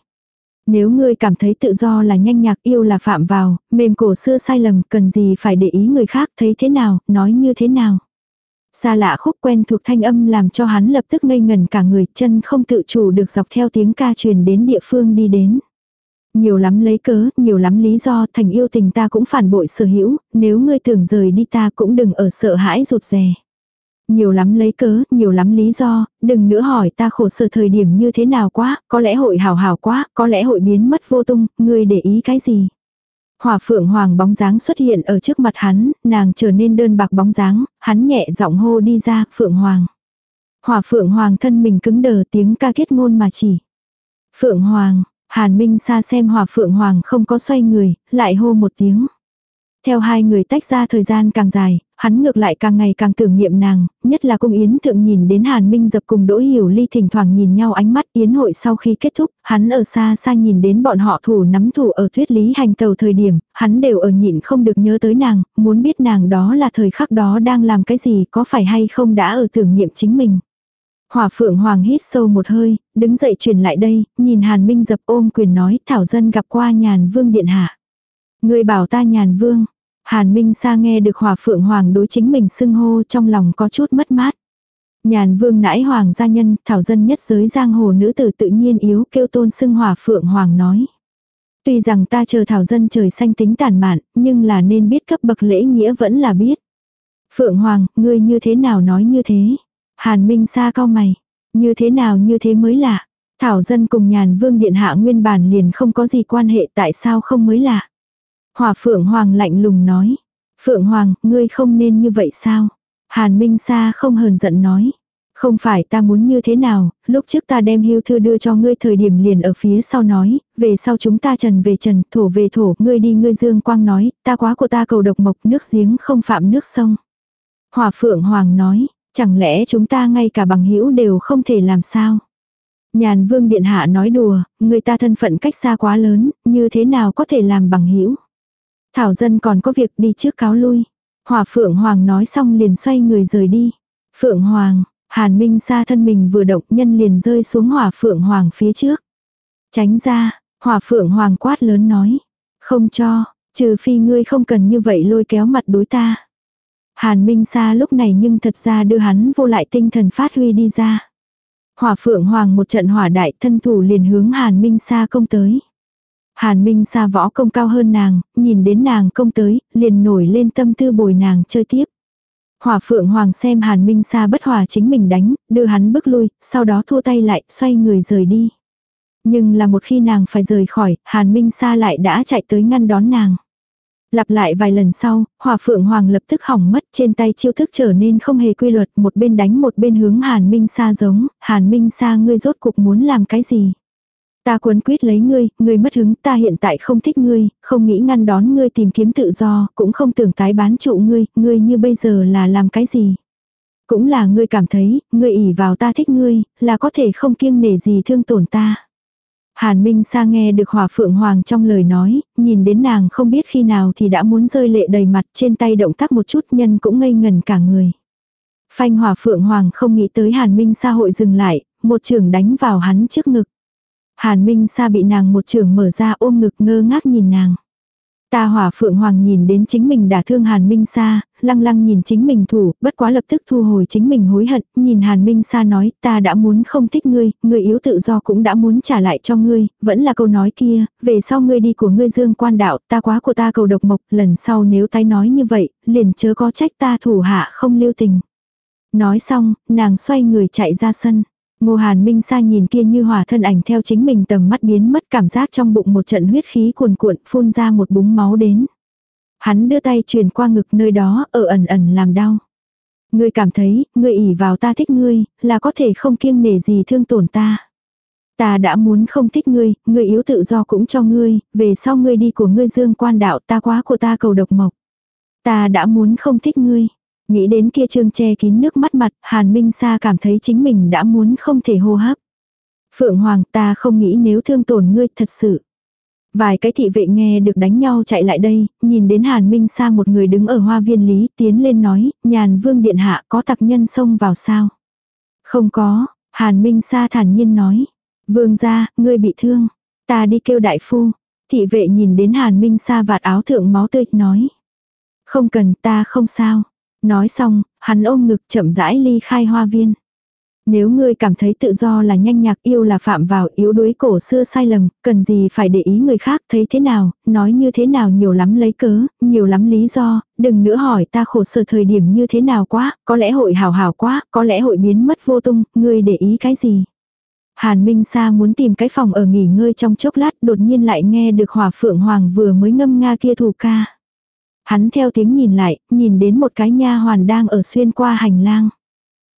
Nếu ngươi cảm thấy tự do là nhanh nhạc yêu là phạm vào, mềm cổ xưa sai lầm, cần gì phải để ý người khác thấy thế nào, nói như thế nào. Xa lạ khúc quen thuộc thanh âm làm cho hắn lập tức ngây ngần cả người chân không tự chủ được dọc theo tiếng ca truyền đến địa phương đi đến. Nhiều lắm lấy cớ, nhiều lắm lý do, thành yêu tình ta cũng phản bội sở hữu, nếu ngươi tưởng rời đi ta cũng đừng ở sợ hãi rụt rè. Nhiều lắm lấy cớ, nhiều lắm lý do, đừng nữa hỏi ta khổ sở thời điểm như thế nào quá, có lẽ hội hào hào quá, có lẽ hội biến mất vô tung, ngươi để ý cái gì. Hỏa phượng hoàng bóng dáng xuất hiện ở trước mặt hắn, nàng trở nên đơn bạc bóng dáng, hắn nhẹ giọng hô đi ra, phượng hoàng. Hỏa phượng hoàng thân mình cứng đờ tiếng ca kết ngôn mà chỉ. Phượng hoàng, hàn minh xa xem hỏa phượng hoàng không có xoay người, lại hô một tiếng. Theo hai người tách ra thời gian càng dài, hắn ngược lại càng ngày càng tưởng niệm nàng, nhất là cung yến thượng nhìn đến Hàn Minh dập cùng Đỗ Hiểu Ly thỉnh thoảng nhìn nhau ánh mắt yến hội sau khi kết thúc, hắn ở xa xa nhìn đến bọn họ thủ nắm thủ ở thuyết lý hành tàu thời điểm, hắn đều ở nhịn không được nhớ tới nàng, muốn biết nàng đó là thời khắc đó đang làm cái gì có phải hay không đã ở tưởng niệm chính mình. Hỏa phượng hoàng hít sâu một hơi, đứng dậy truyền lại đây, nhìn Hàn Minh dập ôm quyền nói thảo dân gặp qua nhàn vương điện hạ. Người bảo ta nhàn vương. Hàn Minh Sa nghe được hòa phượng hoàng đối chính mình xưng hô trong lòng có chút mất mát. Nhàn vương nãi hoàng gia nhân, thảo dân nhất giới giang hồ nữ tử tự nhiên yếu kêu tôn xưng hòa phượng hoàng nói. Tuy rằng ta chờ thảo dân trời xanh tính tàn mạn, nhưng là nên biết cấp bậc lễ nghĩa vẫn là biết. Phượng hoàng, ngươi như thế nào nói như thế? Hàn Minh Sa cao mày. Như thế nào như thế mới lạ? Thảo dân cùng nhàn vương điện hạ nguyên bản liền không có gì quan hệ tại sao không mới lạ? Hòa Phượng Hoàng lạnh lùng nói. Phượng Hoàng, ngươi không nên như vậy sao? Hàn Minh Sa không hờn giận nói. Không phải ta muốn như thế nào, lúc trước ta đem hưu thư đưa cho ngươi thời điểm liền ở phía sau nói, về sau chúng ta trần về trần, thổ về thổ, ngươi đi ngươi dương quang nói, ta quá của ta cầu độc mộc nước giếng không phạm nước sông. Hòa Phượng Hoàng nói, chẳng lẽ chúng ta ngay cả bằng hữu đều không thể làm sao? Nhàn Vương Điện Hạ nói đùa, người ta thân phận cách xa quá lớn, như thế nào có thể làm bằng hữu Thảo dân còn có việc đi trước cáo lui. Hòa Phượng Hoàng nói xong liền xoay người rời đi. Phượng Hoàng, Hàn Minh xa thân mình vừa động nhân liền rơi xuống Hỏa Phượng Hoàng phía trước. Tránh ra, Hỏa Phượng Hoàng quát lớn nói. Không cho, trừ phi ngươi không cần như vậy lôi kéo mặt đối ta. Hàn Minh Sa lúc này nhưng thật ra đưa hắn vô lại tinh thần phát huy đi ra. Hỏa Phượng Hoàng một trận hỏa đại thân thủ liền hướng Hàn Minh Sa công tới. Hàn Minh Sa võ công cao hơn nàng, nhìn đến nàng công tới, liền nổi lên tâm tư bồi nàng chơi tiếp. Hỏa phượng hoàng xem Hàn Minh Sa bất hòa chính mình đánh, đưa hắn bước lui, sau đó thua tay lại, xoay người rời đi. Nhưng là một khi nàng phải rời khỏi, Hàn Minh Sa lại đã chạy tới ngăn đón nàng. Lặp lại vài lần sau, hỏa phượng hoàng lập tức hỏng mất trên tay chiêu thức trở nên không hề quy luật, một bên đánh một bên hướng Hàn Minh xa giống, Hàn Minh xa ngươi rốt cuộc muốn làm cái gì. Ta cuốn quyết lấy ngươi, ngươi mất hứng, ta hiện tại không thích ngươi, không nghĩ ngăn đón ngươi tìm kiếm tự do, cũng không tưởng tái bán trụ ngươi, ngươi như bây giờ là làm cái gì. Cũng là ngươi cảm thấy, ngươi ỉ vào ta thích ngươi, là có thể không kiêng nể gì thương tổn ta. Hàn Minh Sa nghe được Hòa Phượng Hoàng trong lời nói, nhìn đến nàng không biết khi nào thì đã muốn rơi lệ đầy mặt trên tay động tác một chút nhân cũng ngây ngần cả người. Phanh Hòa Phượng Hoàng không nghĩ tới Hàn Minh Sa hội dừng lại, một trường đánh vào hắn trước ngực. Hàn Minh Sa bị nàng một trường mở ra ôm ngực ngơ ngác nhìn nàng. Ta hỏa phượng hoàng nhìn đến chính mình đã thương Hàn Minh Sa, lăng lăng nhìn chính mình thủ, bất quá lập tức thu hồi chính mình hối hận, nhìn Hàn Minh Sa nói, ta đã muốn không thích ngươi, ngươi yếu tự do cũng đã muốn trả lại cho ngươi, vẫn là câu nói kia, về sau ngươi đi của ngươi dương quan đạo, ta quá của ta cầu độc mộc, lần sau nếu tái nói như vậy, liền chớ có trách ta thủ hạ không lưu tình. Nói xong, nàng xoay người chạy ra sân. Ngô Hàn Minh Sa nhìn kia như hỏa thân ảnh theo chính mình tầm mắt biến mất cảm giác trong bụng một trận huyết khí cuồn cuộn phun ra một búng máu đến. Hắn đưa tay truyền qua ngực nơi đó ở ẩn ẩn làm đau. Ngươi cảm thấy, ngươi ỉ vào ta thích ngươi, là có thể không kiêng nể gì thương tổn ta. Ta đã muốn không thích ngươi, ngươi yếu tự do cũng cho ngươi, về sau ngươi đi của ngươi dương quan đạo ta quá của ta cầu độc mộc. Ta đã muốn không thích ngươi. Nghĩ đến kia trương che kín nước mắt mặt, Hàn Minh Sa cảm thấy chính mình đã muốn không thể hô hấp. Phượng Hoàng ta không nghĩ nếu thương tổn ngươi thật sự. Vài cái thị vệ nghe được đánh nhau chạy lại đây, nhìn đến Hàn Minh Sa một người đứng ở hoa viên lý, tiến lên nói, nhàn vương điện hạ có tặc nhân xông vào sao? Không có, Hàn Minh Sa thản nhiên nói. Vương gia, ngươi bị thương. Ta đi kêu đại phu. Thị vệ nhìn đến Hàn Minh Sa vạt áo thượng máu tươi, nói. Không cần, ta không sao. Nói xong, hắn ôm ngực chậm rãi ly khai hoa viên. Nếu ngươi cảm thấy tự do là nhanh nhạc yêu là phạm vào yếu đuối cổ xưa sai lầm, cần gì phải để ý người khác thấy thế nào, nói như thế nào nhiều lắm lấy cớ, nhiều lắm lý do, đừng nữa hỏi ta khổ sở thời điểm như thế nào quá, có lẽ hội hào hào quá, có lẽ hội biến mất vô tung, ngươi để ý cái gì. Hàn Minh Sa muốn tìm cái phòng ở nghỉ ngơi trong chốc lát đột nhiên lại nghe được Hòa phượng hoàng vừa mới ngâm nga kia thủ ca. Hắn theo tiếng nhìn lại, nhìn đến một cái nha hoàn đang ở xuyên qua hành lang.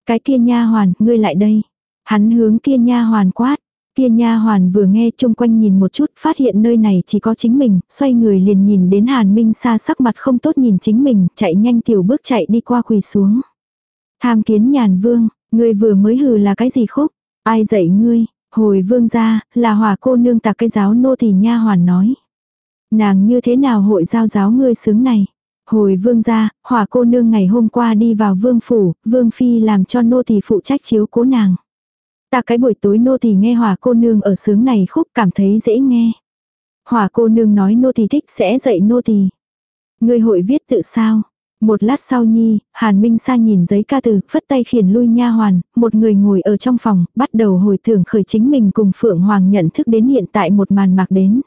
Cái kia nha hoàn, ngươi lại đây. Hắn hướng kia nha hoàn quát. Kia nha hoàn vừa nghe chung quanh nhìn một chút, phát hiện nơi này chỉ có chính mình, xoay người liền nhìn đến Hàn Minh xa sắc mặt không tốt nhìn chính mình, chạy nhanh tiểu bước chạy đi qua quỳ xuống. Tham kiến nhàn vương, ngươi vừa mới hừ là cái gì khúc? Ai dạy ngươi? Hồi vương ra, là hòa cô nương tạc cái giáo nô thì nha hoàn nói. Nàng như thế nào hội giao giáo ngươi sướng này? Hồi vương gia, hỏa cô nương ngày hôm qua đi vào vương phủ, vương phi làm cho nô tỳ phụ trách chiếu cố nàng. Ta cái buổi tối nô tỳ nghe hỏa cô nương ở sướng này khúc cảm thấy dễ nghe. Hỏa cô nương nói nô tỳ thích sẽ dạy nô tỳ. Người hội viết tự sao? Một lát sau nhi, Hàn Minh Sa nhìn giấy ca từ, phất tay khiển lui nha hoàn, một người ngồi ở trong phòng, bắt đầu hồi tưởng khởi chính mình cùng Phượng Hoàng nhận thức đến hiện tại một màn mạc đến.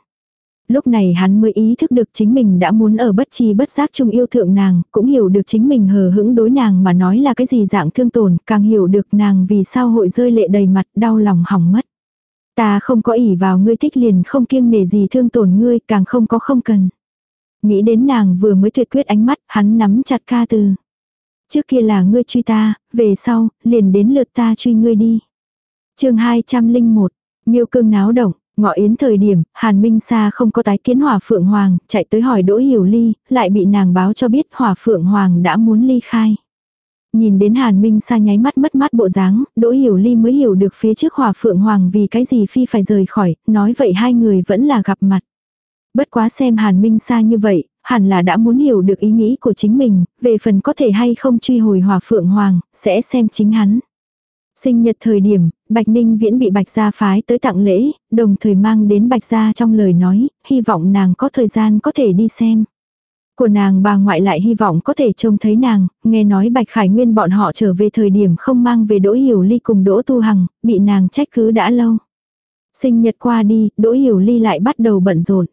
Lúc này hắn mới ý thức được chính mình đã muốn ở bất chi bất giác chung yêu thượng nàng, cũng hiểu được chính mình hờ hững đối nàng mà nói là cái gì dạng thương tổn, càng hiểu được nàng vì sao hội rơi lệ đầy mặt đau lòng hỏng mất. Ta không có ỷ vào ngươi thích liền không kiêng nể gì thương tổn ngươi, càng không có không cần. Nghĩ đến nàng vừa mới tuyệt quyết ánh mắt, hắn nắm chặt ca từ. Trước kia là ngươi truy ta, về sau, liền đến lượt ta truy ngươi đi. chương 201, miêu cương náo động, Ngọ yến thời điểm, Hàn Minh Sa không có tái kiến hòa Phượng Hoàng, chạy tới hỏi Đỗ Hiểu Ly, lại bị nàng báo cho biết hòa Phượng Hoàng đã muốn ly khai. Nhìn đến Hàn Minh Sa nháy mắt mất mắt bộ dáng, Đỗ Hiểu Ly mới hiểu được phía trước hòa Phượng Hoàng vì cái gì phi phải rời khỏi, nói vậy hai người vẫn là gặp mặt. Bất quá xem Hàn Minh Sa như vậy, hẳn là đã muốn hiểu được ý nghĩ của chính mình, về phần có thể hay không truy hồi hòa Phượng Hoàng, sẽ xem chính hắn. Sinh nhật thời điểm, Bạch Ninh Viễn bị Bạch Gia phái tới tặng lễ, đồng thời mang đến Bạch Gia trong lời nói, hy vọng nàng có thời gian có thể đi xem. Của nàng bà ngoại lại hy vọng có thể trông thấy nàng, nghe nói Bạch Khải Nguyên bọn họ trở về thời điểm không mang về Đỗ Hiểu Ly cùng Đỗ Tu Hằng, bị nàng trách cứ đã lâu. Sinh nhật qua đi, Đỗ Hiểu Ly lại bắt đầu bận rộn.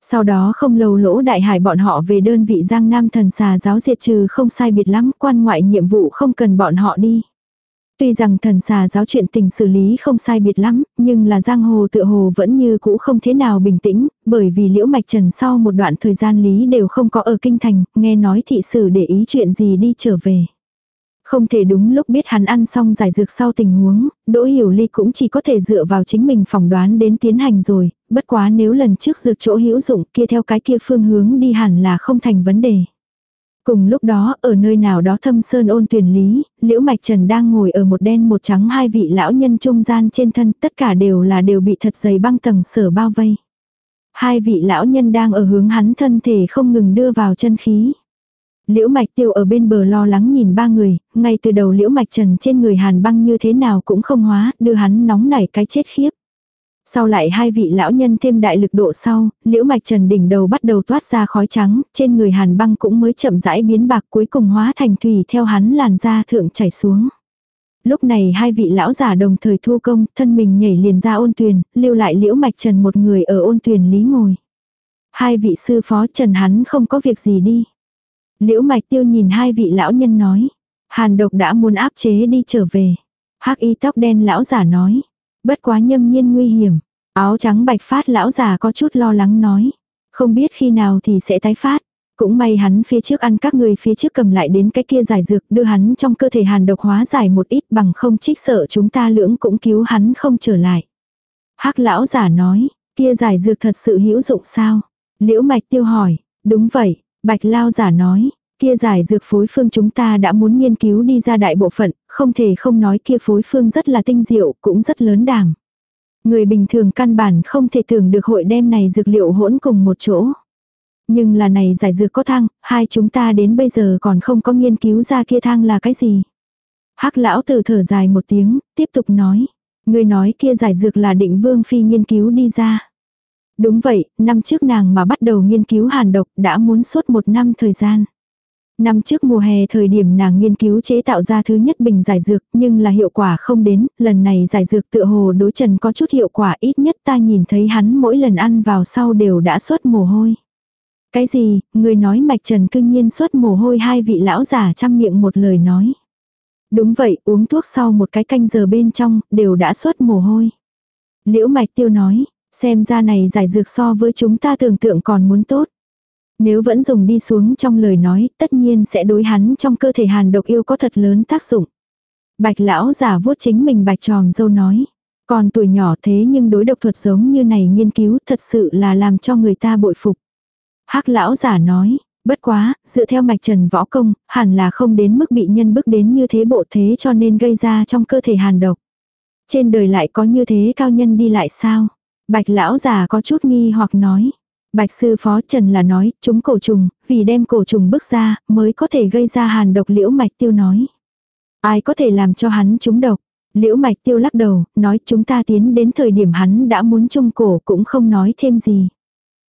Sau đó không lâu lỗ đại hải bọn họ về đơn vị Giang Nam thần xà giáo diệt trừ không sai biệt lắm, quan ngoại nhiệm vụ không cần bọn họ đi. Tuy rằng thần xà giáo chuyện tình xử lý không sai biệt lắm, nhưng là giang hồ tựa hồ vẫn như cũ không thế nào bình tĩnh, bởi vì liễu mạch trần sau một đoạn thời gian lý đều không có ở kinh thành, nghe nói thị sử để ý chuyện gì đi trở về. Không thể đúng lúc biết hắn ăn xong giải dược sau tình huống, Đỗ Hiểu Ly cũng chỉ có thể dựa vào chính mình phỏng đoán đến tiến hành rồi, bất quá nếu lần trước dược chỗ hữu dụng kia theo cái kia phương hướng đi hẳn là không thành vấn đề. Cùng lúc đó, ở nơi nào đó thâm sơn ôn tuyển lý, Liễu Mạch Trần đang ngồi ở một đen một trắng hai vị lão nhân trung gian trên thân, tất cả đều là đều bị thật dày băng tầng sở bao vây. Hai vị lão nhân đang ở hướng hắn thân thể không ngừng đưa vào chân khí. Liễu Mạch Tiêu ở bên bờ lo lắng nhìn ba người, ngay từ đầu Liễu Mạch Trần trên người hàn băng như thế nào cũng không hóa, đưa hắn nóng nảy cái chết khiếp. Sau lại hai vị lão nhân thêm đại lực độ sau, liễu mạch trần đỉnh đầu bắt đầu toát ra khói trắng, trên người hàn băng cũng mới chậm rãi biến bạc cuối cùng hóa thành thủy theo hắn làn da thượng chảy xuống. Lúc này hai vị lão giả đồng thời thu công, thân mình nhảy liền ra ôn tuyền, lưu lại liễu mạch trần một người ở ôn tuyền lý ngồi. Hai vị sư phó trần hắn không có việc gì đi. Liễu mạch tiêu nhìn hai vị lão nhân nói. Hàn độc đã muốn áp chế đi trở về. Hắc y tóc đen lão giả nói. Bất quá nhâm nhiên nguy hiểm. Áo trắng bạch phát lão già có chút lo lắng nói. Không biết khi nào thì sẽ tái phát. Cũng may hắn phía trước ăn các người phía trước cầm lại đến cái kia giải dược đưa hắn trong cơ thể hàn độc hóa giải một ít bằng không trích sợ chúng ta lưỡng cũng cứu hắn không trở lại. hắc lão giả nói, kia giải dược thật sự hữu dụng sao? Liễu mạch tiêu hỏi, đúng vậy, bạch lao giả nói, kia giải dược phối phương chúng ta đã muốn nghiên cứu đi ra đại bộ phận, không thể không nói kia phối phương rất là tinh diệu, cũng rất lớn đảm. Người bình thường căn bản không thể tưởng được hội đem này dược liệu hỗn cùng một chỗ. Nhưng là này giải dược có thang, hai chúng ta đến bây giờ còn không có nghiên cứu ra kia thang là cái gì. hắc lão từ thở dài một tiếng, tiếp tục nói. Người nói kia giải dược là định vương phi nghiên cứu đi ra. Đúng vậy, năm trước nàng mà bắt đầu nghiên cứu hàn độc đã muốn suốt một năm thời gian. Năm trước mùa hè thời điểm nàng nghiên cứu chế tạo ra thứ nhất bình giải dược nhưng là hiệu quả không đến, lần này giải dược tựa hồ đối trần có chút hiệu quả ít nhất ta nhìn thấy hắn mỗi lần ăn vào sau đều đã xuất mồ hôi. Cái gì, người nói mạch trần cương nhiên xuất mồ hôi hai vị lão giả chăm miệng một lời nói. Đúng vậy, uống thuốc sau một cái canh giờ bên trong, đều đã xuất mồ hôi. Liễu mạch tiêu nói, xem ra này giải dược so với chúng ta tưởng tượng còn muốn tốt. Nếu vẫn dùng đi xuống trong lời nói, tất nhiên sẽ đối hắn trong cơ thể hàn độc yêu có thật lớn tác dụng. Bạch lão giả vuốt chính mình bạch tròm dâu nói. Còn tuổi nhỏ thế nhưng đối độc thuật giống như này nghiên cứu thật sự là làm cho người ta bội phục hắc lão giả nói, bất quá, dựa theo mạch trần võ công, hẳn là không đến mức bị nhân bức đến như thế bộ thế cho nên gây ra trong cơ thể hàn độc. Trên đời lại có như thế cao nhân đi lại sao? Bạch lão già có chút nghi hoặc nói. Bạch sư phó Trần là nói, chúng cổ trùng, vì đem cổ trùng bước ra, mới có thể gây ra hàn độc liễu mạch tiêu nói. Ai có thể làm cho hắn chúng độc? Liễu mạch tiêu lắc đầu, nói chúng ta tiến đến thời điểm hắn đã muốn trung cổ cũng không nói thêm gì.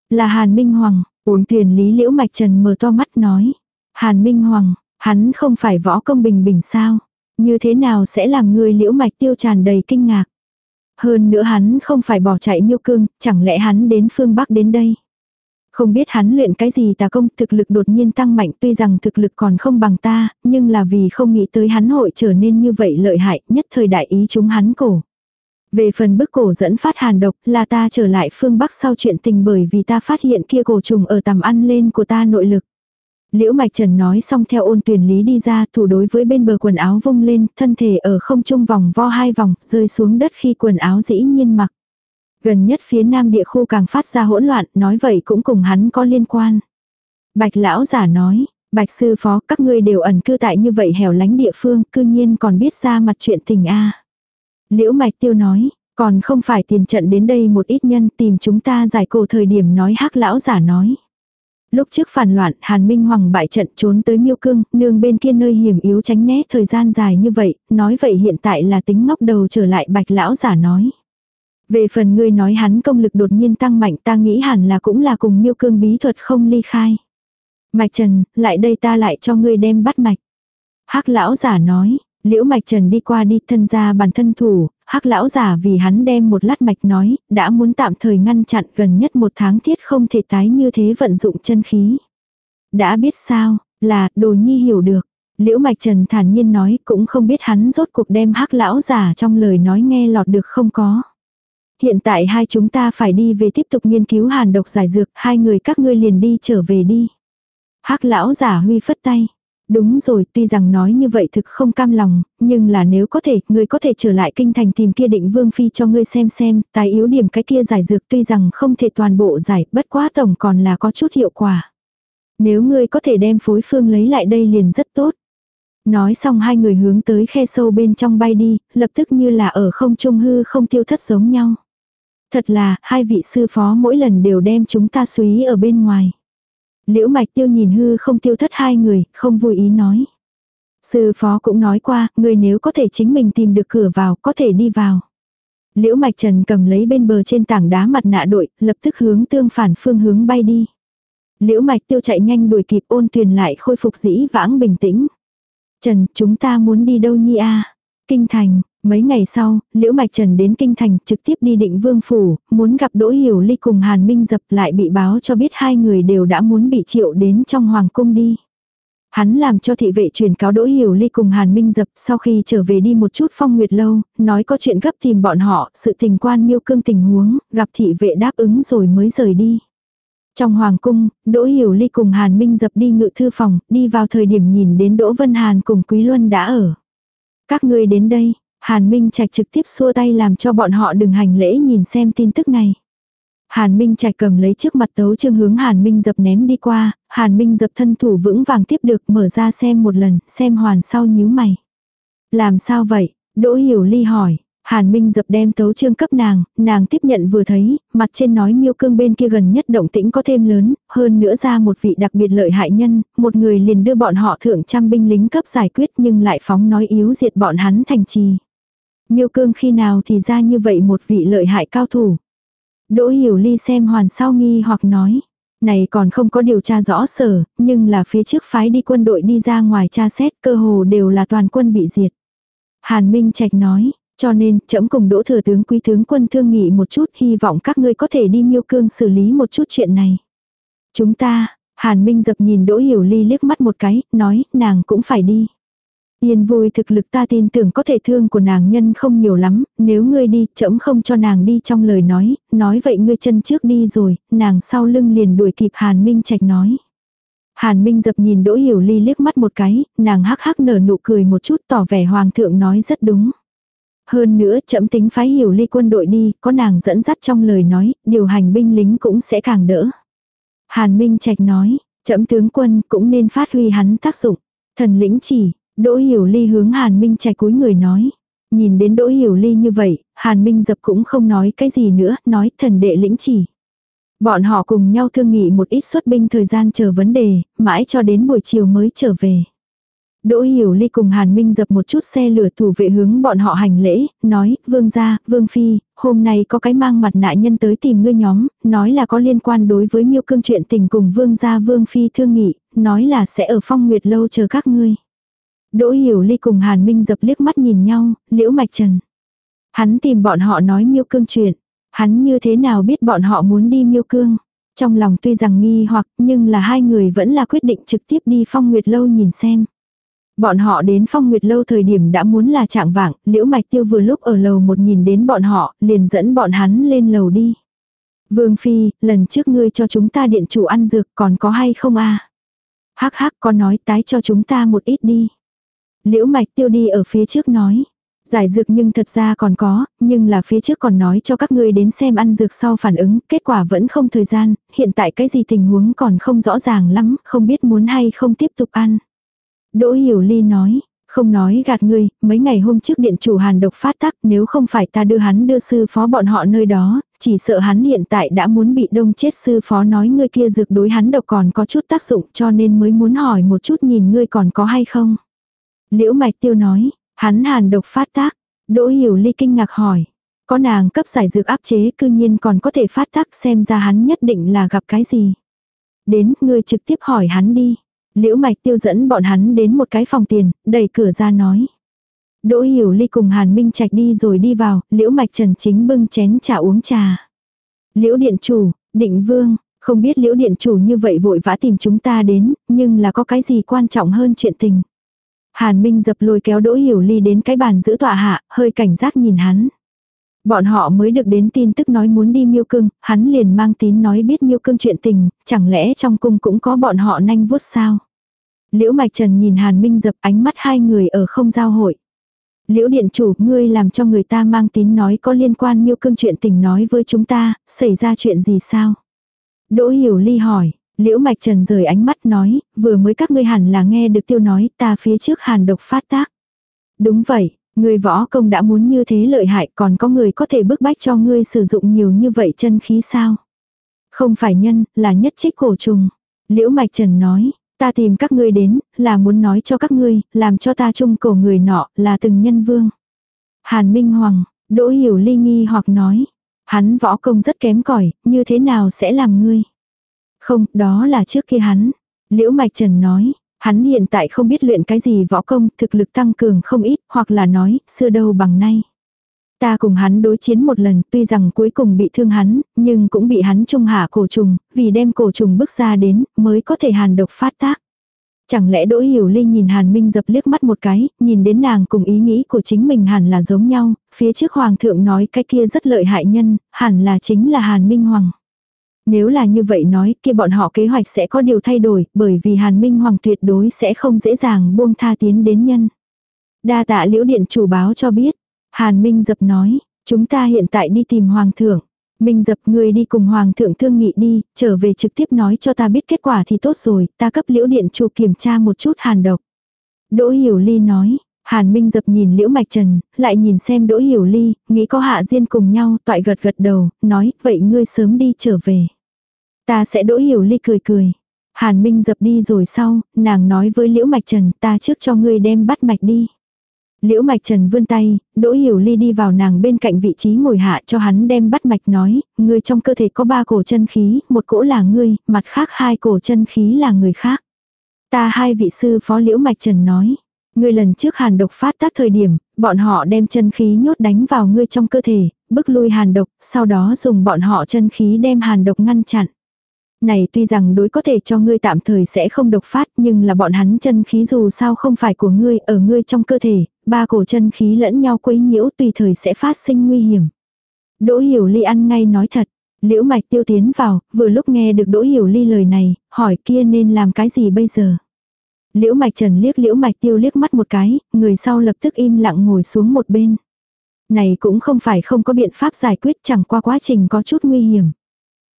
Là hàn minh hoàng, Uống thuyền lý liễu mạch trần mở to mắt nói. Hàn Minh Hoàng, hắn không phải võ công bình bình sao? Như thế nào sẽ làm người liễu mạch tiêu tràn đầy kinh ngạc? Hơn nữa hắn không phải bỏ chạy miêu cương, chẳng lẽ hắn đến phương Bắc đến đây? Không biết hắn luyện cái gì tà công thực lực đột nhiên tăng mạnh tuy rằng thực lực còn không bằng ta, nhưng là vì không nghĩ tới hắn hội trở nên như vậy lợi hại nhất thời đại ý chúng hắn cổ. Về phần bức cổ dẫn phát hàn độc là ta trở lại phương Bắc sau chuyện tình bởi vì ta phát hiện kia cổ trùng ở tầm ăn lên của ta nội lực. Liễu Mạch Trần nói xong theo ôn tuyển lý đi ra thủ đối với bên bờ quần áo vung lên, thân thể ở không trung vòng vo hai vòng, rơi xuống đất khi quần áo dĩ nhiên mặc. Gần nhất phía nam địa khu càng phát ra hỗn loạn, nói vậy cũng cùng hắn có liên quan. Bạch lão giả nói, Bạch sư phó các ngươi đều ẩn cư tại như vậy hẻo lánh địa phương, cư nhiên còn biết ra mặt chuyện tình a Liễu Mạch Tiêu nói, còn không phải tiền trận đến đây một ít nhân tìm chúng ta giải cổ thời điểm nói hắc lão giả nói. Lúc trước phản loạn, Hàn Minh Hoàng bại trận trốn tới Miêu Cương, nương bên kia nơi hiểm yếu tránh né thời gian dài như vậy, nói vậy hiện tại là tính ngóc đầu trở lại bạch lão giả nói. Về phần ngươi nói hắn công lực đột nhiên tăng mạnh ta nghĩ hẳn là cũng là cùng Miêu Cương bí thuật không ly khai. Mạch Trần, lại đây ta lại cho ngươi đem bắt mạch. hắc lão giả nói, Liễu Mạch Trần đi qua đi thân ra bản thân thủ, hắc lão giả vì hắn đem một lát mạch nói, đã muốn tạm thời ngăn chặn gần nhất một tháng thiết không thể tái như thế vận dụng chân khí. Đã biết sao, là, đồ nhi hiểu được. Liễu Mạch Trần thản nhiên nói cũng không biết hắn rốt cuộc đem hắc lão giả trong lời nói nghe lọt được không có. Hiện tại hai chúng ta phải đi về tiếp tục nghiên cứu hàn độc giải dược, hai người các ngươi liền đi trở về đi. hắc lão giả huy phất tay. Đúng rồi, tuy rằng nói như vậy thực không cam lòng, nhưng là nếu có thể, ngươi có thể trở lại kinh thành tìm kia định vương phi cho ngươi xem xem, tài yếu điểm cái kia giải dược tuy rằng không thể toàn bộ giải, bất quá tổng còn là có chút hiệu quả. Nếu ngươi có thể đem phối phương lấy lại đây liền rất tốt. Nói xong hai người hướng tới khe sâu bên trong bay đi, lập tức như là ở không trung hư không tiêu thất giống nhau. Thật là, hai vị sư phó mỗi lần đều đem chúng ta suý ở bên ngoài. Liễu mạch tiêu nhìn hư không tiêu thất hai người, không vui ý nói. Sư phó cũng nói qua, người nếu có thể chính mình tìm được cửa vào, có thể đi vào. Liễu mạch trần cầm lấy bên bờ trên tảng đá mặt nạ đội, lập tức hướng tương phản phương hướng bay đi. Liễu mạch tiêu chạy nhanh đuổi kịp ôn tuyền lại khôi phục dĩ vãng bình tĩnh. Trần, chúng ta muốn đi đâu nhi a Kinh thành, Mấy ngày sau, Liễu Mạch Trần đến Kinh Thành trực tiếp đi định vương phủ, muốn gặp Đỗ Hiểu Ly cùng Hàn Minh Dập lại bị báo cho biết hai người đều đã muốn bị triệu đến trong Hoàng cung đi. Hắn làm cho thị vệ truyền cáo Đỗ Hiểu Ly cùng Hàn Minh Dập sau khi trở về đi một chút phong nguyệt lâu, nói có chuyện gấp tìm bọn họ, sự tình quan miêu cương tình huống, gặp thị vệ đáp ứng rồi mới rời đi. Trong hoàng cung, Đỗ Hiểu Ly cùng Hàn Minh Dập đi ngự thư phòng, đi vào thời điểm nhìn đến Đỗ Vân Hàn cùng Quý Luân đã ở. Các ngươi đến đây, Hàn Minh Trạch trực tiếp xua tay làm cho bọn họ đừng hành lễ nhìn xem tin tức này. Hàn Minh Trạch cầm lấy trước mặt tấu chương hướng Hàn Minh dập ném đi qua, Hàn Minh dập thân thủ vững vàng tiếp được mở ra xem một lần, xem hoàn sau nhíu mày. Làm sao vậy? Đỗ Hiểu Ly hỏi. Hàn Minh dập đem tấu chương cấp nàng, nàng tiếp nhận vừa thấy, mặt trên nói miêu cương bên kia gần nhất động tĩnh có thêm lớn, hơn nữa ra một vị đặc biệt lợi hại nhân, một người liền đưa bọn họ thượng trăm binh lính cấp giải quyết nhưng lại phóng nói yếu diệt bọn hắn thành trì. Miêu cương khi nào thì ra như vậy một vị lợi hại cao thủ. Đỗ Hiểu Ly xem hoàn sau nghi hoặc nói. Này còn không có điều tra rõ sở, nhưng là phía trước phái đi quân đội đi ra ngoài tra xét cơ hồ đều là toàn quân bị diệt. Hàn Minh Trạch nói, cho nên trẫm cùng đỗ thừa tướng quý tướng quân thương nghị một chút hy vọng các ngươi có thể đi miêu cương xử lý một chút chuyện này. Chúng ta, Hàn Minh dập nhìn Đỗ Hiểu Ly liếc mắt một cái, nói nàng cũng phải đi. Yên vui thực lực ta tin tưởng có thể thương của nàng nhân không nhiều lắm, nếu ngươi đi, chậm không cho nàng đi trong lời nói, nói vậy ngươi chân trước đi rồi, nàng sau lưng liền đuổi kịp Hàn Minh Trạch nói. Hàn Minh dập nhìn Đỗ Hiểu Ly liếc mắt một cái, nàng hắc hắc nở nụ cười một chút tỏ vẻ Hoàng thượng nói rất đúng. Hơn nữa chậm tính phái Hiểu Ly quân đội đi, có nàng dẫn dắt trong lời nói, điều hành binh lính cũng sẽ càng đỡ. Hàn Minh Trạch nói, chậm tướng quân cũng nên phát huy hắn tác dụng. Thần lĩnh chỉ, Đỗ Hiểu Ly hướng Hàn Minh Trạch cúi người nói. Nhìn đến Đỗ Hiểu Ly như vậy, Hàn Minh dập cũng không nói cái gì nữa, nói thần đệ lĩnh chỉ. Bọn họ cùng nhau thương nghị một ít xuất binh thời gian chờ vấn đề, mãi cho đến buổi chiều mới trở về. Đỗ Hiểu Ly cùng Hàn Minh dập một chút xe lửa thủ vệ hướng bọn họ hành lễ, nói, vương gia, vương phi, hôm nay có cái mang mặt nạ nhân tới tìm ngươi nhóm, nói là có liên quan đối với miêu cương chuyện tình cùng vương gia vương phi thương nghị, nói là sẽ ở phong nguyệt lâu chờ các ngươi. Đỗ Hiểu Ly cùng Hàn Minh dập liếc mắt nhìn nhau, liễu mạch trần. Hắn tìm bọn họ nói miêu cương chuyện. Hắn như thế nào biết bọn họ muốn đi miêu cương. Trong lòng tuy rằng nghi hoặc nhưng là hai người vẫn là quyết định trực tiếp đi phong nguyệt lâu nhìn xem. Bọn họ đến phong nguyệt lâu thời điểm đã muốn là trạng vạng, liễu mạch tiêu vừa lúc ở lầu một nhìn đến bọn họ, liền dẫn bọn hắn lên lầu đi. Vương Phi, lần trước ngươi cho chúng ta điện chủ ăn dược còn có hay không a Hắc hắc có nói tái cho chúng ta một ít đi. Liễu mạch tiêu đi ở phía trước nói. Giải dược nhưng thật ra còn có, nhưng là phía trước còn nói cho các ngươi đến xem ăn dược sau phản ứng, kết quả vẫn không thời gian, hiện tại cái gì tình huống còn không rõ ràng lắm, không biết muốn hay không tiếp tục ăn. Đỗ Hiểu Ly nói, không nói gạt ngươi, mấy ngày hôm trước điện chủ hàn độc phát tác nếu không phải ta đưa hắn đưa sư phó bọn họ nơi đó, chỉ sợ hắn hiện tại đã muốn bị đông chết sư phó nói ngươi kia dược đối hắn độc còn có chút tác dụng cho nên mới muốn hỏi một chút nhìn ngươi còn có hay không. Liễu Mạch Tiêu nói, hắn hàn độc phát tác. Đỗ Hiểu Ly kinh ngạc hỏi. Có nàng cấp giải dược áp chế cư nhiên còn có thể phát tác xem ra hắn nhất định là gặp cái gì. Đến, ngươi trực tiếp hỏi hắn đi. Liễu Mạch Tiêu dẫn bọn hắn đến một cái phòng tiền, đẩy cửa ra nói. Đỗ Hiểu Ly cùng Hàn Minh Trạch đi rồi đi vào, Liễu Mạch Trần chính bưng chén trà uống trà. Liễu Điện Chủ, Định Vương, không biết Liễu Điện Chủ như vậy vội vã tìm chúng ta đến, nhưng là có cái gì quan trọng hơn chuyện tình. Hàn Minh dập lôi kéo Đỗ Hiểu Ly đến cái bàn giữ tọa hạ, hơi cảnh giác nhìn hắn. Bọn họ mới được đến tin tức nói muốn đi miêu cương, hắn liền mang tín nói biết miêu cương chuyện tình, chẳng lẽ trong cung cũng có bọn họ nanh vuốt sao. Liễu Mạch Trần nhìn Hàn Minh dập ánh mắt hai người ở không giao hội. Liễu Điện Chủ, ngươi làm cho người ta mang tín nói có liên quan miêu cương chuyện tình nói với chúng ta, xảy ra chuyện gì sao? Đỗ Hiểu Ly hỏi, Liễu Mạch Trần rời ánh mắt nói, vừa mới các ngươi hẳn là nghe được tiêu nói ta phía trước hàn độc phát tác. Đúng vậy, người võ công đã muốn như thế lợi hại còn có người có thể bức bách cho ngươi sử dụng nhiều như vậy chân khí sao? Không phải nhân, là nhất trích cổ trùng. Liễu Mạch Trần nói, ta tìm các ngươi đến, là muốn nói cho các ngươi, làm cho ta chung cổ người nọ, là từng nhân vương. Hàn Minh Hoàng, Đỗ Hiểu Ly nghi hoặc nói, hắn võ công rất kém cỏi như thế nào sẽ làm ngươi? Không, đó là trước kia hắn. Liễu Mạch Trần nói, hắn hiện tại không biết luyện cái gì võ công, thực lực tăng cường không ít, hoặc là nói, xưa đâu bằng nay. Ta cùng hắn đối chiến một lần, tuy rằng cuối cùng bị thương hắn, nhưng cũng bị hắn trung hạ cổ trùng, vì đem cổ trùng bước ra đến, mới có thể hàn độc phát tác. Chẳng lẽ Đỗ Hiểu Ly nhìn Hàn Minh dập liếc mắt một cái, nhìn đến nàng cùng ý nghĩ của chính mình hẳn là giống nhau, phía trước Hoàng thượng nói cái kia rất lợi hại nhân, hẳn là chính là Hàn Minh Hoàng. Nếu là như vậy nói kia bọn họ kế hoạch sẽ có điều thay đổi, bởi vì Hàn Minh Hoàng tuyệt đối sẽ không dễ dàng buông tha tiến đến nhân. Đa tạ liễu điện chủ báo cho biết. Hàn Minh dập nói, chúng ta hiện tại đi tìm Hoàng thượng. Minh dập người đi cùng Hoàng thượng thương nghị đi, trở về trực tiếp nói cho ta biết kết quả thì tốt rồi, ta cấp liễu điện chủ kiểm tra một chút hàn độc. Đỗ Hiểu Ly nói, Hàn Minh dập nhìn Liễu Mạch Trần, lại nhìn xem Đỗ Hiểu Ly, nghĩ có hạ diên cùng nhau, toại gật gật đầu, nói, vậy ngươi sớm đi trở về. Ta sẽ Đỗ Hiểu Ly cười cười. Hàn Minh dập đi rồi sau, nàng nói với Liễu Mạch Trần, ta trước cho ngươi đem bắt mạch đi. Liễu Mạch Trần vươn tay, Đỗ Hiểu Ly đi vào nàng bên cạnh vị trí ngồi hạ cho hắn đem bắt mạch nói, ngươi trong cơ thể có ba cổ chân khí, một cổ là ngươi, mặt khác hai cổ chân khí là người khác. Ta hai vị sư phó Liễu Mạch Trần nói, ngươi lần trước hàn độc phát tác thời điểm, bọn họ đem chân khí nhốt đánh vào ngươi trong cơ thể, bức lui hàn độc, sau đó dùng bọn họ chân khí đem hàn độc ngăn chặn. Này tuy rằng đối có thể cho ngươi tạm thời sẽ không độc phát nhưng là bọn hắn chân khí dù sao không phải của ngươi ở ngươi trong cơ thể, ba cổ chân khí lẫn nhau quấy nhiễu tùy thời sẽ phát sinh nguy hiểm. Đỗ Hiểu Ly ăn ngay nói thật, Liễu Mạch Tiêu tiến vào, vừa lúc nghe được Đỗ Hiểu Ly lời này, hỏi kia nên làm cái gì bây giờ. Liễu Mạch Trần liếc Liễu Mạch Tiêu liếc mắt một cái, người sau lập tức im lặng ngồi xuống một bên. Này cũng không phải không có biện pháp giải quyết chẳng qua quá trình có chút nguy hiểm.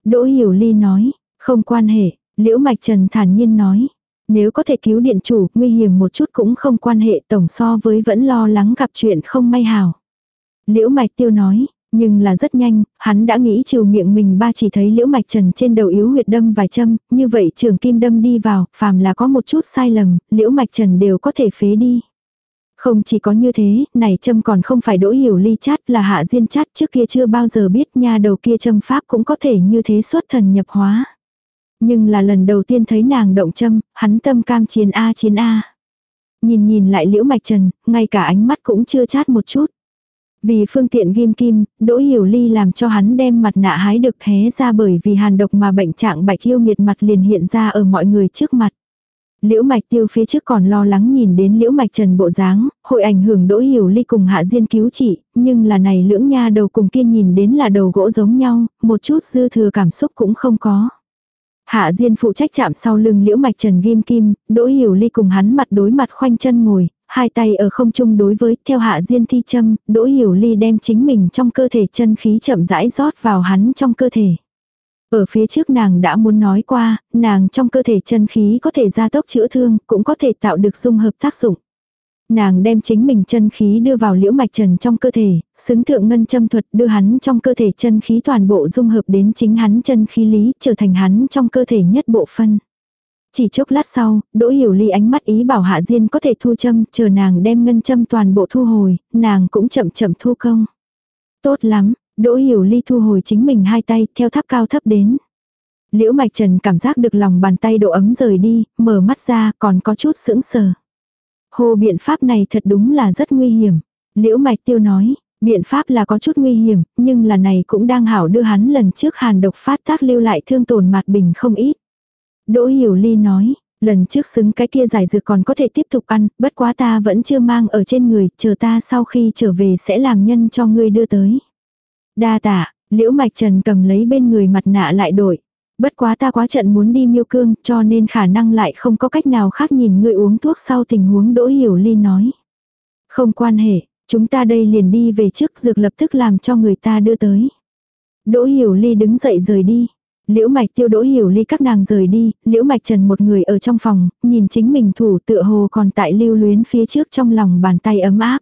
Đỗ Hiểu Ly nói, không quan hệ, Liễu Mạch Trần thản nhiên nói. Nếu có thể cứu điện chủ, nguy hiểm một chút cũng không quan hệ tổng so với vẫn lo lắng gặp chuyện không may hảo. Liễu Mạch Tiêu nói, nhưng là rất nhanh, hắn đã nghĩ trừ miệng mình ba chỉ thấy liễu mạch trần trên đầu yếu huyệt đâm vài châm, như vậy trường kim đâm đi vào, phàm là có một chút sai lầm, liễu mạch trần đều có thể phế đi. Không chỉ có như thế, này châm còn không phải đỗ hiểu ly chát là hạ diên chát trước kia chưa bao giờ biết nha đầu kia châm pháp cũng có thể như thế xuất thần nhập hóa. Nhưng là lần đầu tiên thấy nàng động châm, hắn tâm cam chiến A chiến A. Nhìn nhìn lại liễu mạch trần, ngay cả ánh mắt cũng chưa chát một chút. Vì phương tiện ghim kim, Đỗ Hiểu Ly làm cho hắn đem mặt nạ hái được hé ra bởi vì hàn độc mà bệnh trạng bạch yêu nghiệt mặt liền hiện ra ở mọi người trước mặt. Liễu Mạch Tiêu phía trước còn lo lắng nhìn đến Liễu Mạch Trần bộ dáng, hội ảnh hưởng Đỗ Hiểu Ly cùng Hạ Diên cứu trị, nhưng là này lưỡng nha đầu cùng kia nhìn đến là đầu gỗ giống nhau, một chút dư thừa cảm xúc cũng không có. Hạ Diên phụ trách chạm sau lưng Liễu Mạch Trần ghim kim, Đỗ Hiểu Ly cùng hắn mặt đối mặt khoanh chân ngồi, hai tay ở không trung đối với, theo Hạ Diên thi châm, Đỗ Hiểu Ly đem chính mình trong cơ thể chân khí chậm rãi rót vào hắn trong cơ thể. Ở phía trước nàng đã muốn nói qua, nàng trong cơ thể chân khí có thể gia tốc chữa thương, cũng có thể tạo được dung hợp tác dụng. Nàng đem chính mình chân khí đưa vào liễu mạch trần trong cơ thể, xứng thượng ngân châm thuật đưa hắn trong cơ thể chân khí toàn bộ dung hợp đến chính hắn chân khí lý trở thành hắn trong cơ thể nhất bộ phân. Chỉ chốc lát sau, Đỗ Hiểu Ly ánh mắt ý bảo Hạ Diên có thể thu châm, chờ nàng đem ngân châm toàn bộ thu hồi, nàng cũng chậm chậm thu công. Tốt lắm, Đỗ Hiểu Ly thu hồi chính mình hai tay, theo tháp cao thấp đến. Liễu Mạch Trần cảm giác được lòng bàn tay độ ấm rời đi, mở mắt ra, còn có chút sững sờ. Hồ biện pháp này thật đúng là rất nguy hiểm. Liễu Mạch Tiêu nói, biện pháp là có chút nguy hiểm, nhưng là này cũng đang hảo đưa hắn lần trước hàn độc phát tác lưu lại thương tổn mặt bình không ít. Đỗ Hiểu Ly nói, lần trước xứng cái kia giải dược còn có thể tiếp tục ăn, bất quá ta vẫn chưa mang ở trên người, chờ ta sau khi trở về sẽ làm nhân cho ngươi đưa tới. Đa tạ, liễu mạch trần cầm lấy bên người mặt nạ lại đổi. Bất quá ta quá trận muốn đi miêu cương cho nên khả năng lại không có cách nào khác nhìn ngươi uống thuốc sau tình huống đỗ hiểu ly nói. Không quan hệ, chúng ta đây liền đi về trước dược lập tức làm cho người ta đưa tới. Đỗ hiểu ly đứng dậy rời đi. Liễu mạch tiêu đỗ hiểu ly các nàng rời đi, liễu mạch trần một người ở trong phòng, nhìn chính mình thủ tựa hồ còn tại lưu luyến phía trước trong lòng bàn tay ấm áp.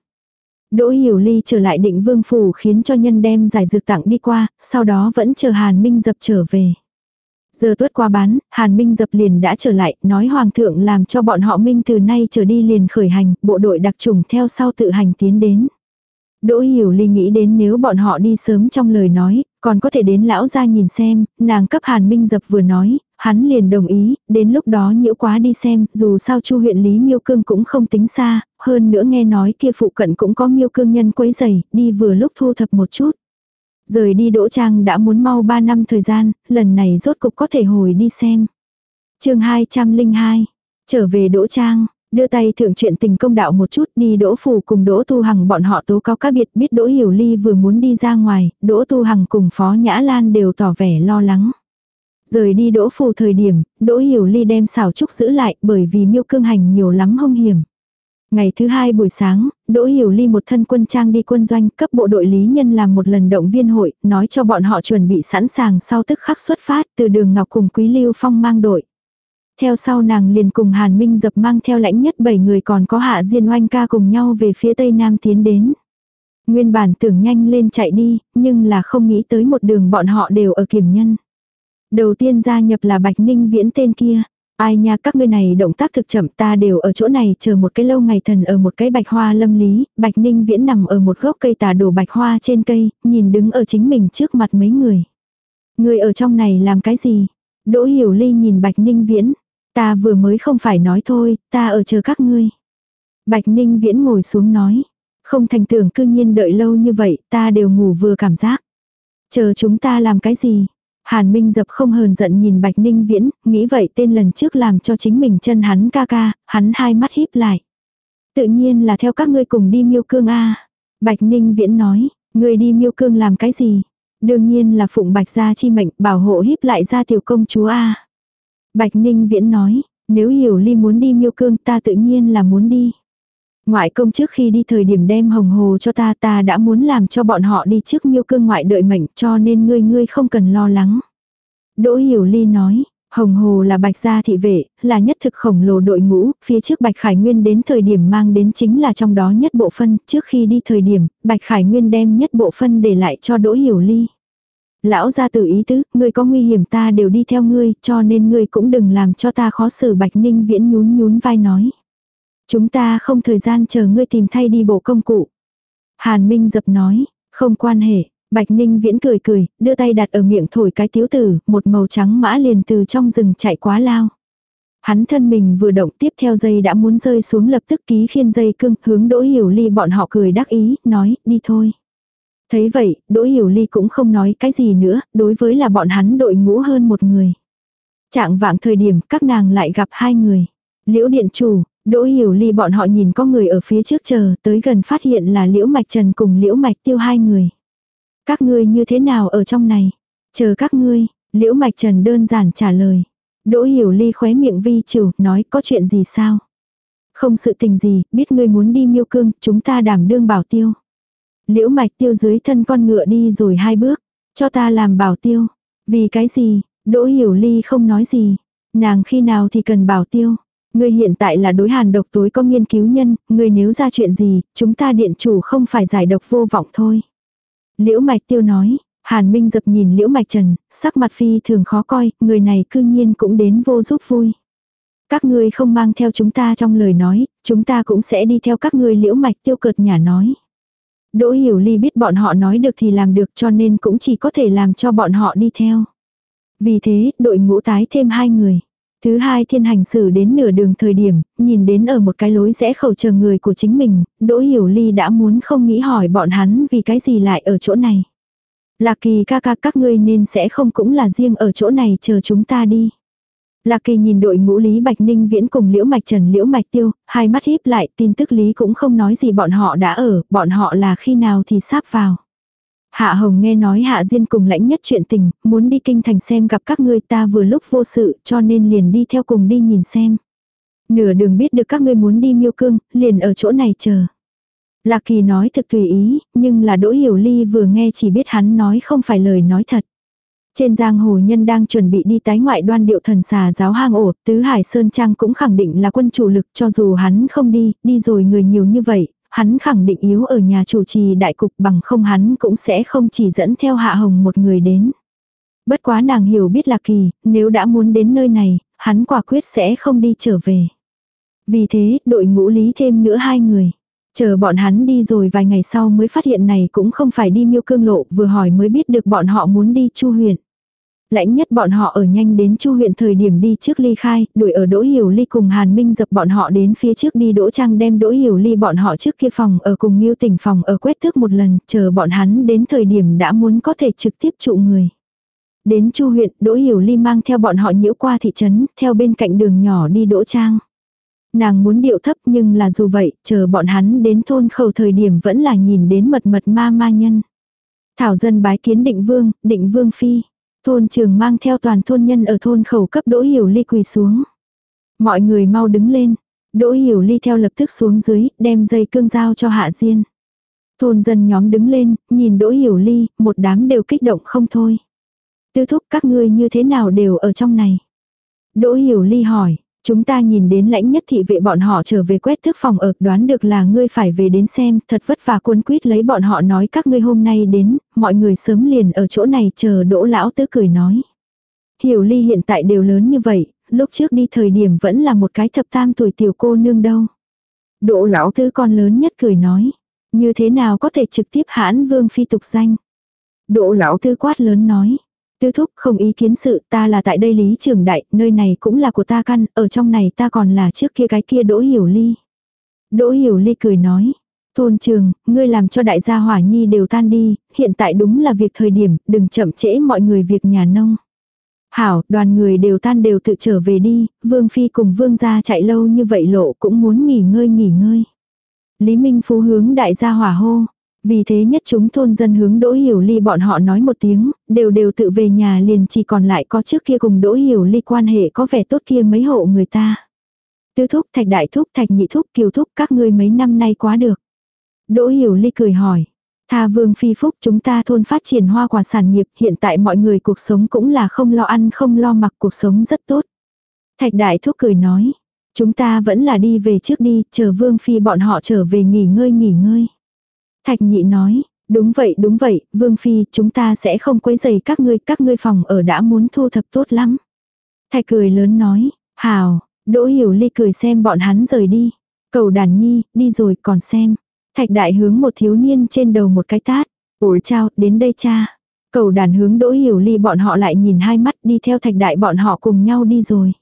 Đỗ hiểu ly trở lại định vương phủ khiến cho nhân đem giải dược tặng đi qua, sau đó vẫn chờ Hàn Minh dập trở về. Giờ tuất qua bán, Hàn Minh dập liền đã trở lại, nói Hoàng thượng làm cho bọn họ Minh từ nay trở đi liền khởi hành, bộ đội đặc trùng theo sau tự hành tiến đến. Đỗ Hiểu Ly nghĩ đến nếu bọn họ đi sớm trong lời nói, còn có thể đến lão ra nhìn xem, nàng cấp Hàn Minh dập vừa nói, hắn liền đồng ý, đến lúc đó nhiễu quá đi xem, dù sao chu huyện Lý Miêu Cương cũng không tính xa, hơn nữa nghe nói kia phụ cận cũng có Miêu Cương nhân quấy giày, đi vừa lúc thu thập một chút. Rời đi Đỗ Trang đã muốn mau 3 năm thời gian, lần này rốt cục có thể hồi đi xem. chương 202 Trở về Đỗ Trang, đưa tay thượng chuyện tình công đạo một chút đi Đỗ Phủ cùng Đỗ Tu Hằng bọn họ tố cáo các biệt biết Đỗ Hiểu Ly vừa muốn đi ra ngoài, Đỗ Tu Hằng cùng Phó Nhã Lan đều tỏ vẻ lo lắng. Rời đi Đỗ Phủ thời điểm, Đỗ Hiểu Ly đem xảo trúc giữ lại bởi vì miêu cương hành nhiều lắm hung hiểm. Ngày thứ hai buổi sáng, Đỗ Hiểu Ly một thân quân trang đi quân doanh cấp bộ đội lý nhân làm một lần động viên hội, nói cho bọn họ chuẩn bị sẵn sàng sau tức khắc xuất phát từ đường Ngọc cùng Quý Lưu Phong mang đội. Theo sau nàng liền cùng Hàn Minh dập mang theo lãnh nhất 7 người còn có hạ diên oanh ca cùng nhau về phía tây nam tiến đến. Nguyên bản tưởng nhanh lên chạy đi, nhưng là không nghĩ tới một đường bọn họ đều ở kiểm nhân. Đầu tiên gia nhập là Bạch Ninh Viễn tên kia. Ai nha các ngươi này động tác thực chậm ta đều ở chỗ này chờ một cái lâu ngày thần ở một cái bạch hoa lâm lý, bạch ninh viễn nằm ở một gốc cây tà đổ bạch hoa trên cây, nhìn đứng ở chính mình trước mặt mấy người. Người ở trong này làm cái gì? Đỗ hiểu ly nhìn bạch ninh viễn. Ta vừa mới không phải nói thôi, ta ở chờ các ngươi. Bạch ninh viễn ngồi xuống nói. Không thành tưởng cư nhiên đợi lâu như vậy, ta đều ngủ vừa cảm giác. Chờ chúng ta làm cái gì? Hàn Minh dập không hờn giận nhìn Bạch Ninh Viễn, nghĩ vậy tên lần trước làm cho chính mình chân hắn ca ca, hắn hai mắt híp lại. Tự nhiên là theo các ngươi cùng đi miêu cương a Bạch Ninh Viễn nói, ngươi đi miêu cương làm cái gì? Đương nhiên là phụng Bạch gia chi mệnh bảo hộ híp lại ra tiểu công chúa a Bạch Ninh Viễn nói, nếu hiểu ly muốn đi miêu cương ta tự nhiên là muốn đi. Ngoại công trước khi đi thời điểm đem hồng hồ cho ta ta đã muốn làm cho bọn họ đi trước miêu cương ngoại đợi mệnh cho nên ngươi ngươi không cần lo lắng. Đỗ Hiểu Ly nói, Hồng Hồ là bạch gia thị vệ, là nhất thực khổng lồ đội ngũ, phía trước Bạch Khải Nguyên đến thời điểm mang đến chính là trong đó nhất bộ phân, trước khi đi thời điểm, Bạch Khải Nguyên đem nhất bộ phân để lại cho Đỗ Hiểu Ly. Lão gia tự ý tứ, ngươi có nguy hiểm ta đều đi theo ngươi, cho nên ngươi cũng đừng làm cho ta khó xử Bạch Ninh Viễn nhún nhún vai nói. Chúng ta không thời gian chờ ngươi tìm thay đi bộ công cụ. Hàn Minh dập nói, không quan hệ. Bạch Ninh viễn cười cười, đưa tay đặt ở miệng thổi cái tiếu tử, một màu trắng mã liền từ trong rừng chạy quá lao. Hắn thân mình vừa động tiếp theo dây đã muốn rơi xuống lập tức ký khiên dây cương hướng Đỗ Hiểu Ly bọn họ cười đắc ý, nói, đi thôi. Thấy vậy, Đỗ Hiểu Ly cũng không nói cái gì nữa, đối với là bọn hắn đội ngũ hơn một người. Trạng vạng thời điểm các nàng lại gặp hai người. Liễu điện chủ, Đỗ hiểu ly bọn họ nhìn có người ở phía trước chờ, tới gần phát hiện là Liễu Mạch Trần cùng Liễu Mạch Tiêu hai người. Các ngươi như thế nào ở trong này? Chờ các ngươi, Liễu Mạch Trần đơn giản trả lời. Đỗ hiểu ly khóe miệng vi chủ, nói có chuyện gì sao? Không sự tình gì, biết ngươi muốn đi miêu cương, chúng ta đảm đương bảo tiêu. Liễu Mạch Tiêu dưới thân con ngựa đi rồi hai bước, cho ta làm bảo tiêu. Vì cái gì? Đỗ hiểu ly không nói gì. Nàng khi nào thì cần bảo tiêu. Ngươi hiện tại là đối hàn độc tối có nghiên cứu nhân, ngươi nếu ra chuyện gì, chúng ta điện chủ không phải giải độc vô vọng thôi. Liễu Mạch Tiêu nói, Hàn Minh dập nhìn Liễu Mạch Trần, sắc mặt phi thường khó coi, người này cư nhiên cũng đến vô giúp vui. Các ngươi không mang theo chúng ta trong lời nói, chúng ta cũng sẽ đi theo các ngươi Liễu Mạch Tiêu cợt nhà nói. Đỗ Hiểu Ly biết bọn họ nói được thì làm được cho nên cũng chỉ có thể làm cho bọn họ đi theo. Vì thế, đội ngũ tái thêm hai người. Thứ hai thiên hành xử đến nửa đường thời điểm, nhìn đến ở một cái lối rẽ khẩu chờ người của chính mình, Đỗ Hiểu Ly đã muốn không nghĩ hỏi bọn hắn vì cái gì lại ở chỗ này. Lạc kỳ ca ca các ngươi nên sẽ không cũng là riêng ở chỗ này chờ chúng ta đi. Lạc kỳ nhìn đội ngũ Lý Bạch Ninh viễn cùng Liễu Mạch Trần Liễu Mạch Tiêu, hai mắt híp lại tin tức Lý cũng không nói gì bọn họ đã ở, bọn họ là khi nào thì sắp vào. Hạ Hồng nghe nói Hạ Diên cùng lãnh nhất chuyện tình, muốn đi kinh thành xem gặp các ngươi ta vừa lúc vô sự cho nên liền đi theo cùng đi nhìn xem. Nửa đường biết được các ngươi muốn đi miêu cương, liền ở chỗ này chờ. Lạc Kỳ nói thực tùy ý, nhưng là Đỗ Hiểu Ly vừa nghe chỉ biết hắn nói không phải lời nói thật. Trên giang hồ nhân đang chuẩn bị đi tái ngoại đoan điệu thần xà giáo hang ổ, tứ hải sơn trang cũng khẳng định là quân chủ lực cho dù hắn không đi, đi rồi người nhiều như vậy, hắn khẳng định yếu ở nhà chủ trì đại cục bằng không hắn cũng sẽ không chỉ dẫn theo Hạ Hồng một người đến. Bất quá nàng hiểu biết là kỳ, nếu đã muốn đến nơi này, hắn quả quyết sẽ không đi trở về. Vì thế, đội ngũ lý thêm nữa hai người. Chờ bọn hắn đi rồi vài ngày sau mới phát hiện này cũng không phải đi miêu cương lộ, vừa hỏi mới biết được bọn họ muốn đi chu huyện. Lãnh nhất bọn họ ở nhanh đến chu huyện thời điểm đi trước ly khai, đuổi ở Đỗ Hiểu Ly cùng Hàn Minh dập bọn họ đến phía trước đi Đỗ Trang đem Đỗ Hiểu Ly bọn họ trước kia phòng ở cùng Miêu Tỉnh phòng ở quét thước một lần, chờ bọn hắn đến thời điểm đã muốn có thể trực tiếp trụ người. Đến chu huyện, Đỗ Hiểu Ly mang theo bọn họ nhiễu qua thị trấn, theo bên cạnh đường nhỏ đi Đỗ Trang. Nàng muốn điệu thấp nhưng là dù vậy, chờ bọn hắn đến thôn khẩu thời điểm vẫn là nhìn đến mật mật ma ma nhân. Thảo dân bái kiến định vương, định vương phi. Thôn trường mang theo toàn thôn nhân ở thôn khẩu cấp đỗ hiểu ly quỳ xuống. Mọi người mau đứng lên. Đỗ hiểu ly theo lập tức xuống dưới, đem dây cương dao cho hạ diên. Thôn dân nhóm đứng lên, nhìn đỗ hiểu ly, một đám đều kích động không thôi. Tư thúc các ngươi như thế nào đều ở trong này. Đỗ hiểu ly hỏi, chúng ta nhìn đến lãnh nhất thị vệ bọn họ trở về quét thước phòng ở, đoán được là ngươi phải về đến xem, thật vất vả cuốn quýt lấy bọn họ nói các ngươi hôm nay đến, mọi người sớm liền ở chỗ này chờ đỗ lão tứ cười nói. Hiểu ly hiện tại đều lớn như vậy, lúc trước đi thời điểm vẫn là một cái thập tam tuổi tiểu cô nương đâu. Đỗ lão tứ con lớn nhất cười nói, như thế nào có thể trực tiếp hãn vương phi tục danh. Đỗ lão tứ quát lớn nói, Tứ thúc không ý kiến sự ta là tại đây lý trường đại, nơi này cũng là của ta căn, ở trong này ta còn là trước kia cái kia đỗ hiểu ly. Đỗ hiểu ly cười nói, thôn trường, ngươi làm cho đại gia hỏa nhi đều tan đi, hiện tại đúng là việc thời điểm, đừng chậm trễ mọi người việc nhà nông. Hảo, đoàn người đều tan đều tự trở về đi, vương phi cùng vương gia chạy lâu như vậy lộ cũng muốn nghỉ ngơi nghỉ ngơi. Lý Minh Phú hướng đại gia hỏa hô, vì thế nhất chúng thôn dân hướng Đỗ Hiểu Ly bọn họ nói một tiếng, đều đều tự về nhà liền chỉ còn lại có trước kia cùng Đỗ Hiểu Ly quan hệ có vẻ tốt kia mấy hộ người ta. Tứ thúc, thạch đại thúc, thạch nhị thúc, kiều thúc các ngươi mấy năm nay quá được. Đỗ Hiểu Ly cười hỏi. Tha vương phi phúc chúng ta thôn phát triển hoa quả sản nghiệp hiện tại mọi người cuộc sống cũng là không lo ăn không lo mặc cuộc sống rất tốt. Thạch đại thúc cười nói. Chúng ta vẫn là đi về trước đi, chờ vương phi bọn họ trở về nghỉ ngơi nghỉ ngơi. Thạch nhị nói, đúng vậy đúng vậy, Vương Phi, chúng ta sẽ không quấy rầy các ngươi, các ngươi phòng ở đã muốn thu thập tốt lắm. Thạch cười lớn nói, hào, Đỗ Hiểu Ly cười xem bọn hắn rời đi. Cầu đàn nhi, đi rồi còn xem. Thạch đại hướng một thiếu niên trên đầu một cái tát. Ủi chào, đến đây cha. Cầu đàn hướng Đỗ Hiểu Ly bọn họ lại nhìn hai mắt đi theo thạch đại bọn họ cùng nhau đi rồi.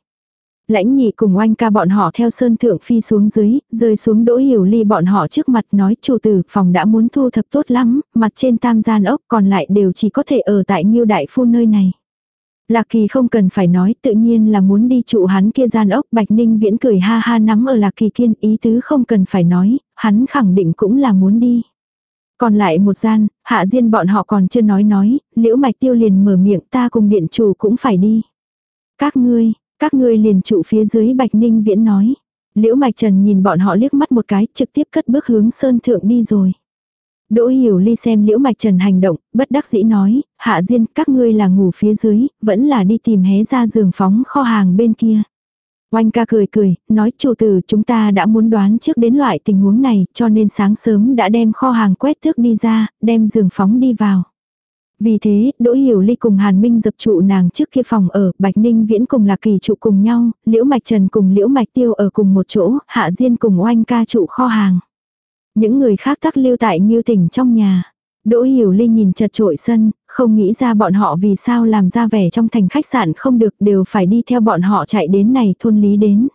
Lãnh nhị cùng oanh ca bọn họ theo sơn thượng phi xuống dưới, rơi xuống đỗ hiểu ly bọn họ trước mặt nói chủ tử phòng đã muốn thu thập tốt lắm, mặt trên tam gian ốc còn lại đều chỉ có thể ở tại nghiêu đại phu nơi này. Lạc kỳ không cần phải nói tự nhiên là muốn đi trụ hắn kia gian ốc bạch ninh viễn cười ha ha nắm ở lạc kỳ kiên ý tứ không cần phải nói, hắn khẳng định cũng là muốn đi. Còn lại một gian, hạ diên bọn họ còn chưa nói nói, liễu mạch tiêu liền mở miệng ta cùng điện chủ cũng phải đi. Các ngươi, các ngươi liền trụ phía dưới Bạch Ninh Viễn nói. Liễu Mạch Trần nhìn bọn họ liếc mắt một cái, trực tiếp cất bước hướng sơn thượng đi rồi. Đỗ Hiểu Ly xem Liễu Mạch Trần hành động, bất đắc dĩ nói, hạ diên các ngươi là ngủ phía dưới, vẫn là đi tìm hé ra giường phóng kho hàng bên kia. Oanh ca cười cười, nói chủ tử chúng ta đã muốn đoán trước đến loại tình huống này, cho nên sáng sớm đã đem kho hàng quét thước đi ra, đem giường phóng đi vào. Vì thế, Đỗ Hiểu Ly cùng Hàn Minh dập trụ nàng trước kia phòng ở, Bạch Ninh Viễn cùng Lạc Kỳ trụ cùng nhau, Liễu Mạch Trần cùng Liễu Mạch Tiêu ở cùng một chỗ, Hạ Diên cùng Oanh ca trụ kho hàng. Những người khác tắc lưu tại Nhiêu tỉnh trong nhà. Đỗ Hiểu Ly nhìn chật trội sân, không nghĩ ra bọn họ vì sao làm ra vẻ trong thành khách sạn không được đều phải đi theo bọn họ chạy đến này thôn lý đến.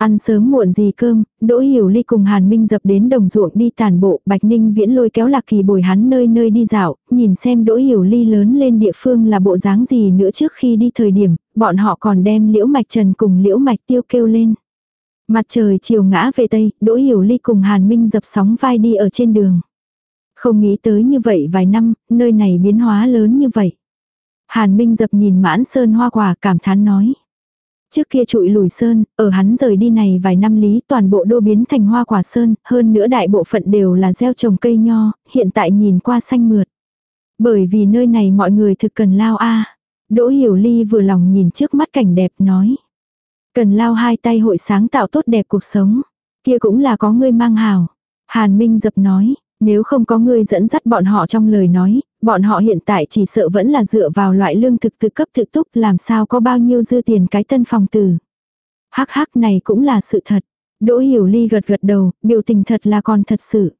Ăn sớm muộn gì cơm, Đỗ Hiểu Ly cùng Hàn Minh dập đến đồng ruộng đi tàn bộ, Bạch Ninh viễn lôi kéo Lạc Kỳ bồi hắn nơi nơi đi dạo, nhìn xem Đỗ Hiểu Ly lớn lên địa phương là bộ dáng gì nữa trước khi đi thời điểm, bọn họ còn đem Liễu Mạch Trần cùng Liễu Mạch Tiêu kêu lên. Mặt trời chiều ngã về Tây, Đỗ Hiểu Ly cùng Hàn Minh dập sóng vai đi ở trên đường. Không nghĩ tới như vậy vài năm, nơi này biến hóa lớn như vậy. Hàn Minh dập nhìn mãn sơn hoa quả cảm thán nói. Trước kia trụi lùi sơn, ở hắn rời đi này vài năm lý toàn bộ đô biến thành hoa quả sơn, hơn nữa đại bộ phận đều là gieo trồng cây nho, hiện tại nhìn qua xanh mượt. Bởi vì nơi này mọi người thực cần lao a Đỗ Hiểu Ly vừa lòng nhìn trước mắt cảnh đẹp nói. Cần lao hai tay hội sáng tạo tốt đẹp cuộc sống. Kia cũng là có người mang hào. Hàn Minh dập nói, nếu không có ngươi dẫn dắt bọn họ trong lời nói, bọn họ hiện tại chỉ sợ vẫn là dựa vào loại lương thực tự cấp tự túc làm sao có bao nhiêu dư tiền cái tân phòng tử. Hắc hắc này cũng là sự thật. Đỗ Hiểu Ly gật gật đầu, biểu tình thật là còn thật sự.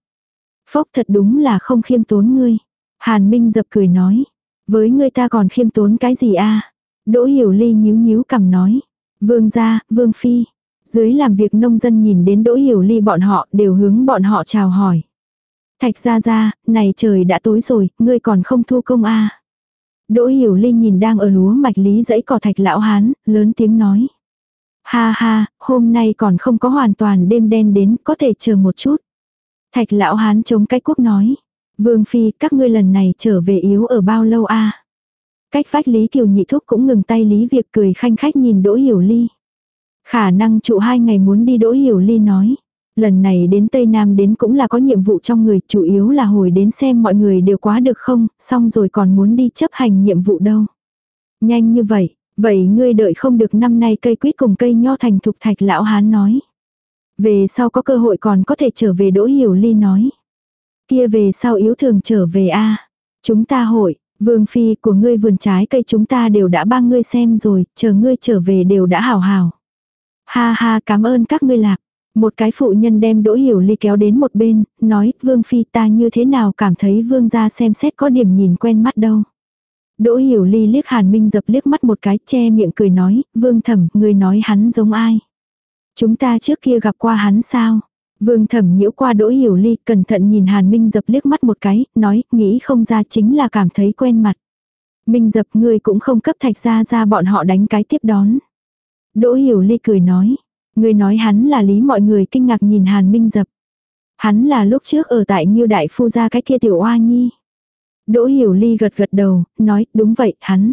Phốc thật đúng là không khiêm tốn ngươi. Hàn Minh dập cười nói. Với ngươi ta còn khiêm tốn cái gì a Đỗ Hiểu Ly nhíu nhíu cầm nói. Vương gia, Vương Phi. Dưới làm việc nông dân nhìn đến Đỗ Hiểu Ly bọn họ đều hướng bọn họ chào hỏi. Thạch ra ra, này trời đã tối rồi, ngươi còn không thu công a à. Đỗ Hiểu Linh nhìn đang ở lúa mạch lý dãy cỏ thạch lão hán, lớn tiếng nói. Ha ha, hôm nay còn không có hoàn toàn đêm đen đến, có thể chờ một chút. Thạch lão hán chống cái quốc nói. Vương Phi, các ngươi lần này trở về yếu ở bao lâu a Cách phách Lý Kiều nhị thúc cũng ngừng tay Lý Việc cười khanh khách nhìn Đỗ Hiểu Ly. Khả năng trụ hai ngày muốn đi Đỗ Hiểu Ly nói. Lần này đến Tây Nam đến cũng là có nhiệm vụ trong người, chủ yếu là hồi đến xem mọi người đều quá được không, xong rồi còn muốn đi chấp hành nhiệm vụ đâu. Nhanh như vậy, vậy ngươi đợi không được năm nay cây quýt cùng cây nho thành thục thạch lão hán nói. Về sau có cơ hội còn có thể trở về Đỗ Hiểu Ly nói. Kia về sau yếu thường trở về a Chúng ta hội, Vương Phi của ngươi vườn trái cây chúng ta đều đã ba ngươi xem rồi, chờ ngươi trở về đều đã hào hào. Ha ha cảm ơn các ngươi lạc. Một cái phụ nhân đem Đỗ Hiểu Ly kéo đến một bên, nói, Vương Phi ta như thế nào cảm thấy Vương gia xem xét có điểm nhìn quen mắt đâu. Đỗ Hiểu Ly liếc Hàn Minh dập liếc mắt một cái che miệng cười nói, Vương Thẩm, người nói hắn giống ai. Chúng ta trước kia gặp qua hắn sao? Vương Thẩm nhiễu qua Đỗ Hiểu Ly cẩn thận nhìn Hàn Minh dập liếc mắt một cái, nói, nghĩ không ra chính là cảm thấy quen mặt. Minh dập ngươi cũng không cấp thạch ra ra bọn họ đánh cái tiếp đón. Đỗ Hiểu Ly cười nói, Người nói hắn là lý mọi người kinh ngạc nhìn Hàn Minh Dập. Hắn là lúc trước ở tại Nhiêu Đại Phu gia cái kia tiểu oa nhi. Đỗ Hiểu Ly gật gật đầu, nói đúng vậy, hắn.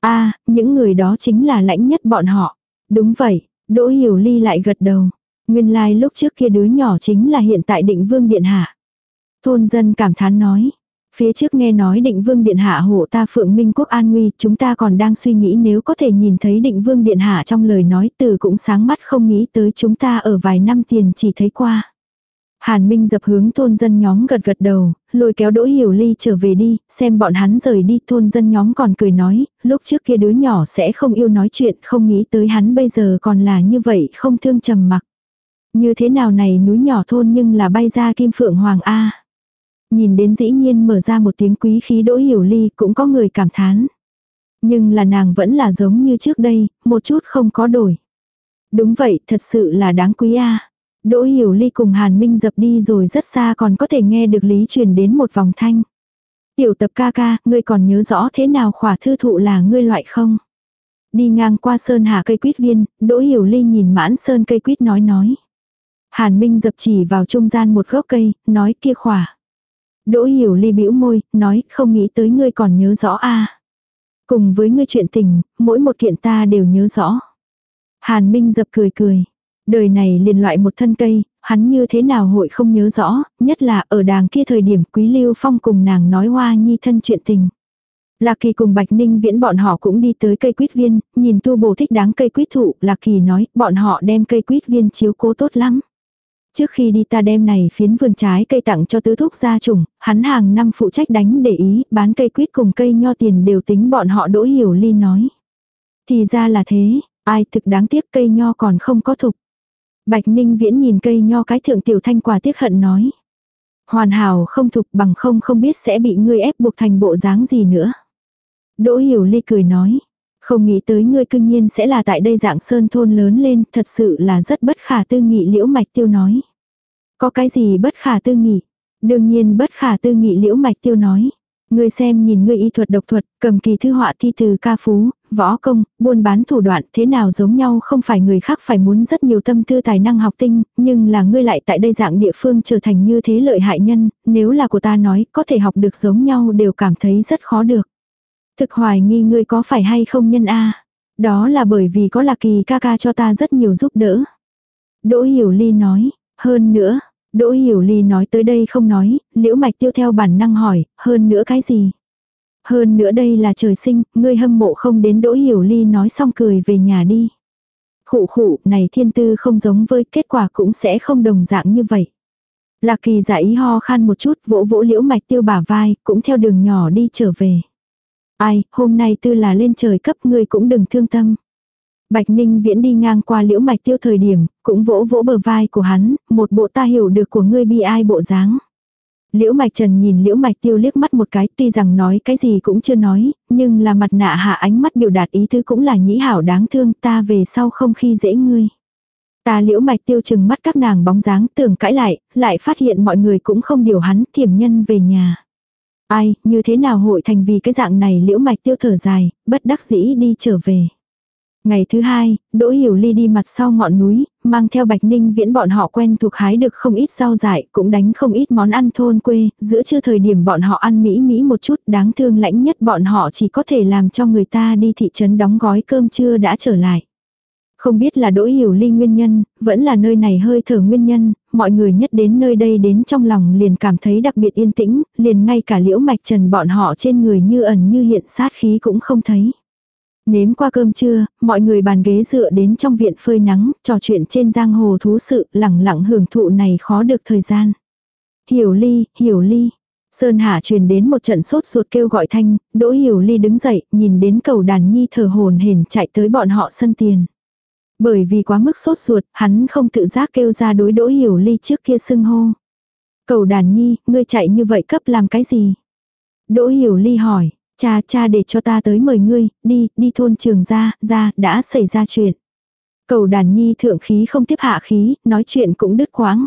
a những người đó chính là lãnh nhất bọn họ. Đúng vậy, Đỗ Hiểu Ly lại gật đầu. Nguyên lai like lúc trước kia đứa nhỏ chính là hiện tại định vương điện hạ. Thôn dân cảm thán nói, Phía trước nghe nói định vương điện hạ hộ ta phượng minh quốc an nguy, chúng ta còn đang suy nghĩ nếu có thể nhìn thấy định vương điện hạ trong lời nói từ cũng sáng mắt không nghĩ tới chúng ta ở vài năm tiền chỉ thấy qua. Hàn Minh dập hướng thôn dân nhóm gật gật đầu, lôi kéo Đỗ Hiểu Ly trở về đi, xem bọn hắn rời đi, thôn dân nhóm còn cười nói, lúc trước kia đứa nhỏ sẽ không yêu nói chuyện, không nghĩ tới hắn bây giờ còn là như vậy, không thương trầm mặc. Như thế nào này núi nhỏ thôn nhưng là bay ra kim phượng hoàng A. Nhìn đến dĩ nhiên mở ra một tiếng quý khí đỗ hiểu ly cũng có người cảm thán. Nhưng là nàng vẫn là giống như trước đây, một chút không có đổi. Đúng vậy, thật sự là đáng quý a. Đỗ hiểu ly cùng Hàn Minh dập đi rồi rất xa còn có thể nghe được lý truyền đến một vòng thanh. Tiểu tập ca ca, ngươi còn nhớ rõ thế nào khỏa thư thụ là ngươi loại không? Đi ngang qua sơn hà cây quýt viên, Đỗ Hiểu Ly nhìn mãn sơn cây quýt nói nói. Hàn Minh dập chỉ vào trung gian một gốc cây, nói kia khỏa. Đỗ hiểu ly bĩu môi, nói không nghĩ tới ngươi còn nhớ rõ a Cùng với ngươi chuyện tình, mỗi một kiện ta đều nhớ rõ. Hàn Minh dập cười cười. Đời này liền loại một thân cây, hắn như thế nào hội không nhớ rõ, nhất là ở đàng kia thời điểm quý lưu phong cùng nàng nói hoa nhi thân chuyện tình. Lạc Kỳ cùng Bạch Ninh viễn bọn họ cũng đi tới cây quýt viên, nhìn tu bổ thích đáng cây quýt thụ, Lạc Kỳ nói, bọn họ đem cây quýt viên chiếu cố tốt lắm. Trước khi đi ta đem này phiến vườn trái cây tặng cho tứ thúc gia trùng, hắn hàng năm phụ trách đánh để ý, bán cây quýt cùng cây nho tiền đều tính bọn họ đỗ hiểu ly nói. Thì ra là thế, ai thực đáng tiếc cây nho còn không có thục. Bạch Ninh viễn nhìn cây nho cái thượng tiểu thanh quả tiếc hận nói. Hoàn hảo không thục bằng không không biết sẽ bị ngươi ép buộc thành bộ dáng gì nữa. Đỗ hiểu ly cười nói. Không nghĩ tới ngươi cương nhiên sẽ là tại đây dạng sơn thôn lớn lên, thật sự là rất bất khả tư nghị liễu mạch tiêu nói. Có cái gì bất khả tư nghị? Đương nhiên bất khả tư nghị liễu mạch tiêu nói. Ngươi xem nhìn ngươi y thuật độc thuật, cầm kỳ thư họa thi từ ca phú, võ công, buôn bán thủ đoạn thế nào giống nhau không phải người khác phải muốn rất nhiều tâm tư tài năng học tinh, nhưng là ngươi lại tại đây dạng địa phương trở thành như thế lợi hại nhân, nếu là của ta nói có thể học được giống nhau đều cảm thấy rất khó được. Thực hoài nghi ngươi có phải hay không nhân A. Đó là bởi vì có lạc kỳ ca ca cho ta rất nhiều giúp đỡ. Đỗ Hiểu Ly nói, hơn nữa, Đỗ Hiểu Ly nói tới đây không nói, liễu mạch tiêu theo bản năng hỏi, hơn nữa cái gì? Hơn nữa đây là trời sinh, ngươi hâm mộ không đến Đỗ Hiểu Ly nói xong cười về nhà đi. Khụ khụ, này thiên tư không giống với kết quả cũng sẽ không đồng dạng như vậy. Lạc kỳ giả ý ho khan một chút vỗ vỗ liễu mạch tiêu bả vai, cũng theo đường nhỏ đi trở về. Ai, hôm nay tư là lên trời cấp ngươi cũng đừng thương tâm. Bạch Ninh Viễn đi ngang qua liễu mạch tiêu thời điểm, cũng vỗ vỗ bờ vai của hắn, một bộ ta hiểu được của ngươi bi ai bộ dáng. Liễu mạch trần nhìn liễu mạch tiêu liếc mắt một cái, tuy rằng nói cái gì cũng chưa nói, nhưng là mặt nạ hạ ánh mắt biểu đạt ý thứ cũng là nhĩ hảo đáng thương ta về sau không khi dễ ngươi. Ta liễu mạch tiêu chừng mắt các nàng bóng dáng tưởng cãi lại, lại phát hiện mọi người cũng không điều hắn thiểm nhân về nhà. Ai, như thế nào hội thành vì cái dạng này liễu mạch tiêu thở dài, bất đắc dĩ đi trở về. Ngày thứ hai, Đỗ Hiểu Ly đi mặt sau ngọn núi, mang theo Bạch Ninh viễn bọn họ quen thuộc hái được không ít rau dại, cũng đánh không ít món ăn thôn quê, giữa trưa thời điểm bọn họ ăn mỹ mỹ một chút, đáng thương lãnh nhất bọn họ chỉ có thể làm cho người ta đi thị trấn đóng gói cơm trưa đã trở lại. Không biết là Đỗ Hiểu Ly nguyên nhân, vẫn là nơi này hơi thở nguyên nhân, mọi người nhất đến nơi đây đến trong lòng liền cảm thấy đặc biệt yên tĩnh, liền ngay cả liễu mạch trần bọn họ trên người như ẩn như hiện sát khí cũng không thấy. Nếm qua cơm trưa, mọi người bàn ghế dựa đến trong viện phơi nắng, trò chuyện trên giang hồ thú sự, lẳng lặng hưởng thụ này khó được thời gian. Hiểu ly, hiểu ly. Sơn hà truyền đến một trận sốt ruột kêu gọi thanh, Đỗ Hiểu Ly đứng dậy, nhìn đến cầu đàn nhi thở hồn hển chạy tới bọn họ sân tiền. Bởi vì quá mức sốt ruột, hắn không tự giác kêu ra đối Đỗ Hiểu Ly trước kia sưng hô. Cầu đàn nhi, ngươi chạy như vậy cấp làm cái gì? Đỗ Hiểu Ly hỏi, Cha cha để cho ta tới mời ngươi, đi, đi thôn trường ra, ra, đã xảy ra chuyện. Cầu đàn nhi thượng khí không tiếp hạ khí, nói chuyện cũng đứt quãng.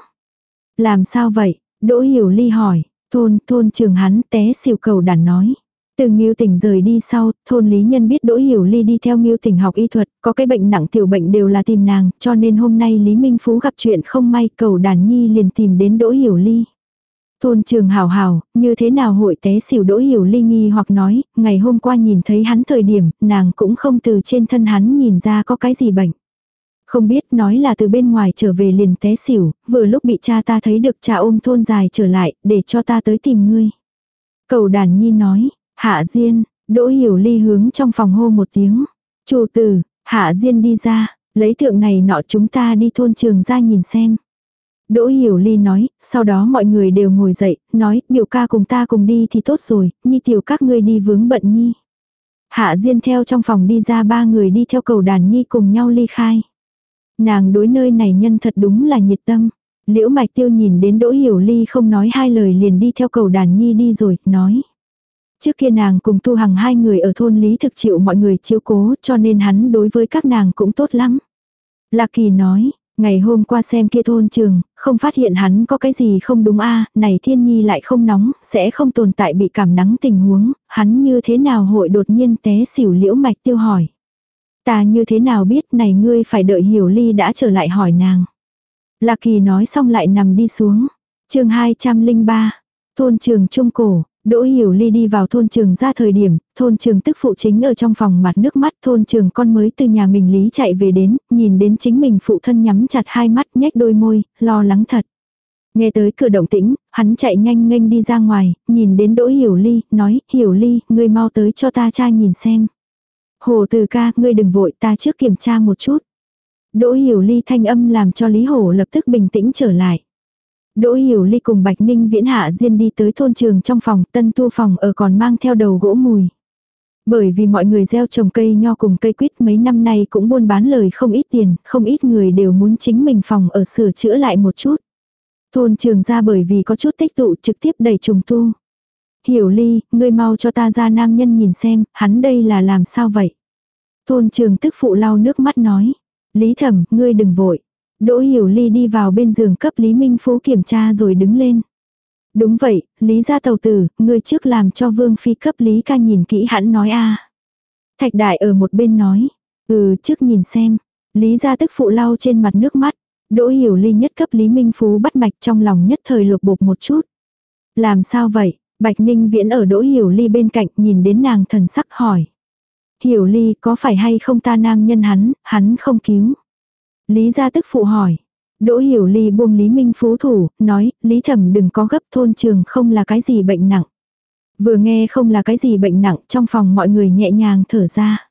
Làm sao vậy? Đỗ hiểu ly hỏi, thôn, thôn trường hắn té xỉu cầu đàn nói. Từ Ngưu Tỉnh rời đi sau, thôn lý nhân biết Đỗ Hiểu Ly đi theo Ngưu Tỉnh học y thuật, có cái bệnh nặng tiểu bệnh đều là tìm nàng, cho nên hôm nay Lý Minh Phú gặp chuyện không may, cầu đàn nhi liền tìm đến Đỗ Hiểu Ly. Thôn trường hào hào, như thế nào hội té xỉu đỗ hiểu ly nghi hoặc nói, ngày hôm qua nhìn thấy hắn thời điểm, nàng cũng không từ trên thân hắn nhìn ra có cái gì bệnh. Không biết nói là từ bên ngoài trở về liền té xỉu, vừa lúc bị cha ta thấy được cha ôm thôn dài trở lại, để cho ta tới tìm ngươi. Cầu đàn nhi nói, hạ diên, đỗ hiểu ly hướng trong phòng hô một tiếng. Chủ tử, hạ diên đi ra, lấy thượng này nọ chúng ta đi thôn trường ra nhìn xem. Đỗ Hiểu Ly nói, sau đó mọi người đều ngồi dậy, nói, biểu ca cùng ta cùng đi thì tốt rồi, nhi tiểu các ngươi đi vướng bận nhi. Hạ Diên theo trong phòng đi ra ba người đi theo cầu đàn nhi cùng nhau ly khai. Nàng đối nơi này nhân thật đúng là nhiệt tâm. Liễu Mạch Tiêu nhìn đến Đỗ Hiểu Ly không nói hai lời liền đi theo cầu đàn nhi đi rồi, nói. Trước kia nàng cùng tu hằng hai người ở thôn Lý thực chịu mọi người chiếu cố cho nên hắn đối với các nàng cũng tốt lắm. Lạc Kỳ nói, Ngày hôm qua xem kia thôn trường, không phát hiện hắn có cái gì không đúng a à, này thiên nhi lại không nóng, sẽ không tồn tại bị cảm nắng tình huống, hắn như thế nào hội đột nhiên té xỉu liễu mạch tiêu hỏi. Ta như thế nào biết này ngươi phải đợi hiểu ly đã trở lại hỏi nàng. Lạc kỳ nói xong lại nằm đi xuống. chương 203, thôn trường trung cổ, Đỗ Hiểu Ly đi vào thôn trường ra thời điểm, thôn trường tức phụ chính ở trong phòng mặt nước mắt thôn trường con mới từ nhà mình lý chạy về đến, nhìn đến chính mình phụ thân nhắm chặt hai mắt nhếch đôi môi, lo lắng thật. Nghe tới cửa động tĩnh, hắn chạy nhanh nghênh đi ra ngoài, nhìn đến Đỗ Hiểu Ly, nói, Hiểu Ly, ngươi mau tới cho ta cha nhìn xem. Hồ từ ca, ngươi đừng vội, ta trước kiểm tra một chút. Đỗ Hiểu Ly thanh âm làm cho Lý Hổ lập tức bình tĩnh trở lại. Đỗ Hiểu Ly cùng Bạch Ninh Viễn Hạ Diên đi tới thôn trường trong phòng, tân tu phòng ở còn mang theo đầu gỗ mùi. Bởi vì mọi người gieo trồng cây nho cùng cây quýt mấy năm nay cũng buôn bán lời không ít tiền, không ít người đều muốn chính mình phòng ở sửa chữa lại một chút. Thôn trường ra bởi vì có chút tích tụ trực tiếp đẩy trùng tu. Hiểu Ly, ngươi mau cho ta ra nam nhân nhìn xem, hắn đây là làm sao vậy? Thôn trường tức phụ lau nước mắt nói. Lý thẩm, ngươi đừng vội. Đỗ Hiểu Ly đi vào bên giường cấp Lý Minh Phú kiểm tra rồi đứng lên. Đúng vậy, Lý gia tàu tử, người trước làm cho Vương Phi cấp Lý ca nhìn kỹ hẳn nói a Thạch đại ở một bên nói. Ừ, trước nhìn xem. Lý gia tức phụ lau trên mặt nước mắt. Đỗ Hiểu Ly nhất cấp Lý Minh Phú bắt mạch trong lòng nhất thời lục bột một chút. Làm sao vậy? Bạch Ninh Viễn ở Đỗ Hiểu Ly bên cạnh nhìn đến nàng thần sắc hỏi. Hiểu Ly có phải hay không ta nam nhân hắn, hắn không cứu. Lý gia tức phụ hỏi. Đỗ Hiểu Ly buông Lý Minh Phú thủ, nói, Lý Thẩm đừng có gấp thôn trường không là cái gì bệnh nặng. Vừa nghe không là cái gì bệnh nặng, trong phòng mọi người nhẹ nhàng thở ra.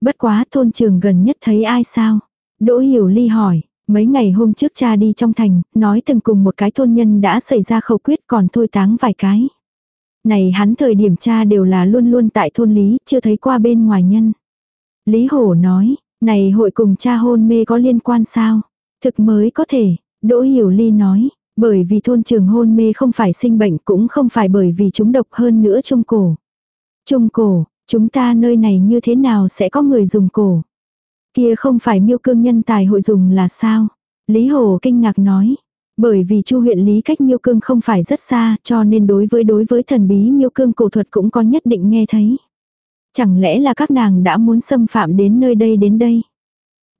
Bất quá thôn trường gần nhất thấy ai sao? Đỗ Hiểu Ly hỏi, mấy ngày hôm trước cha đi trong thành, nói từng cùng một cái thôn nhân đã xảy ra khẩu quyết còn thôi táng vài cái. Này hắn thời điểm cha đều là luôn luôn tại thôn Lý, chưa thấy qua bên ngoài nhân. Lý Hổ nói, này hội cùng cha hôn mê có liên quan sao? Thực mới có thể, Đỗ Hiểu Ly nói, bởi vì thôn trường hôn mê không phải sinh bệnh cũng không phải bởi vì chúng độc hơn nữa trung cổ. Trung cổ, chúng ta nơi này như thế nào sẽ có người dùng cổ? Kia không phải miêu cương nhân tài hội dùng là sao? Lý Hồ kinh ngạc nói. Bởi vì chu huyện Lý cách miêu cương không phải rất xa cho nên đối với đối với thần bí miêu cương cổ thuật cũng có nhất định nghe thấy. Chẳng lẽ là các nàng đã muốn xâm phạm đến nơi đây đến đây?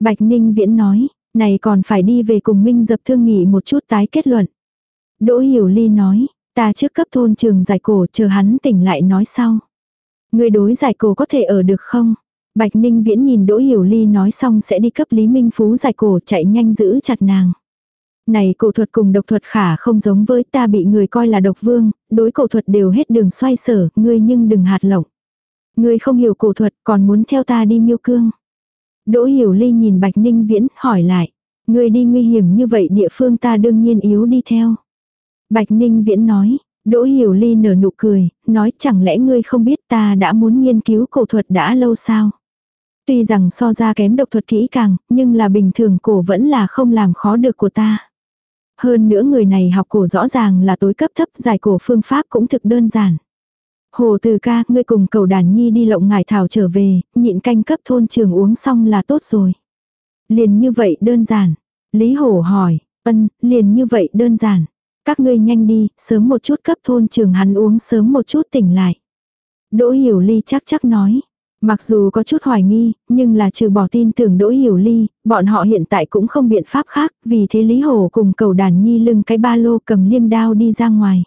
Bạch Ninh Viễn nói, này còn phải đi về cùng Minh dập thương nghỉ một chút tái kết luận. Đỗ Hiểu Ly nói, ta trước cấp thôn trường giải cổ chờ hắn tỉnh lại nói sau. Người đối giải cổ có thể ở được không? Bạch Ninh Viễn nhìn Đỗ Hiểu Ly nói xong sẽ đi cấp Lý Minh Phú giải cổ chạy nhanh giữ chặt nàng. Này cổ thuật cùng độc thuật khả không giống với ta bị người coi là độc vương, đối cổ thuật đều hết đường xoay sở, ngươi nhưng đừng hạt lộng. Ngươi không hiểu cổ thuật còn muốn theo ta đi miêu cương. Đỗ Hiểu Ly nhìn Bạch Ninh Viễn hỏi lại. Ngươi đi nguy hiểm như vậy địa phương ta đương nhiên yếu đi theo. Bạch Ninh Viễn nói, Đỗ Hiểu Ly nở nụ cười, nói chẳng lẽ ngươi không biết ta đã muốn nghiên cứu cổ thuật đã lâu sao? Tuy rằng so ra kém độc thuật kỹ càng, nhưng là bình thường cổ vẫn là không làm khó được của ta. Hơn nữa người này học cổ rõ ràng là tối cấp thấp giải cổ phương pháp cũng thực đơn giản. Hồ từ ca, ngươi cùng cầu đàn nhi đi lộng ngải thảo trở về, nhịn canh cấp thôn trường uống xong là tốt rồi. Liền như vậy đơn giản. Lý hổ hỏi, ân, liền như vậy đơn giản. Các ngươi nhanh đi, sớm một chút cấp thôn trường hắn uống sớm một chút tỉnh lại. Đỗ hiểu ly chắc chắc nói. Mặc dù có chút hoài nghi, nhưng là trừ bỏ tin tưởng Đỗ Hiểu Ly, bọn họ hiện tại cũng không biện pháp khác, vì thế Lý Hổ cùng cầu đàn nhi lưng cái ba lô cầm liêm đao đi ra ngoài.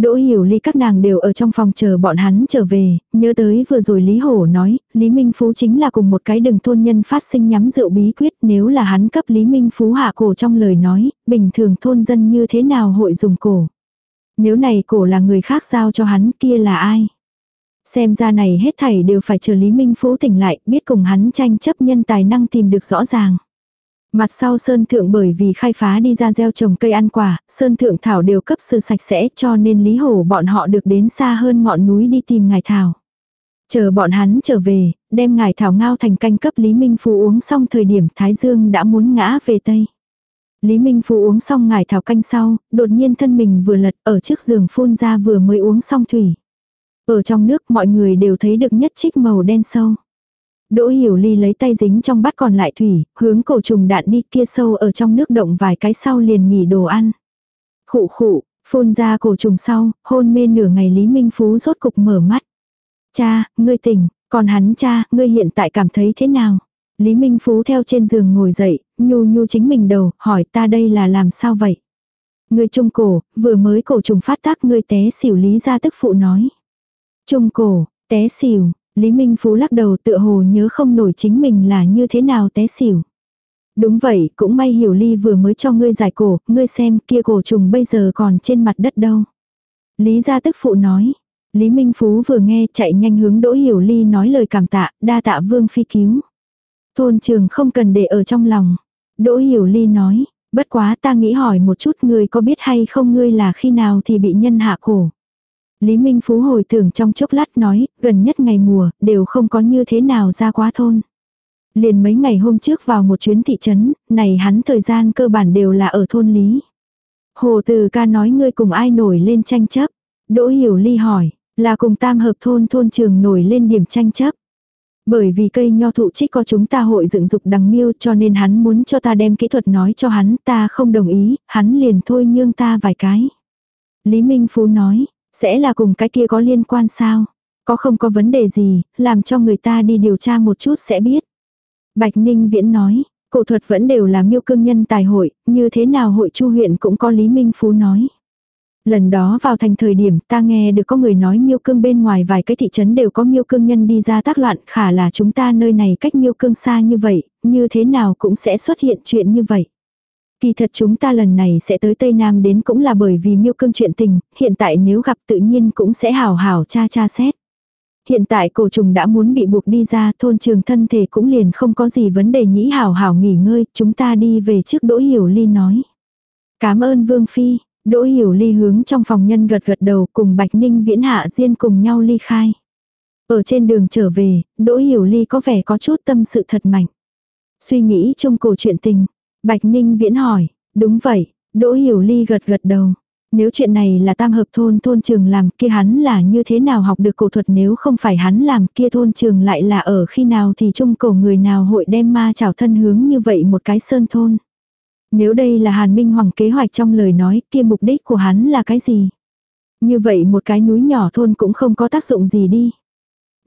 Đỗ Hiểu Ly các nàng đều ở trong phòng chờ bọn hắn trở về, nhớ tới vừa rồi Lý Hổ nói, Lý Minh Phú chính là cùng một cái đường thôn nhân phát sinh nhắm rượu bí quyết nếu là hắn cấp Lý Minh Phú hạ cổ trong lời nói, bình thường thôn dân như thế nào hội dùng cổ. Nếu này cổ là người khác giao cho hắn kia là ai? Xem ra này hết thảy đều phải chờ Lý Minh Phú tỉnh lại, biết cùng hắn tranh chấp nhân tài năng tìm được rõ ràng. Mặt sau sơn thượng bởi vì khai phá đi ra gieo trồng cây ăn quả, sơn thượng thảo đều cấp sư sạch sẽ cho nên Lý Hổ bọn họ được đến xa hơn ngọn núi đi tìm ngài thảo. Chờ bọn hắn trở về, đem ngài thảo ngao thành canh cấp Lý Minh Phú uống xong thời điểm Thái Dương đã muốn ngã về Tây. Lý Minh Phú uống xong ngài thảo canh sau, đột nhiên thân mình vừa lật ở trước giường phun ra vừa mới uống xong thủy. Ở trong nước mọi người đều thấy được nhất trích màu đen sâu. Đỗ Hiểu Ly lấy tay dính trong bát còn lại thủy, hướng cổ trùng đạn đi kia sâu ở trong nước động vài cái sau liền nghỉ đồ ăn. Khụ khụ, phun ra cổ trùng sau, hôn mê nửa ngày Lý Minh Phú rốt cục mở mắt. Cha, ngươi tỉnh, còn hắn cha, ngươi hiện tại cảm thấy thế nào? Lý Minh Phú theo trên giường ngồi dậy, nhu nhu chính mình đầu, hỏi ta đây là làm sao vậy? Ngươi trung cổ, vừa mới cổ trùng phát tác ngươi té xỉu lý ra tức phụ nói. Trung cổ, té xỉu, Lý Minh Phú lắc đầu tựa hồ nhớ không nổi chính mình là như thế nào té xỉu. Đúng vậy, cũng may hiểu ly vừa mới cho ngươi giải cổ, ngươi xem kia cổ trùng bây giờ còn trên mặt đất đâu. Lý gia tức phụ nói. Lý Minh Phú vừa nghe chạy nhanh hướng Đỗ Hiểu Ly nói lời cảm tạ, đa tạ vương phi cứu. Thôn trường không cần để ở trong lòng. Đỗ Hiểu Ly nói, bất quá ta nghĩ hỏi một chút ngươi có biết hay không ngươi là khi nào thì bị nhân hạ cổ. Lý Minh Phú hồi tưởng trong chốc lát nói, gần nhất ngày mùa, đều không có như thế nào ra quá thôn. Liền mấy ngày hôm trước vào một chuyến thị trấn, này hắn thời gian cơ bản đều là ở thôn Lý. Hồ Từ ca nói ngươi cùng ai nổi lên tranh chấp. Đỗ Hiểu Ly hỏi, là cùng tam hợp thôn thôn trường nổi lên điểm tranh chấp. Bởi vì cây nho thụ trích có chúng ta hội dựng dục đằng miêu cho nên hắn muốn cho ta đem kỹ thuật nói cho hắn ta không đồng ý, hắn liền thôi nhương ta vài cái. Lý Minh Phú nói, sẽ là cùng cái kia có liên quan sao? Có không có vấn đề gì, làm cho người ta đi điều tra một chút sẽ biết. Bạch Ninh Viễn nói, cổ thuật vẫn đều là miêu cương nhân tài hội, như thế nào hội chu huyện cũng có Lý Minh Phú nói. Lần đó vào thành thời điểm ta nghe được có người nói miêu cương bên ngoài vài cái thị trấn đều có miêu cương nhân đi ra tác loạn khả là chúng ta nơi này cách miêu cương xa như vậy, như thế nào cũng sẽ xuất hiện chuyện như vậy. Kỳ thật chúng ta lần này sẽ tới Tây Nam đến cũng là bởi vì miêu cương chuyện tình, hiện tại nếu gặp tự nhiên cũng sẽ hào hào cha cha xét. Hiện tại cổ trùng đã muốn bị buộc đi ra thôn trường thân thể cũng liền không có gì vấn đề nhĩ hào hào nghỉ ngơi, chúng ta đi về trước Đỗ Hiểu Ly nói. Cảm ơn Vương Phi, Đỗ Hiểu Ly hướng trong phòng nhân gật gật đầu cùng Bạch Ninh viễn hạ diên cùng nhau ly khai. Ở trên đường trở về, Đỗ Hiểu Ly có vẻ có chút tâm sự thật mạnh. Suy nghĩ trong cổ chuyện tình, Bạch Ninh viễn hỏi, đúng vậy, Đỗ Hiểu Ly gật gật đầu. Nếu chuyện này là tam hợp thôn thôn trường làm kia hắn là như thế nào học được cổ thuật nếu không phải hắn làm kia thôn trường lại là ở khi nào thì trung cổ người nào hội đem ma chảo thân hướng như vậy một cái sơn thôn. Nếu đây là Hàn Minh Hoàng kế hoạch trong lời nói kia mục đích của hắn là cái gì? Như vậy một cái núi nhỏ thôn cũng không có tác dụng gì đi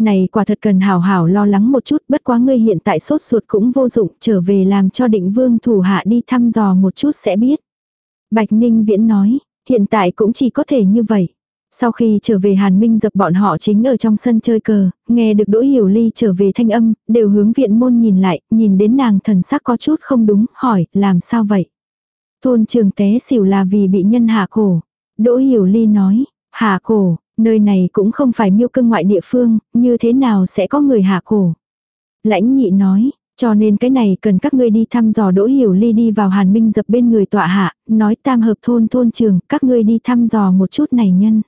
này quả thật cần hảo hảo lo lắng một chút, bất quá ngươi hiện tại sốt ruột cũng vô dụng, trở về làm cho định vương thủ hạ đi thăm dò một chút sẽ biết. Bạch Ninh Viễn nói, hiện tại cũng chỉ có thể như vậy. Sau khi trở về Hàn Minh dập bọn họ chính ở trong sân chơi cờ, nghe được Đỗ Hiểu Ly trở về thanh âm, đều hướng viện môn nhìn lại, nhìn đến nàng thần sắc có chút không đúng, hỏi, làm sao vậy? Thôn trường té xỉu là vì bị nhân hạ cổ. Đỗ Hiểu Ly nói, hạ cổ, nơi này cũng không phải miêu cưng ngoại địa phương, như thế nào sẽ có người hạ cổ? Lãnh nhị nói, cho nên cái này cần các ngươi đi thăm dò Đỗ Hiểu Ly đi vào Hàn Minh dập bên người tọa hạ, nói tam hợp thôn thôn trường, các ngươi đi thăm dò một chút này nhân.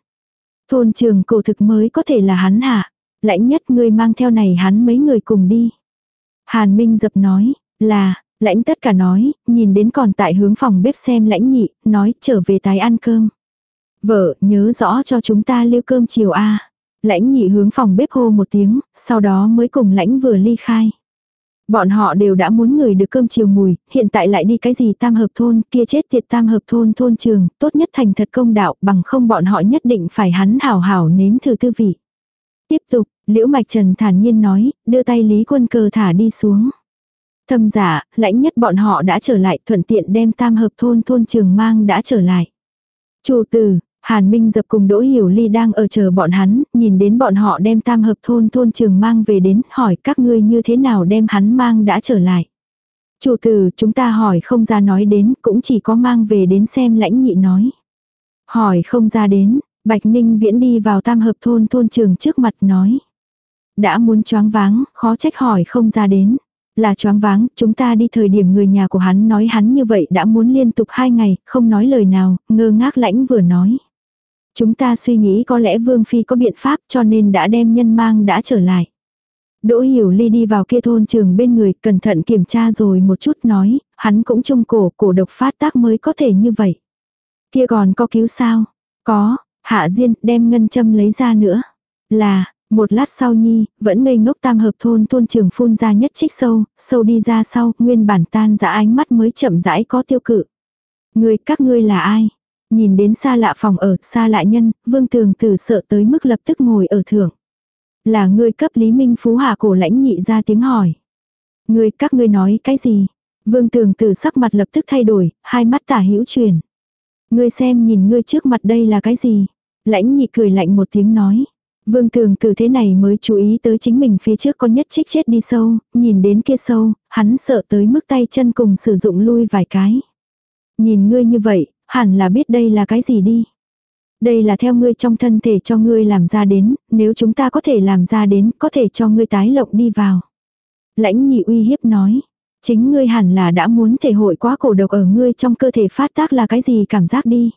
Thôn trường cổ thực mới có thể là hắn hạ. Lãnh nhất ngươi mang theo này hắn mấy người cùng đi. Hàn Minh dập nói, là, lãnh tất cả nói, nhìn đến còn tại hướng phòng bếp xem lãnh nhị, nói trở về tái ăn cơm. Vợ, nhớ rõ cho chúng ta lưu cơm chiều a Lãnh nhị hướng phòng bếp hô một tiếng, sau đó mới cùng lãnh vừa ly khai. Bọn họ đều đã muốn người được cơm chiều mùi, hiện tại lại đi cái gì tam hợp thôn, kia chết tiệt tam hợp thôn thôn trường, tốt nhất thành thật công đạo, bằng không bọn họ nhất định phải hắn hảo hảo nếm thử tư vị. Tiếp tục, liễu mạch trần thản nhiên nói, đưa tay lý quân cờ thả đi xuống. Thâm giả, lãnh nhất bọn họ đã trở lại, thuận tiện đem tam hợp thôn thôn trường mang đã trở lại. Chủ tử, Hàn Minh dập cùng Đỗ Hiểu Ly đang ở chờ bọn hắn, nhìn đến bọn họ đem tam hợp thôn thôn trường mang về đến, hỏi các ngươi như thế nào đem hắn mang đã trở lại. Chủ tử, chúng ta hỏi không ra nói đến, cũng chỉ có mang về đến xem lãnh nhị nói. Hỏi không ra đến, Bạch Ninh viễn đi vào tam hợp thôn thôn trường trước mặt nói. Đã muốn choáng váng, khó trách hỏi không ra đến. Là choáng váng, chúng ta đi thời điểm người nhà của hắn nói hắn như vậy đã muốn liên tục hai ngày, không nói lời nào, ngơ ngác lãnh vừa nói. Chúng ta suy nghĩ có lẽ Vương Phi có biện pháp cho nên đã đem nhân mang đã trở lại. Đỗ Hiểu Ly đi vào kia thôn trường bên người, cẩn thận kiểm tra rồi một chút nói, hắn cũng trung cổ, cổ độc phát tác mới có thể như vậy. Kia còn có cứu sao? Có, Hạ Diên đem ngân châm lấy ra nữa. Là, một lát sau nhi, vẫn ngây ngốc tam hợp thôn thôn trường phun ra nhất trích sâu, sâu đi ra sau, nguyên bản tan ra ánh mắt mới chậm rãi có tiêu cự. Người các ngươi là ai? Nhìn đến xa lạ phòng ở, xa lạ nhân, vương tường tử sợ tới mức lập tức ngồi ở thượng. Là ngươi cấp Lý Minh Phú hạ cổ lãnh nhị ra tiếng hỏi. Ngươi các ngươi nói cái gì? Vương tường tử sắc mặt lập tức thay đổi, hai mắt tả hữu truyền. Ngươi xem nhìn ngươi trước mặt đây là cái gì? Lãnh nhị cười lạnh một tiếng nói. Vương tường từ thế này mới chú ý tới chính mình phía trước có nhất trích chết đi sâu, nhìn đến kia sâu, hắn sợ tới mức tay chân cùng sử dụng lui vài cái. Nhìn ngươi như vậy, hẳn là biết đây là cái gì đi. Đây là theo ngươi trong thân thể cho ngươi làm ra đến, nếu chúng ta có thể làm ra đến, có thể cho ngươi tái lộng đi vào. Lãnh nhị uy hiếp nói, chính ngươi hẳn là đã muốn thể hội quá cổ độc ở ngươi trong cơ thể phát tác là cái gì cảm giác đi.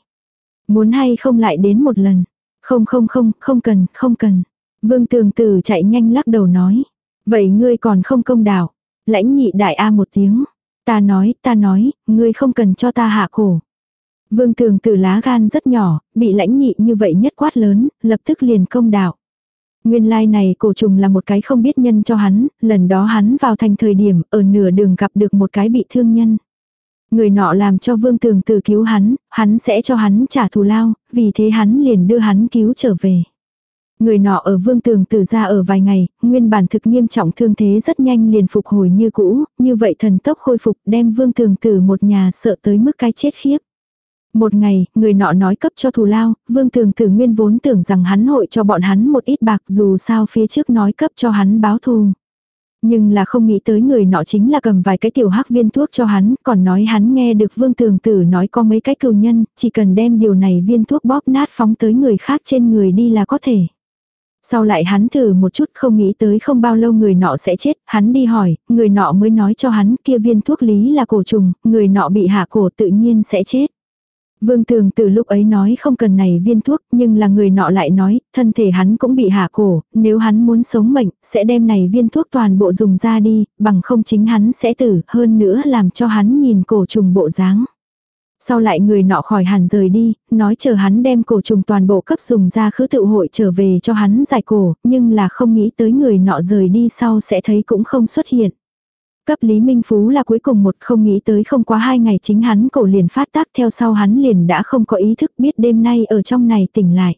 Muốn hay không lại đến một lần. Không không không, không cần, không cần. Vương tường tử chạy nhanh lắc đầu nói. Vậy ngươi còn không công đạo. Lãnh nhị đại A một tiếng. Ta nói, ta nói, ngươi không cần cho ta hạ cổ. Vương tường tử lá gan rất nhỏ, bị lãnh nhị như vậy nhất quát lớn, lập tức liền công đạo. Nguyên lai like này cổ trùng là một cái không biết nhân cho hắn, lần đó hắn vào thành thời điểm ở nửa đường gặp được một cái bị thương nhân. Người nọ làm cho vương tường tử cứu hắn, hắn sẽ cho hắn trả thù lao, vì thế hắn liền đưa hắn cứu trở về. Người nọ ở vương tường tử ra ở vài ngày, nguyên bản thực nghiêm trọng thương thế rất nhanh liền phục hồi như cũ, như vậy thần tốc khôi phục đem vương tường tử một nhà sợ tới mức cái chết khiếp. Một ngày, người nọ nói cấp cho thù lao, vương tường tử nguyên vốn tưởng rằng hắn hội cho bọn hắn một ít bạc dù sao phía trước nói cấp cho hắn báo thù. Nhưng là không nghĩ tới người nọ chính là cầm vài cái tiểu hắc viên thuốc cho hắn, còn nói hắn nghe được vương tường tử nói có mấy cái cừu nhân, chỉ cần đem điều này viên thuốc bóp nát phóng tới người khác trên người đi là có thể. Sau lại hắn thử một chút không nghĩ tới không bao lâu người nọ sẽ chết, hắn đi hỏi, người nọ mới nói cho hắn kia viên thuốc lý là cổ trùng, người nọ bị hạ cổ tự nhiên sẽ chết. Vương Tường từ lúc ấy nói không cần này viên thuốc, nhưng là người nọ lại nói, thân thể hắn cũng bị hạ cổ, nếu hắn muốn sống mệnh, sẽ đem này viên thuốc toàn bộ dùng ra đi, bằng không chính hắn sẽ tử, hơn nữa làm cho hắn nhìn cổ trùng bộ dáng. Sau lại người nọ khỏi hẳn rời đi, nói chờ hắn đem cổ trùng toàn bộ cấp dùng ra khứ tự hội trở về cho hắn giải cổ, nhưng là không nghĩ tới người nọ rời đi sau sẽ thấy cũng không xuất hiện. Cấp Lý Minh Phú là cuối cùng một không nghĩ tới không quá hai ngày chính hắn cổ liền phát tác theo sau hắn liền đã không có ý thức biết đêm nay ở trong này tỉnh lại.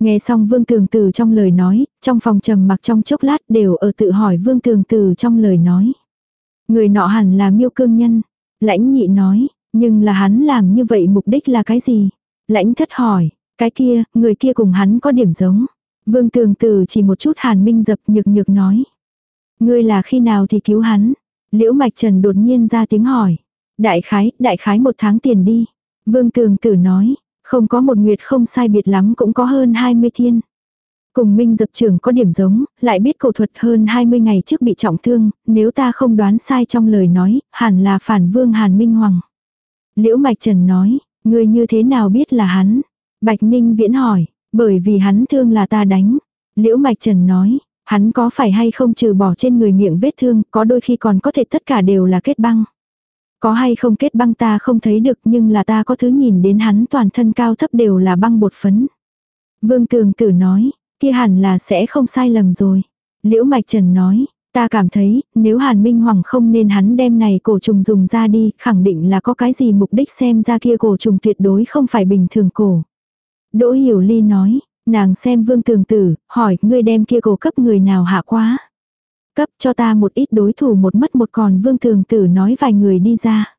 Nghe xong Vương Tường Tử trong lời nói, trong phòng trầm mặc trong chốc lát đều ở tự hỏi Vương Tường Tử trong lời nói. Người nọ hẳn là miêu cương nhân. Lãnh nhị nói, nhưng là hắn làm như vậy mục đích là cái gì? Lãnh thất hỏi, cái kia, người kia cùng hắn có điểm giống. Vương Tường Tử chỉ một chút hàn minh dập nhược nhược nói. Ngươi là khi nào thì cứu hắn? Liễu Mạch Trần đột nhiên ra tiếng hỏi. Đại khái, đại khái một tháng tiền đi. Vương Tường Tử nói, không có một nguyệt không sai biệt lắm cũng có hơn 20 thiên. Cùng Minh dập trưởng có điểm giống, lại biết cổ thuật hơn 20 ngày trước bị trọng thương, nếu ta không đoán sai trong lời nói, hẳn là phản vương Hàn Minh Hoàng. Liễu Mạch Trần nói, người như thế nào biết là hắn? Bạch Ninh Viễn hỏi, bởi vì hắn thương là ta đánh. Liễu Mạch Trần nói, hắn có phải hay không trừ bỏ trên người miệng vết thương, có đôi khi còn có thể tất cả đều là kết băng. Có hay không kết băng ta không thấy được nhưng là ta có thứ nhìn đến hắn toàn thân cao thấp đều là băng bột phấn. Vương Tường Tử nói, kia hẳn là sẽ không sai lầm rồi. Liễu Mạch Trần nói, ta cảm thấy nếu Hàn Minh Hoàng không nên hắn đem này cổ trùng dùng ra đi, khẳng định là có cái gì mục đích xem ra kia cổ trùng tuyệt đối không phải bình thường cổ. Đỗ Hiểu Ly nói, nàng xem Vương Tường Tử, hỏi ngươi đem kia cổ cấp người nào hạ quá. Cấp cho ta một ít đối thủ một mất một còn vương tường tử nói vài người đi ra.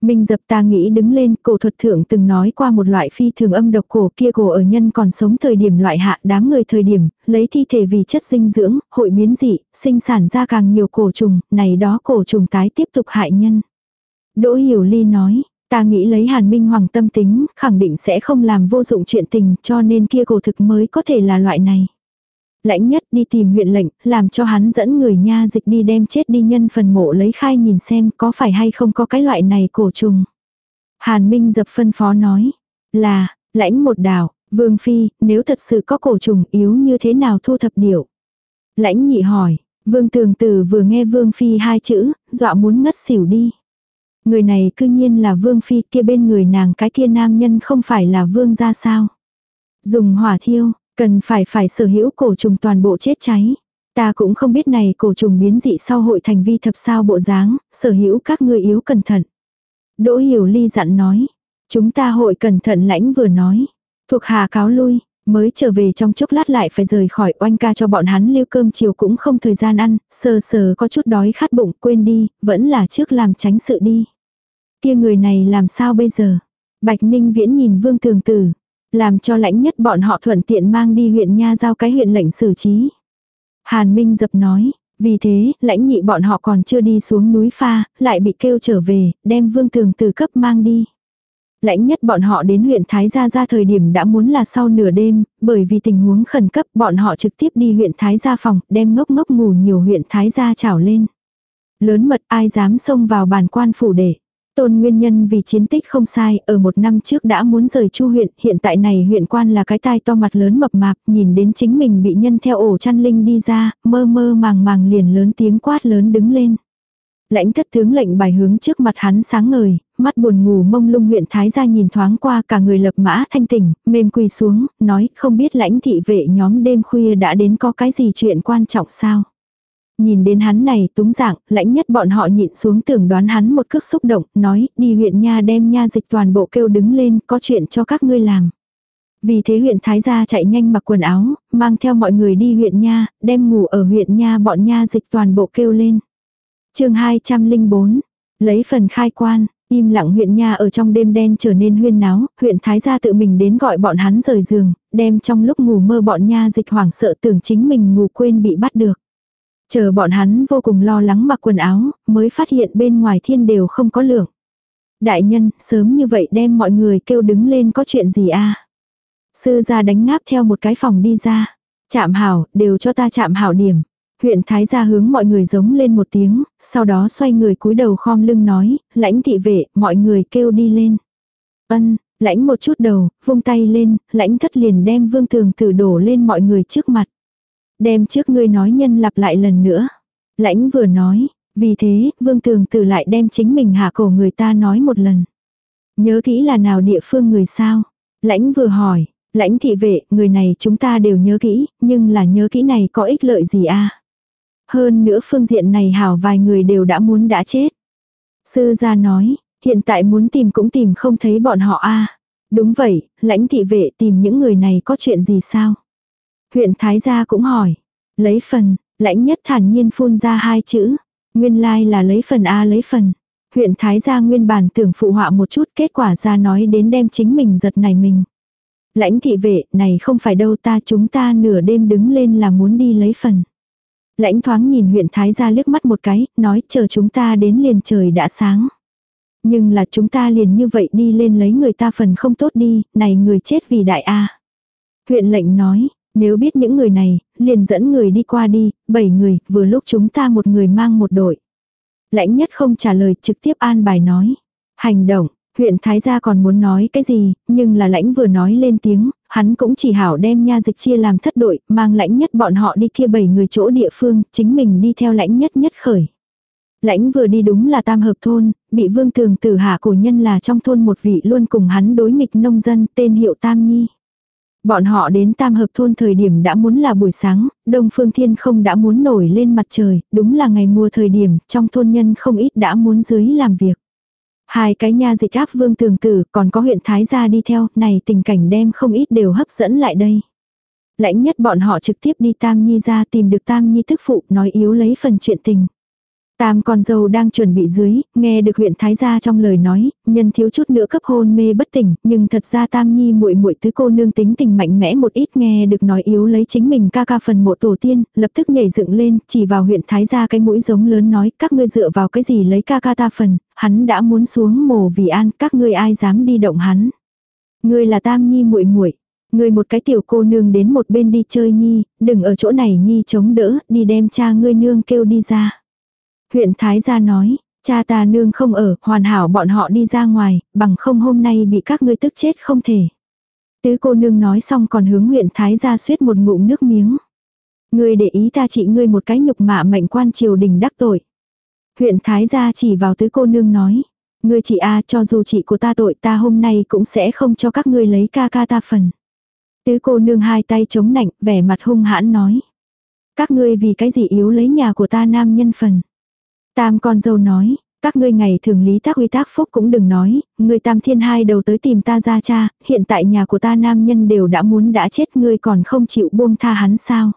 Minh dập ta nghĩ đứng lên, cổ thuật thượng từng nói qua một loại phi thường âm độc cổ kia cổ ở nhân còn sống thời điểm loại hạ đám người thời điểm, lấy thi thể vì chất dinh dưỡng, hội biến dị, sinh sản ra càng nhiều cổ trùng, này đó cổ trùng tái tiếp tục hại nhân. Đỗ Hiểu Ly nói, ta nghĩ lấy Hàn Minh Hoàng tâm tính, khẳng định sẽ không làm vô dụng chuyện tình cho nên kia cổ thực mới có thể là loại này. Lãnh nhất đi tìm huyện lệnh, làm cho hắn dẫn người nha dịch đi đem chết đi nhân phần mộ lấy khai nhìn xem có phải hay không có cái loại này cổ trùng. Hàn Minh dập phân phó nói, là, lãnh một đảo, vương phi, nếu thật sự có cổ trùng yếu như thế nào thu thập điệu. Lãnh nhị hỏi, vương tường tử vừa nghe vương phi hai chữ, dọa muốn ngất xỉu đi. Người này cư nhiên là vương phi kia bên người nàng cái kia nam nhân không phải là vương ra sao. Dùng hỏa thiêu, Cần phải phải sở hữu cổ trùng toàn bộ chết cháy. Ta cũng không biết này cổ trùng biến dị sau hội thành vi thập sao bộ dáng, sở hữu các ngươi yếu cẩn thận. Đỗ hiểu ly dặn nói. Chúng ta hội cẩn thận lãnh vừa nói. Thuộc hà cáo lui, mới trở về trong chốc lát lại phải rời khỏi oanh ca cho bọn hắn lưu cơm chiều cũng không thời gian ăn, sờ sờ có chút đói khát bụng quên đi, vẫn là trước làm tránh sự đi. Kia người này làm sao bây giờ? Bạch Ninh Viễn nhìn Vương Tường Tử, làm cho lãnh nhất bọn họ thuận tiện mang đi huyện nha giao cái huyện lệnh xử trí. Hàn Minh dập nói, vì thế, lãnh nhị bọn họ còn chưa đi xuống núi pha, lại bị kêu trở về, đem vương tường Tử cấp mang đi. Lãnh nhất bọn họ đến huyện Thái Gia ra thời điểm đã muốn là sau nửa đêm, bởi vì tình huống khẩn cấp bọn họ trực tiếp đi huyện Thái Gia phòng, đem ngốc ngốc ngủ nhiều huyện Thái Gia chảo lên. Lớn mật ai dám xông vào bàn quan phủ để. Tôn nguyên nhân vì chiến tích không sai, ở một năm trước đã muốn rời chu huyện, hiện tại này huyện quan là cái tai to mặt lớn mập mạp, nhìn đến chính mình bị nhân theo ổ chăn linh đi ra, mơ mơ màng màng liền lớn tiếng quát lớn đứng lên. Lãnh thất tướng lệnh bài hướng trước mặt hắn sáng ngời, mắt buồn ngủ mông lung huyện thái gia nhìn thoáng qua cả người lập mã thanh tỉnh, mềm quỳ xuống, nói không biết lãnh thị vệ nhóm đêm khuya đã đến có cái gì chuyện quan trọng sao. Nhìn đến hắn này túng dạng, lãnh nhất bọn họ nhịn xuống tưởng đoán hắn một cước xúc động, nói, đi huyện nha đem nha dịch toàn bộ kêu đứng lên, có chuyện cho các ngươi làm. Vì thế huyện Thái gia chạy nhanh mặc quần áo, mang theo mọi người đi huyện nha, đem ngủ ở huyện nha bọn nha dịch toàn bộ kêu lên. chương 204, lấy phần khai quan, im lặng huyện nha ở trong đêm đen trở nên huyên náo, huyện Thái gia tự mình đến gọi bọn hắn rời giường, đem trong lúc ngủ mơ bọn nha dịch hoảng sợ tưởng chính mình ngủ quên bị bắt được. Chờ bọn hắn vô cùng lo lắng mặc quần áo, mới phát hiện bên ngoài thiên đều không có lượng. Đại nhân, sớm như vậy đem mọi người kêu đứng lên có chuyện gì a Sư gia đánh ngáp theo một cái phòng đi ra. Chạm hảo, đều cho ta chạm hảo điểm. Huyện Thái gia hướng mọi người giống lên một tiếng, sau đó xoay người cúi đầu khom lưng nói, lãnh thị vệ, mọi người kêu đi lên. Ân, lãnh một chút đầu, vung tay lên, lãnh thất liền đem vương thường tử đổ lên mọi người trước mặt. Đem trước ngươi nói nhân lặp lại lần nữa. Lãnh vừa nói, vì thế, vương tường tử lại đem chính mình hạ cổ người ta nói một lần. Nhớ kỹ là nào địa phương người sao? Lãnh vừa hỏi, lãnh thị vệ, người này chúng ta đều nhớ kỹ, nhưng là nhớ kỹ này có ích lợi gì a Hơn nữa phương diện này hảo vài người đều đã muốn đã chết. Sư gia nói, hiện tại muốn tìm cũng tìm không thấy bọn họ a Đúng vậy, lãnh thị vệ tìm những người này có chuyện gì sao? Huyện Thái Gia cũng hỏi. Lấy phần, lãnh nhất thản nhiên phun ra hai chữ. Nguyên lai là lấy phần A lấy phần. Huyện Thái Gia nguyên bản tưởng phụ họa một chút kết quả ra nói đến đem chính mình giật này mình. Lãnh thị vệ, này không phải đâu ta chúng ta nửa đêm đứng lên là muốn đi lấy phần. Lãnh thoáng nhìn huyện Thái Gia liếc mắt một cái, nói chờ chúng ta đến liền trời đã sáng. Nhưng là chúng ta liền như vậy đi lên lấy người ta phần không tốt đi, này người chết vì đại A. Huyện lệnh nói, nếu biết những người này, liền dẫn người đi qua đi, bảy người, vừa lúc chúng ta một người mang một đội. Lãnh nhất không trả lời trực tiếp an bài nói. Hành động, huyện Thái Gia còn muốn nói cái gì, nhưng là lãnh vừa nói lên tiếng, hắn cũng chỉ hảo đem nha dịch chia làm thất đội, mang lãnh nhất bọn họ đi kia bảy người chỗ địa phương, chính mình đi theo lãnh nhất nhất khởi. Lãnh vừa đi đúng là tam hợp thôn, bị vương tường tử hạ cổ nhân là trong thôn một vị luôn cùng hắn đối nghịch nông dân tên hiệu Tam Nhi. Bọn họ đến tam hợp thôn thời điểm đã muốn là buổi sáng, đông phương thiên không đã muốn nổi lên mặt trời, đúng là ngày mùa thời điểm, trong thôn nhân không ít đã muốn dưới làm việc. Hai cái nha dịch áp vương tường tử còn có huyện Thái gia đi theo, này tình cảnh đem không ít đều hấp dẫn lại đây. Lãnh nhất bọn họ trực tiếp đi Tam Nhi ra tìm được Tam Nhi thức phụ nói yếu lấy phần chuyện tình. Tam con dâu đang chuẩn bị dưới, nghe được huyện Thái gia trong lời nói, nhân thiếu chút nữa cấp hôn mê bất tỉnh, nhưng thật ra Tam Nhi muội muội tứ cô nương tính tình mạnh mẽ một ít nghe được nói yếu lấy chính mình ca ca phần mộ tổ tiên, lập tức nhảy dựng lên, chỉ vào huyện Thái gia cái mũi giống lớn nói, các ngươi dựa vào cái gì lấy ca ca ta phần, hắn đã muốn xuống mồ vì an, các ngươi ai dám đi động hắn. Ngươi là Tam Nhi muội muội, ngươi một cái tiểu cô nương đến một bên đi chơi Nhi, đừng ở chỗ này Nhi chống đỡ, đi đem cha ngươi nương kêu đi ra. Huyện Thái gia nói, cha ta nương không ở, hoàn hảo bọn họ đi ra ngoài, bằng không hôm nay bị các ngươi tức chết không thể. Tứ cô nương nói xong còn hướng huyện Thái gia suýt một ngụm nước miếng. Ngươi để ý ta trị ngươi một cái nhục mạ mệnh quan triều đình đắc tội. Huyện Thái gia chỉ vào tứ cô nương nói. Ngươi chị A cho dù chị của ta tội ta hôm nay cũng sẽ không cho các ngươi lấy ca ca ta phần. Tứ cô nương hai tay chống nạnh, vẻ mặt hung hãn nói. Các ngươi vì cái gì yếu lấy nhà của ta nam nhân phần. Tam con dâu nói, các ngươi ngày thường lý tác uy tác phúc cũng đừng nói, người tam thiên hai đầu tới tìm ta ra cha, hiện tại nhà của ta nam nhân đều đã muốn đã chết ngươi còn không chịu buông tha hắn sao.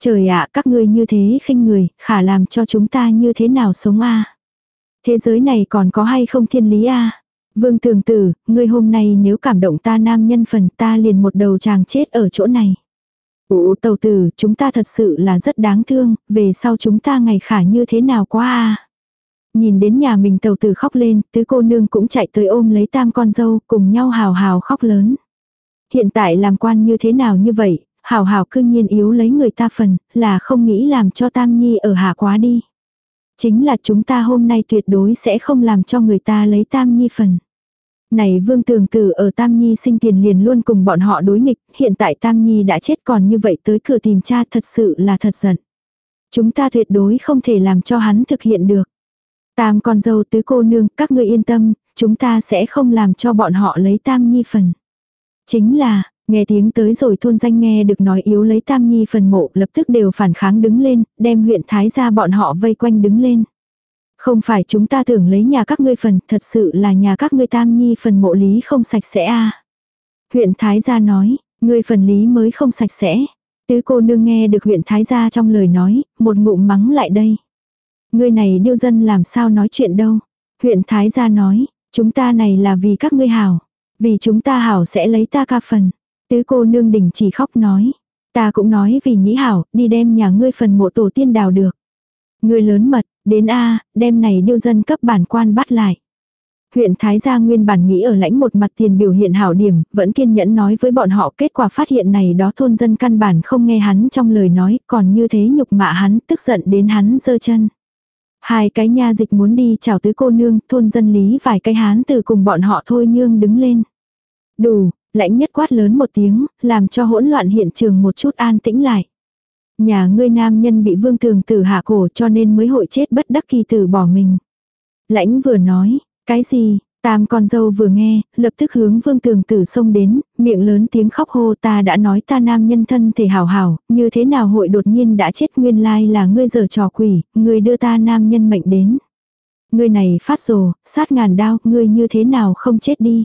Trời ạ, các ngươi như thế khinh người, khả làm cho chúng ta như thế nào sống a Thế giới này còn có hay không thiên lý a Vương tường tử, ngươi hôm nay nếu cảm động ta nam nhân phần ta liền một đầu chàng chết ở chỗ này. Ủa tàu tử, chúng ta thật sự là rất đáng thương, về sau chúng ta ngày khả như thế nào quá à. Nhìn đến nhà mình tàu tử khóc lên, tứ cô nương cũng chạy tới ôm lấy tam con dâu, cùng nhau hào hào khóc lớn. Hiện tại làm quan như thế nào như vậy, hào hào cương nhiên yếu lấy người ta phần, là không nghĩ làm cho tam nhi ở hạ quá đi. Chính là chúng ta hôm nay tuyệt đối sẽ không làm cho người ta lấy tam nhi phần. Này vương tường tử ở Tam Nhi sinh tiền liền luôn cùng bọn họ đối nghịch, hiện tại Tam Nhi đã chết còn như vậy tới cửa tìm cha thật sự là thật giận. Chúng ta tuyệt đối không thể làm cho hắn thực hiện được. Tam con dâu tứ cô nương, các ngươi yên tâm, chúng ta sẽ không làm cho bọn họ lấy Tam Nhi phần. Chính là, nghe tiếng tới rồi thôn danh nghe được nói yếu lấy Tam Nhi phần mộ lập tức đều phản kháng đứng lên, đem huyện Thái ra bọn họ vây quanh đứng lên. Không phải chúng ta tưởng lấy nhà các ngươi phần, thật sự là nhà các ngươi tam nhi phần mộ lý không sạch sẽ a Huyện Thái gia nói, ngươi phần lý mới không sạch sẽ. Tứ cô nương nghe được huyện Thái gia trong lời nói, một ngụm mắng lại đây. Ngươi này điêu dân làm sao nói chuyện đâu. Huyện Thái gia nói, chúng ta này là vì các ngươi hảo. Vì chúng ta hảo sẽ lấy ta ca phần. Tứ cô nương đỉnh chỉ khóc nói. Ta cũng nói vì nhĩ hảo, đi đem nhà ngươi phần mộ tổ tiên đào được. Ngươi lớn mật, đến A, đem này điêu dân cấp bản quan bắt lại. Huyện Thái Gia nguyên bản nghĩ ở lãnh một mặt tiền biểu hiện hảo điểm, vẫn kiên nhẫn nói với bọn họ kết quả phát hiện này đó thôn dân căn bản không nghe hắn trong lời nói, còn như thế nhục mạ hắn, tức giận đến hắn giơ chân. Hai cái nha dịch muốn đi chào tứ cô nương, thôn dân lý vài cái hán từ cùng bọn họ thôi nhương đứng lên. Đủ, lãnh nhất quát lớn một tiếng, làm cho hỗn loạn hiện trường một chút an tĩnh lại. Nhà ngươi nam nhân bị vương thường tử hạ cổ cho nên mới hội chết bất đắc kỳ tử bỏ mình. Lãnh vừa nói, cái gì, Tam con dâu vừa nghe, lập tức hướng vương tường tử xông đến, miệng lớn tiếng khóc hô ta đã nói ta nam nhân thân thể hảo hảo, như thế nào hội đột nhiên đã chết nguyên lai là ngươi giờ trò quỷ, ngươi đưa ta nam nhân mệnh đến. Ngươi này phát rồ, sát ngàn đao, ngươi như thế nào không chết đi.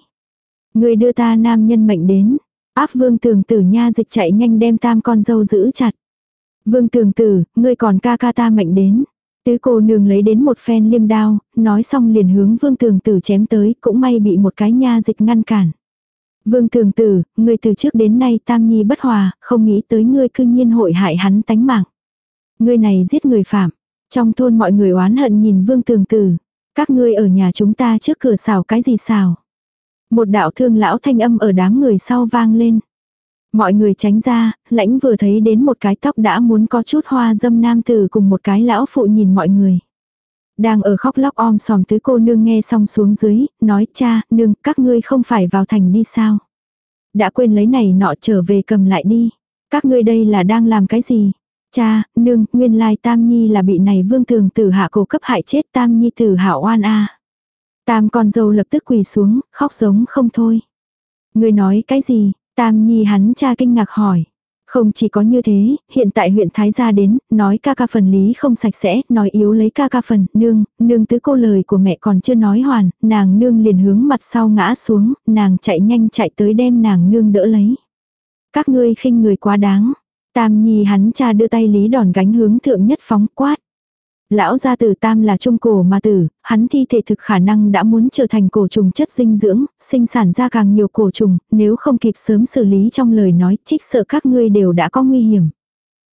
ngươi đưa ta nam nhân mệnh đến. Áp vương tường tử nha dịch chạy nhanh đem tam con dâu giữ chặt. Vương tường tử, ngươi còn ca ca ta mệnh đến. Tứ cô nương lấy đến một phen liêm đao, nói xong liền hướng vương tường tử chém tới, cũng may bị một cái nha dịch ngăn cản. Vương tường tử, ngươi từ trước đến nay tam nhi bất hòa, không nghĩ tới ngươi cư nhiên hội hại hắn tánh mạng. Ngươi này giết người phạm. Trong thôn mọi người oán hận nhìn vương tường tử. Các ngươi ở nhà chúng ta trước cửa xào cái gì xào. Một đạo thương lão thanh âm ở đám người sau vang lên. Mọi người tránh ra, lãnh vừa thấy đến một cái tóc đã muốn có chút hoa dâm nam tử cùng một cái lão phụ nhìn mọi người. Đang ở khóc lóc om sòm tứ cô nương nghe xong xuống dưới, nói cha, nương, các ngươi không phải vào thành đi sao. Đã quên lấy này nọ trở về cầm lại đi. Các ngươi đây là đang làm cái gì? Cha, nương, nguyên lai Tam Nhi là bị này vương tường tử hạ cổ cấp hại chết Tam Nhi tử hạ oan a Tam con dâu lập tức quỳ xuống, khóc giống không thôi. Người nói cái gì? Tam Nhi hắn cha kinh ngạc hỏi. Không chỉ có như thế, hiện tại huyện Thái gia đến, nói ca ca phần lý không sạch sẽ, nói yếu lấy ca ca phần, nương, nương tứ cô lời của mẹ còn chưa nói hoàn, nàng nương liền hướng mặt sau ngã xuống, nàng chạy nhanh chạy tới đem nàng nương đỡ lấy. Các ngươi khinh người quá đáng. Tam nhi hắn cha đưa tay lý đòn gánh hướng thượng nhất phóng quát. Lão gia tử tam là trung cổ mà tử, hắn thi thể thực khả năng đã muốn trở thành cổ trùng chất dinh dưỡng, sinh sản ra càng nhiều cổ trùng, nếu không kịp sớm xử lý trong lời nói, trích sợ các ngươi đều đã có nguy hiểm.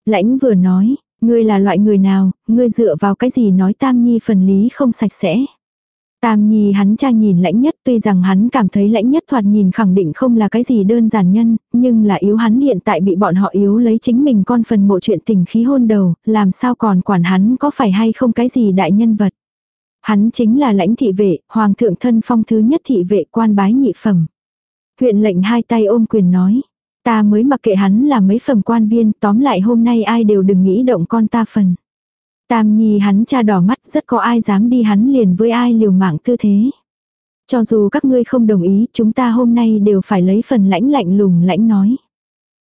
Lãnh vừa nói, ngươi là loại người nào, ngươi dựa vào cái gì nói tam nhi phần lý không sạch sẽ. Tam Nhi hắn cha nhìn lãnh nhất tuy rằng hắn cảm thấy lãnh nhất thoạt nhìn khẳng định không là cái gì đơn giản nhân, nhưng là yếu hắn hiện tại bị bọn họ yếu lấy chính mình con phần mộ chuyện tình khí hôn đầu, làm sao còn quản hắn có phải hay không cái gì đại nhân vật. Hắn chính là lãnh thị vệ, hoàng thượng thân phong thứ nhất thị vệ quan bái nhị phẩm. Huyện lệnh hai tay ôm quyền nói, ta mới mặc kệ hắn là mấy phẩm quan viên, tóm lại hôm nay ai đều đừng nghĩ động con ta phần. Tam nhi hắn cha đỏ mắt rất có ai dám đi hắn liền với ai liều mạng tư thế. Cho dù các ngươi không đồng ý chúng ta hôm nay đều phải lấy phần lãnh lạnh lùng lãnh nói.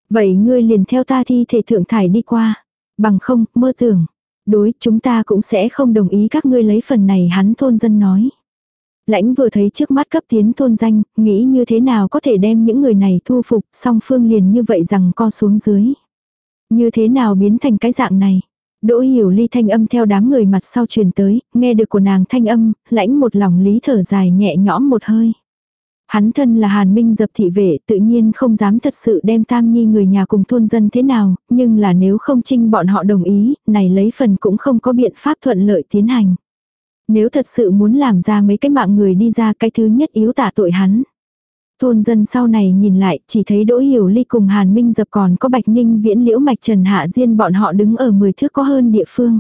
Vậy ngươi liền theo ta thi thể thượng thải đi qua. Bằng không, mơ tưởng. Đối, chúng ta cũng sẽ không đồng ý các ngươi lấy phần này hắn thôn dân nói. Lãnh vừa thấy trước mắt cấp tiến thôn danh, nghĩ như thế nào có thể đem những người này thu phục, song phương liền như vậy rằng co xuống dưới. Như thế nào biến thành cái dạng này. Đỗ hiểu ly thanh âm theo đám người mặt sau truyền tới, nghe được của nàng thanh âm, lãnh một lòng lý thở dài nhẹ nhõm một hơi. Hắn thân là hàn minh dập thị vệ tự nhiên không dám thật sự đem tam nhi người nhà cùng thôn dân thế nào, nhưng là nếu không trinh bọn họ đồng ý, này lấy phần cũng không có biện pháp thuận lợi tiến hành. Nếu thật sự muốn làm ra mấy cái mạng người đi ra cái thứ nhất yếu tả tội hắn. Thôn dân sau này nhìn lại, chỉ thấy Đỗ Hiểu Ly cùng Hàn Minh dập còn có Bạch Ninh Viễn Liễu Mạch Trần Hạ Diên bọn họ đứng ở 10 thước có hơn địa phương.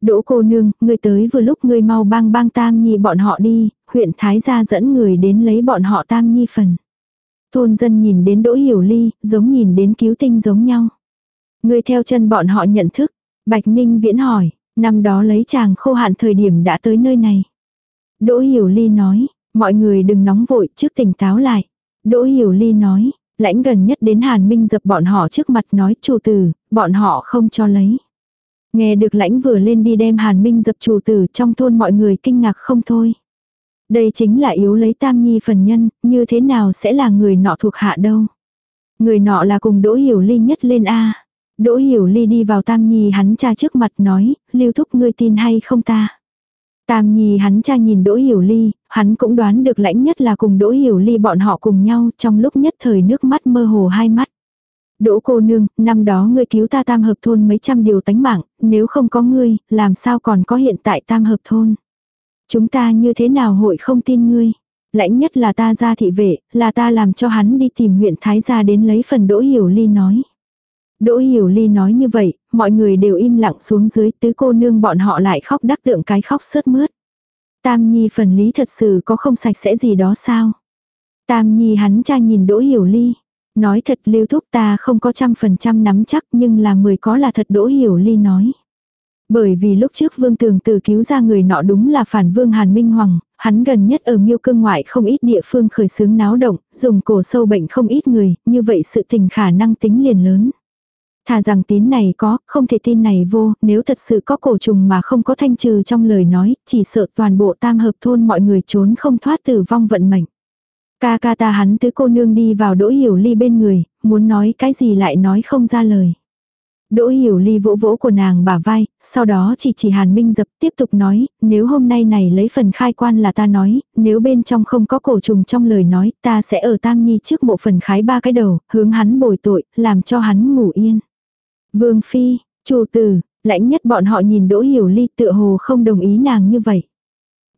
Đỗ cô nương, người tới vừa lúc người mau bang bang tam nhi bọn họ đi, huyện Thái gia dẫn người đến lấy bọn họ tam nhi phần. Thôn dân nhìn đến Đỗ Hiểu Ly, giống nhìn đến cứu tinh giống nhau. Người theo chân bọn họ nhận thức. Bạch Ninh Viễn hỏi, năm đó lấy chàng khô hạn thời điểm đã tới nơi này. Đỗ Hiểu Ly nói, Mọi người đừng nóng vội trước tỉnh táo lại. Đỗ Hiểu Ly nói, lãnh gần nhất đến Hàn Minh dập bọn họ trước mặt nói chủ tử, bọn họ không cho lấy. Nghe được lãnh vừa lên đi đem Hàn Minh dập chủ tử trong thôn mọi người kinh ngạc không thôi. Đây chính là yếu lấy tam nhi phần nhân, như thế nào sẽ là người nọ thuộc hạ đâu. Người nọ là cùng Đỗ Hiểu Ly nhất lên A. Đỗ Hiểu Ly đi vào tam nhi hắn cha trước mặt nói, lưu thúc ngươi tin hay không ta. Tam Nhi hắn cha nhìn Đỗ Hiểu Ly, hắn cũng đoán được lãnh nhất là cùng Đỗ Hiểu Ly bọn họ cùng nhau trong lúc nhất thời nước mắt mơ hồ hai mắt. Đỗ cô nương, năm đó ngươi cứu ta tam hợp thôn mấy trăm điều tánh mạng, nếu không có ngươi, làm sao còn có hiện tại tam hợp thôn. Chúng ta như thế nào hội không tin ngươi. Lãnh nhất là ta ra thị vệ, là ta làm cho hắn đi tìm huyện Thái gia đến lấy phần Đỗ Hiểu Ly nói. Đỗ Hiểu Ly nói như vậy, mọi người đều im lặng xuống dưới tứ cô nương bọn họ lại khóc đắc tượng cái khóc sớt mướt. Tam Nhi phần lý thật sự có không sạch sẽ gì đó sao? Tam Nhi hắn cha nhìn Đỗ Hiểu Ly. Nói thật lưu thúc ta không có trăm phần trăm nắm chắc nhưng là mười có là thật Đỗ Hiểu Ly nói. Bởi vì lúc trước vương tường tử cứu ra người nọ đúng là phản vương Hàn Minh Hoàng, hắn gần nhất ở miêu cương ngoại không ít địa phương khởi xướng náo động, dùng cổ sâu bệnh không ít người, như vậy sự tình khả năng tính liền lớn. Thà rằng tín này có, không thể tin này vô, nếu thật sự có cổ trùng mà không có thanh trừ trong lời nói, chỉ sợ toàn bộ tam hợp thôn mọi người trốn không thoát tử vong vận mệnh. Ca ca ta hắn tứ cô nương đi vào đỗ hiểu ly bên người, muốn nói cái gì lại nói không ra lời. Đỗ hiểu ly vỗ vỗ của nàng bả vai, sau đó chỉ chỉ hàn minh dập tiếp tục nói, nếu hôm nay này lấy phần khai quan là ta nói, nếu bên trong không có cổ trùng trong lời nói, ta sẽ ở tam nhi trước mộ phần khái ba cái đầu, hướng hắn bồi tội, làm cho hắn ngủ yên. Vương phi, chủ tử, lãnh nhất bọn họ nhìn đỗ hiểu ly tựa hồ không đồng ý nàng như vậy.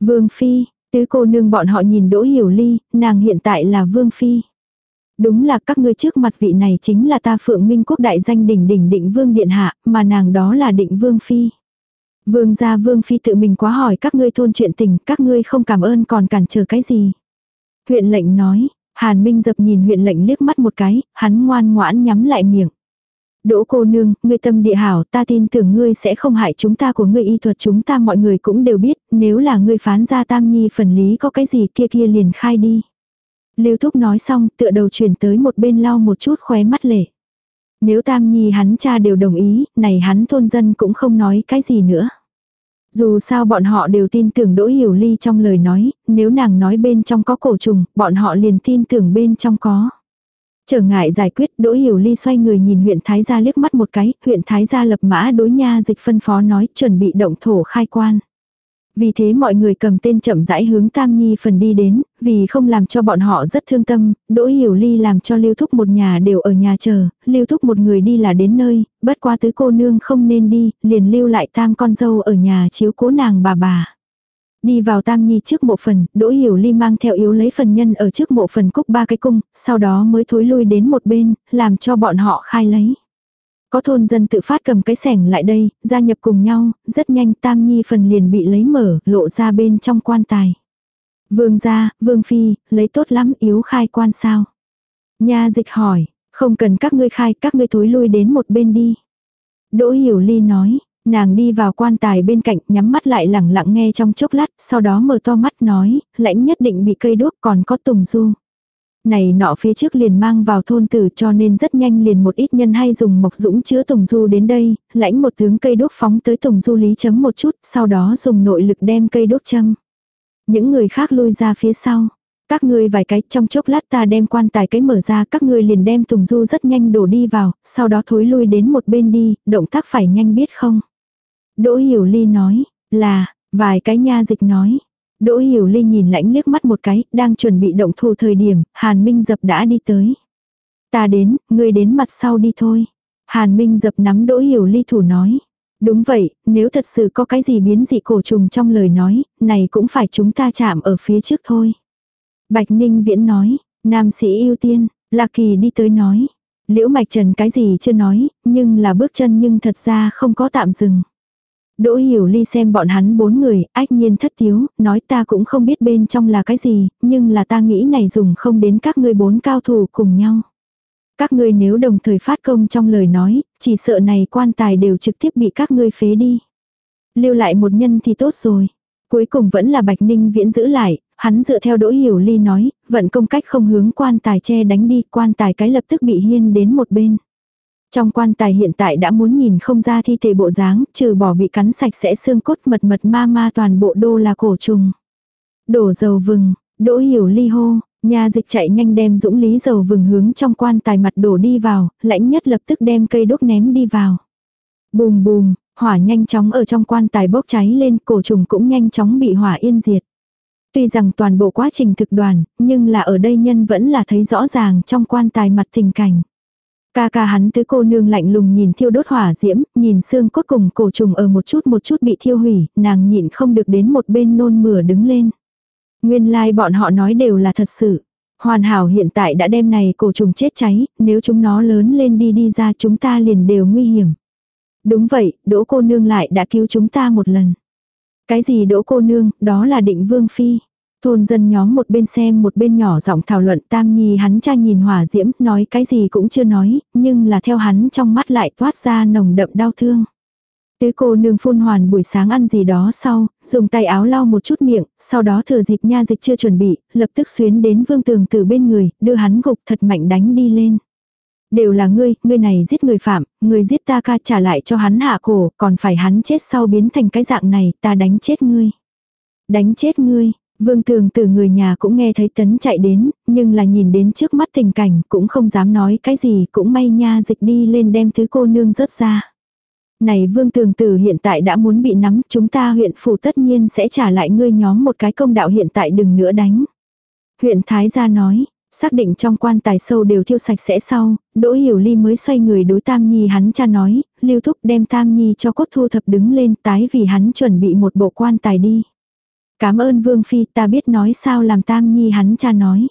Vương phi, tứ cô nương bọn họ nhìn đỗ hiểu ly, nàng hiện tại là vương phi. Đúng là các ngươi trước mặt vị này chính là ta phượng minh quốc đại danh đỉnh đỉnh định vương điện hạ, mà nàng đó là định vương phi. Vương gia vương phi tự mình quá hỏi các ngươi thôn chuyện tình, các ngươi không cảm ơn còn cản trở cái gì. Huyện lệnh nói, Hàn Minh dập nhìn huyện lệnh liếc mắt một cái, hắn ngoan ngoãn nhắm lại miệng. Đỗ cô nương, ngươi tâm địa hảo, ta tin tưởng ngươi sẽ không hại chúng ta của ngươi y thuật chúng ta mọi người cũng đều biết, nếu là ngươi phán ra tam nhi phần lý có cái gì kia kia liền khai đi. Lưu Thúc nói xong tựa đầu chuyển tới một bên lau một chút khóe mắt lệ. Nếu Tam Nhi hắn cha đều đồng ý, này hắn thôn dân cũng không nói cái gì nữa. Dù sao bọn họ đều tin tưởng Đỗ Hiểu Ly trong lời nói, nếu nàng nói bên trong có cổ trùng, bọn họ liền tin tưởng bên trong có. Trở ngại giải quyết, Đỗ Hiểu Ly xoay người nhìn huyện Thái gia liếc mắt một cái, huyện Thái gia lập mã đối nha dịch phân phó nói chuẩn bị động thổ khai quan. Vì thế mọi người cầm tên chậm rãi hướng Tam Nhi phần đi đến, vì không làm cho bọn họ rất thương tâm, Đỗ Hiểu Ly làm cho Lưu Thúc một nhà đều ở nhà chờ, Lưu Thúc một người đi là đến nơi, bất qua tứ cô nương không nên đi, liền lưu lại Tam con dâu ở nhà chiếu cố nàng bà bà. Đi vào Tam Nhi trước mộ phần, Đỗ Hiểu Ly mang theo yếu lấy phần nhân ở trước mộ phần cúc ba cái cung, sau đó mới thối lui đến một bên, làm cho bọn họ khai lấy. Có thôn dân tự phát cầm cái sẻng lại đây, gia nhập cùng nhau, rất nhanh tam nhi phần liền bị lấy mở, lộ ra bên trong quan tài. Vương gia, vương phi, lấy tốt lắm yếu khai quan sao. Nha dịch hỏi, không cần các ngươi khai, các ngươi thối lui đến một bên đi. Đỗ hiểu ly nói, nàng đi vào quan tài bên cạnh nhắm mắt lại lẳng lặng nghe trong chốc lát, sau đó mở to mắt nói, lãnh nhất định bị cây đuốc còn có tùng du này nọ phía trước liền mang vào thôn tử cho nên rất nhanh liền một ít nhân hay dùng mộc dũng chứa tùng du đến đây, lãnh một tướng cây đốt phóng tới tùng du lý chấm một chút, sau đó dùng nội lực đem cây đốt châm. Những người khác lui ra phía sau. Các ngươi vài cái trong chốc lát ta đem quan tài cái mở ra các ngươi liền đem tùng du rất nhanh đổ đi vào, sau đó thối lui đến một bên đi, động tác phải nhanh biết không. Đỗ hiểu ly nói, là, vài cái nha dịch nói, Đỗ Hiểu Ly nhìn lãnh liếc mắt một cái, đang chuẩn bị động thủ thời điểm, Hàn Minh Dập đã đi tới. Ta đến, ngươi đến mặt sau đi thôi. Hàn Minh Dập nắm Đỗ Hiểu Ly thủ nói. Đúng vậy, nếu thật sự có cái gì biến dị cổ trùng trong lời nói, này cũng phải chúng ta chạm ở phía trước thôi. Bạch Ninh Viễn nói, nam sĩ ưu tiên, Lạc Kỳ đi tới nói. Liễu Mạch Trần cái gì chưa nói, nhưng là bước chân nhưng thật ra không có tạm dừng. Đỗ hiểu ly xem bọn hắn bốn người, ách nhiên thất thiếu nói ta cũng không biết bên trong là cái gì, nhưng là ta nghĩ này dùng không đến các ngươi bốn cao thủ cùng nhau. Các ngươi nếu đồng thời phát công trong lời nói, chỉ sợ này quan tài đều trực tiếp bị các ngươi phế đi. Lưu lại một nhân thì tốt rồi. Cuối cùng vẫn là Bạch Ninh Viễn giữ lại, hắn dựa theo Đỗ Hiểu Ly nói, vận công cách không hướng quan tài che đánh đi, quan tài cái lập tức bị hiên đến một bên. Trong quan tài hiện tại đã muốn nhìn không ra thi thể bộ dáng, trừ bỏ bị cắn sạch sẽ xương cốt mật mật ma ma toàn bộ đô là cổ trùng. Đổ dầu vừng, đỗ hiểu ly hô, nhà dịch chạy nhanh đem dũng lý dầu vừng hướng trong quan tài mặt đổ đi vào, lãnh nhất lập tức đem cây đốt ném đi vào. Bùm bùm, hỏa nhanh chóng ở trong quan tài bốc cháy lên, cổ trùng cũng nhanh chóng bị hỏa yên diệt. Tuy rằng toàn bộ quá trình thực đoàn, nhưng là ở đây nhân vẫn là thấy rõ ràng trong quan tài mặt tình cảnh. Ca ca hắn tứ cô nương lạnh lùng nhìn thiêu đốt hỏa diễm, nhìn xương cốt cùng cổ trùng ở một chút một chút bị thiêu hủy, nàng nhịn không được đến một bên nôn mửa đứng lên. Nguyên lai like bọn họ nói đều là thật sự. Hoàn hảo hiện tại đã đem này cổ trùng chết cháy, nếu chúng nó lớn lên đi đi ra chúng ta liền đều nguy hiểm. Đúng vậy, đỗ cô nương lại đã cứu chúng ta một lần. Cái gì đỗ cô nương, đó là định vương phi. Thôn dân nhóm một bên xem một bên nhỏ giọng thảo luận tam nhi hắn cha nhìn hỏa diễm nói cái gì cũng chưa nói, nhưng là theo hắn trong mắt lại toát ra nồng đậm đau thương. Tứ cô nương phun hoàn buổi sáng ăn gì đó sau, dùng tay áo lau một chút miệng, sau đó thừa dịp nha dịch chưa chuẩn bị, lập tức xuyến đến vương tường từ bên người, đưa hắn gục thật mạnh đánh đi lên. Đều là ngươi, ngươi này giết người phạm, ngươi giết ta ca trả lại cho hắn hạ cổ, còn phải hắn chết sau biến thành cái dạng này, ta đánh chết ngươi. Đánh chết ngươi, Vương tường từ người nhà cũng nghe thấy tấn chạy đến, nhưng là nhìn đến trước mắt tình cảnh cũng không dám nói cái gì cũng may nha dịch đi lên đem thứ cô nương rớt ra. Này vương tường tử hiện tại đã muốn bị nắm, chúng ta huyện phủ tất nhiên sẽ trả lại ngươi nhóm một cái công đạo hiện tại đừng nữa đánh. Huyện Thái gia nói, xác định trong quan tài sâu đều thiêu sạch sẽ sau, Đỗ Hiểu Ly mới xoay người đối Tam Nhi hắn cha nói, lưu thúc đem Tam Nhi cho cốt thu thập đứng lên tái vì hắn chuẩn bị một bộ quan tài đi. Cảm ơn Vương Phi ta biết nói sao làm Tam Nhi hắn cha nói.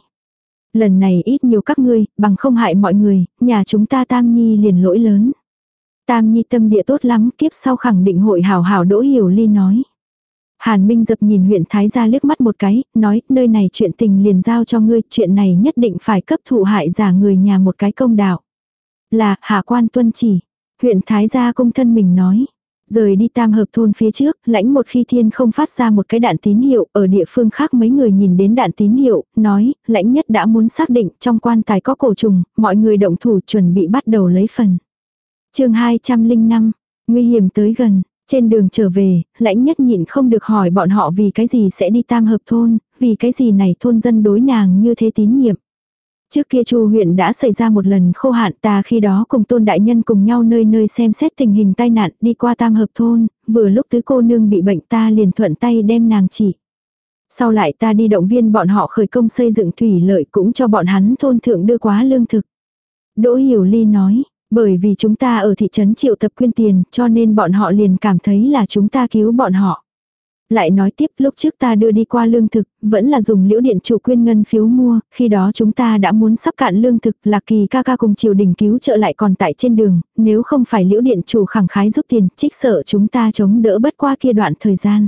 Lần này ít nhiều các ngươi, bằng không hại mọi người, nhà chúng ta Tam Nhi liền lỗi lớn. Tam Nhi tâm địa tốt lắm, kiếp sau khẳng định hội hảo hảo Đỗ Hiểu Ly nói. Hàn Minh dập nhìn huyện Thái gia liếc mắt một cái, nói, nơi này chuyện tình liền giao cho ngươi, chuyện này nhất định phải cấp thụ hại giả người nhà một cái công đạo. Là, hạ quan tuân chỉ. Huyện Thái gia công thân mình nói. Rời đi tam hợp thôn phía trước, lãnh một khi thiên không phát ra một cái đạn tín hiệu, ở địa phương khác mấy người nhìn đến đạn tín hiệu, nói, lãnh nhất đã muốn xác định trong quan tài có cổ trùng, mọi người động thủ chuẩn bị bắt đầu lấy phần. chương 205, nguy hiểm tới gần, trên đường trở về, lãnh nhất nhịn không được hỏi bọn họ vì cái gì sẽ đi tam hợp thôn, vì cái gì này thôn dân đối nàng như thế tín nhiệm. Trước kia Chu huyện đã xảy ra một lần khô hạn ta khi đó cùng tôn đại nhân cùng nhau nơi nơi xem xét tình hình tai nạn đi qua tam hợp thôn, vừa lúc tứ cô nương bị bệnh ta liền thuận tay đem nàng chỉ. Sau lại ta đi động viên bọn họ khởi công xây dựng thủy lợi cũng cho bọn hắn thôn thượng đưa quá lương thực. Đỗ Hiểu Ly nói, bởi vì chúng ta ở thị trấn triệu tập quyên tiền cho nên bọn họ liền cảm thấy là chúng ta cứu bọn họ. Lại nói tiếp lúc trước ta đưa đi qua lương thực, vẫn là dùng liễu điện chủ quyên ngân phiếu mua, khi đó chúng ta đã muốn sắp cạn lương thực, là kỳ ca ca cùng triều đình cứu trợ lại còn tại trên đường, nếu không phải liễu điện chủ khẳng khái giúp tiền, trích sợ chúng ta chống đỡ bất qua kia đoạn thời gian.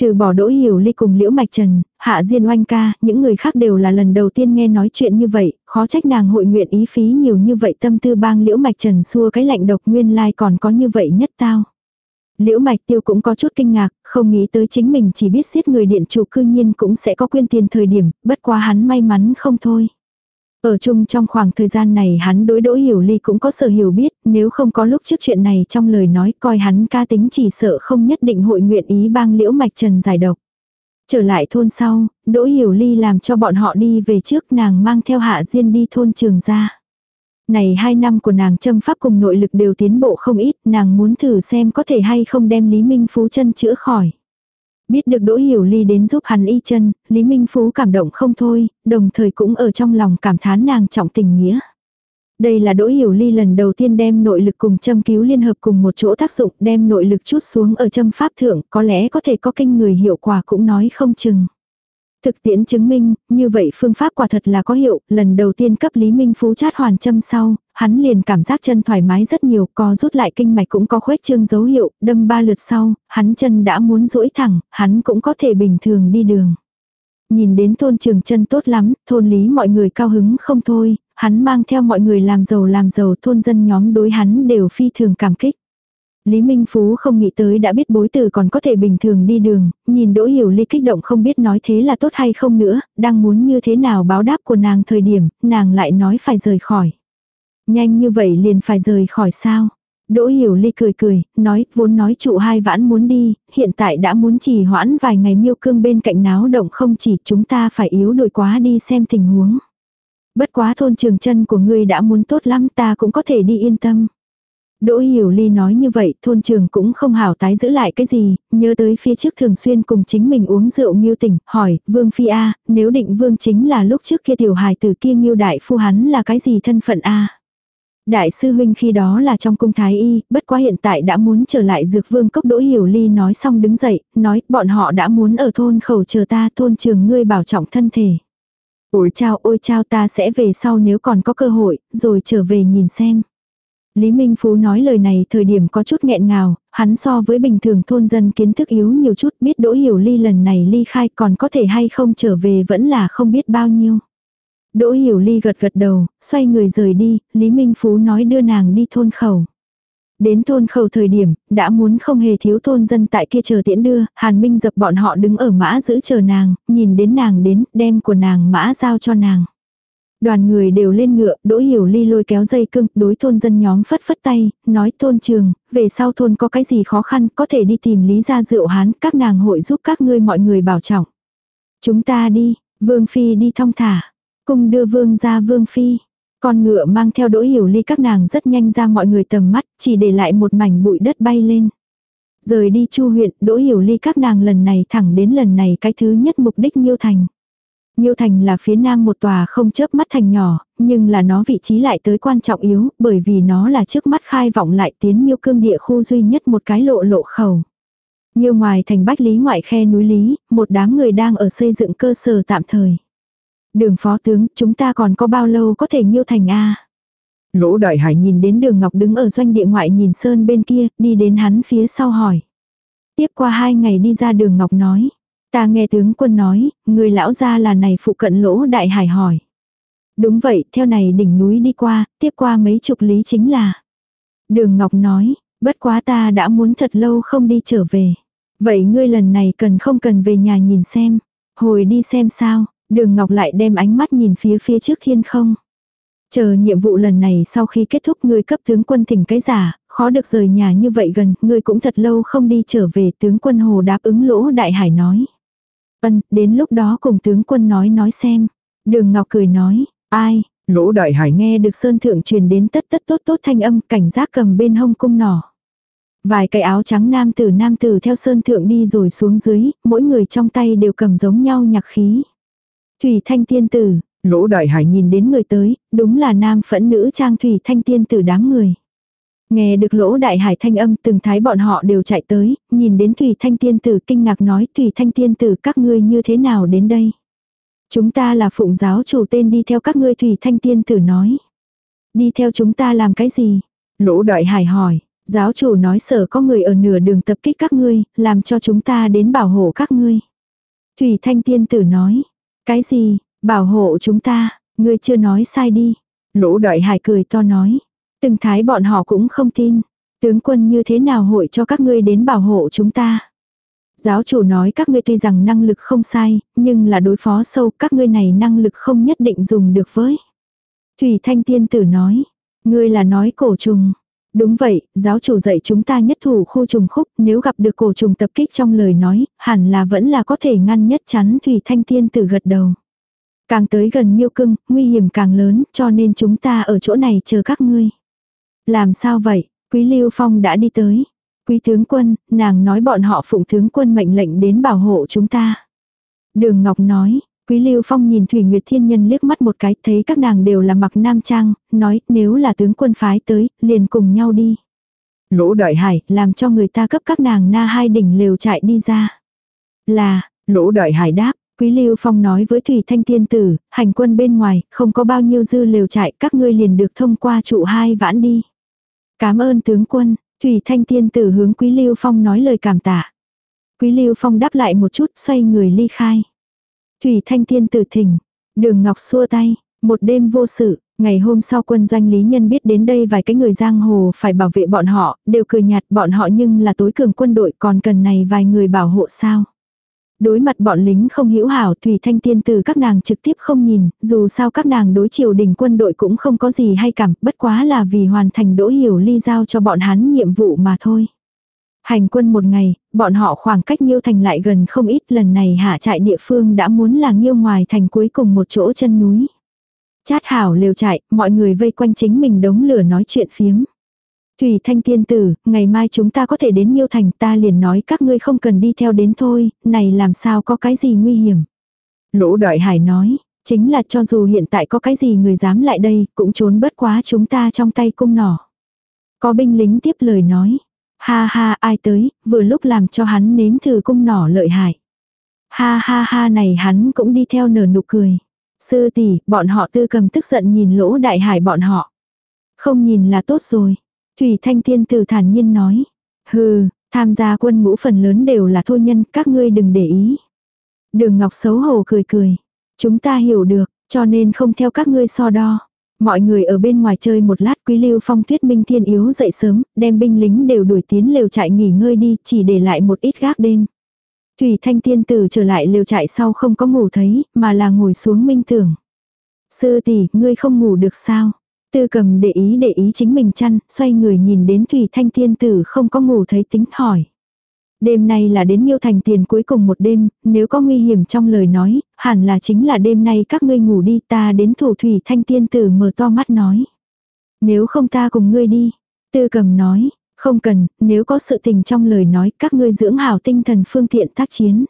Trừ bỏ đỗ hiểu ly cùng liễu mạch trần, hạ diên oanh ca, những người khác đều là lần đầu tiên nghe nói chuyện như vậy, khó trách nàng hội nguyện ý phí nhiều như vậy tâm tư bang liễu mạch trần xua cái lạnh độc nguyên lai còn có như vậy nhất tao. Liễu Mạch Tiêu cũng có chút kinh ngạc, không nghĩ tới chính mình chỉ biết giết người điện chủ cư nhiên cũng sẽ có quyên tiền thời điểm, bất quá hắn may mắn không thôi. Ở chung trong khoảng thời gian này hắn đối đỗ hiểu ly cũng có sở hiểu biết, nếu không có lúc trước chuyện này trong lời nói coi hắn ca tính chỉ sợ không nhất định hội nguyện ý bang liễu mạch trần giải độc. Trở lại thôn sau, đỗ hiểu ly làm cho bọn họ đi về trước nàng mang theo hạ diên đi thôn trường ra. Này hai năm của nàng châm pháp cùng nội lực đều tiến bộ không ít, nàng muốn thử xem có thể hay không đem Lý Minh Phú chân chữa khỏi. Biết được Đỗ Hiểu Ly đến giúp hắn y chân, Lý Minh Phú cảm động không thôi, đồng thời cũng ở trong lòng cảm thán nàng trọng tình nghĩa. Đây là Đỗ Hiểu Ly lần đầu tiên đem nội lực cùng châm cứu liên hợp cùng một chỗ tác dụng đem nội lực chút xuống ở châm pháp thượng, có lẽ có thể có kinh người hiệu quả cũng nói không chừng. Thực tiễn chứng minh, như vậy phương pháp quả thật là có hiệu, lần đầu tiên cấp Lý Minh Phú chát hoàn châm sau, hắn liền cảm giác chân thoải mái rất nhiều, có rút lại kinh mạch cũng có khuếch trương dấu hiệu, đâm ba lượt sau, hắn chân đã muốn duỗi thẳng, hắn cũng có thể bình thường đi đường. Nhìn đến thôn trường chân tốt lắm, thôn lý mọi người cao hứng không thôi, hắn mang theo mọi người làm giàu làm giàu thôn dân nhóm đối hắn đều phi thường cảm kích. Lý Minh Phú không nghĩ tới đã biết bối tử còn có thể bình thường đi đường, nhìn Đỗ Hiểu Ly kích động không biết nói thế là tốt hay không nữa, đang muốn như thế nào báo đáp của nàng thời điểm, nàng lại nói phải rời khỏi. Nhanh như vậy liền phải rời khỏi sao? Đỗ Hiểu Ly cười cười, nói, vốn nói trụ hai vãn muốn đi, hiện tại đã muốn trì hoãn vài ngày miêu cương bên cạnh náo động không chỉ chúng ta phải yếu đuổi quá đi xem tình huống. Bất quá thôn trường chân của ngươi đã muốn tốt lắm ta cũng có thể đi yên tâm. Đỗ Hiểu Ly nói như vậy, thôn trường cũng không hảo tái giữ lại cái gì, nhớ tới phía trước thường xuyên cùng chính mình uống rượu nghiêu tỉnh, hỏi, Vương Phi A, nếu định Vương chính là lúc trước kia tiểu hài tử kia nghiêu đại phu hắn là cái gì thân phận A. Đại sư huynh khi đó là trong cung thái y, bất quá hiện tại đã muốn trở lại dược vương cốc Đỗ Hiểu Ly nói xong đứng dậy, nói, bọn họ đã muốn ở thôn khẩu chờ ta, thôn trường ngươi bảo trọng thân thể. Ôi chao ôi chao ta sẽ về sau nếu còn có cơ hội, rồi trở về nhìn xem. Lý Minh Phú nói lời này thời điểm có chút nghẹn ngào, hắn so với bình thường thôn dân kiến thức yếu nhiều chút biết Đỗ Hiểu Ly lần này ly khai còn có thể hay không trở về vẫn là không biết bao nhiêu. Đỗ Hiểu Ly gật gật đầu, xoay người rời đi, Lý Minh Phú nói đưa nàng đi thôn khẩu. Đến thôn khẩu thời điểm, đã muốn không hề thiếu thôn dân tại kia chờ tiễn đưa, Hàn Minh dập bọn họ đứng ở mã giữ chờ nàng, nhìn đến nàng đến, đem của nàng mã giao cho nàng. Đoàn người đều lên ngựa, Đỗ Hiểu Ly lôi kéo dây cưng, đối thôn dân nhóm phất phất tay, nói thôn trường, về sau thôn có cái gì khó khăn, có thể đi tìm Lý gia rượu hán, các nàng hội giúp các ngươi mọi người bảo trọng. Chúng ta đi, Vương Phi đi thong thả. Cùng đưa Vương ra Vương Phi. Con ngựa mang theo đỗ hiểu ly các nàng rất nhanh ra mọi người tầm mắt, chỉ để lại một mảnh bụi đất bay lên. Rời đi chu huyện, đỗ hiểu ly các nàng lần này thẳng đến lần này cái thứ nhất mục đích Nhiêu Thành. Nhiêu Thành là phía nam một tòa không chớp mắt thành nhỏ, nhưng là nó vị trí lại tới quan trọng yếu, bởi vì nó là trước mắt khai vọng lại tiến miêu cương địa khu duy nhất một cái lộ lộ khẩu. Nhiêu ngoài thành bách lý ngoại khe núi lý, một đám người đang ở xây dựng cơ sở tạm thời. Đường phó tướng, chúng ta còn có bao lâu có thể nhiêu thành A? Lỗ đại hải nhìn đến đường Ngọc đứng ở doanh địa ngoại nhìn Sơn bên kia, đi đến hắn phía sau hỏi. Tiếp qua hai ngày đi ra đường Ngọc nói. Ta nghe tướng quân nói, người lão gia là này phụ cận lỗ đại hải hỏi. Đúng vậy, theo này đỉnh núi đi qua, tiếp qua mấy chục lý chính là. Đường Ngọc nói, bất quá ta đã muốn thật lâu không đi trở về. Vậy ngươi lần này cần không cần về nhà nhìn xem. Hồi đi xem sao, đường Ngọc lại đem ánh mắt nhìn phía phía trước thiên không. Chờ nhiệm vụ lần này sau khi kết thúc ngươi cấp tướng quân thỉnh cái giả, khó được rời nhà như vậy gần, ngươi cũng thật lâu không đi trở về tướng quân hồ đáp ứng lỗ đại hải nói. Ân, đến lúc đó cùng tướng quân nói nói xem. Đường Ngọc cười nói, ai, lỗ đại hải nghe được sơn thượng truyền đến tất tất tốt tốt thanh âm cảnh giác cầm bên hông cung nỏ. Vài cái áo trắng nam tử nam tử theo sơn thượng đi rồi xuống dưới, mỗi người trong tay đều cầm giống nhau nhạc khí. Thủy thanh tiên tử, lỗ đại hải nhìn đến người tới, đúng là nam phẫn nữ trang thủy thanh tiên tử đám người. Nghe được lỗ đại hải thanh âm từng thái bọn họ đều chạy tới, nhìn đến Thủy Thanh Tiên Tử kinh ngạc nói Thủy Thanh Tiên Tử các ngươi như thế nào đến đây. Chúng ta là phụng giáo chủ tên đi theo các ngươi Thủy Thanh Tiên Tử nói. Đi theo chúng ta làm cái gì? Lỗ đại hải hỏi, giáo chủ nói sở có người ở nửa đường tập kích các ngươi, làm cho chúng ta đến bảo hộ các ngươi. Thủy Thanh Tiên Tử nói, cái gì, bảo hộ chúng ta, ngươi chưa nói sai đi. Lỗ đại hải cười to nói, Từng thái bọn họ cũng không tin. Tướng quân như thế nào hội cho các ngươi đến bảo hộ chúng ta. Giáo chủ nói các ngươi tuy rằng năng lực không sai, nhưng là đối phó sâu các ngươi này năng lực không nhất định dùng được với. Thủy Thanh Tiên Tử nói, ngươi là nói cổ trùng. Đúng vậy, giáo chủ dạy chúng ta nhất thủ khu trùng khúc, nếu gặp được cổ trùng tập kích trong lời nói, hẳn là vẫn là có thể ngăn nhất chắn Thủy Thanh Tiên Tử gật đầu. Càng tới gần miêu cưng, nguy hiểm càng lớn, cho nên chúng ta ở chỗ này chờ các ngươi. Làm sao vậy? Quý Lưu Phong đã đi tới. Quý tướng quân, nàng nói bọn họ phụng tướng quân mệnh lệnh đến bảo hộ chúng ta. Đường Ngọc nói, Quý Lưu Phong nhìn Thủy Nguyệt Thiên Nhân liếc mắt một cái, thấy các nàng đều là mặc nam trang, nói nếu là tướng quân phái tới, liền cùng nhau đi. Lỗ Đại Hải, làm cho người ta cấp các nàng na hai đỉnh lều chạy đi ra. Là, Lỗ Đại Hải đáp, Quý Lưu Phong nói với Thủy Thanh Tiên Tử, hành quân bên ngoài, không có bao nhiêu dư lều chạy, các ngươi liền được thông qua trụ hai vãn đi. Cảm ơn tướng quân, Thủy Thanh Tiên tử hướng Quý Lưu Phong nói lời cảm tạ. Quý Lưu Phong đáp lại một chút xoay người ly khai. Thủy Thanh Tiên tử thỉnh, đường Ngọc xua tay, một đêm vô sự, ngày hôm sau quân doanh lý nhân biết đến đây vài cái người giang hồ phải bảo vệ bọn họ, đều cười nhạt bọn họ nhưng là tối cường quân đội còn cần này vài người bảo hộ sao. Đối mặt bọn lính không hữu hảo Thủy Thanh Tiên từ các nàng trực tiếp không nhìn, dù sao các nàng đối triều đình quân đội cũng không có gì hay cảm, bất quá là vì hoàn thành đỗ hiểu ly giao cho bọn hắn nhiệm vụ mà thôi. Hành quân một ngày, bọn họ khoảng cách Nhiêu Thành lại gần không ít lần này hạ trại địa phương đã muốn là Nhiêu ngoài thành cuối cùng một chỗ chân núi. Chát hảo liều trại, mọi người vây quanh chính mình đống lửa nói chuyện phiếm. Thủy Thanh Tiên Tử, ngày mai chúng ta có thể đến Nhiêu Thành ta liền nói các ngươi không cần đi theo đến thôi, này làm sao có cái gì nguy hiểm. Lỗ Đại Hải nói, chính là cho dù hiện tại có cái gì người dám lại đây, cũng trốn bất quá chúng ta trong tay cung nỏ. Có binh lính tiếp lời nói, ha ha ai tới, vừa lúc làm cho hắn nếm thử cung nỏ lợi hại. Ha ha ha này hắn cũng đi theo nở nụ cười. Sư tỷ, bọn họ tư cầm tức giận nhìn lỗ đại hải bọn họ. Không nhìn là tốt rồi. Thủy Thanh Tiên Tử thản nhiên nói. Hừ, tham gia quân ngũ phần lớn đều là thô nhân, các ngươi đừng để ý. Đường Ngọc xấu hổ cười cười. Chúng ta hiểu được, cho nên không theo các ngươi so đo. Mọi người ở bên ngoài chơi một lát quý lưu phong Tuyết minh thiên yếu dậy sớm, đem binh lính đều đuổi tiến lều trại nghỉ ngơi đi, chỉ để lại một ít gác đêm. Thủy thanh tiên tử trở lại lều trại sau không có ngủ thấy, mà là ngồi xuống minh tưởng. Sư tỷ, ngươi không ngủ được sao? Tư cầm để ý để ý chính mình chăn, xoay người nhìn đến Thủy Thanh Tiên Tử không có ngủ thấy tính hỏi. Đêm nay là đến Nhiêu Thành tiền cuối cùng một đêm, nếu có nguy hiểm trong lời nói, hẳn là chính là đêm nay các ngươi ngủ đi ta đến thủ thủy thanh tiên tử mở to mắt nói. Nếu không ta cùng ngươi đi. Tư cầm nói, không cần, nếu có sự tình trong lời nói các ngươi dưỡng hảo tinh thần phương tiện tác chiến.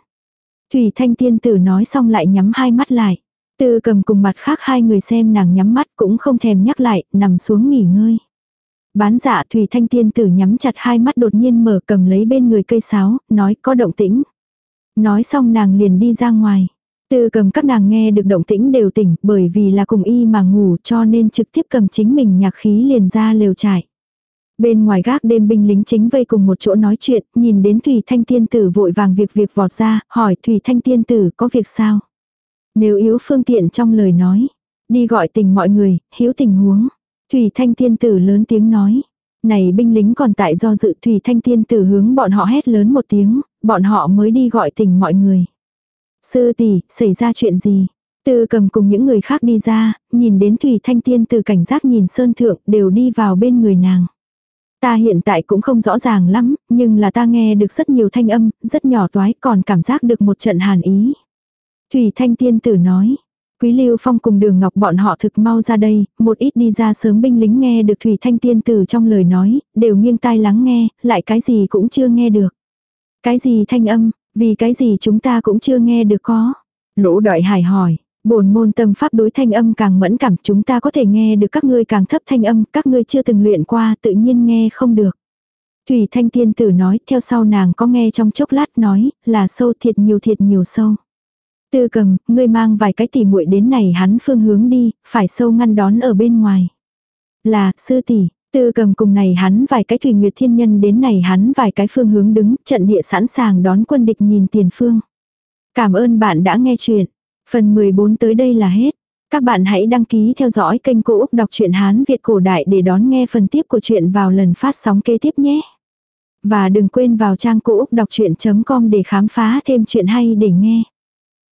Thủy thanh tiên tử nói xong lại nhắm hai mắt lại. Tư cầm cùng mặt khác hai người xem nàng nhắm mắt cũng không thèm nhắc lại, nằm xuống nghỉ ngơi. Bán dạ Thủy Thanh Tiên tử nhắm chặt hai mắt đột nhiên mở cầm lấy bên người cây sáo, nói có động tĩnh. Nói xong nàng liền đi ra ngoài. Tư cầm các nàng nghe được động tĩnh đều tỉnh bởi vì là cùng y mà ngủ cho nên trực tiếp cầm chính mình nhạc khí liền ra lều trải. Bên ngoài gác đêm binh lính chính vây cùng một chỗ nói chuyện, nhìn đến Thủy Thanh Tiên Tử vội vàng việc việc vọt ra, hỏi Thủy Thanh Tiên Tử có việc sao? Nếu yếu phương tiện trong lời nói, đi gọi tình mọi người, hiểu tình huống. Thủy Thanh Tiên Tử lớn tiếng nói. Này binh lính còn tại do dự Thủy Thanh Tiên Tử hướng bọn họ hét lớn một tiếng, bọn họ mới đi gọi tình mọi người. Sư tỷ, xảy ra chuyện gì? Tư cầm cùng những người khác đi ra, nhìn đến Thủy Thanh Tiên Tử cảnh giác nhìn Sơn Thượng đều đi vào bên người nàng. Ta hiện tại cũng không rõ ràng lắm, nhưng là ta nghe được rất nhiều thanh âm, rất nhỏ toái còn cảm giác được một trận hàn ý. Thủy Thanh Tiên Tử nói, Quý Lưu Phong cùng Đường Ngọc bọn họ thực mau ra đây, một ít đi ra sớm binh lính nghe được Thủy Thanh Tiên Tử trong lời nói, đều nghiêng tai lắng nghe, lại cái gì cũng chưa nghe được. Cái gì thanh âm, vì cái gì chúng ta cũng chưa nghe được có. Lỗ Đại Hải hỏi, bổn môn tâm pháp đối thanh âm càng mẫn cảm chúng ta có thể nghe được các ngươi càng thấp thanh âm, các ngươi chưa từng luyện qua tự nhiên nghe không được. Thủy Thanh Tiên Tử nói, theo sau nàng có nghe trong chốc lát nói, là sâu thiệt nhiều thiệt nhiều sâu. Tư cầm, ngươi mang vài cái tỉ muội đến này hắn phương hướng đi, phải sâu ngăn đón ở bên ngoài. Là, sư tỷ, tư cầm cùng này hắn vài cái thủy nguyệt thiên nhân đến này hắn vài cái phương hướng đứng, trận địa sẵn sàng đón quân địch nhìn tiền phương. Cảm ơn bạn đã nghe chuyện. Phần 14 tới đây là hết. Các bạn hãy đăng ký theo dõi kênh Cô Úc Đọc truyện Hán Việt Cổ Đại để đón nghe phần tiếp của chuyện vào lần phát sóng kế tiếp nhé. Và đừng quên vào trang Cô Úc Đọc Chuyện.com để khám phá thêm chuyện hay để nghe.